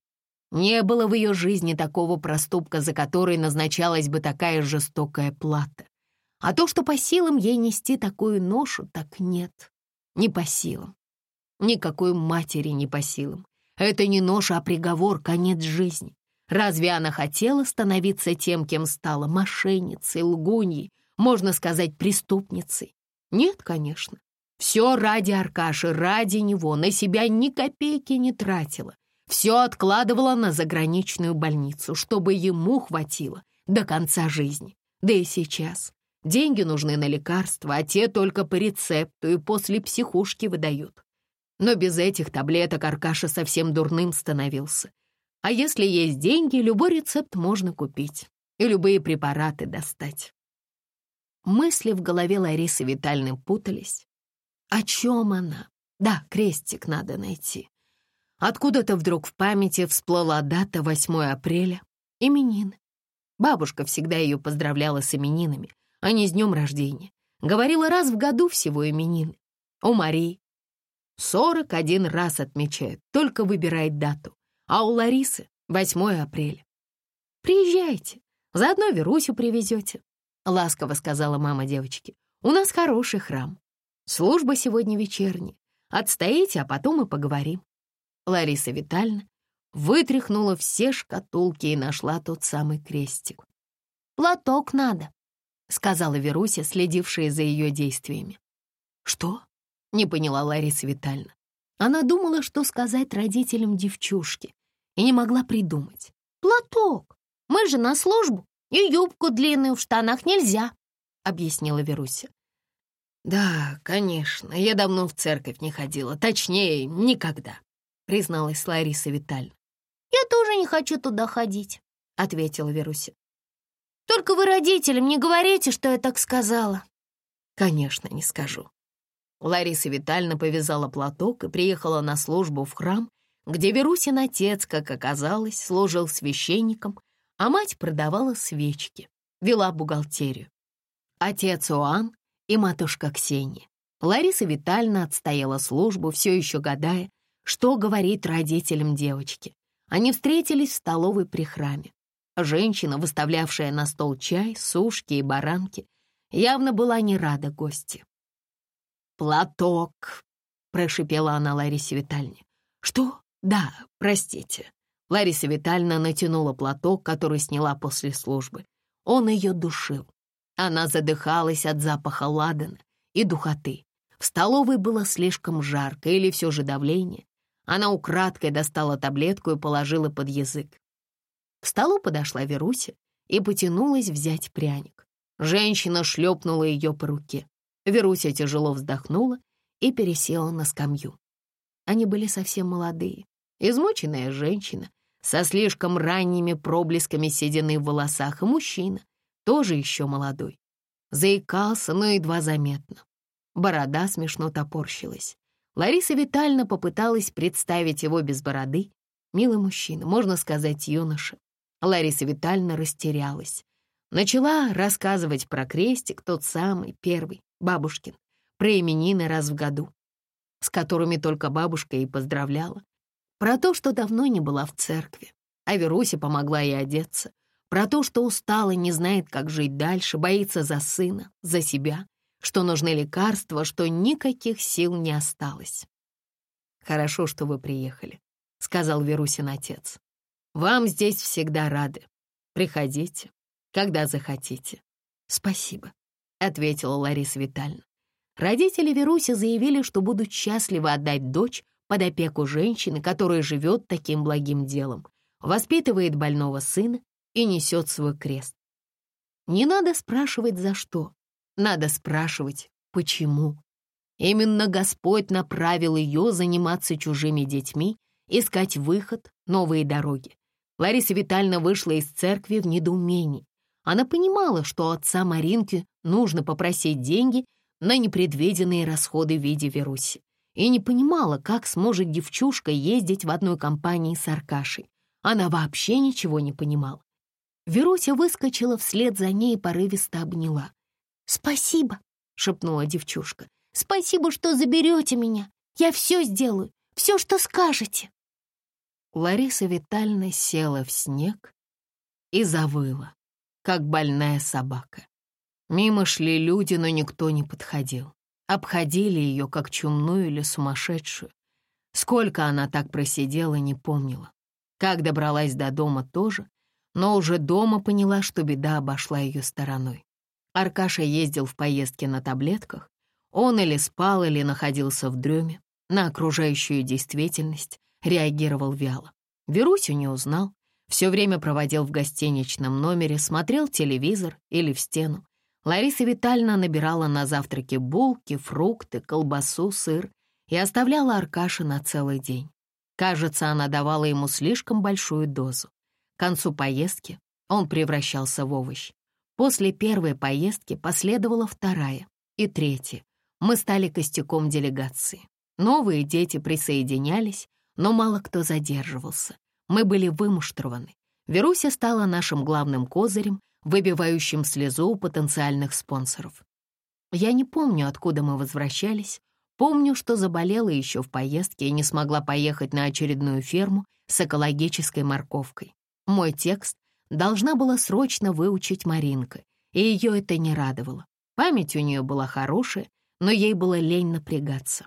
Не было в ее жизни такого проступка, за который назначалась бы такая жестокая плата. А то, что по силам ей нести такую ношу, так нет. Не по силам. Никакой матери не по силам. Это не ноша, а приговор, конец жизни. Разве она хотела становиться тем, кем стала, мошенницей, лгуньей, можно сказать, преступницей? Нет, конечно. Все ради Аркаши, ради него, на себя ни копейки не тратила. Все откладывала на заграничную больницу, чтобы ему хватило до конца жизни. Да и сейчас. Деньги нужны на лекарства, а те только по рецепту и после психушки выдают. Но без этих таблеток Аркаша совсем дурным становился. А если есть деньги, любой рецепт можно купить и любые препараты достать. Мысли в голове Ларисы Витальны путались. О чем она? Да, крестик надо найти. Откуда-то вдруг в памяти всплыла дата 8 апреля. Именины. Бабушка всегда ее поздравляла с именинами, а не с днем рождения. Говорила раз в году всего именины. У Марии 41 раз отмечает, только выбирает дату. А у Ларисы 8 апреля. «Приезжайте, заодно Верусю привезете», — ласково сказала мама девочки. «У нас хороший храм. Служба сегодня вечерняя. Отстоите, а потом и поговорим». Лариса Витальевна вытряхнула все шкатулки и нашла тот самый крестик. «Платок надо», — сказала Веруся, следившая за ее действиями. «Что?» — не поняла Лариса Витальевна. Она думала, что сказать родителям девчушки, и не могла придумать. «Платок! Мы же на службу, и юбку длинную в штанах нельзя», — объяснила Веруся. «Да, конечно, я давно в церковь не ходила, точнее, никогда», — призналась Лариса Витальевна. «Я тоже не хочу туда ходить», — ответила Веруся. «Только вы родителям не говорите, что я так сказала». «Конечно, не скажу». Лариса Витальевна повязала платок и приехала на службу в храм, где Верусин отец, как оказалось, служил священником, а мать продавала свечки, вела бухгалтерию. Отец Уан и матушка Ксения. Лариса Витальевна отстояла службу, все еще гадая, что говорит родителям девочки. Они встретились в столовой при храме. Женщина, выставлявшая на стол чай, сушки и баранки, явно была не рада гости. «Платок!» — прошипела она Ларисе Витальевне. «Что? Да, простите». Лариса Витальевна натянула платок, который сняла после службы. Он ее душил. Она задыхалась от запаха ладана и духоты. В столовой было слишком жарко или все же давление. Она украдкой достала таблетку и положила под язык. К столу подошла Веруся и потянулась взять пряник. Женщина шлепнула ее по руке. Веруся тяжело вздохнула и пересела на скамью. Они были совсем молодые. Измученная женщина со слишком ранними проблесками седины в волосах и мужчина, тоже еще молодой. Заикался, но едва заметно. Борода смешно топорщилась. Лариса Витальевна попыталась представить его без бороды. Милый мужчина, можно сказать, юноша. Лариса Витальевна растерялась. Начала рассказывать про крестик, тот самый, первый, бабушкин, про именины раз в году, с которыми только бабушка и поздравляла, про то, что давно не была в церкви, а Веруся помогла ей одеться, про то, что устала, не знает, как жить дальше, боится за сына, за себя, что нужны лекарства, что никаких сил не осталось. «Хорошо, что вы приехали», — сказал Верусин отец. Вам здесь всегда рады. Приходите, когда захотите. Спасибо, ответила Лариса Витальевна. Родители Веруси заявили, что будут счастливы отдать дочь под опеку женщины, которая живет таким благим делом, воспитывает больного сына и несет свой крест. Не надо спрашивать, за что. Надо спрашивать, почему. Именно Господь направил ее заниматься чужими детьми, искать выход, новые дороги. Лариса Витальевна вышла из церкви в недоумении. Она понимала, что отца Маринки нужно попросить деньги на непредвиденные расходы в виде Веруси. И не понимала, как сможет девчушка ездить в одной компании с Аркашей. Она вообще ничего не понимала. Веруся выскочила вслед за ней и порывисто обняла. «Спасибо», — шепнула девчушка. «Спасибо, что заберете меня. Я все сделаю, все, что скажете». Лариса Витальевна села в снег и завыла, как больная собака. Мимо шли люди, но никто не подходил. Обходили ее, как чумную или сумасшедшую. Сколько она так просидела, не помнила. Как добралась до дома тоже, но уже дома поняла, что беда обошла ее стороной. Аркаша ездил в поездке на таблетках. Он или спал, или находился в дреме. На окружающую действительность реагировал вяло. Верусю не узнал, все время проводил в гостиничном номере, смотрел телевизор или в стену. Лариса Витальевна набирала на завтраке булки, фрукты, колбасу, сыр и оставляла Аркаша на целый день. Кажется, она давала ему слишком большую дозу. К концу поездки он превращался в овощ. После первой поездки последовала вторая и третья. Мы стали костяком делегации. Новые дети присоединялись, но мало кто задерживался. Мы были вымуштрованы. Веруся стала нашим главным козырем, выбивающим слезу у потенциальных спонсоров. Я не помню, откуда мы возвращались. Помню, что заболела еще в поездке и не смогла поехать на очередную ферму с экологической морковкой. Мой текст должна была срочно выучить Маринка, и ее это не радовало. Память у нее была хорошая, но ей было лень напрягаться.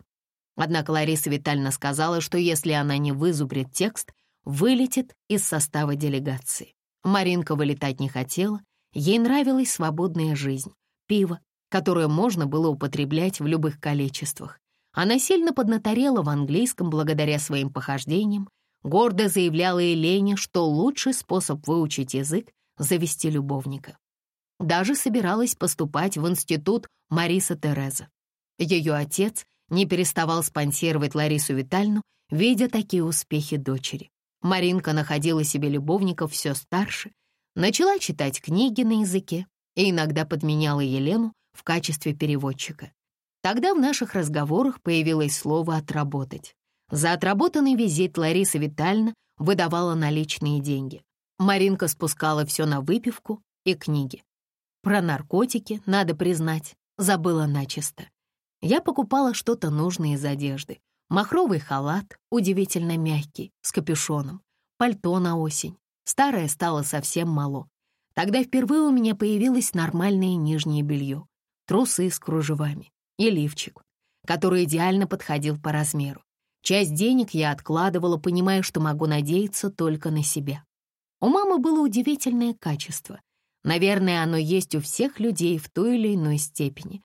Однако Лариса Витальевна сказала, что если она не вызубрит текст, вылетит из состава делегации. Маринка вылетать не хотела, ей нравилась свободная жизнь, пиво, которое можно было употреблять в любых количествах. Она сильно поднаторела в английском благодаря своим похождениям, гордо заявляла Елене, что лучший способ выучить язык — завести любовника. Даже собиралась поступать в институт Мариса Тереза. Ее отец — не переставал спонсировать Ларису Витальну, видя такие успехи дочери. Маринка находила себе любовников все старше, начала читать книги на языке и иногда подменяла Елену в качестве переводчика. Тогда в наших разговорах появилось слово «отработать». За отработанный визит Лариса Витальевна выдавала наличные деньги. Маринка спускала все на выпивку и книги. Про наркотики, надо признать, забыла начисто. Я покупала что-то нужное из одежды. Махровый халат, удивительно мягкий, с капюшоном, пальто на осень. Старое стало совсем мало. Тогда впервые у меня появилось нормальное нижнее белье, трусы с кружевами и лифчик, который идеально подходил по размеру. Часть денег я откладывала, понимая, что могу надеяться только на себя. У мамы было удивительное качество. Наверное, оно есть у всех людей в той или иной степени.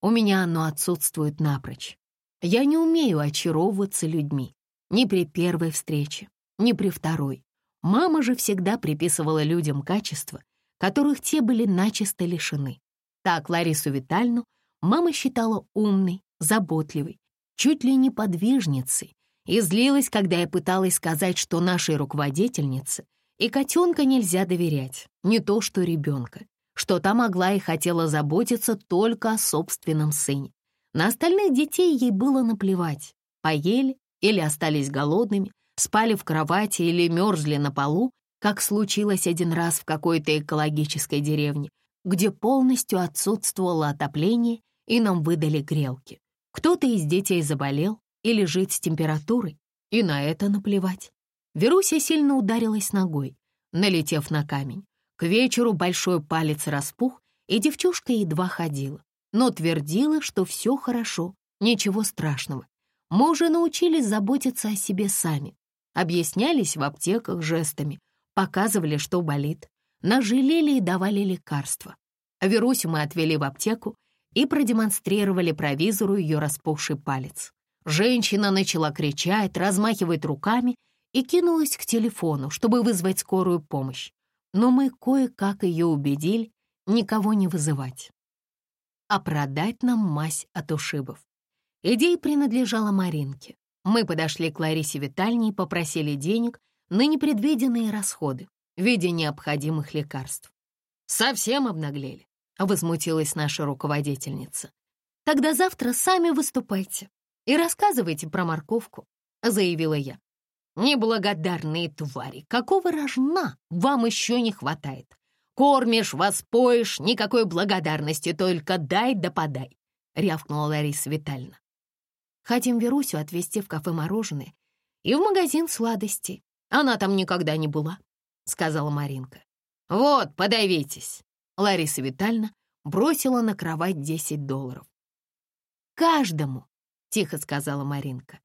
У меня оно отсутствует напрочь. Я не умею очаровываться людьми. Ни при первой встрече, ни при второй. Мама же всегда приписывала людям качества, которых те были начисто лишены. Так Ларису Витальну мама считала умной, заботливой, чуть ли не подвижницей, и злилась, когда я пыталась сказать, что нашей руководительнице и котенка нельзя доверять, не то что ребенка, что та могла и хотела заботиться только о собственном сыне. На остальных детей ей было наплевать. Поели или остались голодными, спали в кровати или мерзли на полу, как случилось один раз в какой-то экологической деревне, где полностью отсутствовало отопление и нам выдали грелки. Кто-то из детей заболел или жить с температурой, и на это наплевать. Веруся сильно ударилась ногой, налетев на камень. К вечеру большой палец распух, и девчушка едва ходила, но твердила, что все хорошо, ничего страшного. Мы уже научились заботиться о себе сами. Объяснялись в аптеках жестами, показывали, что болит, нас жалели и давали лекарства. Верусю мы отвели в аптеку и продемонстрировали провизору ее распухший палец. Женщина начала кричать, размахивать руками и кинулась к телефону, чтобы вызвать скорую помощь. Но мы кое-как ее убедили никого не вызывать, а продать нам мазь от ушибов. Идея принадлежала Маринке. Мы подошли к Ларисе Витальне и попросили денег на непредвиденные расходы в виде необходимых лекарств. «Совсем обнаглели», — возмутилась наша руководительница. «Тогда завтра сами выступайте и рассказывайте про морковку», — заявила я. Неблагодарные твари, какого рожна вам еще не хватает? Кормишь, воспоишь, никакой благодарности, только дай да подай, — рявкнула Лариса Витальевна. Хотим Верусю отвезти в кафе мороженое и в магазин сладостей. Она там никогда не была, — сказала Маринка. Вот, подавитесь. Лариса Витальевна бросила на кровать 10 долларов. «Каждому», — тихо сказала Маринка.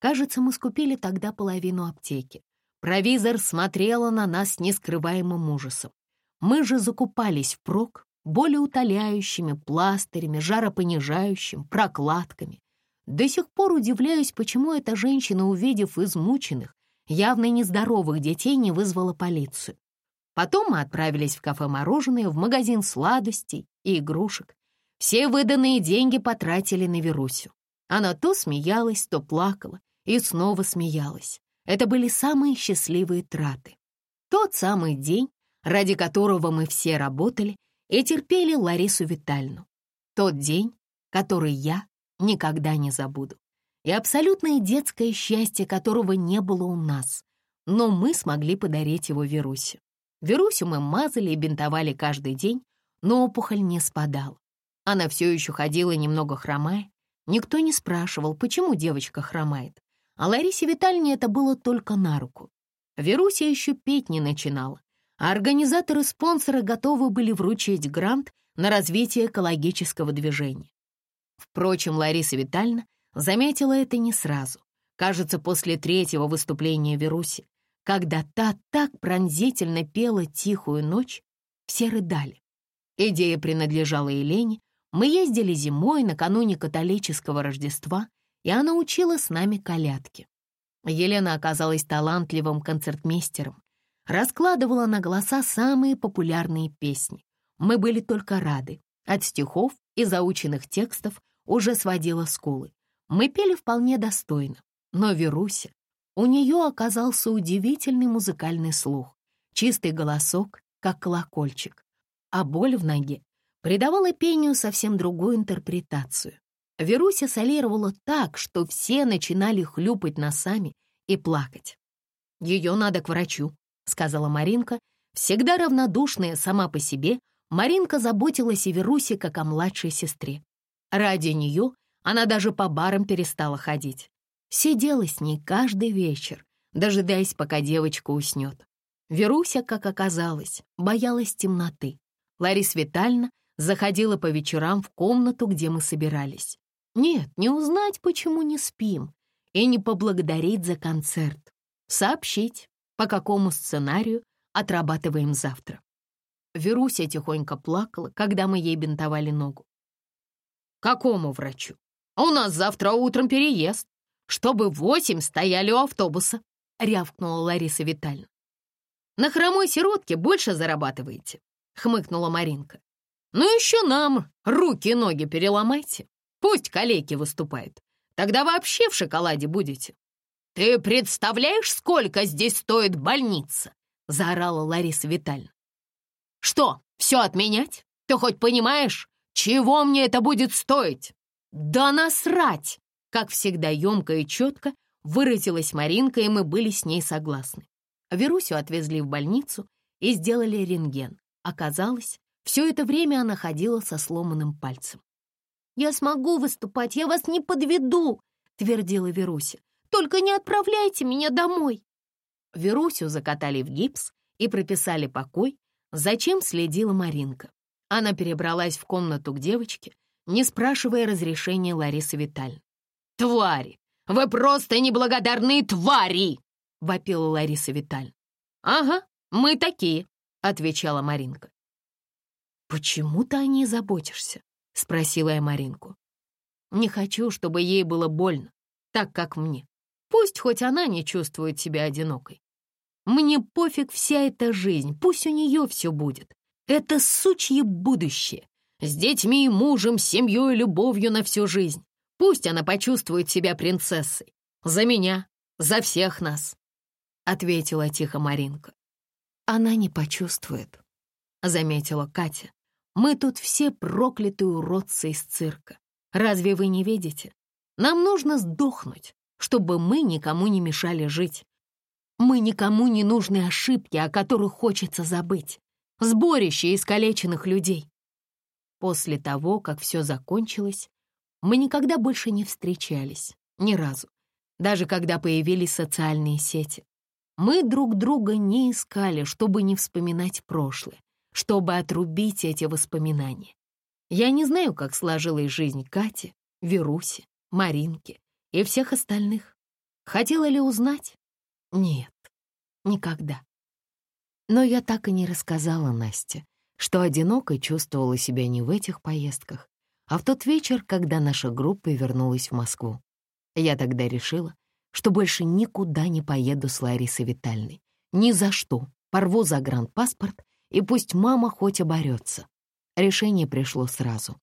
Кажется, мы скупили тогда половину аптеки. Провизор смотрела на нас с нескрываемым ужасом. Мы же закупались впрок более утоляющими пластырями, жаропонижающим, прокладками. До сих пор удивляюсь, почему эта женщина, увидев измученных, явно нездоровых детей, не вызвала полицию. Потом мы отправились в кафе «Мороженое», в магазин сладостей и игрушек. Все выданные деньги потратили на Верусю. Она то смеялась, то плакала, и снова смеялась. Это были самые счастливые траты. Тот самый день, ради которого мы все работали и терпели Ларису Витальну. Тот день, который я никогда не забуду. И абсолютное детское счастье, которого не было у нас. Но мы смогли подарить его Верусе. Верусю мы мазали и бинтовали каждый день, но опухоль не спадала. Она все еще ходила немного хромая. Никто не спрашивал, почему девочка хромает. А Ларисе Витальне это было только на руку. Веруся еще петь не начинала, а организаторы-спонсоры готовы были вручить грант на развитие экологического движения. Впрочем, Лариса Витальевна заметила это не сразу. Кажется, после третьего выступления Веруси, когда та так пронзительно пела «Тихую ночь», все рыдали. Идея принадлежала Елене. Мы ездили зимой накануне католического Рождества и она учила с нами колядки. Елена оказалась талантливым концертмейстером, раскладывала на голоса самые популярные песни. Мы были только рады. От стихов и заученных текстов уже сводила скулы. Мы пели вполне достойно, но Веруся, у нее оказался удивительный музыкальный слух, чистый голосок, как колокольчик, а боль в ноге придавала пению совсем другую интерпретацию. Веруся солировала так, что все начинали хлюпать носами и плакать. «Ее надо к врачу», — сказала Маринка. Всегда равнодушная сама по себе, Маринка заботилась о Верусе как о младшей сестре. Ради нее она даже по барам перестала ходить. Сидела с ней каждый вечер, дожидаясь, пока девочка уснет. Веруся, как оказалось, боялась темноты. Лариса Витальевна заходила по вечерам в комнату, где мы собирались. Нет, не узнать, почему не спим, и не поблагодарить за концерт. Сообщить, по какому сценарию отрабатываем завтра. Веруся тихонько плакала, когда мы ей бинтовали ногу. «Какому врачу? У нас завтра утром переезд, чтобы восемь стояли у автобуса», — рявкнула Лариса Витальевна. «На хромой сиротке больше зарабатываете», — хмыкнула Маринка. «Ну еще нам руки и ноги переломайте. Пусть калеки выступают. Тогда вообще в шоколаде будете». «Ты представляешь, сколько здесь стоит больница?» — заорала Лариса Витальевна. «Что, все отменять? Ты хоть понимаешь, чего мне это будет стоить?» «Да насрать!» Как всегда, емко и четко выразилась Маринка, и мы были с ней согласны. Верусю отвезли в больницу и сделали рентген. Оказалось, все это время она ходила со сломанным пальцем. «Я смогу выступать, я вас не подведу», — твердила Веруся. «Только не отправляйте меня домой». Верусю закатали в гипс и прописали покой, зачем следила Маринка. Она перебралась в комнату к девочке, не спрашивая разрешения Ларисы Витальевны. «Твари! Вы просто неблагодарные твари!» — вопила Лариса Витальевна. «Ага, мы такие», — отвечала Маринка. «Почему ты о ней заботишься?» — спросила я Маринку. «Не хочу, чтобы ей было больно, так как мне. Пусть хоть она не чувствует себя одинокой. Мне пофиг вся эта жизнь, пусть у нее все будет. Это сучье будущее. С детьми и мужем, семьей любовью на всю жизнь. Пусть она почувствует себя принцессой. За меня, за всех нас. Ответила тихо Маринка. Она не почувствует, заметила Катя. Мы тут все проклятые уродцы из цирка. Разве вы не видите? Нам нужно сдохнуть, чтобы мы никому не мешали жить. Мы никому не нужны ошибки, о которых хочется забыть. Сборище искалеченных людей. После того, как все закончилось, мы никогда больше не встречались. Ни разу. Даже когда появились социальные сети. Мы друг друга не искали, чтобы не вспоминать прошлое, чтобы отрубить эти воспоминания. Я не знаю, как сложилась жизнь Кати, Веруси, Маринки и всех остальных. Хотела ли узнать? Нет, никогда. Но я так и не рассказала Насте, что одинокой чувствовала себя не в этих поездках, а в тот вечер, когда наша группа вернулась в Москву. Я тогда решила, что больше никуда не поеду с Ларисой Витальной. Ни за что. Порву загранпаспорт, и пусть мама хоть оборется. Решение пришло сразу.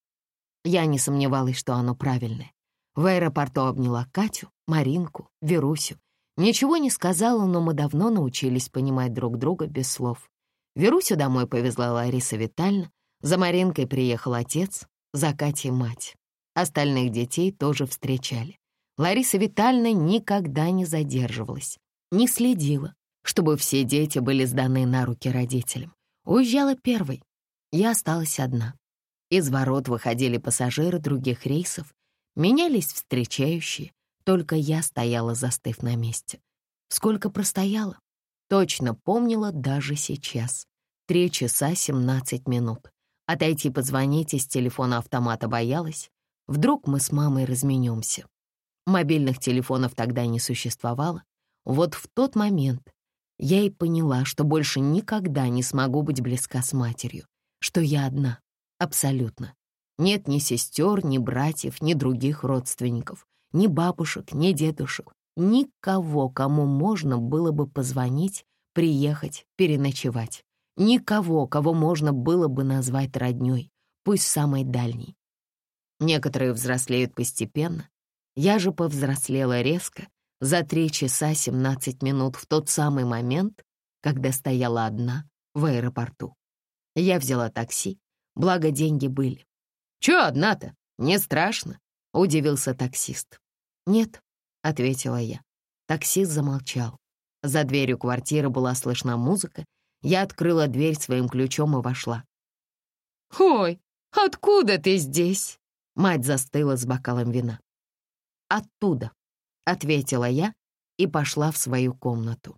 Я не сомневалась, что оно правильное. В аэропорту обняла Катю, Маринку, Верусю Ничего не сказала, но мы давно научились понимать друг друга без слов. Верусю домой повезла Лариса Витальевна, за Маринкой приехал отец, за Катей мать. Остальных детей тоже встречали. Лариса Витальевна никогда не задерживалась, не следила, чтобы все дети были сданы на руки родителям. Уезжала первой. Я осталась одна. Из ворот выходили пассажиры других рейсов, менялись встречающие, только я стояла, застыв на месте. Сколько простояла? Точно помнила даже сейчас. Три часа семнадцать минут. Отойти позвонить из телефона автомата боялась. Вдруг мы с мамой разменемся. Мобильных телефонов тогда не существовало. Вот в тот момент я и поняла, что больше никогда не смогу быть близка с матерью, что я одна, абсолютно. Нет ни сестер, ни братьев, ни других родственников ни бабушек, ни дедушек, никого, кому можно было бы позвонить, приехать, переночевать. Никого, кого можно было бы назвать роднёй, пусть самой дальней. Некоторые взрослеют постепенно. Я же повзрослела резко, за три часа семнадцать минут в тот самый момент, когда стояла одна в аэропорту. Я взяла такси, благо деньги были. «Чё одна-то? Не страшно?» — удивился таксист. «Нет», — ответила я. Таксист замолчал. За дверью квартиры была слышна музыка. Я открыла дверь своим ключом и вошла. «Ой, откуда ты здесь?» Мать застыла с бокалом вина. «Оттуда», — ответила я и пошла в свою комнату.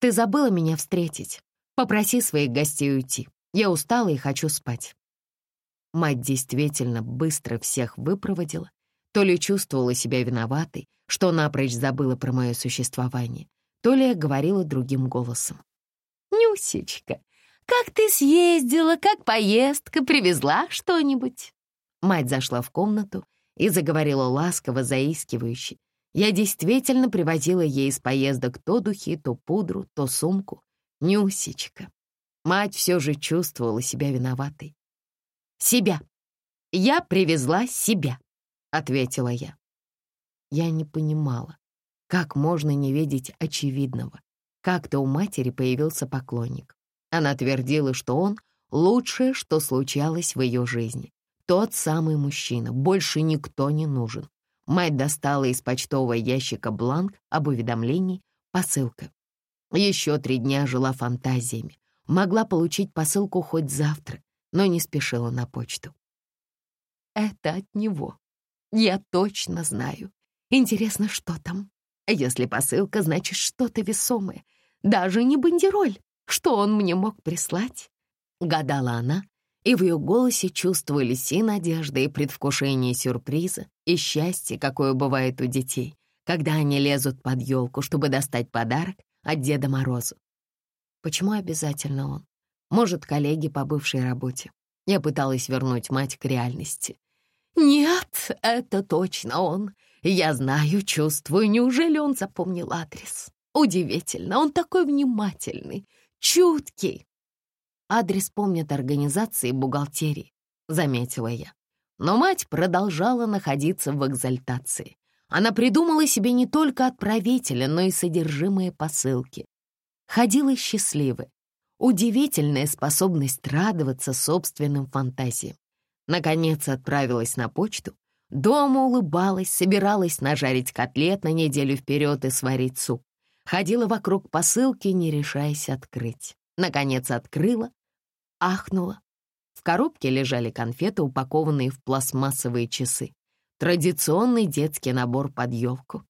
«Ты забыла меня встретить. Попроси своих гостей уйти. Я устала и хочу спать». Мать действительно быстро всех выпроводила, то ли чувствовала себя виноватой, что напрочь забыла про мое существование, то ли говорила другим голосом. «Нюсечка, Как ты съездила, как поездка, привезла что-нибудь?» Мать зашла в комнату и заговорила ласково, заискивающе. Я действительно привозила ей из поездок то духи, то пудру, то сумку. Нюсечка. Мать все же чувствовала себя виноватой. «Себя. Я привезла себя», — ответила я. Я не понимала, как можно не видеть очевидного. Как-то у матери появился поклонник. Она твердила, что он — лучшее, что случалось в ее жизни. Тот самый мужчина, больше никто не нужен. Мать достала из почтового ящика бланк об уведомлении, посылка. Еще три дня жила фантазиями. Могла получить посылку хоть завтра, но не спешила на почту. Это от него. Я точно знаю. Интересно, что там? Если посылка, значит что-то весомое. Даже не бандероль. Что он мне мог прислать? Гадала она, и в ее голосе чувствовались и надежда, и предвкушение сюрприза, и счастье, какое бывает у детей, когда они лезут под елку, чтобы достать подарок от Деда Мороза. Почему обязательно он? Может, коллеги по бывшей работе. Я пыталась вернуть мать к реальности. «Нет, это точно он. Я знаю, чувствую. Неужели он запомнил адрес? Удивительно, он такой внимательный чуткий. Адрес помнят организации бухгалтерии, заметила я. Но мать продолжала находиться в экзальтации. Она придумала себе не только отправителя, но и содержимое посылки. Ходила счастливая, удивительная способность радоваться собственным фантазиям. Наконец отправилась на почту, дома улыбалась, собиралась нажарить котлет на неделю вперед и сварить суп. Ходила вокруг посылки, не решаясь открыть. Наконец открыла, ахнула. В коробке лежали конфеты, упакованные в пластмассовые часы. Традиционный детский набор под елку.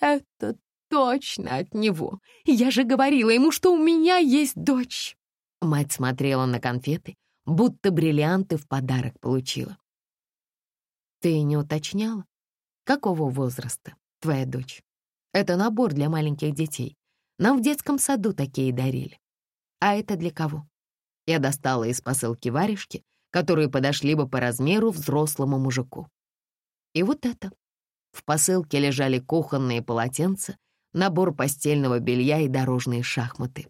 «Это точно от него! Я же говорила ему, что у меня есть дочь!» Мать смотрела на конфеты, будто бриллианты в подарок получила. «Ты не уточняла, какого возраста твоя дочь?» Это набор для маленьких детей. Нам в детском саду такие дарили. А это для кого? Я достала из посылки варежки, которые подошли бы по размеру взрослому мужику. И вот это. В посылке лежали кухонные полотенца, набор постельного белья и дорожные шахматы.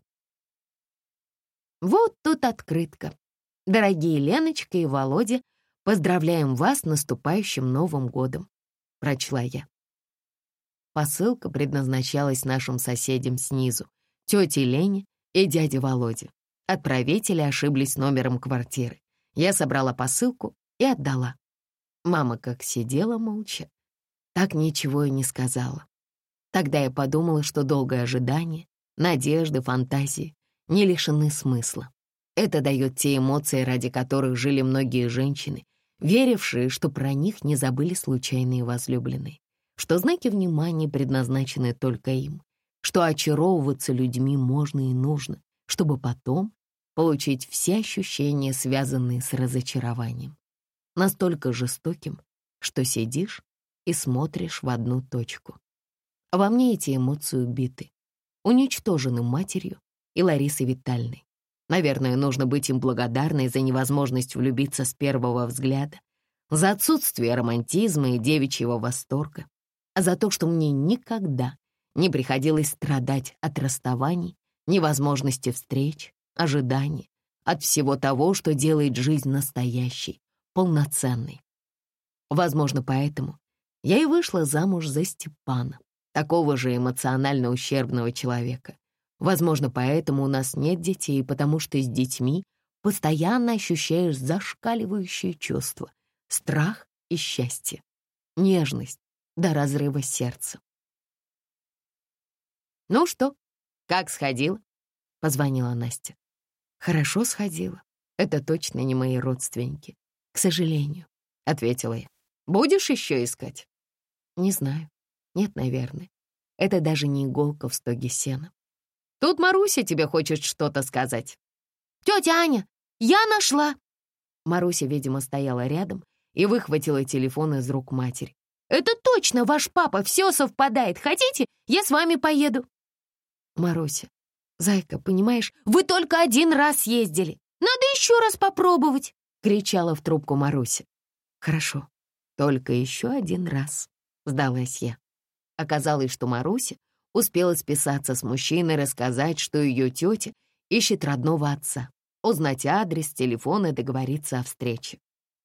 Вот тут открытка. Дорогие Леночка и Володя, поздравляем вас с наступающим Новым годом, прочла я. Посылка предназначалась нашим соседям снизу, тете Лене и дяде Володе. Отправители ошиблись номером квартиры. Я собрала посылку и отдала. Мама как сидела молча, так ничего и не сказала. Тогда я подумала, что долгое ожидание, надежды, фантазии не лишены смысла. Это дает те эмоции, ради которых жили многие женщины, верившие, что про них не забыли случайные возлюбленные что знаки внимания предназначены только им, что очаровываться людьми можно и нужно, чтобы потом получить все ощущения, связанные с разочарованием. Настолько жестоким, что сидишь и смотришь в одну точку. Во мне эти эмоции убиты, уничтожены матерью и Ларисой Витальной. Наверное, нужно быть им благодарной за невозможность влюбиться с первого взгляда, за отсутствие романтизма и девичьего восторга, а за то, что мне никогда не приходилось страдать от расставаний, невозможности встреч, ожиданий, от всего того, что делает жизнь настоящей, полноценной. Возможно, поэтому я и вышла замуж за Степана, такого же эмоционально ущербного человека. Возможно, поэтому у нас нет детей, потому что с детьми постоянно ощущаешь зашкаливающие чувства, страх и счастье, нежность, до разрыва сердца. «Ну что, как сходила?» — позвонила Настя. «Хорошо сходила. Это точно не мои родственники. К сожалению», — ответила я. «Будешь еще искать?» «Не знаю. Нет, наверное. Это даже не иголка в стоге сена. Тут Маруся тебе хочет что-то сказать». «Тетя Аня, я нашла!» Маруся, видимо, стояла рядом и выхватила телефон из рук матери. Это точно ваш папа, все совпадает. Хотите, я с вами поеду?» «Маруся, «Зайка, понимаешь, вы только один раз ездили. Надо еще раз попробовать!» — кричала в трубку Маруся. «Хорошо, только еще один раз», — сдалась я. Оказалось, что Маруся успела списаться с мужчиной, рассказать, что ее тетя ищет родного отца, узнать адрес, телефон и договориться о встрече.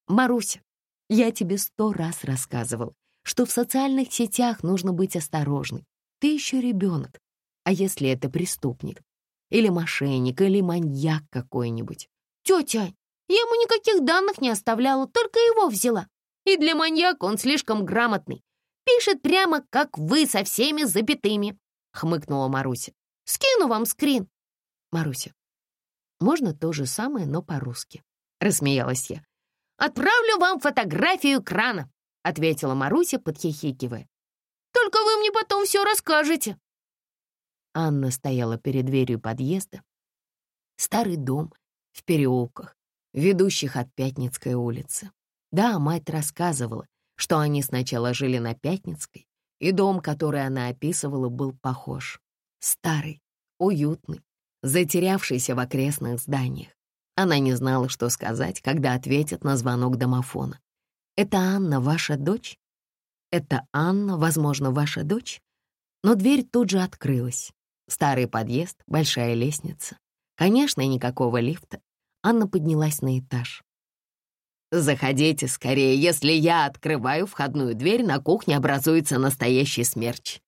«Маруся, я тебе сто раз рассказывал, что в социальных сетях нужно быть осторожной. Ты еще ребенок. А если это преступник? Или мошенник, или маньяк какой-нибудь? Тетя, я ему никаких данных не оставляла, только его взяла. И для маньяка он слишком грамотный. Пишет прямо, как вы, со всеми запятыми», — хмыкнула Маруся. «Скину вам скрин». «Маруся, можно то же самое, но по-русски», — рассмеялась я. «Отправлю вам фотографию крана», — ответила Маруся, подхихикивая. «Только вы мне потом все расскажете». Анна стояла перед дверью подъезда. Старый дом в переулках, ведущих от Пятницкой улицы. Да, мать рассказывала, что они сначала жили на Пятницкой, и дом, который она описывала, был похож. Старый, уютный, затерявшийся в окрестных зданиях. Она не знала, что сказать, когда ответит на звонок домофона. «Это Анна, ваша дочь?» «Это Анна, возможно, ваша дочь?» Но дверь тут же открылась. Старый подъезд, большая лестница. Конечно, никакого лифта. Анна поднялась на этаж. «Заходите скорее, если я открываю входную дверь, на кухне образуется настоящий смерч».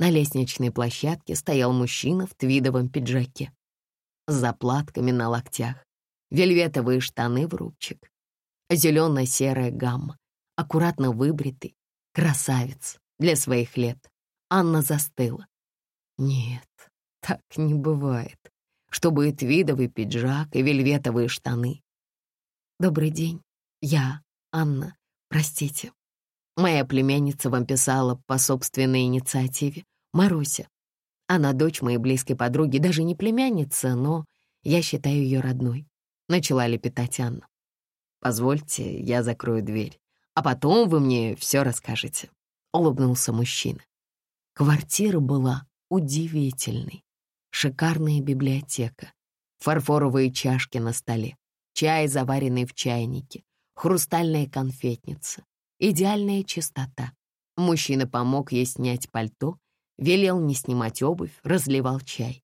На лестничной площадке стоял мужчина в твидовом пиджаке с заплатками на локтях, вельветовые штаны в рубчик, зелено-серая гамма, аккуратно выбритый, красавец для своих лет. Анна застыла. Нет, так не бывает, чтобы и твидовый пиджак, и вельветовые штаны, «Добрый день. Я, Анна. Простите. Моя племянница вам писала по собственной инициативе. Маруся. Она дочь моей близкой подруги, даже не племянница, но я считаю ее родной», — начала лепетать Анна. «Позвольте, я закрою дверь, а потом вы мне все расскажете», — улыбнулся мужчина. Квартира была удивительной. Шикарная библиотека, фарфоровые чашки на столе, чай, заваренный в чайнике, хрустальная конфетница, идеальная чистота. Мужчина помог ей снять пальто, велел не снимать обувь, разливал чай.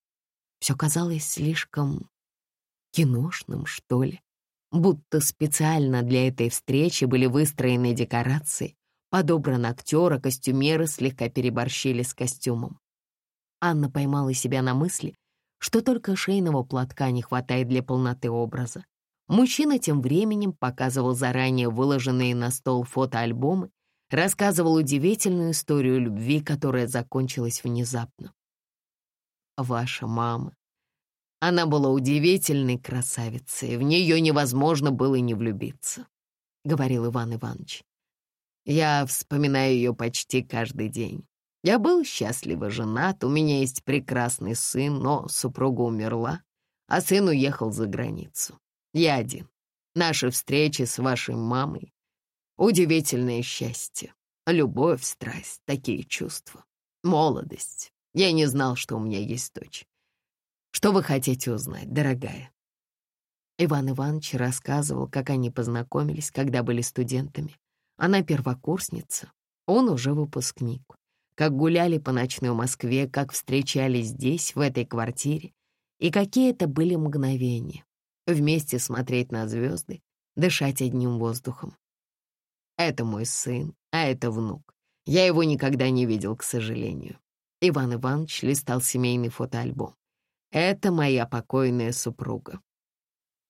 Все казалось слишком киношным, что ли. Будто специально для этой встречи были выстроены декорации, подобран актер, а костюмеры слегка переборщили с костюмом. Анна поймала себя на мысли, что только шейного платка не хватает для полноты образа. Мужчина тем временем показывал заранее выложенные на стол фотоальбомы, рассказывал удивительную историю любви, которая закончилась внезапно. «Ваша мама. Она была удивительной красавицей, в нее невозможно было не влюбиться», — говорил Иван Иванович. «Я вспоминаю ее почти каждый день. Я был счастливо женат, у меня есть прекрасный сын, но супруга умерла, а сын уехал за границу. Я один. Наши встречи с вашей мамой — удивительное счастье. Любовь, страсть, такие чувства. Молодость. Я не знал, что у меня есть дочь. Что вы хотите узнать, дорогая?» Иван Иванович рассказывал, как они познакомились, когда были студентами. Она первокурсница, он уже выпускник. Как гуляли по ночной Москве, как встречались здесь, в этой квартире, и какие это были мгновения вместе смотреть на звезды, дышать одним воздухом. Это мой сын, а это внук. Я его никогда не видел, к сожалению. Иван Иванович листал семейный фотоальбом. Это моя покойная супруга.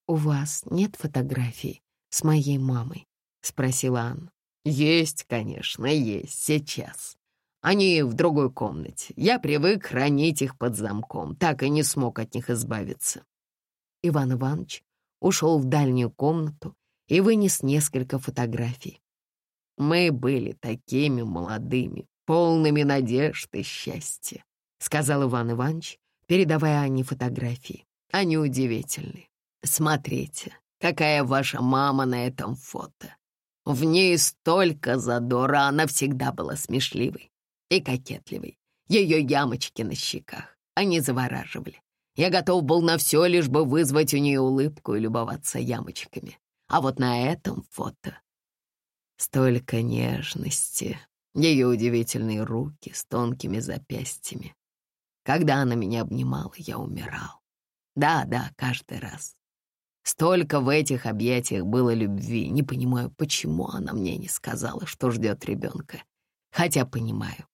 «У вас нет фотографий с моей мамой?» — спросила Анна. «Есть, конечно, есть, сейчас. Они в другой комнате. Я привык хранить их под замком, так и не смог от них избавиться. Иван Иванович ушел в дальнюю комнату и вынес несколько фотографий. «Мы были такими молодыми, полными надежд и счастья», — сказал Иван Иванович, передавая Анне фотографии. «Они удивительны. Смотрите, какая ваша мама на этом фото. В ней столько задора, она всегда была смешливой и кокетливой. Ее ямочки на щеках, Они завораживали. Я готов был на все, лишь бы вызвать у нее улыбку и любоваться ямочками. А вот на этом фото столько нежности, ее удивительные руки с тонкими запястьями. Когда она меня обнимала, я умирал. Да-да, каждый раз. Столько в этих объятиях было любви. Не понимаю, почему она мне не сказала, что ждет ребенка. Хотя понимаю.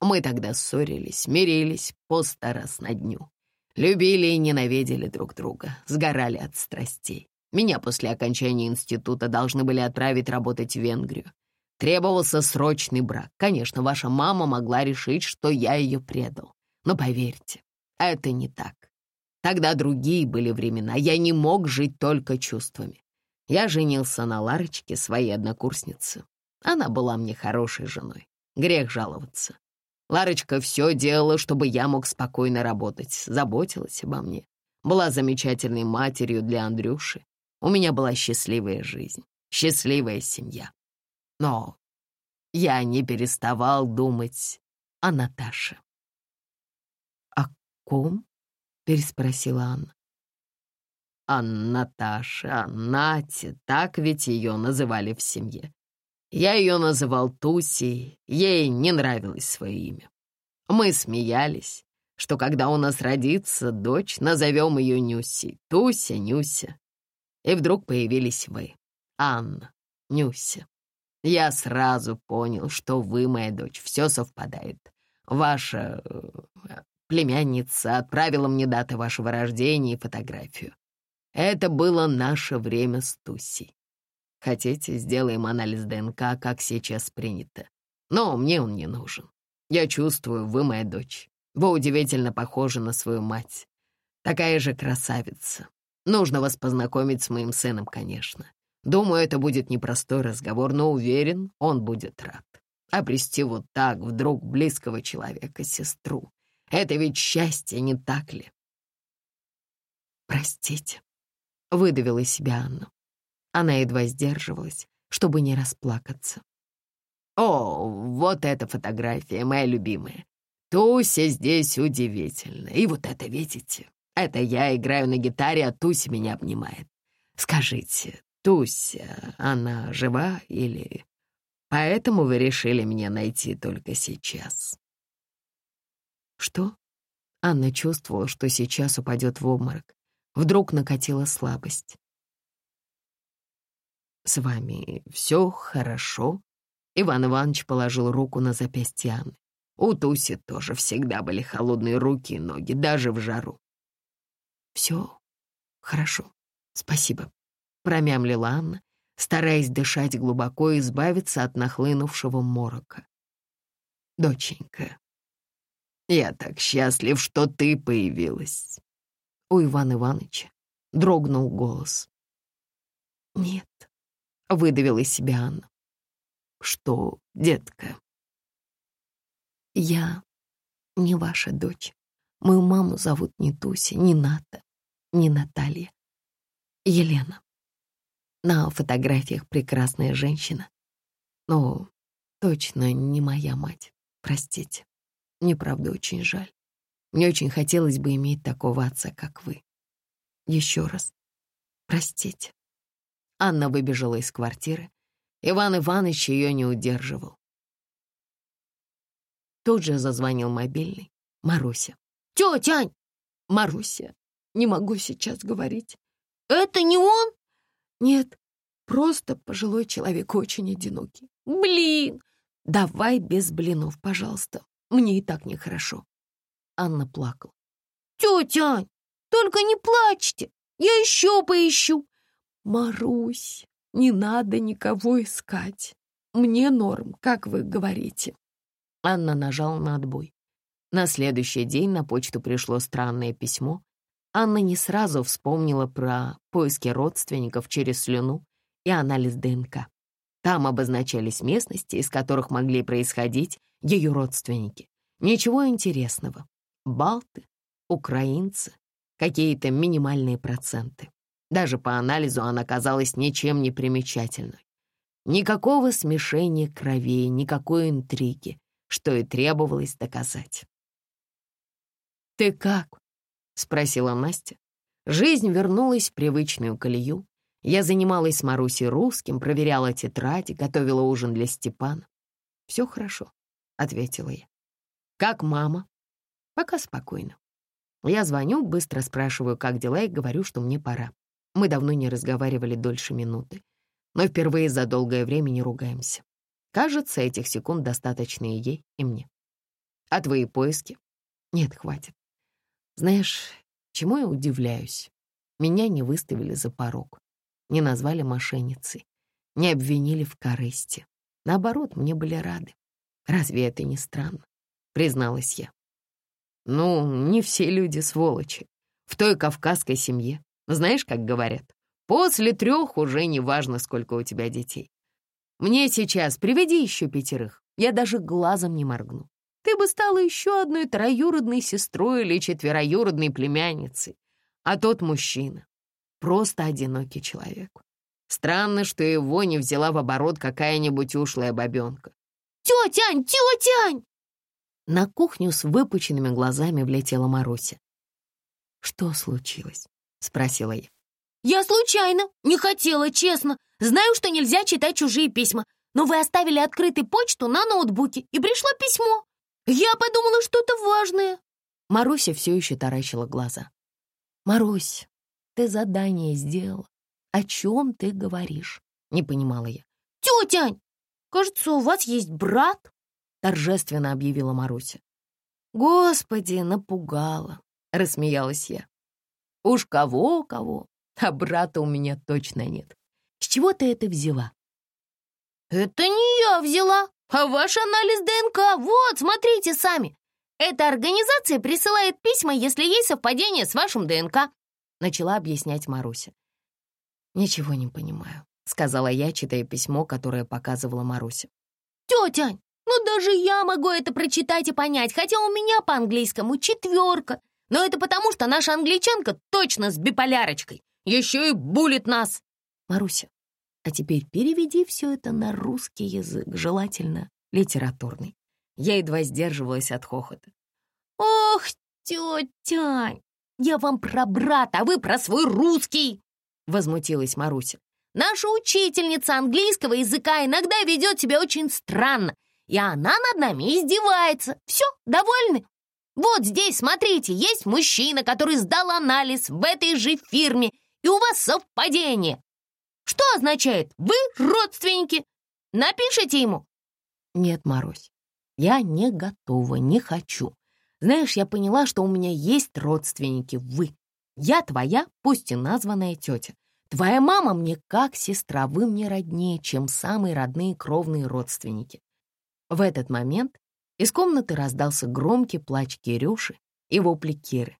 Мы тогда ссорились, мирились по сто раз на дню. Любили и ненавидели друг друга, сгорали от страстей. Меня после окончания института должны были отправить работать в Венгрию. Требовался срочный брак. Конечно, ваша мама могла решить, что я ее предал. Но поверьте, это не так. Тогда другие были времена. Я не мог жить только чувствами. Я женился на Ларочке, своей однокурснице. Она была мне хорошей женой. Грех жаловаться. Ларочка все делала, чтобы я мог спокойно работать, заботилась обо мне. Была замечательной матерью для Андрюши. У меня была счастливая жизнь, счастливая семья. Но я не переставал думать о Наташе. «О ком?» — переспросила Анна. «О Наташе, о Нате, так ведь ее называли в семье. Я ее называл Тусей, ей не нравилось свое имя. Мы смеялись, что когда у нас родится дочь, назовем ее Нюси, Туся, Нюся. И вдруг появились вы, Анна, Нюся. Я сразу понял, что вы, моя дочь, все совпадает. Ваша э, племянница отправила мне даты вашего рождения и фотографию. Это было наше время с Тусей. Хотите, сделаем анализ ДНК, как сейчас принято. Но мне он не нужен. Я чувствую, вы моя дочь. Вы удивительно похожи на свою мать. Такая же красавица. Нужно вас познакомить с моим сыном, конечно. Думаю, это будет непростой разговор, но уверен, он будет рад. Обрести вот так вдруг близкого человека, сестру. Это ведь счастье, не так ли? «Простите», — выдавила себя Анна. Она едва сдерживалась, чтобы не расплакаться. «О, вот эта фотография, моя любимая. Туся здесь удивительно. И вот это, видите? Это я играю на гитаре, а Туся меня обнимает. Скажите, Туся, она жива или... Поэтому вы решили меня найти только сейчас?» «Что?» Анна чувствовала, что сейчас упадет в обморок. Вдруг накатила слабость. «С вами все хорошо?» Иван Иванович положил руку на запястье Анны. У Туси тоже всегда были холодные руки и ноги, даже в жару. «Все хорошо, спасибо», — промямлила Анна, стараясь дышать глубоко и избавиться от нахлынувшего морока. «Доченька, я так счастлив, что ты появилась». У Ивана Ивановича дрогнул голос. «Нет», — выдавила себя Анна. «Что, детка?» «Я не ваша дочь. Мою маму зовут не Туся, не Ната, не Наталья. Елена. На фотографиях прекрасная женщина. Но точно не моя мать. Простите. Мне, правда, очень жаль. Мне очень хотелось бы иметь такого отца, как вы. Еще раз. Простите. Анна выбежала из квартиры. Иван Иванович ее не удерживал. Тут же зазвонил мобильный. Маруся. «Тетя Ань!» «Маруся, не могу сейчас говорить». «Это не он?» «Нет, просто пожилой человек, очень одинокий». «Блин!» «Давай без блинов, пожалуйста. Мне и так нехорошо». Анна плакала. «Тетя Ань, только не плачьте, я еще поищу». «Марусь, не надо никого искать. Мне норм, как вы говорите». Анна нажала на отбой. На следующий день на почту пришло странное письмо. Анна не сразу вспомнила про поиски родственников через слюну и анализ ДНК. Там обозначались местности, из которых могли происходить ее родственники. Ничего интересного. Балты, украинцы, какие-то минимальные проценты. Даже по анализу она казалась ничем не примечательной. Никакого смешения кровей, никакой интриги, что и требовалось доказать. «Ты как?» — спросила Настя. Жизнь вернулась в привычную колею. Я занималась с Марусей русским, проверяла тетради, готовила ужин для Степана. «Все хорошо», — ответила я. «Как мама?» «Пока спокойно. Я звоню, быстро спрашиваю, как дела, и говорю, что мне пора. Мы давно не разговаривали дольше минуты, но впервые за долгое время не ругаемся. Кажется, этих секунд достаточно и ей, и мне. А твои поиски? Нет, хватит. Знаешь, чему я удивляюсь? Меня не выставили за порог, не назвали мошенницей, не обвинили в корысти. Наоборот, мне были рады. Разве это не странно? Призналась я. Ну, не все люди сволочи. В той кавказской семье, знаешь, как говорят, после трех уже не важно, сколько у тебя детей. Мне сейчас приведи еще пятерых, я даже глазом не моргну. Ты бы стала еще одной троюродной сестрой или четвероюродной племянницей. А тот мужчина — просто одинокий человек. Странно, что его не взяла в оборот какая-нибудь ушлая бабенка. «Тетянь, тетянь!» На кухню с выпученными глазами влетела Маруся. «Что случилось?» — спросила я. «Я случайно, не хотела, честно. Знаю, что нельзя читать чужие письма, но вы оставили открытой почту на ноутбуке, и пришло письмо. Я подумала, что это важное». Маруся все еще таращила глаза. «Марусь, ты задание сделала. О чем ты говоришь?» — не понимала я. «Тетянь, кажется, у вас есть брат?» торжественно объявила Маруся. «Господи, напугала!» — рассмеялась я. «Уж кого-кого, а брата у меня точно нет. С чего ты это взяла?» «Это не я взяла, а ваш анализ ДНК. Вот, смотрите сами. Эта организация присылает письма, если есть совпадение с вашим ДНК», — начала объяснять Маруся. «Ничего не понимаю», — сказала я, читая письмо, которое показывала Маруся. «Тетянь, ну, даже я могу это прочитать и понять, хотя у меня по английскому четверка. Но это потому, что наша англичанка точно с биполярочкой. Еще и булит нас. Маруся, а теперь переведи все это на русский язык, желательно литературный. Я едва сдерживалась от хохота. «Ох, тетя, я вам про брата, а вы про свой русский!» Возмутилась Маруся. «Наша учительница английского языка иногда ведет себя очень странно и она над нами издевается. Все, довольны? Вот здесь, смотрите, есть мужчина, который сдал анализ в этой же фирме, и у вас совпадение. Что означает «вы родственники»? Напишите ему. Нет, Марусь, я не готова, не хочу. Знаешь, я поняла, что у меня есть родственники, вы. Я твоя, пусть и названная тетя. Твоя мама мне как сестра, вы мне роднее, чем самые родные кровные родственники. В этот момент из комнаты раздался громкий плач Кирюши и вопли Киры.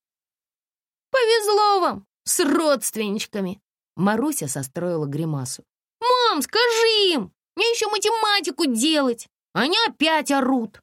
«Повезло вам с родственничками!» Маруся состроила гримасу. «Мам, скажи им! Мне еще математику делать! Они опять орут!»